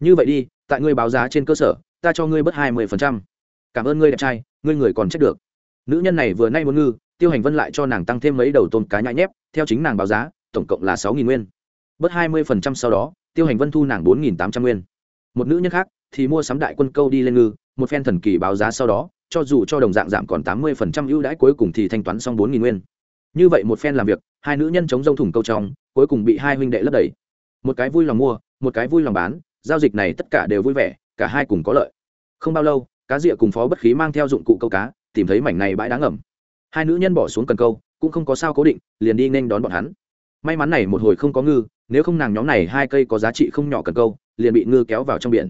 Như vậy đi, tại ngươi báo giá trên cơ sở, ta cho ngươi bớt hai mươi phần trăm cảm ơn ngươi đẹp trai, ngươi người còn trách được. Nữ nhân này vừa nay muốn ngư, tiêu hành vân lại cho nàng tăng thêm mấy đầu tôm cá nhãi nhép, theo chính nàng báo giá, tổng cộng là sáu nghìn nguyên. Bớt hai mươi phần trăm sau đó, tiêu hành vân thu nàng bốn nghìn tám trăm nguyên. Một nữ nhân khác thì mua sắm đại quân câu đi lên ngư, một phen thần kỳ báo giá sau đó, cho dù cho đồng dạng giảm còn tám mươi phần trăm ưu đãi cuối cùng thì thanh toán xong bốn nghìn nguyên. Như vậy một phen làm việc, hai nữ nhân chống rông thủng câu trong, cuối cùng bị hai huynh đệ lấp đầy. Một cái vui lòng mua, một cái vui lòng bán, giao dịch này tất cả đều vui vẻ, cả hai cùng có lợi. Không bao lâu cá rịa cùng phó bất khí mang theo dụng cụ câu cá, tìm thấy mảnh này bãi đá ngầm. Hai nữ nhân bỏ xuống cần câu, cũng không có sao cố định, liền đi nên đón bọn hắn. May mắn này một hồi không có ngư, nếu không nàng nhóm này hai cây có giá trị không nhỏ cần câu, liền bị ngư kéo vào trong biển.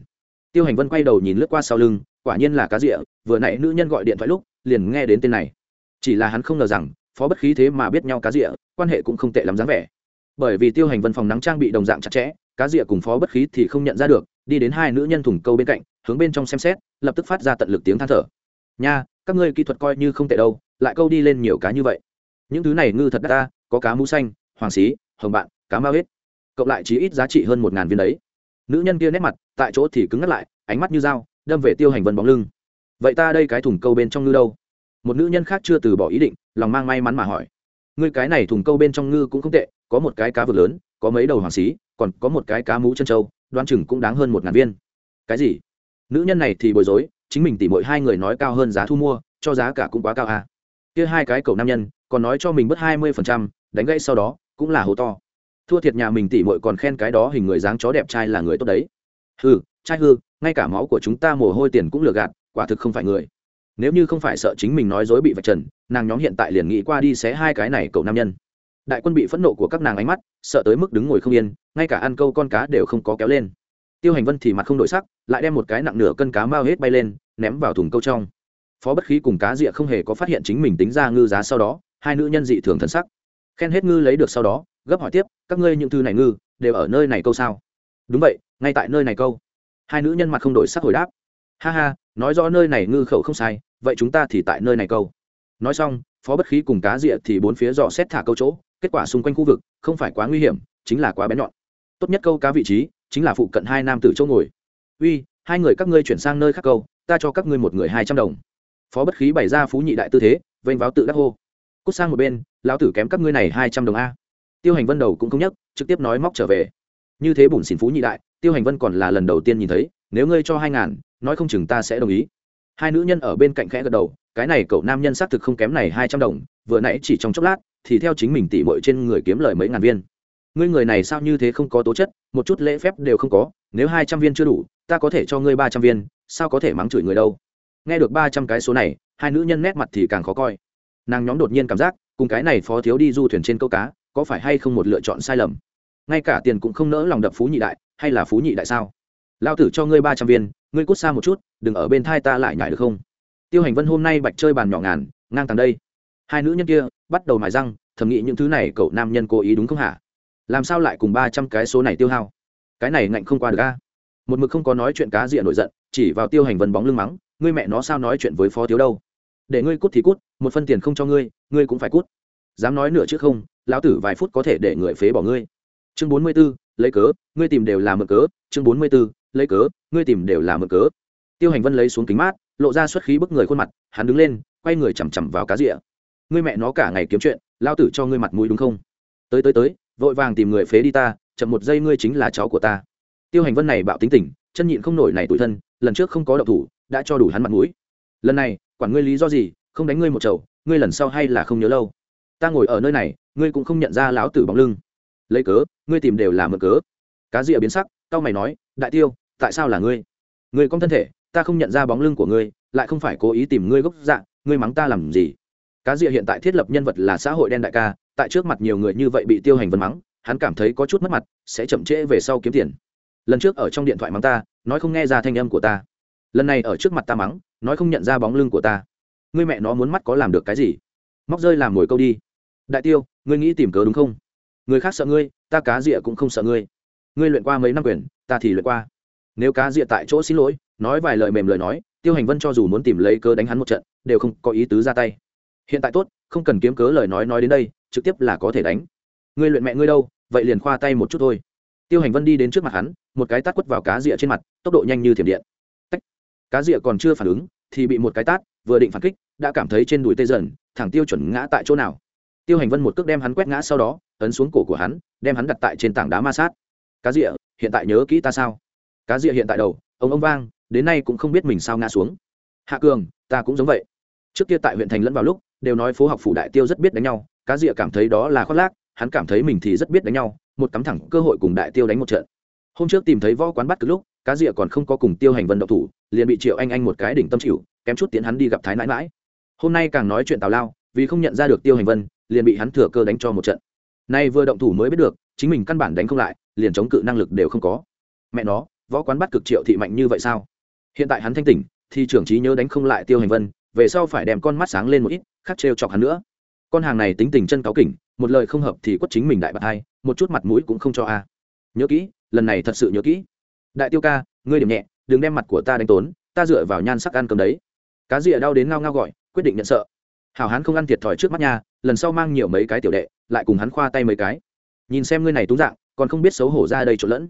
Tiêu hành vân quay đầu nhìn lướt qua sau lưng, quả nhiên là cá rịa, vừa nãy nữ nhân gọi điện thoại lúc, liền nghe đến tên này. Chỉ là hắn không ngờ rằng, phó bất khí thế mà biết nhau cá rịa, quan hệ cũng không tệ lắm dáng vẻ. Bởi vì tiêu hành vân phòng nắng trang bị đồng dạng chặt chẽ, cá rịa cùng phó bất khí thì không nhận ra được, đi đến hai nữ nhân thủng câu bên cạnh hướng bên trong xem xét, lập tức phát ra tận lực tiếng than thở. Nha, các ngươi kỹ thuật coi như không tệ đâu, lại câu đi lên nhiều cá như vậy. Những thứ này ngư thật đắt ta, có cá mũ xanh, hoàng xí, hồng bạn, cá ma hết cộng lại chỉ ít giá trị hơn một ngàn viên đấy. Nữ nhân kia nét mặt, tại chỗ thì cứng ngắt lại, ánh mắt như dao, đâm về tiêu hành vân bóng lưng. Vậy ta đây cái thùng câu bên trong ngư đâu? Một nữ nhân khác chưa từ bỏ ý định, lòng mang may mắn mà hỏi. Ngươi cái này thùng câu bên trong ngư cũng không tệ, có một cái cá vực lớn, có mấy đầu hoàng xí, còn có một cái cá mũ chân trâu đoan chừng cũng đáng hơn một ngàn viên. Cái gì? Nữ nhân này thì bối rối, chính mình tỉ mỗi hai người nói cao hơn giá thu mua, cho giá cả cũng quá cao à. kia hai cái cầu nam nhân, còn nói cho mình bớt hai mươi phần trăm, đánh gãy sau đó, cũng là hố to. Thua thiệt nhà mình tỉ mội còn khen cái đó hình người dáng chó đẹp trai là người tốt đấy. Hừ, trai hư, ngay cả máu của chúng ta mồ hôi tiền cũng lừa gạt, quả thực không phải người. Nếu như không phải sợ chính mình nói dối bị vạch trần, nàng nhóm hiện tại liền nghĩ qua đi xé hai cái này cầu nam nhân. Đại quân bị phẫn nộ của các nàng ánh mắt, sợ tới mức đứng ngồi không yên, ngay cả ăn câu con cá đều không có kéo lên tiêu hành vân thì mặt không đổi sắc, lại đem một cái nặng nửa cân cá mao hết bay lên, ném vào thùng câu trong. Phó bất khí cùng cá rịa không hề có phát hiện chính mình tính ra ngư giá sau đó, hai nữ nhân dị thường thân sắc. Khen hết ngư lấy được sau đó, gấp hỏi tiếp, các ngươi những thư này ngư, đều ở nơi này câu sao? Đúng vậy, ngay tại nơi này câu. Hai nữ nhân mặt không đổi sắc hồi đáp. Ha ha, nói rõ nơi này ngư khẩu không sai, vậy chúng ta thì tại nơi này câu. Nói xong, phó bất khí cùng cá rịa thì bốn phía dò xét thả câu chỗ, kết quả xung quanh khu vực không phải quá nguy hiểm, chính là quá bén nhọn. Tốt nhất câu cá vị trí chính là phụ cận hai nam tử chỗ ngồi. Uy, hai người các ngươi chuyển sang nơi khác câu, ta cho các ngươi một người hai trăm đồng. Phó bất khí bày ra phú nhị đại tư thế, vênh váo tự đắc hô. Cút sang một bên, lão tử kém các ngươi này hai trăm đồng a. Tiêu hành vân đầu cũng không nhắc trực tiếp nói móc trở về. Như thế bùn xỉn phú nhị đại, tiêu hành vân còn là lần đầu tiên nhìn thấy, nếu ngươi cho hai ngàn, nói không chừng ta sẽ đồng ý. Hai nữ nhân ở bên cạnh khẽ gật đầu, cái này cậu nam nhân xác thực không kém này hai trăm đồng, vừa nãy chỉ trong chốc lát, thì theo chính mình tỉ mội trên người kiếm lời mấy ngàn viên ngươi người này sao như thế không có tố chất, một chút lễ phép đều không có, nếu hai trăm viên chưa đủ, ta có thể cho ngươi ba trăm viên, sao có thể mắng chửi người đâu? Nghe được ba trăm cái số này, hai nữ nhân nét mặt thì càng khó coi. Nàng nhóm đột nhiên cảm giác, cùng cái này phó thiếu đi du thuyền trên câu cá, có phải hay không một lựa chọn sai lầm? Ngay cả tiền cũng không nỡ lòng đập phú nhị đại, hay là phú nhị đại sao? Lao tử cho ngươi ba trăm viên, ngươi cút xa một chút, đừng ở bên thai ta lại nhải được không? Tiêu hành vân hôm nay bạch chơi bàn nhỏ ngàn, ngang tàng đây. Hai nữ nhân kia, bắt đầu mài răng, thầm nghĩ những thứ này cậu nam nhân cố ý đúng không hả? Làm sao lại cùng ba trăm cái số này tiêu hao? Cái này ngạnh không qua được a. Một mực không có nói chuyện cá diện nổi giận, chỉ vào tiêu hành vân bóng lưng mắng, ngươi mẹ nó sao nói chuyện với phó thiếu đâu? Để ngươi cút thì cút, một phân tiền không cho ngươi ngươi cũng phải cút. Dám nói nửa chứ không, lão tử vài phút có thể để người phế bỏ ngươi. Chương bốn mươi b ố lấy cớ, ngươi tìm đều là mực cớ. Chương bốn mươi b ố lấy cớ, ngươi tìm đều là mực cớ. Tiêu hành vân lấy xuống kính mát, lộ ra xuất khí bức người khuôn mặt, hắn đứng lên, quay người chằm chằm vào cá rịa. Ngươi mẹ nó cả ngày kiếm chuyện lao tử cho ngươi mặt mũi đúng không? Tới tới tới vội vàng tìm người phế đi ta, chậm một giây ngươi chính là cháu của ta. Tiêu hành vân này bạo tính tình, chân nhịn không nổi này tủi thân, lần trước không có độc thủ, đã cho đủ hắn mặt mũi. Lần này, quản ngươi lý do gì, không đánh ngươi một chầu, ngươi lần sau hay là không nhớ lâu. Ta ngồi ở nơi này, ngươi cũng không nhận ra lão tử bóng lưng. Lấy cớ, ngươi tìm đều là mượn cớ. Cá rịa biến sắc tao mày nói, đại tiêu, tại sao là ngươi? Ngươi con thân thể, ta không nhận ra bóng lưng của ngươi, lại không phải cố ý tìm ngươi gốc dạng ngươi mắng ta làm gì? Cá rịa hiện tại thiết lập nhân vật là xã hội đen đại ca tại trước mặt nhiều người như vậy bị tiêu hành vân mắng, hắn cảm thấy có chút mất mặt, sẽ chậm trễ về sau kiếm tiền. Lần trước ở trong điện thoại mắng ta, nói không nghe ra thanh âm của ta. Lần này ở trước mặt ta mắng, nói không nhận ra bóng lưng của ta. Ngươi mẹ nó muốn mắt có làm được cái gì? Móc rơi làm mồi câu đi. Đại tiêu, ngươi nghĩ tìm cớ đúng không? Người khác sợ ngươi, ta cá rịa cũng không sợ ngươi. Ngươi luyện qua mấy năm quyền, ta thì luyện qua. Nếu cá rịa tại chỗ xin lỗi, nói vài lời mềm lời nói, tiêu hành vân cho dù muốn tìm lấy cớ đánh hắn một trận, đều không có ý tứ ra tay. Hiện tại tốt, không cần kiếm cớ lời nói nói đến đây trực tiếp là có thể đánh. Ngươi luyện mẹ ngươi đâu, vậy liền khoa tay một chút thôi. Tiêu hành vân đi đến trước mặt hắn, một cái tát quất vào cá rịa trên mặt, tốc độ nhanh như thiểm điện. Tách. cá rịa còn chưa phản ứng, thì bị một cái tát, vừa định phản kích, đã cảm thấy trên đùi tê dần, thẳng tiêu chuẩn ngã tại chỗ nào. Tiêu hành vân một cước đem hắn quét ngã sau đó, ấn xuống cổ của hắn, đem hắn đặt tại trên tảng đá ma sát. Cá rịa, hiện tại nhớ kỹ ta sao? Cá rịa hiện tại đầu, ông ông vang, đến nay cũng không biết mình sao ngã xuống. Hạ cường, ta cũng giống vậy. Trước kia tại huyện thành lẫn vào lúc, đều nói phố học phủ đại tiêu rất biết đánh nhau cá rịa cảm thấy đó là khoác lác, hắn cảm thấy mình thì rất biết đánh nhau, một cắm thẳng cơ hội cùng đại tiêu đánh một trận. Hôm trước tìm thấy võ quán bắt cứ lúc, cá rịa còn không có cùng tiêu hành vân độc thủ, liền bị triệu anh anh một cái đỉnh tâm chịu, kém chút tiến hắn đi gặp thái nãi mãi hôm nay càng nói chuyện tào lao, vì không nhận ra được tiêu hành vân, liền bị hắn thừa cơ đánh cho một trận. Nay vừa động thủ mới biết được, chính mình căn bản đánh không lại, liền chống cự năng lực đều không có. Mẹ nó, võ quán bắt cực triệu thị mạnh như vậy sao? Hiện tại hắn thanh tỉnh, thì trưởng trí nhớ đánh không lại tiêu hành vân, về sau phải đem con mắt sáng lên một ít khắc trêu chọc hắn nữa con hàng này tính tình chân cáo kỉnh, một lời không hợp thì quất chính mình đại bạc hai, một chút mặt mũi cũng không cho a. Nhớ kỹ, lần này thật sự nhớ kỹ. Đại tiêu ca, ngươi điểm nhẹ, đừng đem mặt của ta đánh tốn, ta dựa vào nhan sắc ăn cơm đấy. Cá rịa đau đến ngao ngao gọi, quyết định nhận sợ. Hảo hán không ăn thiệt thòi trước mắt nha, lần sau mang nhiều mấy cái tiểu đệ, lại cùng hắn khoa tay mấy cái. Nhìn xem ngươi này túng dạng, còn không biết xấu hổ ra đây trộn lẫn.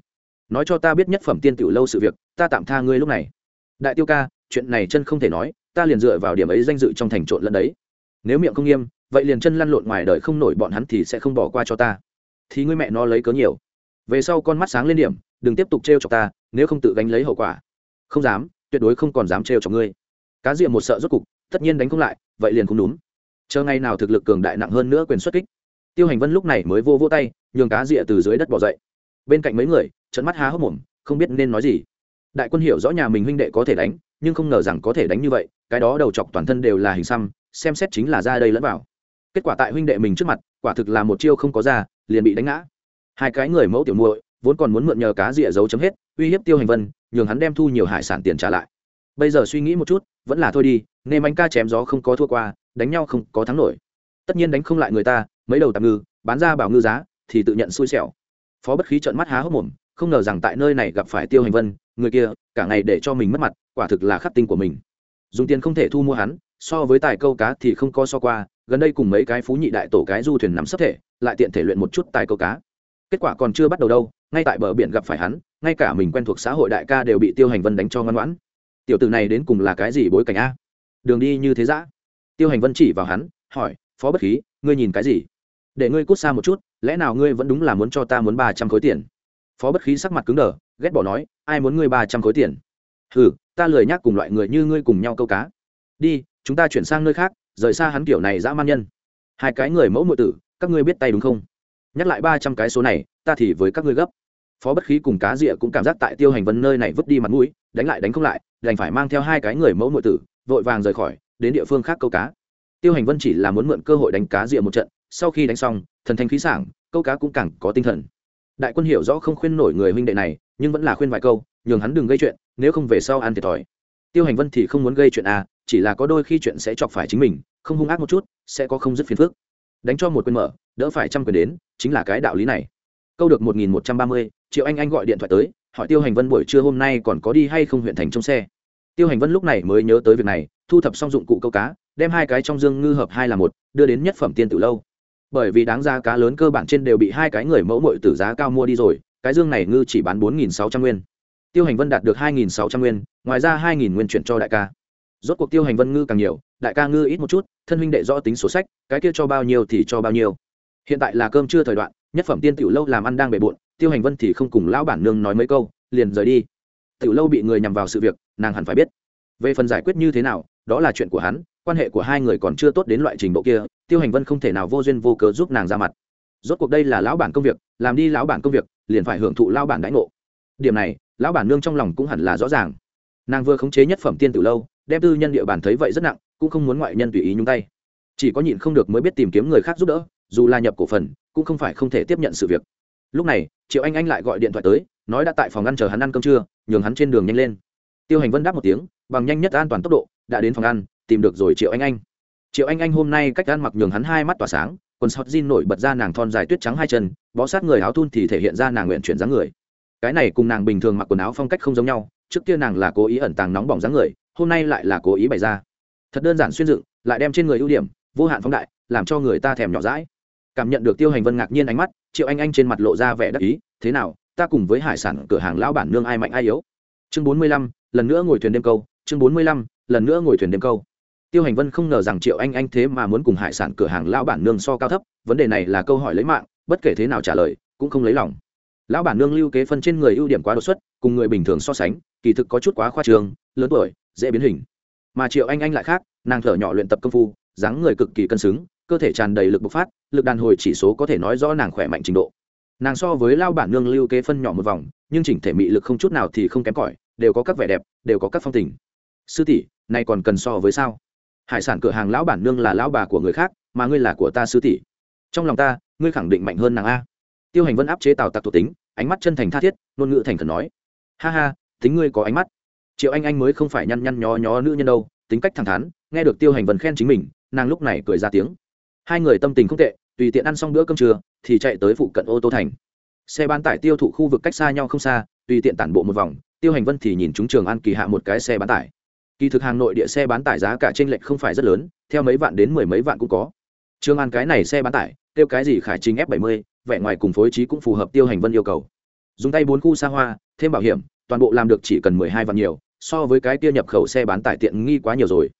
Nói cho ta biết nhất phẩm tiên tiểu lâu sự việc, ta tạm tha ngươi lúc này. Đại tiêu ca, chuyện này chân không thể nói, ta liền dựa vào điểm ấy danh dự trong thành trộn lẫn đấy. Nếu miệng không nghiêm vậy liền chân lăn lộn ngoài đời không nổi bọn hắn thì sẽ không bỏ qua cho ta. Thì ngươi mẹ nó lấy cớ nhiều. Về sau con mắt sáng lên điểm, đừng tiếp tục trêu chọc ta, nếu không tự gánh lấy hậu quả. Không dám, tuyệt đối không còn dám trêu chọc ngươi. Cá diệm một sợ rốt cục, tất nhiên đánh không lại, vậy liền không đúng. Chờ ngày nào thực lực cường đại nặng hơn nữa quyền xuất kích. Tiêu hành vân lúc này mới vô vô tay, nhường cá rịa từ dưới đất bỏ dậy. Bên cạnh mấy người trận mắt há hốc mồm, không biết nên nói gì. Đại quân hiểu rõ nhà mình huynh đệ có thể đánh, nhưng không ngờ rằng có thể đánh như vậy, cái đó đầu chọc toàn thân đều là hình xăm, xem xét chính là ra đây lẫn vào kết quả tại huynh đệ mình trước mặt, quả thực là một chiêu không có ra, liền bị đánh ngã. Hai cái người mẫu tiểu muội vốn còn muốn mượn nhờ cá rịa giấu chấm hết, uy hiếp tiêu hành vân, nhường hắn đem thu nhiều hải sản tiền trả lại. Bây giờ suy nghĩ một chút, vẫn là thôi đi nên bánh ca chém gió không có thua qua, đánh nhau không có thắng nổi. Tất nhiên đánh không lại người ta, mấy đầu tạm ngư, bán ra bảo ngư giá, thì tự nhận xui xẻo. Phó bất khí trợn mắt há hốc mồm, không ngờ rằng tại nơi này gặp phải tiêu hành vân, người kia, cả ngày để cho mình mất mặt, quả thực là khắc tinh của mình. Dùng tiền không thể thu mua hắn so với tài câu cá thì không có so qua, gần đây cùng mấy cái phú nhị đại tổ cái du thuyền nắm sấp thể, lại tiện thể luyện một chút tài câu cá. Kết quả còn chưa bắt đầu đâu, ngay tại bờ biển gặp phải hắn, ngay cả mình quen thuộc xã hội đại ca đều bị tiêu hành vân đánh cho ngoan ngoãn. Tiểu tử này đến cùng là cái gì bối cảnh a? Đường đi như thế giã tiêu hành vân chỉ vào hắn, hỏi, phó bất khí, ngươi nhìn cái gì? Để ngươi cút xa một chút, lẽ nào ngươi vẫn đúng là muốn cho ta muốn ba trăm khối tiền? Phó bất khí sắc mặt cứng đờ, ghét bỏ nói, ai muốn ngươi ba trăm khối tiền? Ừ ta lười nhắc cùng loại người như ngươi cùng nhau câu cá đi, chúng ta chuyển sang nơi khác, rời xa hắn kiểu này dã man nhân. Hai cái người mẫu mượn tử, các ngươi biết tay đúng không? Nhắc lại ba trăm cái số này, ta thì với các ngươi gấp. Phó bất khí cùng cá rịa cũng cảm giác tại tiêu hành vân nơi này vứt đi mặt mũi, đánh lại đánh không lại, đành phải mang theo hai cái người mẫu mượn tử, vội vàng rời khỏi, đến địa phương khác câu cá. Tiêu hành vân chỉ là muốn mượn cơ hội đánh cá rịa một trận, sau khi đánh xong, thần thanh khí sảng, câu cá cũng càng có tinh thần. Đại quân hiểu rõ không khuyên nổi người huynh đệ này, nhưng vẫn là khuyên vài câu, nhường hắn đừng gây chuyện, nếu không về sau ăn thiệt thòi. Tiêu hành vân thì không muốn gây chuyện à chỉ là có đôi khi chuyện sẽ chọc phải chính mình, không hung ác một chút, sẽ có không dứt phiền phức. Đánh cho một quyền mở, đỡ phải trăm quyền đến, chính là cái đạo lý này. Câu được một nghìn một trăm ba mươi, triệu anh anh gọi điện thoại tới, hỏi tiêu hành vân buổi trưa hôm nay còn có đi hay không huyện thành trong xe. Tiêu hành vân lúc này mới nhớ tới việc này, thu thập xong dụng cụ câu cá, đem hai cái trong dương ngư hợp hai là một, đưa đến nhất phẩm tiên tử lâu. Bởi vì đáng ra cá lớn cơ bản trên đều bị hai cái người mẫu mội tử giá cao mua đi rồi, cái dương này ngư chỉ bán bốn nghìn sáu trăm nguyên. Tiêu hành vân đạt được hai nghìn sáu trăm nguyên, ngoài ra hai nghìn nguyên chuyển cho đại ca rốt cuộc tiêu hành vân ngư càng nhiều, đại ca ngư ít một chút, thân huynh đệ rõ tính sổ sách, cái kia cho bao nhiêu thì cho bao nhiêu. Hiện tại là cơm chưa thời đoạn, nhất phẩm tiên tiểu lâu làm ăn đang bề bộn, tiêu hành vân thì không cùng lão bản nương nói mấy câu, liền rời đi. Tiểu lâu bị người nhằm vào sự việc, nàng hẳn phải biết. Về phần giải quyết như thế nào, đó là chuyện của hắn, quan hệ của hai người còn chưa tốt đến loại trình độ kia, tiêu hành vân không thể nào vô duyên vô cớ giúp nàng ra mặt. Rốt cuộc đây là lão bản công việc, làm đi lão bản công việc, liền phải hưởng thụ lão bản đãi ngộ. Điểm này, lão bản nương trong lòng cũng hẳn là rõ ràng. Nàng vừa khống chế nhất phẩm tiên từ lâu đem tư nhân địa bàn thấy vậy rất nặng, cũng không muốn ngoại nhân tùy ý nhúng tay. Chỉ có nhịn không được mới biết tìm kiếm người khác giúp đỡ, dù là nhập cổ phần, cũng không phải không thể tiếp nhận sự việc. Lúc này, triệu anh anh lại gọi điện thoại tới, nói đã tại phòng ăn chờ hắn ăn cơm trưa, nhường hắn trên đường nhanh lên. Tiêu hành vân đáp một tiếng, bằng nhanh nhất an toàn tốc độ, đã đến phòng ăn, tìm được rồi triệu anh anh. Triệu anh anh hôm nay cách ăn mặc nhường hắn hai mắt tỏa sáng, quần sọt jean nổi bật ra nàng thon dài tuyết trắng hai chân, bó sát người áo thun thì thể hiện ra nàng nguyện chuyển dáng người. Cái này cùng nàng bình thường mặc quần áo phong cách không giống nhau, trước kia nàng là cố ý ẩn tàng nóng bỏng dáng người hôm nay lại là cố ý bày ra. Thật đơn giản xuyên dựng, lại đem trên người ưu điểm, vô hạn phóng đại, làm cho người ta thèm nhỏ rãi cảm nhận được tiêu hành vân ngạc nhiên ánh mắt, triệu anh anh trên mặt lộ ra vẻ đắc ý, thế nào, ta cùng với hải sản cửa hàng lão bản nương ai mạnh ai yếu? Chương bốn mươi lăm, lần nữa ngồi thuyền đêm câu, chương bốn mươi lăm, lần nữa ngồi thuyền đêm câu. Tiêu hành vân không ngờ rằng triệu anh anh thế mà muốn cùng hải sản cửa hàng lão bản nương so cao thấp, vấn đề này là câu hỏi lấy mạng, bất kể thế nào trả lời, cũng không lấy lòng. Lão bản nương lưu kế phân trên người ưu điểm quá đột xuất, cùng người bình thường so sánh, kỳ thực có chút quá khoa trường lớn tuổi dễ biến hình. Mà triệu anh anh lại khác, nàng thở nhỏ luyện tập công phu, dáng người cực kỳ cân xứng, cơ thể tràn đầy lực bộc phát, lực đàn hồi chỉ số có thể nói rõ nàng khỏe mạnh trình độ. Nàng so với lao bản nương lưu kế phân nhỏ một vòng, nhưng chỉnh thể mị lực không chút nào thì không kém cỏi, đều có các vẻ đẹp, đều có các phong tình. Sư tỷ, này còn cần so với sao? Hải sản cửa hàng lão bản nương là lão bà của người khác, mà ngươi là của ta sư tỷ. Trong lòng ta, ngươi khẳng định mạnh hơn nàng a. Tiêu hành vân áp chế tào tặc thuộc tính, ánh mắt chân thành tha thiết, ngôn ngữ thành khẩn nói. Ha ha, tính ngươi có ánh mắt triệu anh anh mới không phải nhăn nhăn nhó nhó nữ nhân đâu, tính cách thẳng thắn, nghe được tiêu hành vân khen chính mình, nàng lúc này cười ra tiếng. Hai người tâm tình không tệ, tùy tiện ăn xong bữa cơm trưa, thì chạy tới phụ cận ô tô thành. Xe bán tải tiêu thụ khu vực cách xa nhau không xa, tùy tiện tản bộ một vòng, tiêu hành vân thì nhìn chúng trường an kỳ hạ một cái xe bán tải. Kỳ thực hàng nội địa xe bán tải giá cả t r ê n lệch không phải rất lớn, theo mấy vạn đến mười mấy vạn cũng có. Trường an cái này xe bán tải tiêu cái gì khải chính f 70 vẻ ngoài cùng phối trí cũng phù hợp tiêu hành vân yêu cầu. Dùng tay bốn khu xa hoa, thêm bảo hiểm, toàn bộ làm được chỉ cần mười hai vạn nhiều so với cái kia nhập khẩu xe bán tải tiện nghi quá nhiều rồi.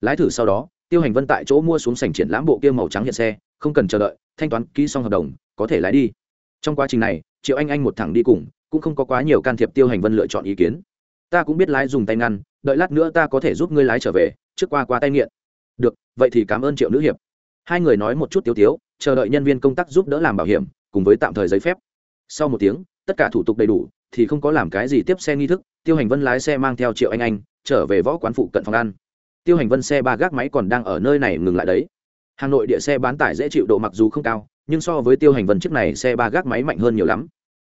Lái thử sau đó, tiêu hành vân tại chỗ mua xuống sảnh triển lãm bộ kia màu trắng hiện xe, không cần chờ đợi, thanh toán ký xong hợp đồng, có thể lái đi. Trong quá trình này, triệu anh anh một thẳng đi cùng, cũng không có quá nhiều can thiệp tiêu hành vân lựa chọn ý kiến. Ta cũng biết lái dùng tay ngăn, đợi lát nữa ta có thể giúp ngươi lái trở về, trước qua qua tay nghiện. Được, vậy thì cảm ơn triệu nữ hiệp. Hai người nói một chút tiêu tiếu, chờ đợi nhân viên công tác giúp đỡ làm bảo hiểm, cùng với tạm thời giấy phép. Sau một tiếng, tất cả thủ tục đầy đủ, thì không có làm cái gì tiếp xe nghi thức tiêu hành vân lái xe mang theo triệu anh anh, trở về võ quán phụ cận phòng ăn. Tiêu hành vân xe ba gác máy còn đang ở nơi này ngừng lại đấy. Hà nội địa xe bán tải dễ chịu độ mặc dù không cao, nhưng so với tiêu hành vân chiếc này xe ba gác máy mạnh hơn nhiều lắm.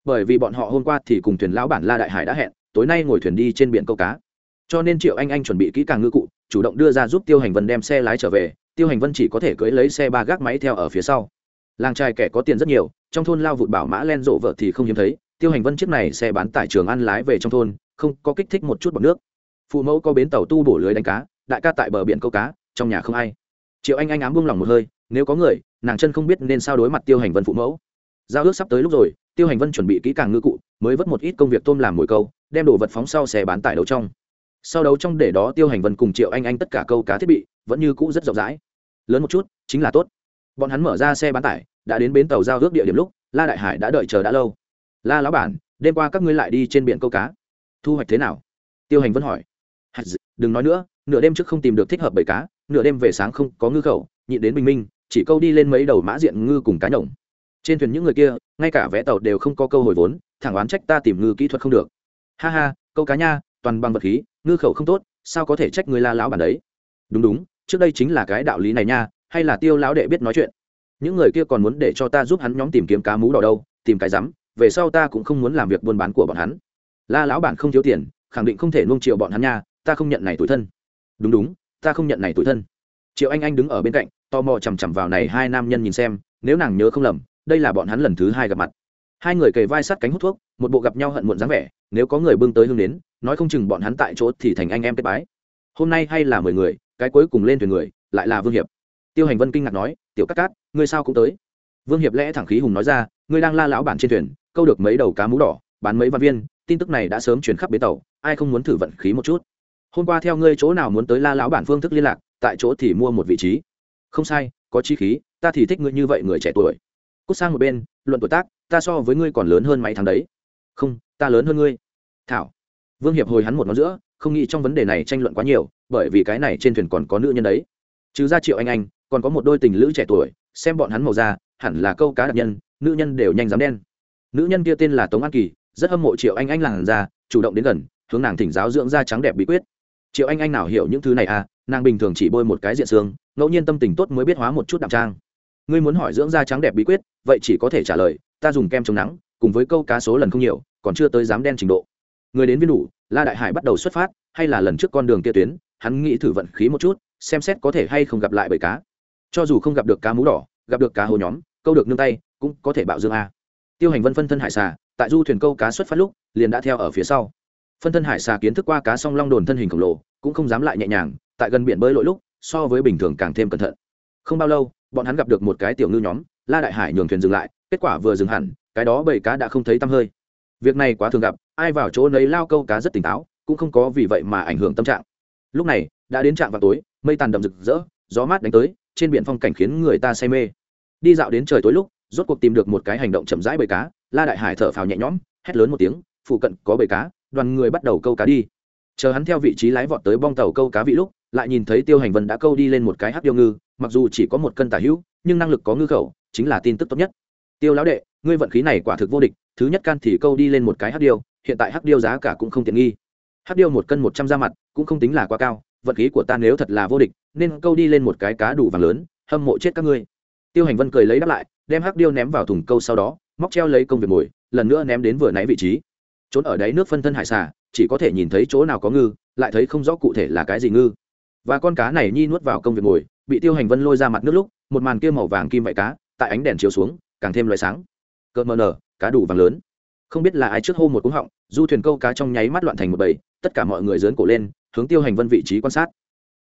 Bởi vì bọn họ hôm qua thì cùng thuyền lão bản la đại hải đã hẹn, tối nay ngồi thuyền đi trên biển câu cá. Cho nên triệu anh anh chuẩn bị kỹ càng ngư cụ, chủ động đưa ra giúp tiêu hành vân đem xe lái trở về, tiêu hành vân chỉ có thể cưới lấy xe ba gác máy theo ở phía sau. Làng trai kẻ có tiền rất nhiều, trong thôn lao vụt bảo mã len rộ vợ thì không hiếm thấy, tiêu hành vân chiếc này xe bán tải trường ăn lái về trong thôn không có kích thích một chút bọc nước. Phụ mẫu có bến tàu tu bổ lưới đánh cá, đại ca tại bờ biển câu cá, trong nhà không ai. Triệu anh anh ám buông lòng một hơi, nếu có người, nàng chân không biết nên sao đối mặt tiêu hành vân phụ mẫu. Giao ước sắp tới lúc rồi, tiêu hành vân chuẩn bị kỹ càng ngư cụ, mới vất một ít công việc tôm làm mồi câu, đem đồ vật phóng sau xe bán tải đấu trong. Sau đấu trong để đó tiêu hành vân cùng triệu anh anh tất cả câu cá thiết bị, vẫn như cũ rất rộng rãi. Lớn một chút, chính là tốt. Bọn hắn mở ra xe bán tải, đã đến bến tàu giao ước địa điểm lúc, la đại hải đã đợi chờ đã lâu. La lão bản, đêm qua các ngươi lại đi trên biển câu cá thu hoạch thế nào? Tiêu hành vân hỏi. Đừng nói nữa, nửa đêm trước không tìm được thích hợp bầy cá, nửa đêm về sáng không có ngư khẩu, nhịn đến bình minh, chỉ câu đi lên mấy đầu mã diện ngư cùng cá nhổng trên thuyền những người kia, ngay cả vé tàu đều không có câu hồi vốn, thẳng oán trách ta tìm ngư kỹ thuật không được. Ha ha, câu cá nha, toàn bằng vật khí, ngư khẩu không tốt, sao có thể trách người la lão bản đấy? Đúng đúng, trước đây chính là cái đạo lý này nha, hay là tiêu lão đệ biết nói chuyện? Những người kia còn muốn để cho ta giúp hắn nhóm tìm kiếm cá mú đỏ đâu, tìm cái rắm, về sau ta cũng không muốn làm việc buôn bán của bọn hắn la lão bản không thiếu tiền, khẳng định không thể nuông chiều bọn hắn nha, ta không nhận này tuổi thân. Đúng đúng, ta không nhận này tuổi thân. Triệu anh anh đứng ở bên cạnh, tò mò chằm chằm vào này hai nam nhân nhìn xem, nếu nàng nhớ không lầm, đây là bọn hắn lần thứ hai gặp mặt. Hai người kề vai sát cánh hút thuốc, một bộ gặp nhau hận muộn dáng vẻ, nếu có người bưng tới hương đến nói không chừng bọn hắn tại chỗ thì thành anh em kết bái. Hôm nay hay là mười người, cái cuối cùng lên thuyền người, lại là vương hiệp. Tiêu hành vân kinh ngạc nói, tiểu cát cát, ngươi sao cũng tới? Vương hiệp lẽ thẳng khí hùng nói ra, ngươi đang la lão bản trên thuyền, câu được mấy đầu cá mú đỏ, bán mấy văn viên tin tức này đã sớm truyền khắp bến tàu, ai không muốn thử vận khí một chút? Hôm qua theo ngươi chỗ nào muốn tới la lão bản phương thức liên lạc, tại chỗ thì mua một vị trí. Không sai, có chi khí, ta thì thích ngươi như vậy người trẻ tuổi. Cút sang một bên, luận tuổi tác, ta so với ngươi còn lớn hơn mấy tháng đấy. Không, ta lớn hơn ngươi. Thảo. Vương hiệp hồi hắn một ngón giữa, không nghĩ trong vấn đề này tranh luận quá nhiều, bởi vì cái này trên thuyền còn có nữ nhân đấy. Trừ ra triệu anh anh, còn có một đôi tình lữ trẻ tuổi, xem bọn hắn màu da, hẳn là câu cá đặc nhân, nữ nhân đều nhanh dám đen. Nữ nhân kia tên là tống an kỳ rất hâm mộ triệu anh anh làng ra chủ động đến gần, hướng nàng thỉnh giáo dưỡng da trắng đẹp bí quyết. Triệu anh anh nào hiểu những thứ này à nàng bình thường chỉ bôi một cái diện xương, ngẫu nhiên tâm tình tốt mới biết hóa một chút đạm trang. Ngươi muốn hỏi dưỡng da trắng đẹp bí quyết, vậy chỉ có thể trả lời, ta dùng kem chống nắng, cùng với câu cá số lần không nhiều, còn chưa tới dám đen trình độ. Người đến viên đủ, la đại hải bắt đầu xuất phát, hay là lần trước con đường kia tuyến, hắn nghĩ thử vận khí một chút, xem xét có thể hay không gặp lại bầy cá. Cho dù không gặp được cá mú đỏ, gặp được cá hồ nhóm, câu được nương tay, cũng có thể bạo dương a. Tiêu hành vân phân thân hải xà tại du thuyền câu cá xuất phát lúc, liền đã theo ở phía sau. Phân thân hải xà kiến thức qua cá song long đồn thân hình khổng lồ, cũng không dám lại nhẹ nhàng, tại gần biển bơi lội lúc, so với bình thường càng thêm cẩn thận. Không bao lâu, bọn hắn gặp được một cái tiểu ngư nhóm, la đại hải nhường thuyền dừng lại, kết quả vừa dừng hẳn, cái đó bầy cá đã không thấy tăm hơi. Việc này quá thường gặp, ai vào chỗ nấy lao câu cá rất tỉnh táo, cũng không có vì vậy mà ảnh hưởng tâm trạng. Lúc này, đã đến trạm vào tối, mây tàn đậm rực rỡ, gió mát đánh tới, trên biển phong cảnh khiến người ta say mê. Đi dạo đến trời tối lúc, rốt cuộc tìm được một cái hành động chậm rãi bầy cá la đại hải thở phào nhẹ nhõm, hét lớn một tiếng, phụ cận có bầy cá, đoàn người bắt đầu câu cá đi. Chờ hắn theo vị trí lái vọt tới bong tàu câu cá vị lúc, lại nhìn thấy tiêu hành vân đã câu đi lên một cái hắc điêu ngư, mặc dù chỉ có một cân tả hữu, nhưng năng lực có ngư khẩu, chính là tin tức tốt nhất. Tiêu lão đệ, ngươi vận khí này quả thực vô địch, thứ nhất can thì câu đi lên một cái hắc điêu, hiện tại hắc điêu giá cả cũng không tiện nghi. Hắc điêu một cân một trăm ra mặt, cũng không tính là quá cao, vận khí của ta nếu thật là vô địch, nên câu đi lên một cái cá đủ vàng lớn, hâm mộ chết các ngươi. Tiêu hành vân cười lấy đáp lại, đem hắc điêu ném vào thùng câu sau đó móc treo lấy công việc mồi lần nữa ném đến vừa nãy vị trí. Trốn ở đáy nước phân thân hải xà, chỉ có thể nhìn thấy chỗ nào có ngư, lại thấy không rõ cụ thể là cái gì ngư. Và con cá này nhi nuốt vào công việc mồi bị tiêu hành vân lôi ra mặt nước lúc, một màn kia màu vàng kim vậy cá, tại ánh đèn chiếu xuống, càng thêm loại sáng. Cỡ mờ nở, cá đủ vàng lớn. Không biết là ai trước hô một cúng họng, du thuyền câu cá trong nháy mắt loạn thành một bầy, tất cả mọi người dớn cổ lên, hướng tiêu hành vân vị trí quan sát.